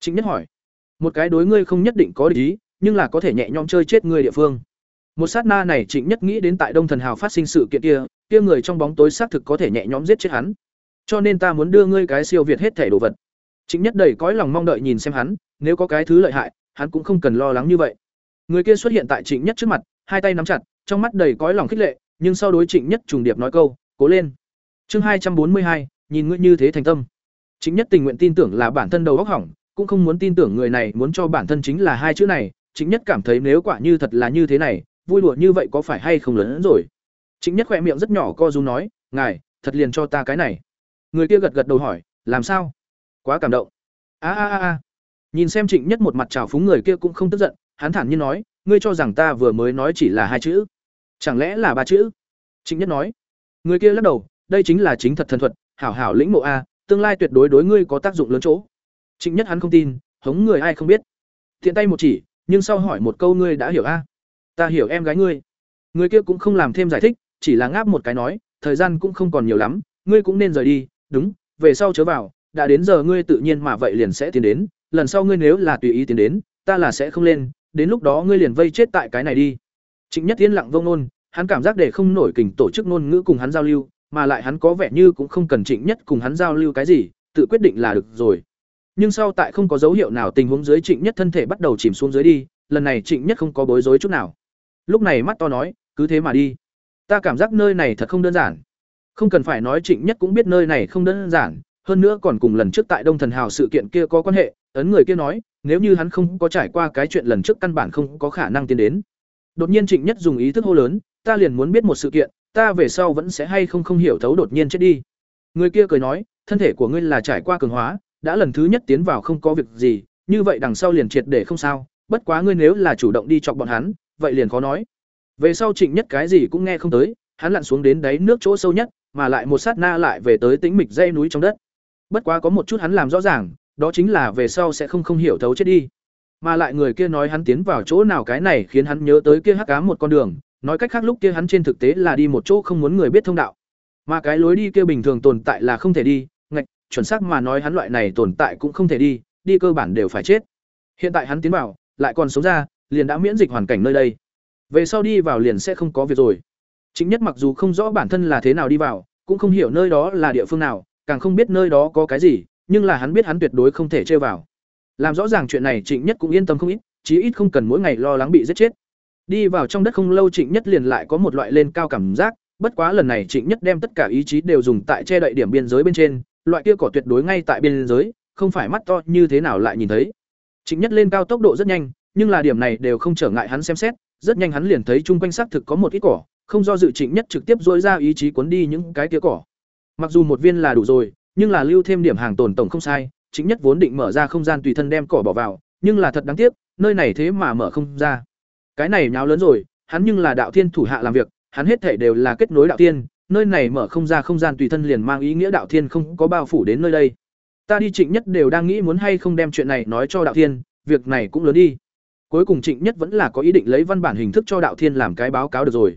Trịnh Nhất hỏi. Một cái đối ngươi không nhất định có ý, nhưng là có thể nhẹ nhõm chơi chết người địa phương. Một sát na này Trịnh Nhất nghĩ đến tại Đông Thần Hào phát sinh sự kiện kia, kia người trong bóng tối xác thực có thể nhẹ nhõm giết chết hắn. Cho nên ta muốn đưa ngươi cái siêu việt hết thể đồ vật. Trịnh Nhất đầy cõi lòng mong đợi nhìn xem hắn, nếu có cái thứ lợi hại, hắn cũng không cần lo lắng như vậy. Người kia xuất hiện tại Trịnh Nhất trước mặt, hai tay nắm chặt, trong mắt đầy cõi lòng khích lệ, nhưng sau đối Trịnh Nhất trùng điệp nói câu, "Cố lên." Chương hai trăm bốn mươi hai, nhìn ngươi như thế thành tâm. Trịnh Nhất tình nguyện tin tưởng là bản thân đầu óc hỏng, cũng không muốn tin tưởng người này muốn cho bản thân chính là hai chữ này, chính Nhất cảm thấy nếu quả như thật là như thế này, vui đùa như vậy có phải hay không lớn hơn rồi. chính Nhất khoe miệng rất nhỏ co rúm nói, "Ngài, thật liền cho ta cái này." Người kia gật gật đầu hỏi, "Làm sao?" Quá cảm động. A a a a. Nhìn xem Trịnh Nhất một mặt trào phúng người kia cũng không tức giận, hắn thản nhiên nói, "Ngươi cho rằng ta vừa mới nói chỉ là hai chữ? Chẳng lẽ là ba chữ?" Trịnh Nhất nói. Người kia lắc đầu, "Đây chính là chính thật thần thuật, hảo hảo lĩnh ngộ a, tương lai tuyệt đối đối ngươi có tác dụng lớn chỗ." Trịnh Nhất hắn không tin, hống người ai không biết. Thiện tay một chỉ, nhưng sau hỏi một câu ngươi đã hiểu a? Ta hiểu em gái ngươi. Người kia cũng không làm thêm giải thích, chỉ là ngáp một cái nói, thời gian cũng không còn nhiều lắm, ngươi cũng nên rời đi, đúng, về sau chớ vào, đã đến giờ ngươi tự nhiên mà vậy liền sẽ tiến đến, lần sau ngươi nếu là tùy ý tiến đến, ta là sẽ không lên, đến lúc đó ngươi liền vây chết tại cái này đi. Trịnh nhất tiến lặng vông nôn, hắn cảm giác để không nổi kình tổ chức ngôn ngữ cùng hắn giao lưu, mà lại hắn có vẻ như cũng không cần trịnh nhất cùng hắn giao lưu cái gì, tự quyết định là được rồi nhưng sau tại không có dấu hiệu nào tình huống dưới trịnh nhất thân thể bắt đầu chìm xuống dưới đi, lần này trịnh nhất không có bối rối chút nào. Lúc này mắt to nói, cứ thế mà đi. Ta cảm giác nơi này thật không đơn giản. Không cần phải nói trịnh nhất cũng biết nơi này không đơn giản, hơn nữa còn cùng lần trước tại đông thần hào sự kiện kia có quan hệ. Ấn người kia nói, nếu như hắn không có trải qua cái chuyện lần trước căn bản không có khả năng tiến đến. Đột nhiên trịnh nhất dùng ý thức hô lớn, ta liền muốn biết một sự kiện, ta về sau vẫn sẽ hay không không hiểu thấu đột nhiên chết đi. Người kia cười nói, thân thể của ngươi là trải qua cường hóa đã lần thứ nhất tiến vào không có việc gì, như vậy đằng sau liền triệt để không sao, bất quá ngươi nếu là chủ động đi chọc bọn hắn, vậy liền khó nói. Về sau trịnh nhất cái gì cũng nghe không tới, hắn lặn xuống đến đáy nước chỗ sâu nhất, mà lại một sát na lại về tới tĩnh mịch dây núi trong đất. Bất quá có một chút hắn làm rõ ràng, đó chính là về sau sẽ không không hiểu thấu chết đi. Mà lại người kia nói hắn tiến vào chỗ nào cái này khiến hắn nhớ tới kia hắc ám một con đường, nói cách khác lúc kia hắn trên thực tế là đi một chỗ không muốn người biết thông đạo. Mà cái lối đi kia bình thường tồn tại là không thể đi chuẩn xác mà nói hắn loại này tồn tại cũng không thể đi đi cơ bản đều phải chết. Hiện tại hắn tiến vào, lại còn sống ra, liền đã miễn dịch hoàn cảnh nơi đây. Về sau đi vào liền sẽ không có việc rồi. Chính nhất mặc dù không rõ bản thân là thế nào đi vào, cũng không hiểu nơi đó là địa phương nào, càng không biết nơi đó có cái gì, nhưng là hắn biết hắn tuyệt đối không thể chơi vào. Làm rõ ràng chuyện này trịnh nhất cũng yên tâm không ít, chí ít không cần mỗi ngày lo lắng bị giết chết. Đi vào trong đất không lâu trịnh nhất liền lại có một loại lên cao cảm giác, bất quá lần này trịnh nhất đem tất cả ý chí đều dùng tại che đậy điểm biên giới bên trên loại kia cỏ tuyệt đối ngay tại biên giới, không phải mắt to như thế nào lại nhìn thấy. Trịnh nhất lên cao tốc độ rất nhanh, nhưng là điểm này đều không trở ngại hắn xem xét, rất nhanh hắn liền thấy chung quanh xác thực có một ít cỏ, không do dự trịnh nhất trực tiếp dỗi ra ý chí cuốn đi những cái kia cỏ. Mặc dù một viên là đủ rồi, nhưng là lưu thêm điểm hàng tồn tổng không sai, trịnh nhất vốn định mở ra không gian tùy thân đem cỏ bỏ vào, nhưng là thật đáng tiếc, nơi này thế mà mở không ra. Cái này nháo lớn rồi, hắn nhưng là đạo thiên thủ hạ làm việc, hắn hết thể đều là kết nối đạo thiên nơi này mở không ra không gian tùy thân liền mang ý nghĩa đạo thiên không có bao phủ đến nơi đây. Ta đi trịnh nhất đều đang nghĩ muốn hay không đem chuyện này nói cho đạo thiên, việc này cũng lớn đi. Cuối cùng trịnh nhất vẫn là có ý định lấy văn bản hình thức cho đạo thiên làm cái báo cáo được rồi.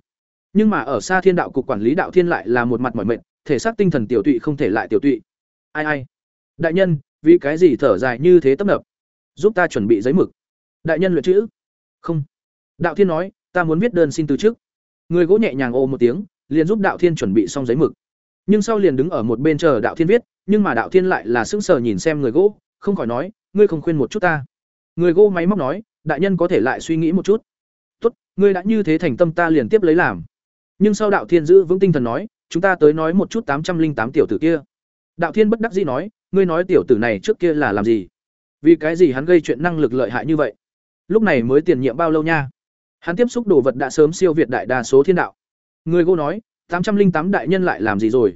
Nhưng mà ở xa thiên đạo cục quản lý đạo thiên lại là một mặt mỏi mệt, thể xác tinh thần tiểu tụy không thể lại tiểu tụy. Ai ai. Đại nhân, vì cái gì thở dài như thế tấp nập? Giúp ta chuẩn bị giấy mực. Đại nhân luyện chữ. Không. Đạo thiên nói, ta muốn viết đơn xin từ chức. Người gỗ nhẹ nhàng ô một tiếng liền giúp đạo thiên chuẩn bị xong giấy mực. Nhưng sau liền đứng ở một bên chờ đạo thiên viết, nhưng mà đạo thiên lại là sững sờ nhìn xem người gỗ, không khỏi nói, ngươi không khuyên một chút ta. Người gỗ máy móc nói, đại nhân có thể lại suy nghĩ một chút. Tốt, ngươi đã như thế thành tâm ta liền tiếp lấy làm. Nhưng sau đạo thiên giữ vững tinh thần nói, chúng ta tới nói một chút tám trăm linh tám tiểu tử kia. Đạo thiên bất đắc dĩ nói, ngươi nói tiểu tử này trước kia là làm gì? Vì cái gì hắn gây chuyện năng lực lợi hại như vậy? Lúc này mới tiền nhiệm bao lâu nha? Hắn tiếp xúc đồ vật đã sớm siêu việt đại đa số thiên đạo người gỗ nói, tám trăm linh tám đại nhân lại làm gì rồi?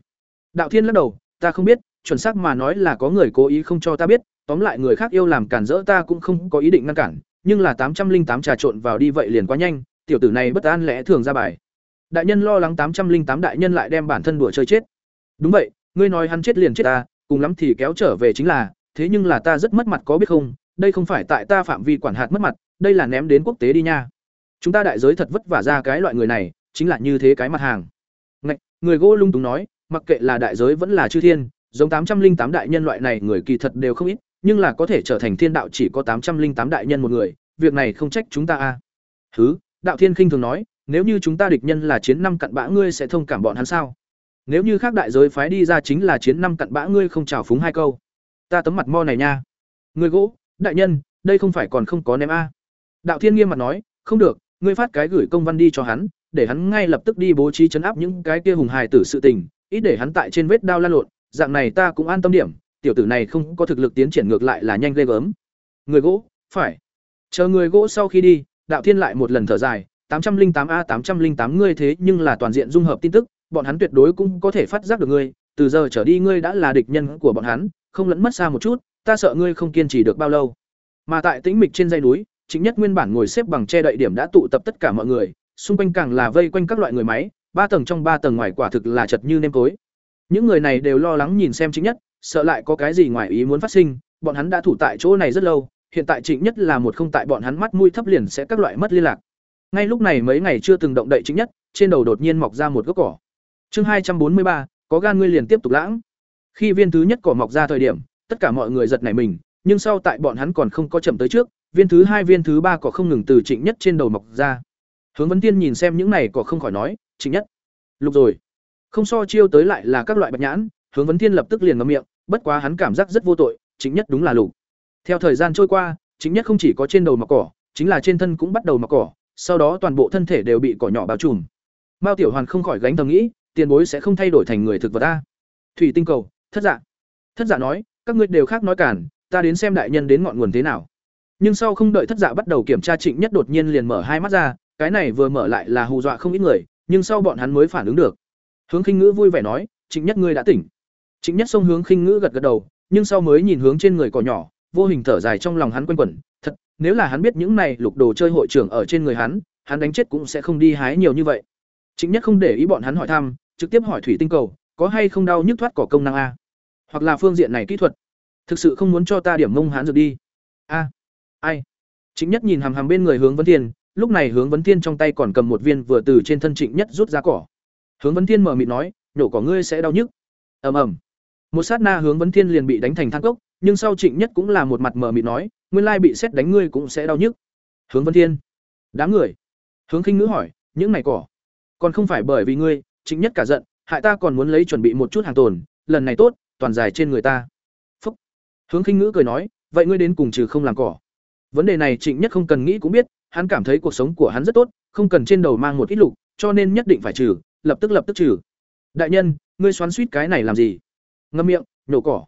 Đạo thiên lắc đầu, ta không biết, chuẩn xác mà nói là có người cố ý không cho ta biết, tóm lại người khác yêu làm cản rỡ ta cũng không có ý định ngăn cản, nhưng là tám trăm linh tám trà trộn vào đi vậy liền quá nhanh, tiểu tử này bất an lẽ thường ra bài. Đại nhân lo lắng tám trăm linh tám đại nhân lại đem bản thân đùa chơi chết. Đúng vậy, ngươi nói hắn chết liền chết ta, cùng lắm thì kéo trở về chính là, thế nhưng là ta rất mất mặt có biết không, đây không phải tại ta phạm vi quản hạt mất mặt, đây là ném đến quốc tế đi nha. Chúng ta đại giới thật vất vả ra cái loại người này chính là như thế cái mặt hàng. Ngạch, người gỗ lung túng nói mặc kệ là đại giới vẫn là chư thiên giống tám trăm linh tám đại nhân loại này người kỳ thật đều không ít nhưng là có thể trở thành thiên đạo chỉ có tám trăm linh tám đại nhân một người việc này không trách chúng ta a. À. thứ đạo thiên khinh thường nói nếu như chúng ta địch nhân là chiến năm cặn bã ngươi sẽ thông cảm bọn hắn sao? Nếu như khác đại giới phái đi ra chính là chiến năm cặn bã ngươi không chào phúng hai câu. Ta tấm mặt mo này nha. Người gỗ đại nhân đây không phải còn không có ném a. Đạo thiên nghiêm mặt nói không được ngươi phát cái gửi công văn đi cho hắn để hắn ngay lập tức đi bố trí chấn áp những cái kia hùng hài tử sự tình, ít để hắn tại trên vết đao lan lộn, dạng này ta cũng an tâm điểm, tiểu tử này không có thực lực tiến triển ngược lại là nhanh ghê gớm. Người gỗ, phải. Chờ người gỗ sau khi đi, đạo thiên lại một lần thở dài, tám trăm linh tám a tám trăm linh tám ngươi thế nhưng là toàn diện dung hợp tin tức, bọn hắn tuyệt đối cũng có thể phát giác được ngươi, từ giờ trở đi ngươi đã là địch nhân của bọn hắn, không lẫn mất xa một chút, ta sợ ngươi không kiên trì được bao lâu. Mà tại tĩnh mịch trên dây núi chính nhất nguyên bản ngồi xếp bằng che đậy điểm đã tụ tập tất cả mọi người xung quanh càng là vây quanh các loại người máy, ba tầng trong ba tầng ngoài quả thực là chật như nêm tối. Những người này đều lo lắng nhìn xem chính nhất, sợ lại có cái gì ngoài ý muốn phát sinh, bọn hắn đã thủ tại chỗ này rất lâu, hiện tại trịnh nhất là một không tại bọn hắn mắt mũi thấp liền sẽ các loại mất liên lạc. Ngay lúc này mấy ngày chưa từng động đậy chính nhất, trên đầu đột nhiên mọc ra một gốc cỏ. Chương hai trăm bốn mươi ba, có gan ngươi liền tiếp tục lãng. Khi viên thứ nhất cỏ mọc ra thời điểm, tất cả mọi người giật nảy mình, nhưng sau tại bọn hắn còn không có chậm tới trước, viên thứ hai, viên thứ ba cỏ không ngừng từ trịnh nhất trên đầu mọc ra hướng vấn tiên nhìn xem những này cỏ không khỏi nói, trịnh nhất, lục rồi. Không so chiêu tới lại là các loại bạch nhãn, hướng vấn thiên lập tức liền ngậm miệng, bất quá hắn cảm giác rất vô tội chính nhất đúng là lục. Theo thời gian trôi qua chính nhất không chỉ có trên đầu mọc cỏ, chính là trên thân cũng bắt đầu mọc cỏ, sau đó toàn bộ thân thể đều bị cỏ nhỏ bao trùm. Mao tiểu hoàn không khỏi gánh tâm nghĩ, tiền bối sẽ không thay đổi thành người thực vật ta? Thủy tinh cầu, thất dạ. Thất dạ nói, các ngươi đều khác nói cản, ta đến xem đại nhân đến ngọn nguồn thế nào. Nhưng sau không đợi thất dạ bắt đầu kiểm tra trịnh nhất đột nhiên liền mở hai mắt ra cái này vừa mở lại là hù dọa không ít người, nhưng sau bọn hắn mới phản ứng được. Hướng khinh ngữ vui vẻ nói, trịnh nhất ngươi đã tỉnh. Trịnh nhất xông hướng khinh ngữ gật gật đầu, nhưng sau mới nhìn hướng trên người cỏ nhỏ, vô hình thở dài trong lòng hắn quanh quẩn, thật, nếu là hắn biết những này lục đồ chơi hội trưởng ở trên người hắn hắn đánh chết cũng sẽ không đi hái nhiều như vậy. Trịnh nhất không để ý bọn hắn hỏi thăm, trực tiếp hỏi thủy tinh cầu, có hay không đau nhức thoát cỏ công năng a? Hoặc là phương diện này kỹ thuật. Thực sự không muốn cho ta điểm mông hắn dược đi. A, ai? Chính nhất nhìn hàm hàm bên người hướng vấn Thiền lúc này hướng vấn thiên trong tay còn cầm một viên vừa từ trên thân trịnh nhất rút ra cỏ. Hướng vấn thiên mở mịt nói, nhổ cỏ ngươi sẽ đau nhức. Ầm ầm. Một sát na hướng vấn thiên liền bị đánh thành thang cốc, nhưng sau trịnh nhất cũng là một mặt mở mịt nói, nguyên lai bị xét đánh ngươi cũng sẽ đau nhức. Hướng vấn thiên. Đám người. Hướng khinh ngữ hỏi, những này cỏ còn không phải bởi vì ngươi, trịnh nhất cả giận, hại ta còn muốn lấy chuẩn bị một chút hàng tồn, lần này tốt, toàn dài trên người ta. Phúc. Hướng khinh ngữ cười nói, vậy ngươi đến cùng trừ không làm cỏ. Vấn đề này trịnh nhất không cần nghĩ cũng biết hắn cảm thấy cuộc sống của hắn rất tốt, không cần trên đầu mang một ít lục, cho nên nhất định phải trừ, lập tức lập tức trừ. Đại nhân, ngươi xoắn suýt cái này làm gì? Ngâm miệng, nhổ cỏ.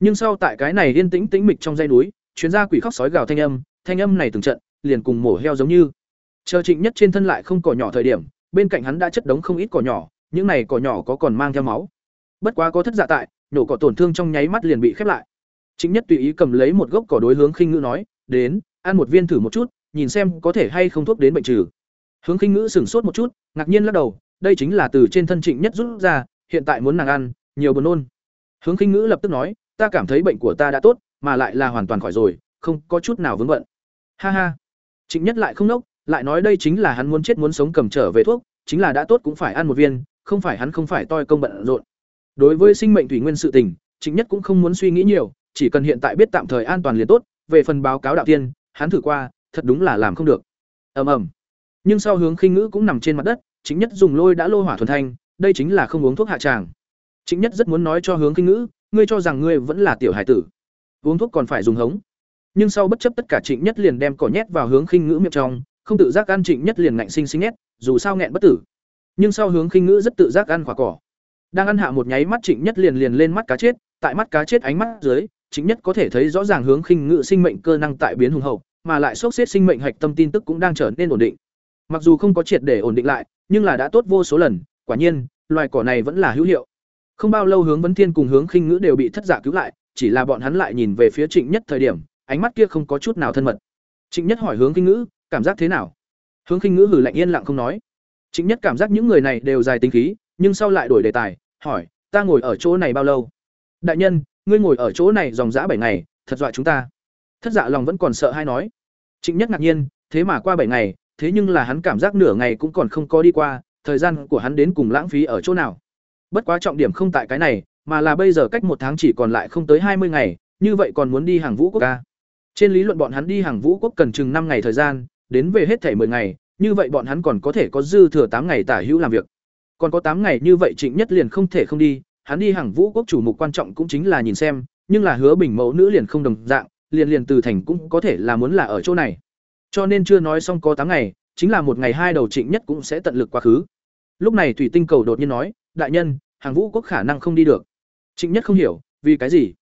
Nhưng sau tại cái này yên tĩnh tĩnh mịch trong dây núi, chuyến ra quỷ khóc sói gào thanh âm thanh âm này từng trận, liền cùng mổ heo giống như. Chờ trịnh nhất trên thân lại không cỏ nhỏ thời điểm, bên cạnh hắn đã chất đống không ít cỏ nhỏ, những này cỏ nhỏ có còn mang theo máu. Bất quá có thất dạ tại, nhổ cỏ tổn thương trong nháy mắt liền bị khép lại. Trịnh nhất tùy ý cầm lấy một gốc cỏ đối hướng khinh ngữ nói, đến, ăn một viên thử một chút nhìn xem có thể hay không thuốc đến bệnh trừ. Hướng khinh ngữ sửng sốt một chút, ngạc nhiên lắc đầu, đây chính là từ trên thân trịnh nhất rút ra, hiện tại muốn nàng ăn, nhiều buồn nôn. Hướng khinh ngữ lập tức nói, ta cảm thấy bệnh của ta đã tốt, mà lại là hoàn toàn khỏi rồi, không có chút nào vướng bận. Ha ha. Trịnh nhất lại không nốc, lại nói đây chính là hắn muốn chết muốn sống cầm trở về thuốc, chính là đã tốt cũng phải ăn một viên, không phải hắn không phải toi công bận rộn. Đối với sinh mệnh thủy nguyên sự tình, trịnh nhất cũng không muốn suy nghĩ nhiều, chỉ cần hiện tại biết tạm thời an toàn liền tốt, về phần báo cáo đạo tiên, hắn thử qua thật đúng là làm không được. Ầm ầm. Nhưng sau hướng khinh ngữ cũng nằm trên mặt đất, chính nhất dùng lôi đã lô hỏa thuần thanh, đây chính là không uống thuốc hạ tràng. Chính nhất rất muốn nói cho hướng khinh ngữ, ngươi cho rằng ngươi vẫn là tiểu hải tử. Uống thuốc còn phải dùng hống. Nhưng sau bất chấp tất cả trịnh nhất liền đem cỏ nhét vào hướng khinh ngữ miệng trong, không tự giác ăn trịnh nhất liền ngạnh sinh sinh nhét, dù sao nghẹn bất tử. Nhưng sau hướng khinh ngữ rất tự giác ăn quả cỏ. Đang ăn hạ một nháy mắt trịnh nhất liền liền lên mắt cá chết, tại mắt cá chết ánh mắt dưới, trịnh nhất có thể thấy rõ ràng hướng khinh ngữ sinh mệnh cơ năng tại biến hùng hậu mà lại sốc xếp sinh mệnh hạch tâm tin tức cũng đang trở nên ổn định. Mặc dù không có triệt để ổn định lại, nhưng là đã tốt vô số lần, quả nhiên, loài cỏ này vẫn là hữu hiệu. Không bao lâu hướng vấn thiên cùng hướng khinh ngữ đều bị thất giả cứu lại, chỉ là bọn hắn lại nhìn về phía trịnh nhất thời điểm, ánh mắt kia không có chút nào thân mật. Trịnh nhất hỏi hướng khinh ngữ, cảm giác thế nào? Hướng khinh ngữ hừ lạnh yên lặng không nói. Trịnh nhất cảm giác những người này đều dài tính khí, nhưng sau lại đổi đề tài, hỏi, ta ngồi ở chỗ này bao lâu? Đại nhân, ngươi ngồi ở chỗ này dòng dã bảy ngày, thật dọa chúng ta thất dạ lòng vẫn còn sợ hay nói. Trịnh nhất ngạc nhiên, thế mà qua bảy ngày, thế nhưng là hắn cảm giác nửa ngày cũng còn không có đi qua, thời gian của hắn đến cùng lãng phí ở chỗ nào? Bất quá trọng điểm không tại cái này, mà là bây giờ cách một tháng chỉ còn lại không tới hai mươi ngày, như vậy còn muốn đi hàng vũ quốc ca? Trên lý luận bọn hắn đi hàng vũ quốc cần chừng năm ngày thời gian, đến về hết thể 10 ngày, như vậy bọn hắn còn có thể có dư thừa tám ngày tả hữu làm việc. Còn có tám ngày như vậy trịnh nhất liền không thể không đi, hắn đi hàng vũ quốc chủ mục quan trọng cũng chính là nhìn xem, nhưng là hứa bình mẫu nữ liền không đồng dạng liền liền từ thành cũng có thể là muốn là ở chỗ này. Cho nên chưa nói xong có tám ngày, chính là một ngày hai đầu trịnh nhất cũng sẽ tận lực quá khứ. Lúc này thủy tinh cầu đột nhiên nói, đại nhân, hàng vũ quốc khả năng không đi được. Trịnh nhất không hiểu, vì cái gì?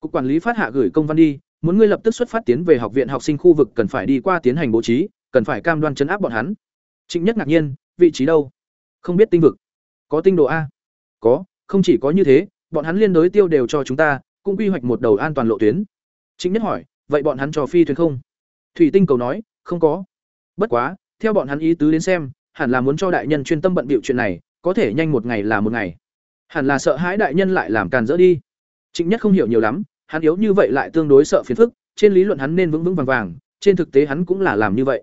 Cục quản lý phát hạ gửi công văn đi, muốn ngươi lập tức xuất phát tiến về học viện học sinh khu vực cần phải đi qua tiến hành bố trí, cần phải cam đoan chấn áp bọn hắn. Trịnh nhất ngạc nhiên, vị trí đâu? Không biết tinh vực. Có tinh độ a? Có, không chỉ có như thế, bọn hắn liên đối tiêu đều cho chúng ta, cũng quy hoạch một đầu an toàn lộ tuyến. Chính nhất hỏi, vậy bọn hắn cho phi thuyền không? Thủy tinh cầu nói, không có. Bất quá, theo bọn hắn ý tứ đến xem, hẳn là muốn cho đại nhân chuyên tâm bận bịu chuyện này, có thể nhanh một ngày là một ngày. Hẳn là sợ hãi đại nhân lại làm càn dỡ đi. Trịnh nhất không hiểu nhiều lắm, hắn yếu như vậy lại tương đối sợ phiền phức, trên lý luận hắn nên vững vững vàng vàng, trên thực tế hắn cũng là làm như vậy.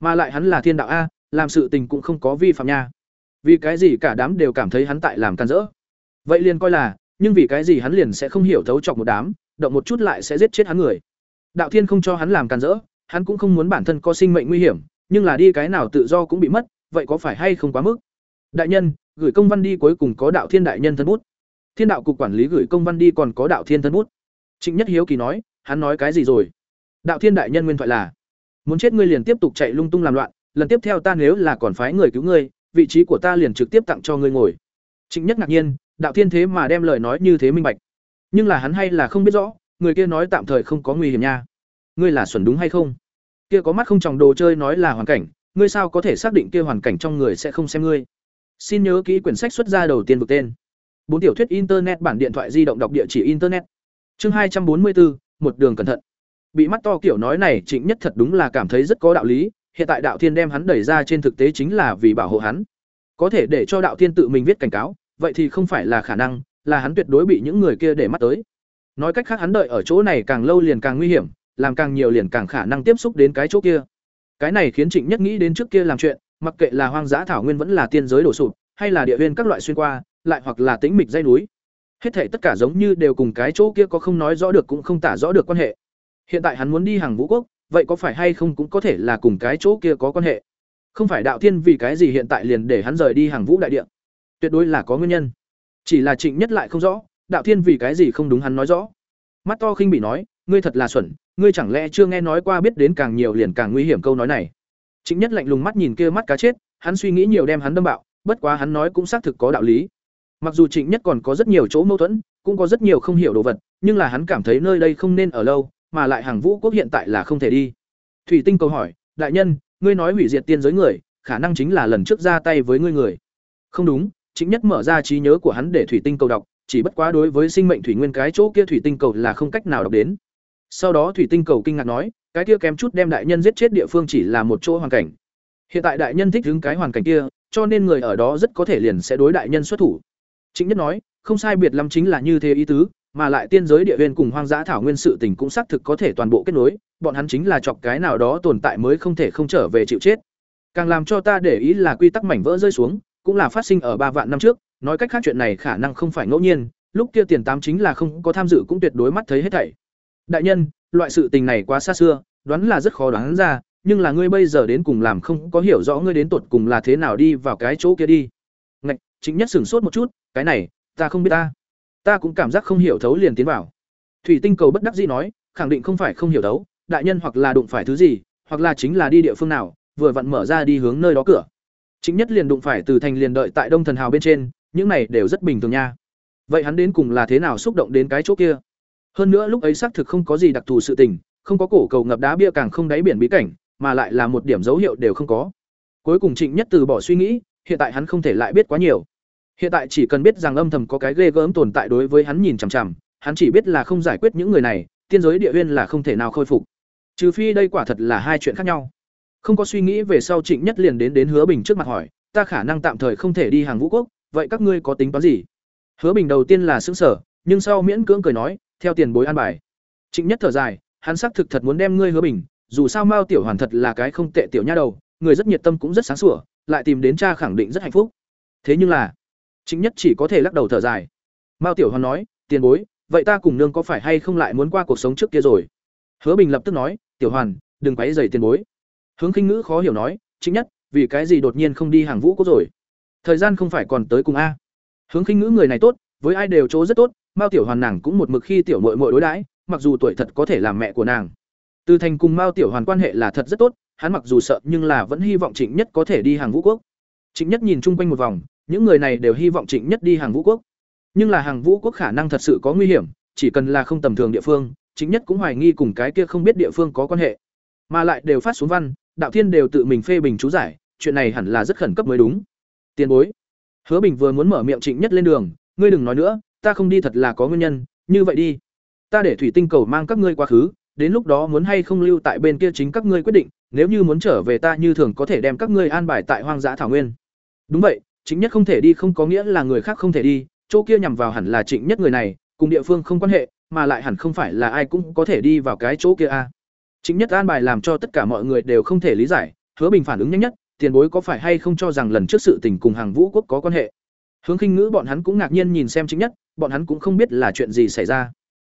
Mà lại hắn là thiên đạo a, làm sự tình cũng không có vi phạm nha. Vì cái gì cả đám đều cảm thấy hắn tại làm càn rỡ? Vậy liền coi là, nhưng vì cái gì hắn liền sẽ không hiểu thấu chọc một đám? Động một chút lại sẽ giết chết hắn người. Đạo thiên không cho hắn làm càn rỡ, hắn cũng không muốn bản thân có sinh mệnh nguy hiểm, nhưng là đi cái nào tự do cũng bị mất, vậy có phải hay không quá mức? Đại nhân, gửi công văn đi cuối cùng có đạo thiên đại nhân thân bút. Thiên đạo cục quản lý gửi công văn đi còn có đạo thiên thân bút. Trịnh nhất hiếu kỳ nói, hắn nói cái gì rồi? Đạo thiên đại nhân nguyên thoại là, muốn chết ngươi liền tiếp tục chạy lung tung làm loạn, lần tiếp theo ta nếu là còn phái người cứu ngươi, vị trí của ta liền trực tiếp tặng cho ngươi ngồi. Trịnh nhất ngạc nhiên, đạo thiên thế mà đem lời nói như thế minh bạch nhưng là hắn hay là không biết rõ, người kia nói tạm thời không có nguy hiểm nha. Ngươi là xuẩn đúng hay không? Kia có mắt không tròng đồ chơi nói là hoàn cảnh, ngươi sao có thể xác định kia hoàn cảnh trong người sẽ không xem ngươi? Xin nhớ kỹ quyển sách xuất ra đầu tiên vực tên. Bốn tiểu thuyết internet bản điện thoại di động đọc địa chỉ internet. Chương hai trăm bốn mươi bốn một đường cẩn thận. Bị mắt to kiểu nói này, trịnh nhất thật đúng là cảm thấy rất có đạo lý, hiện tại đạo thiên đem hắn đẩy ra trên thực tế chính là vì bảo hộ hắn. Có thể để cho đạo thiên tự mình viết cảnh cáo, vậy thì không phải là khả năng là hắn tuyệt đối bị những người kia để mắt tới. Nói cách khác hắn đợi ở chỗ này càng lâu liền càng nguy hiểm, làm càng nhiều liền càng khả năng tiếp xúc đến cái chỗ kia. Cái này khiến trịnh nhất nghĩ đến trước kia làm chuyện, mặc kệ là hoang dã thảo nguyên vẫn là tiên giới đổ sụp, hay là địa viên các loại xuyên qua, lại hoặc là tĩnh mịch dây núi. Hết thể tất cả giống như đều cùng cái chỗ kia có không nói rõ được cũng không tả rõ được quan hệ. Hiện tại hắn muốn đi hàng vũ quốc, vậy có phải hay không cũng có thể là cùng cái chỗ kia có quan hệ? Không phải đạo thiên vì cái gì hiện tại liền để hắn rời đi hàng vũ đại địa. Tuyệt đối là có nguyên nhân. Chỉ là Trịnh Nhất lại không rõ, đạo thiên vì cái gì không đúng hắn nói rõ. Mắt to khinh bị nói, ngươi thật là xuẩn, ngươi chẳng lẽ chưa nghe nói qua biết đến càng nhiều liền càng nguy hiểm câu nói này. Trịnh Nhất lạnh lùng mắt nhìn kia mắt cá chết, hắn suy nghĩ nhiều đem hắn đâm bạo, bất quá hắn nói cũng xác thực có đạo lý. Mặc dù Trịnh Nhất còn có rất nhiều chỗ mâu thuẫn, cũng có rất nhiều không hiểu đồ vật, nhưng là hắn cảm thấy nơi đây không nên ở lâu, mà lại hàng vũ quốc hiện tại là không thể đi. Thủy Tinh cầu hỏi, đại nhân, ngươi nói hủy diệt tiên giới người, khả năng chính là lần trước ra tay với ngươi người. Không đúng, Chính Nhất mở ra trí nhớ của hắn để Thủy Tinh cầu đọc, chỉ bất quá đối với sinh mệnh thủy nguyên cái chỗ kia Thủy Tinh cầu là không cách nào đọc đến. Sau đó Thủy Tinh cầu kinh ngạc nói, cái kia kém chút đem đại nhân giết chết địa phương chỉ là một chỗ hoàn cảnh. Hiện tại đại nhân thích hứng cái hoàn cảnh kia, cho nên người ở đó rất có thể liền sẽ đối đại nhân xuất thủ. Chính Nhất nói, không sai biệt lắm chính là như thế ý tứ, mà lại tiên giới địa viên cùng hoang dã thảo nguyên sự tình cũng xác thực có thể toàn bộ kết nối, bọn hắn chính là chọc cái nào đó tồn tại mới không thể không trở về chịu chết. Càng làm cho ta để ý là quy tắc mảnh vỡ rơi xuống, cũng là phát sinh ở ba vạn năm trước, nói cách khác chuyện này khả năng không phải ngẫu nhiên, lúc kia tiền tám chính là không có tham dự cũng tuyệt đối mắt thấy hết thảy. Đại nhân, loại sự tình này quá xa xưa, đoán là rất khó đoán ra, nhưng là ngươi bây giờ đến cùng làm không có hiểu rõ ngươi đến tột cùng là thế nào đi vào cái chỗ kia đi. Ngạch, chính nhất sửng sốt một chút, cái này, ta không biết ta. Ta cũng cảm giác không hiểu thấu liền tiến vào. Thủy Tinh cầu bất đắc dĩ nói, khẳng định không phải không hiểu thấu, đại nhân hoặc là đụng phải thứ gì, hoặc là chính là đi địa phương nào, vừa vặn mở ra đi hướng nơi đó cửa. Chính nhất liền đụng phải từ thành liền đợi tại Đông Thần Hào bên trên, những này đều rất bình thường nha. Vậy hắn đến cùng là thế nào xúc động đến cái chỗ kia? Hơn nữa lúc ấy xác thực không có gì đặc thù sự tình, không có cổ cầu ngập đá bia càng không đáy biển bí cảnh, mà lại là một điểm dấu hiệu đều không có. Cuối cùng Trịnh Nhất từ bỏ suy nghĩ, hiện tại hắn không thể lại biết quá nhiều. Hiện tại chỉ cần biết rằng âm thầm có cái ghê gớm tồn tại đối với hắn nhìn chằm chằm, hắn chỉ biết là không giải quyết những người này, tiên giới địa uyên là không thể nào khôi phục. Trừ phi đây quả thật là hai chuyện khác nhau. Không có suy nghĩ về sau Trịnh Nhất liền đến đến Hứa Bình trước mặt hỏi, ta khả năng tạm thời không thể đi hàng Vũ quốc, vậy các ngươi có tính toán gì? Hứa Bình đầu tiên là sững sở, nhưng sau miễn cưỡng cười nói, theo tiền bối an bài. Trịnh Nhất thở dài, hắn xác thực thật muốn đem ngươi Hứa Bình, dù sao Mao tiểu hoàn thật là cái không tệ tiểu nha đầu, người rất nhiệt tâm cũng rất sáng sủa, lại tìm đến cha khẳng định rất hạnh phúc. Thế nhưng là, Trịnh Nhất chỉ có thể lắc đầu thở dài. Mao tiểu hoàn nói, tiền bối, vậy ta cùng nương có phải hay không lại muốn qua cuộc sống trước kia rồi? Hứa Bình lập tức nói, tiểu hoàn, đừng quấy rầy tiền bối. Hướng Khinh Ngữ khó hiểu nói, chính Nhất, vì cái gì đột nhiên không đi hàng vũ Quốc rồi? Thời gian không phải còn tới cùng a? Hướng Khinh Ngữ người này tốt, với ai đều chỗ rất tốt, Mao tiểu hoàn nàng cũng một mực khi tiểu muội muội đối đãi, mặc dù tuổi thật có thể làm mẹ của nàng. Từ Thành cùng Mao Tiểu Hoàn quan hệ là thật rất tốt, hắn mặc dù sợ nhưng là vẫn hy vọng Trịnh Nhất có thể đi hàng Vũ quốc. Trịnh Nhất nhìn chung quanh một vòng, những người này đều hy vọng Trịnh Nhất đi hàng Vũ quốc. Nhưng là hàng Vũ quốc khả năng thật sự có nguy hiểm, chỉ cần là không tầm thường địa phương, Trịnh Nhất cũng hoài nghi cùng cái kia không biết địa phương có quan hệ. Mà lại đều phát xuống văn, đạo thiên đều tự mình phê bình chú giải, chuyện này hẳn là rất khẩn cấp mới đúng. Tiền bối. Hứa Bình vừa muốn mở miệng Trịnh Nhất lên đường, ngươi đừng nói nữa, ta không đi thật là có nguyên nhân, như vậy đi, ta để thủy tinh cầu mang các ngươi quá khứ, đến lúc đó muốn hay không lưu tại bên kia chính các ngươi quyết định, nếu như muốn trở về ta như thường có thể đem các ngươi an bài tại hoang dã thảo nguyên. Đúng vậy, chính nhất không thể đi không có nghĩa là người khác không thể đi, chỗ kia nhằm vào hẳn là Trịnh nhất người này, cùng địa phương không quan hệ, mà lại hẳn không phải là ai cũng có thể đi vào cái chỗ kia a. À. Chính nhất an bài làm cho tất cả mọi người đều không thể lý giải, Hứa Bình phản ứng nhanh nhất, tiền bối có phải hay không cho rằng lần trước sự tình cùng hàng Vũ quốc có quan hệ. Hướng Khinh Ngữ bọn hắn cũng ngạc nhiên nhìn xem Chính Nhất, bọn hắn cũng không biết là chuyện gì xảy ra.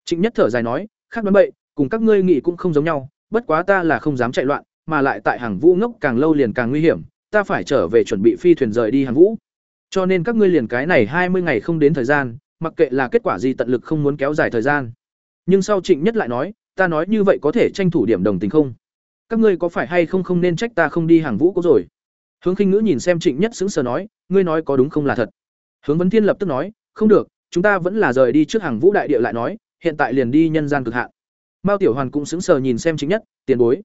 Chính Nhất thở dài nói, khác đoán bậy, cùng các ngươi nghĩ cũng không giống nhau, bất quá ta là không dám chạy loạn, mà lại tại hàng vũ ngốc càng lâu liền càng nguy hiểm, ta phải trở về chuẩn bị phi thuyền rời đi hàng vũ. Cho nên các ngươi liền cái này hai mươi ngày không đến thời gian, mặc kệ là kết quả gì tận lực không muốn kéo dài thời gian. Nhưng sau Trịnh Nhất lại nói, ta nói như vậy có thể tranh thủ điểm đồng tình không? Các ngươi có phải hay không không nên trách ta không đi hàng vũ có rồi? Hướng Khinh Ngữ nhìn xem Trịnh Nhất sững sờ nói, ngươi nói có đúng không là thật? Hướng Vấn Thiên lập tức nói, không được, chúng ta vẫn là rời đi trước hàng vũ đại địa lại nói, hiện tại liền đi nhân gian cực hạn. Mao Tiểu Hoàn cũng sững sờ nhìn xem Trịnh Nhất, tiền bối.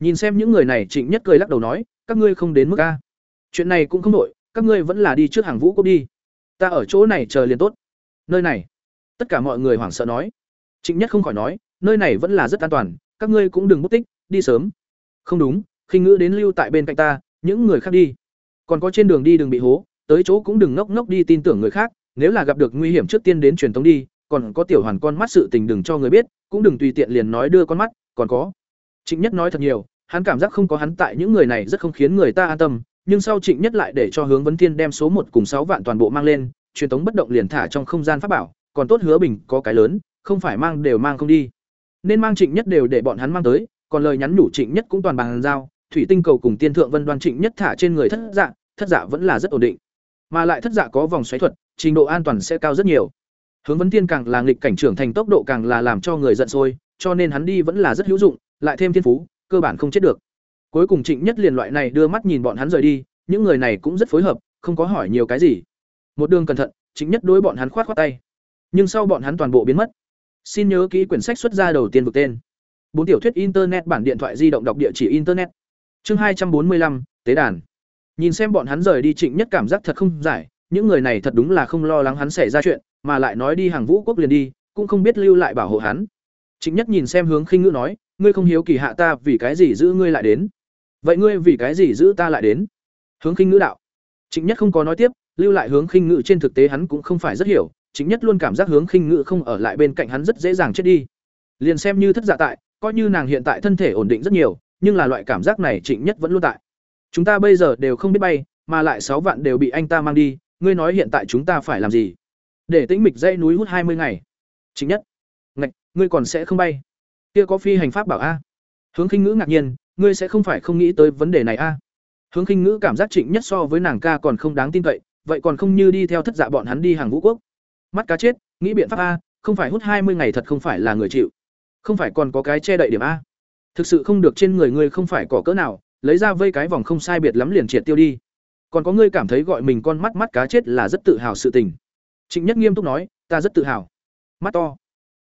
Nhìn xem những người này, Trịnh Nhất cười lắc đầu nói, các ngươi không đến mức a. Chuyện này cũng không đổi, các ngươi vẫn là đi trước hàng vũ cốc đi. Ta ở chỗ này chờ liền tốt. Nơi này. Tất cả mọi người hoảng sợ nói. Trịnh Nhất không khỏi nói, nơi này vẫn là rất an toàn, các ngươi cũng đừng mất tích, đi sớm. Không đúng, khinh ngữ đến lưu tại bên cạnh ta, những người khác đi. Còn có trên đường đi đừng bị hố, tới chỗ cũng đừng ngốc ngốc đi tin tưởng người khác, nếu là gặp được nguy hiểm trước tiên đến truyền thống đi, còn có tiểu hoàn con mắt sự tình đừng cho người biết, cũng đừng tùy tiện liền nói đưa con mắt, còn có. Trịnh Nhất nói thật nhiều, hắn cảm giác không có hắn tại những người này rất không khiến người ta an tâm, nhưng sau Trịnh Nhất lại để cho Hướng Vấn Thiên đem số một cùng sáu vạn toàn bộ mang lên, truyền thống bất động liền thả trong không gian pháp bảo, còn tốt Hứa Bình có cái lớn, không phải mang đều mang không đi. Nên mang Trịnh Nhất đều để bọn hắn mang tới, còn lời nhắn nhủ Trịnh Nhất cũng toàn bằng giao, thủy tinh cầu cùng tiên thượng vân đoan trịnh nhất thả trên người thất dạ thất dạ vẫn là rất ổn định. Mà lại thất dạ có vòng xoáy thuật trình độ an toàn sẽ cao rất nhiều. Hướng vấn tiên càng là nghịch cảnh trưởng thành tốc độ càng là làm cho người giận sôi cho nên hắn đi vẫn là rất hữu dụng lại thêm thiên phú cơ bản không chết được. Cuối cùng trịnh nhất liền loại này đưa mắt nhìn bọn hắn rời đi những người này cũng rất phối hợp không có hỏi nhiều cái gì. Một đường cẩn thận trịnh nhất đối bọn hắn khoát khoát tay. Nhưng sau bọn hắn toàn bộ biến mất xin nhớ kỹ quyển sách xuất ra đầu tiên vực tên. Bốn tiểu thuyết internet bản điện thoại di động đọc địa chỉ internet. Chương hai trăm bốn mươi lăm, tế đàn. Nhìn xem bọn hắn rời đi trịnh nhất cảm giác thật không giải, những người này thật đúng là không lo lắng hắn xảy ra chuyện, mà lại nói đi hàng vũ quốc liền đi, cũng không biết lưu lại bảo hộ hắn. Trịnh nhất nhìn xem hướng khinh ngữ nói, ngươi không hiếu kỳ hạ ta, vì cái gì giữ ngươi lại đến? Vậy ngươi vì cái gì giữ ta lại đến? Hướng khinh ngữ đạo. Trịnh nhất không có nói tiếp, lưu lại hướng khinh ngữ trên thực tế hắn cũng không phải rất hiểu chính nhất luôn cảm giác hướng khinh ngữ không ở lại bên cạnh hắn rất dễ dàng chết đi. Liền xem như thất dạ tại, coi như nàng hiện tại thân thể ổn định rất nhiều, nhưng là loại cảm giác này trịnh nhất vẫn luôn tại. Chúng ta bây giờ đều không biết bay, mà lại sáu vạn đều bị anh ta mang đi, ngươi nói hiện tại chúng ta phải làm gì? Để tĩnh mịch dây núi hút hai mươi ngày. Chính nhất. Ngạch, ngươi còn sẽ không bay? Kia có phi hành pháp bảo a? Hướng khinh ngữ ngạc nhiên, ngươi sẽ không phải không nghĩ tới vấn đề này a? Hướng khinh ngữ cảm giác trịnh nhất so với nàng ca còn không đáng tin cậy, vậy còn không như đi theo thất dạ bọn hắn đi hàng vũ quốc mắt cá chết, nghĩ biện pháp a, không phải hút hai mươi ngày thật không phải là người chịu. Không phải còn có cái che đậy điểm a. Thực sự không được trên người ngươi không phải cỏ cỡ nào, lấy ra vây cái vòng không sai biệt lắm liền triệt tiêu đi. Còn có ngươi cảm thấy gọi mình con mắt mắt cá chết là rất tự hào sự tình. Trịnh nhất nghiêm túc nói, ta rất tự hào. Mắt to.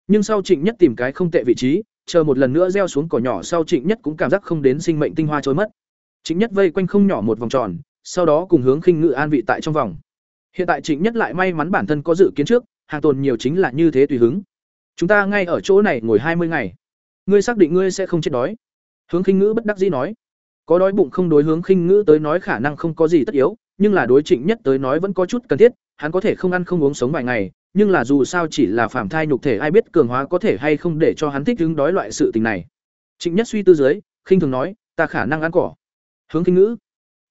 Nhưng sau trịnh nhất tìm cái không tệ vị trí, chờ một lần nữa gieo xuống cỏ nhỏ sau trịnh nhất cũng cảm giác không đến sinh mệnh tinh hoa trôi mất. Trịnh nhất vây quanh không nhỏ một vòng tròn, sau đó cùng hướng khinh ngự an vị tại trong vòng hiện tại trịnh nhất lại may mắn bản thân có dự kiến trước, hàng tồn nhiều chính là như thế tùy hứng. Chúng ta ngay ở chỗ này ngồi hai mươi ngày. Ngươi xác định ngươi sẽ không chết đói. Hướng khinh ngữ bất đắc dĩ nói. Có đói bụng không đối hướng khinh ngữ tới nói khả năng không có gì tất yếu, nhưng là đối trịnh nhất tới nói vẫn có chút cần thiết, hắn có thể không ăn không uống sống vài ngày, nhưng là dù sao chỉ là phạm thai nhục thể ai biết cường hóa có thể hay không để cho hắn thích đứng đói loại sự tình này. Trịnh nhất suy tư dưới, khinh thường nói, ta khả năng ăn cỏ. Hướng khinh ngữ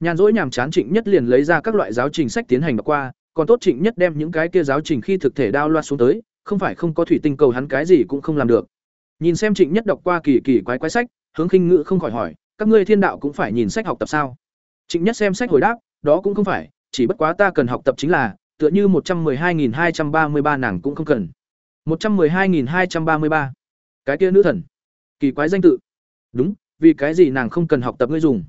nhàn rỗi nhàm chán trịnh nhất liền lấy ra các loại giáo trình sách tiến hành đọc qua, còn tốt trịnh nhất đem những cái kia giáo trình khi thực thể đao loa xuống tới, không phải không có thủy tinh cầu hắn cái gì cũng không làm được. Nhìn xem trịnh nhất đọc qua kỳ kỳ quái quái sách, hướng khinh ngữ không khỏi hỏi, các ngươi thiên đạo cũng phải nhìn sách học tập sao? Trịnh nhất xem sách hồi đáp, đó cũng không phải, chỉ bất quá ta cần học tập chính là, tựa như một trăm hai nghìn hai trăm ba mươi ba nàng cũng không cần. một trăm hai nghìn hai trăm ba mươi ba. Cái kia nữ thần. Kỳ quái danh tự. Đúng, vì cái gì nàng không cần học tập ngươi dùng?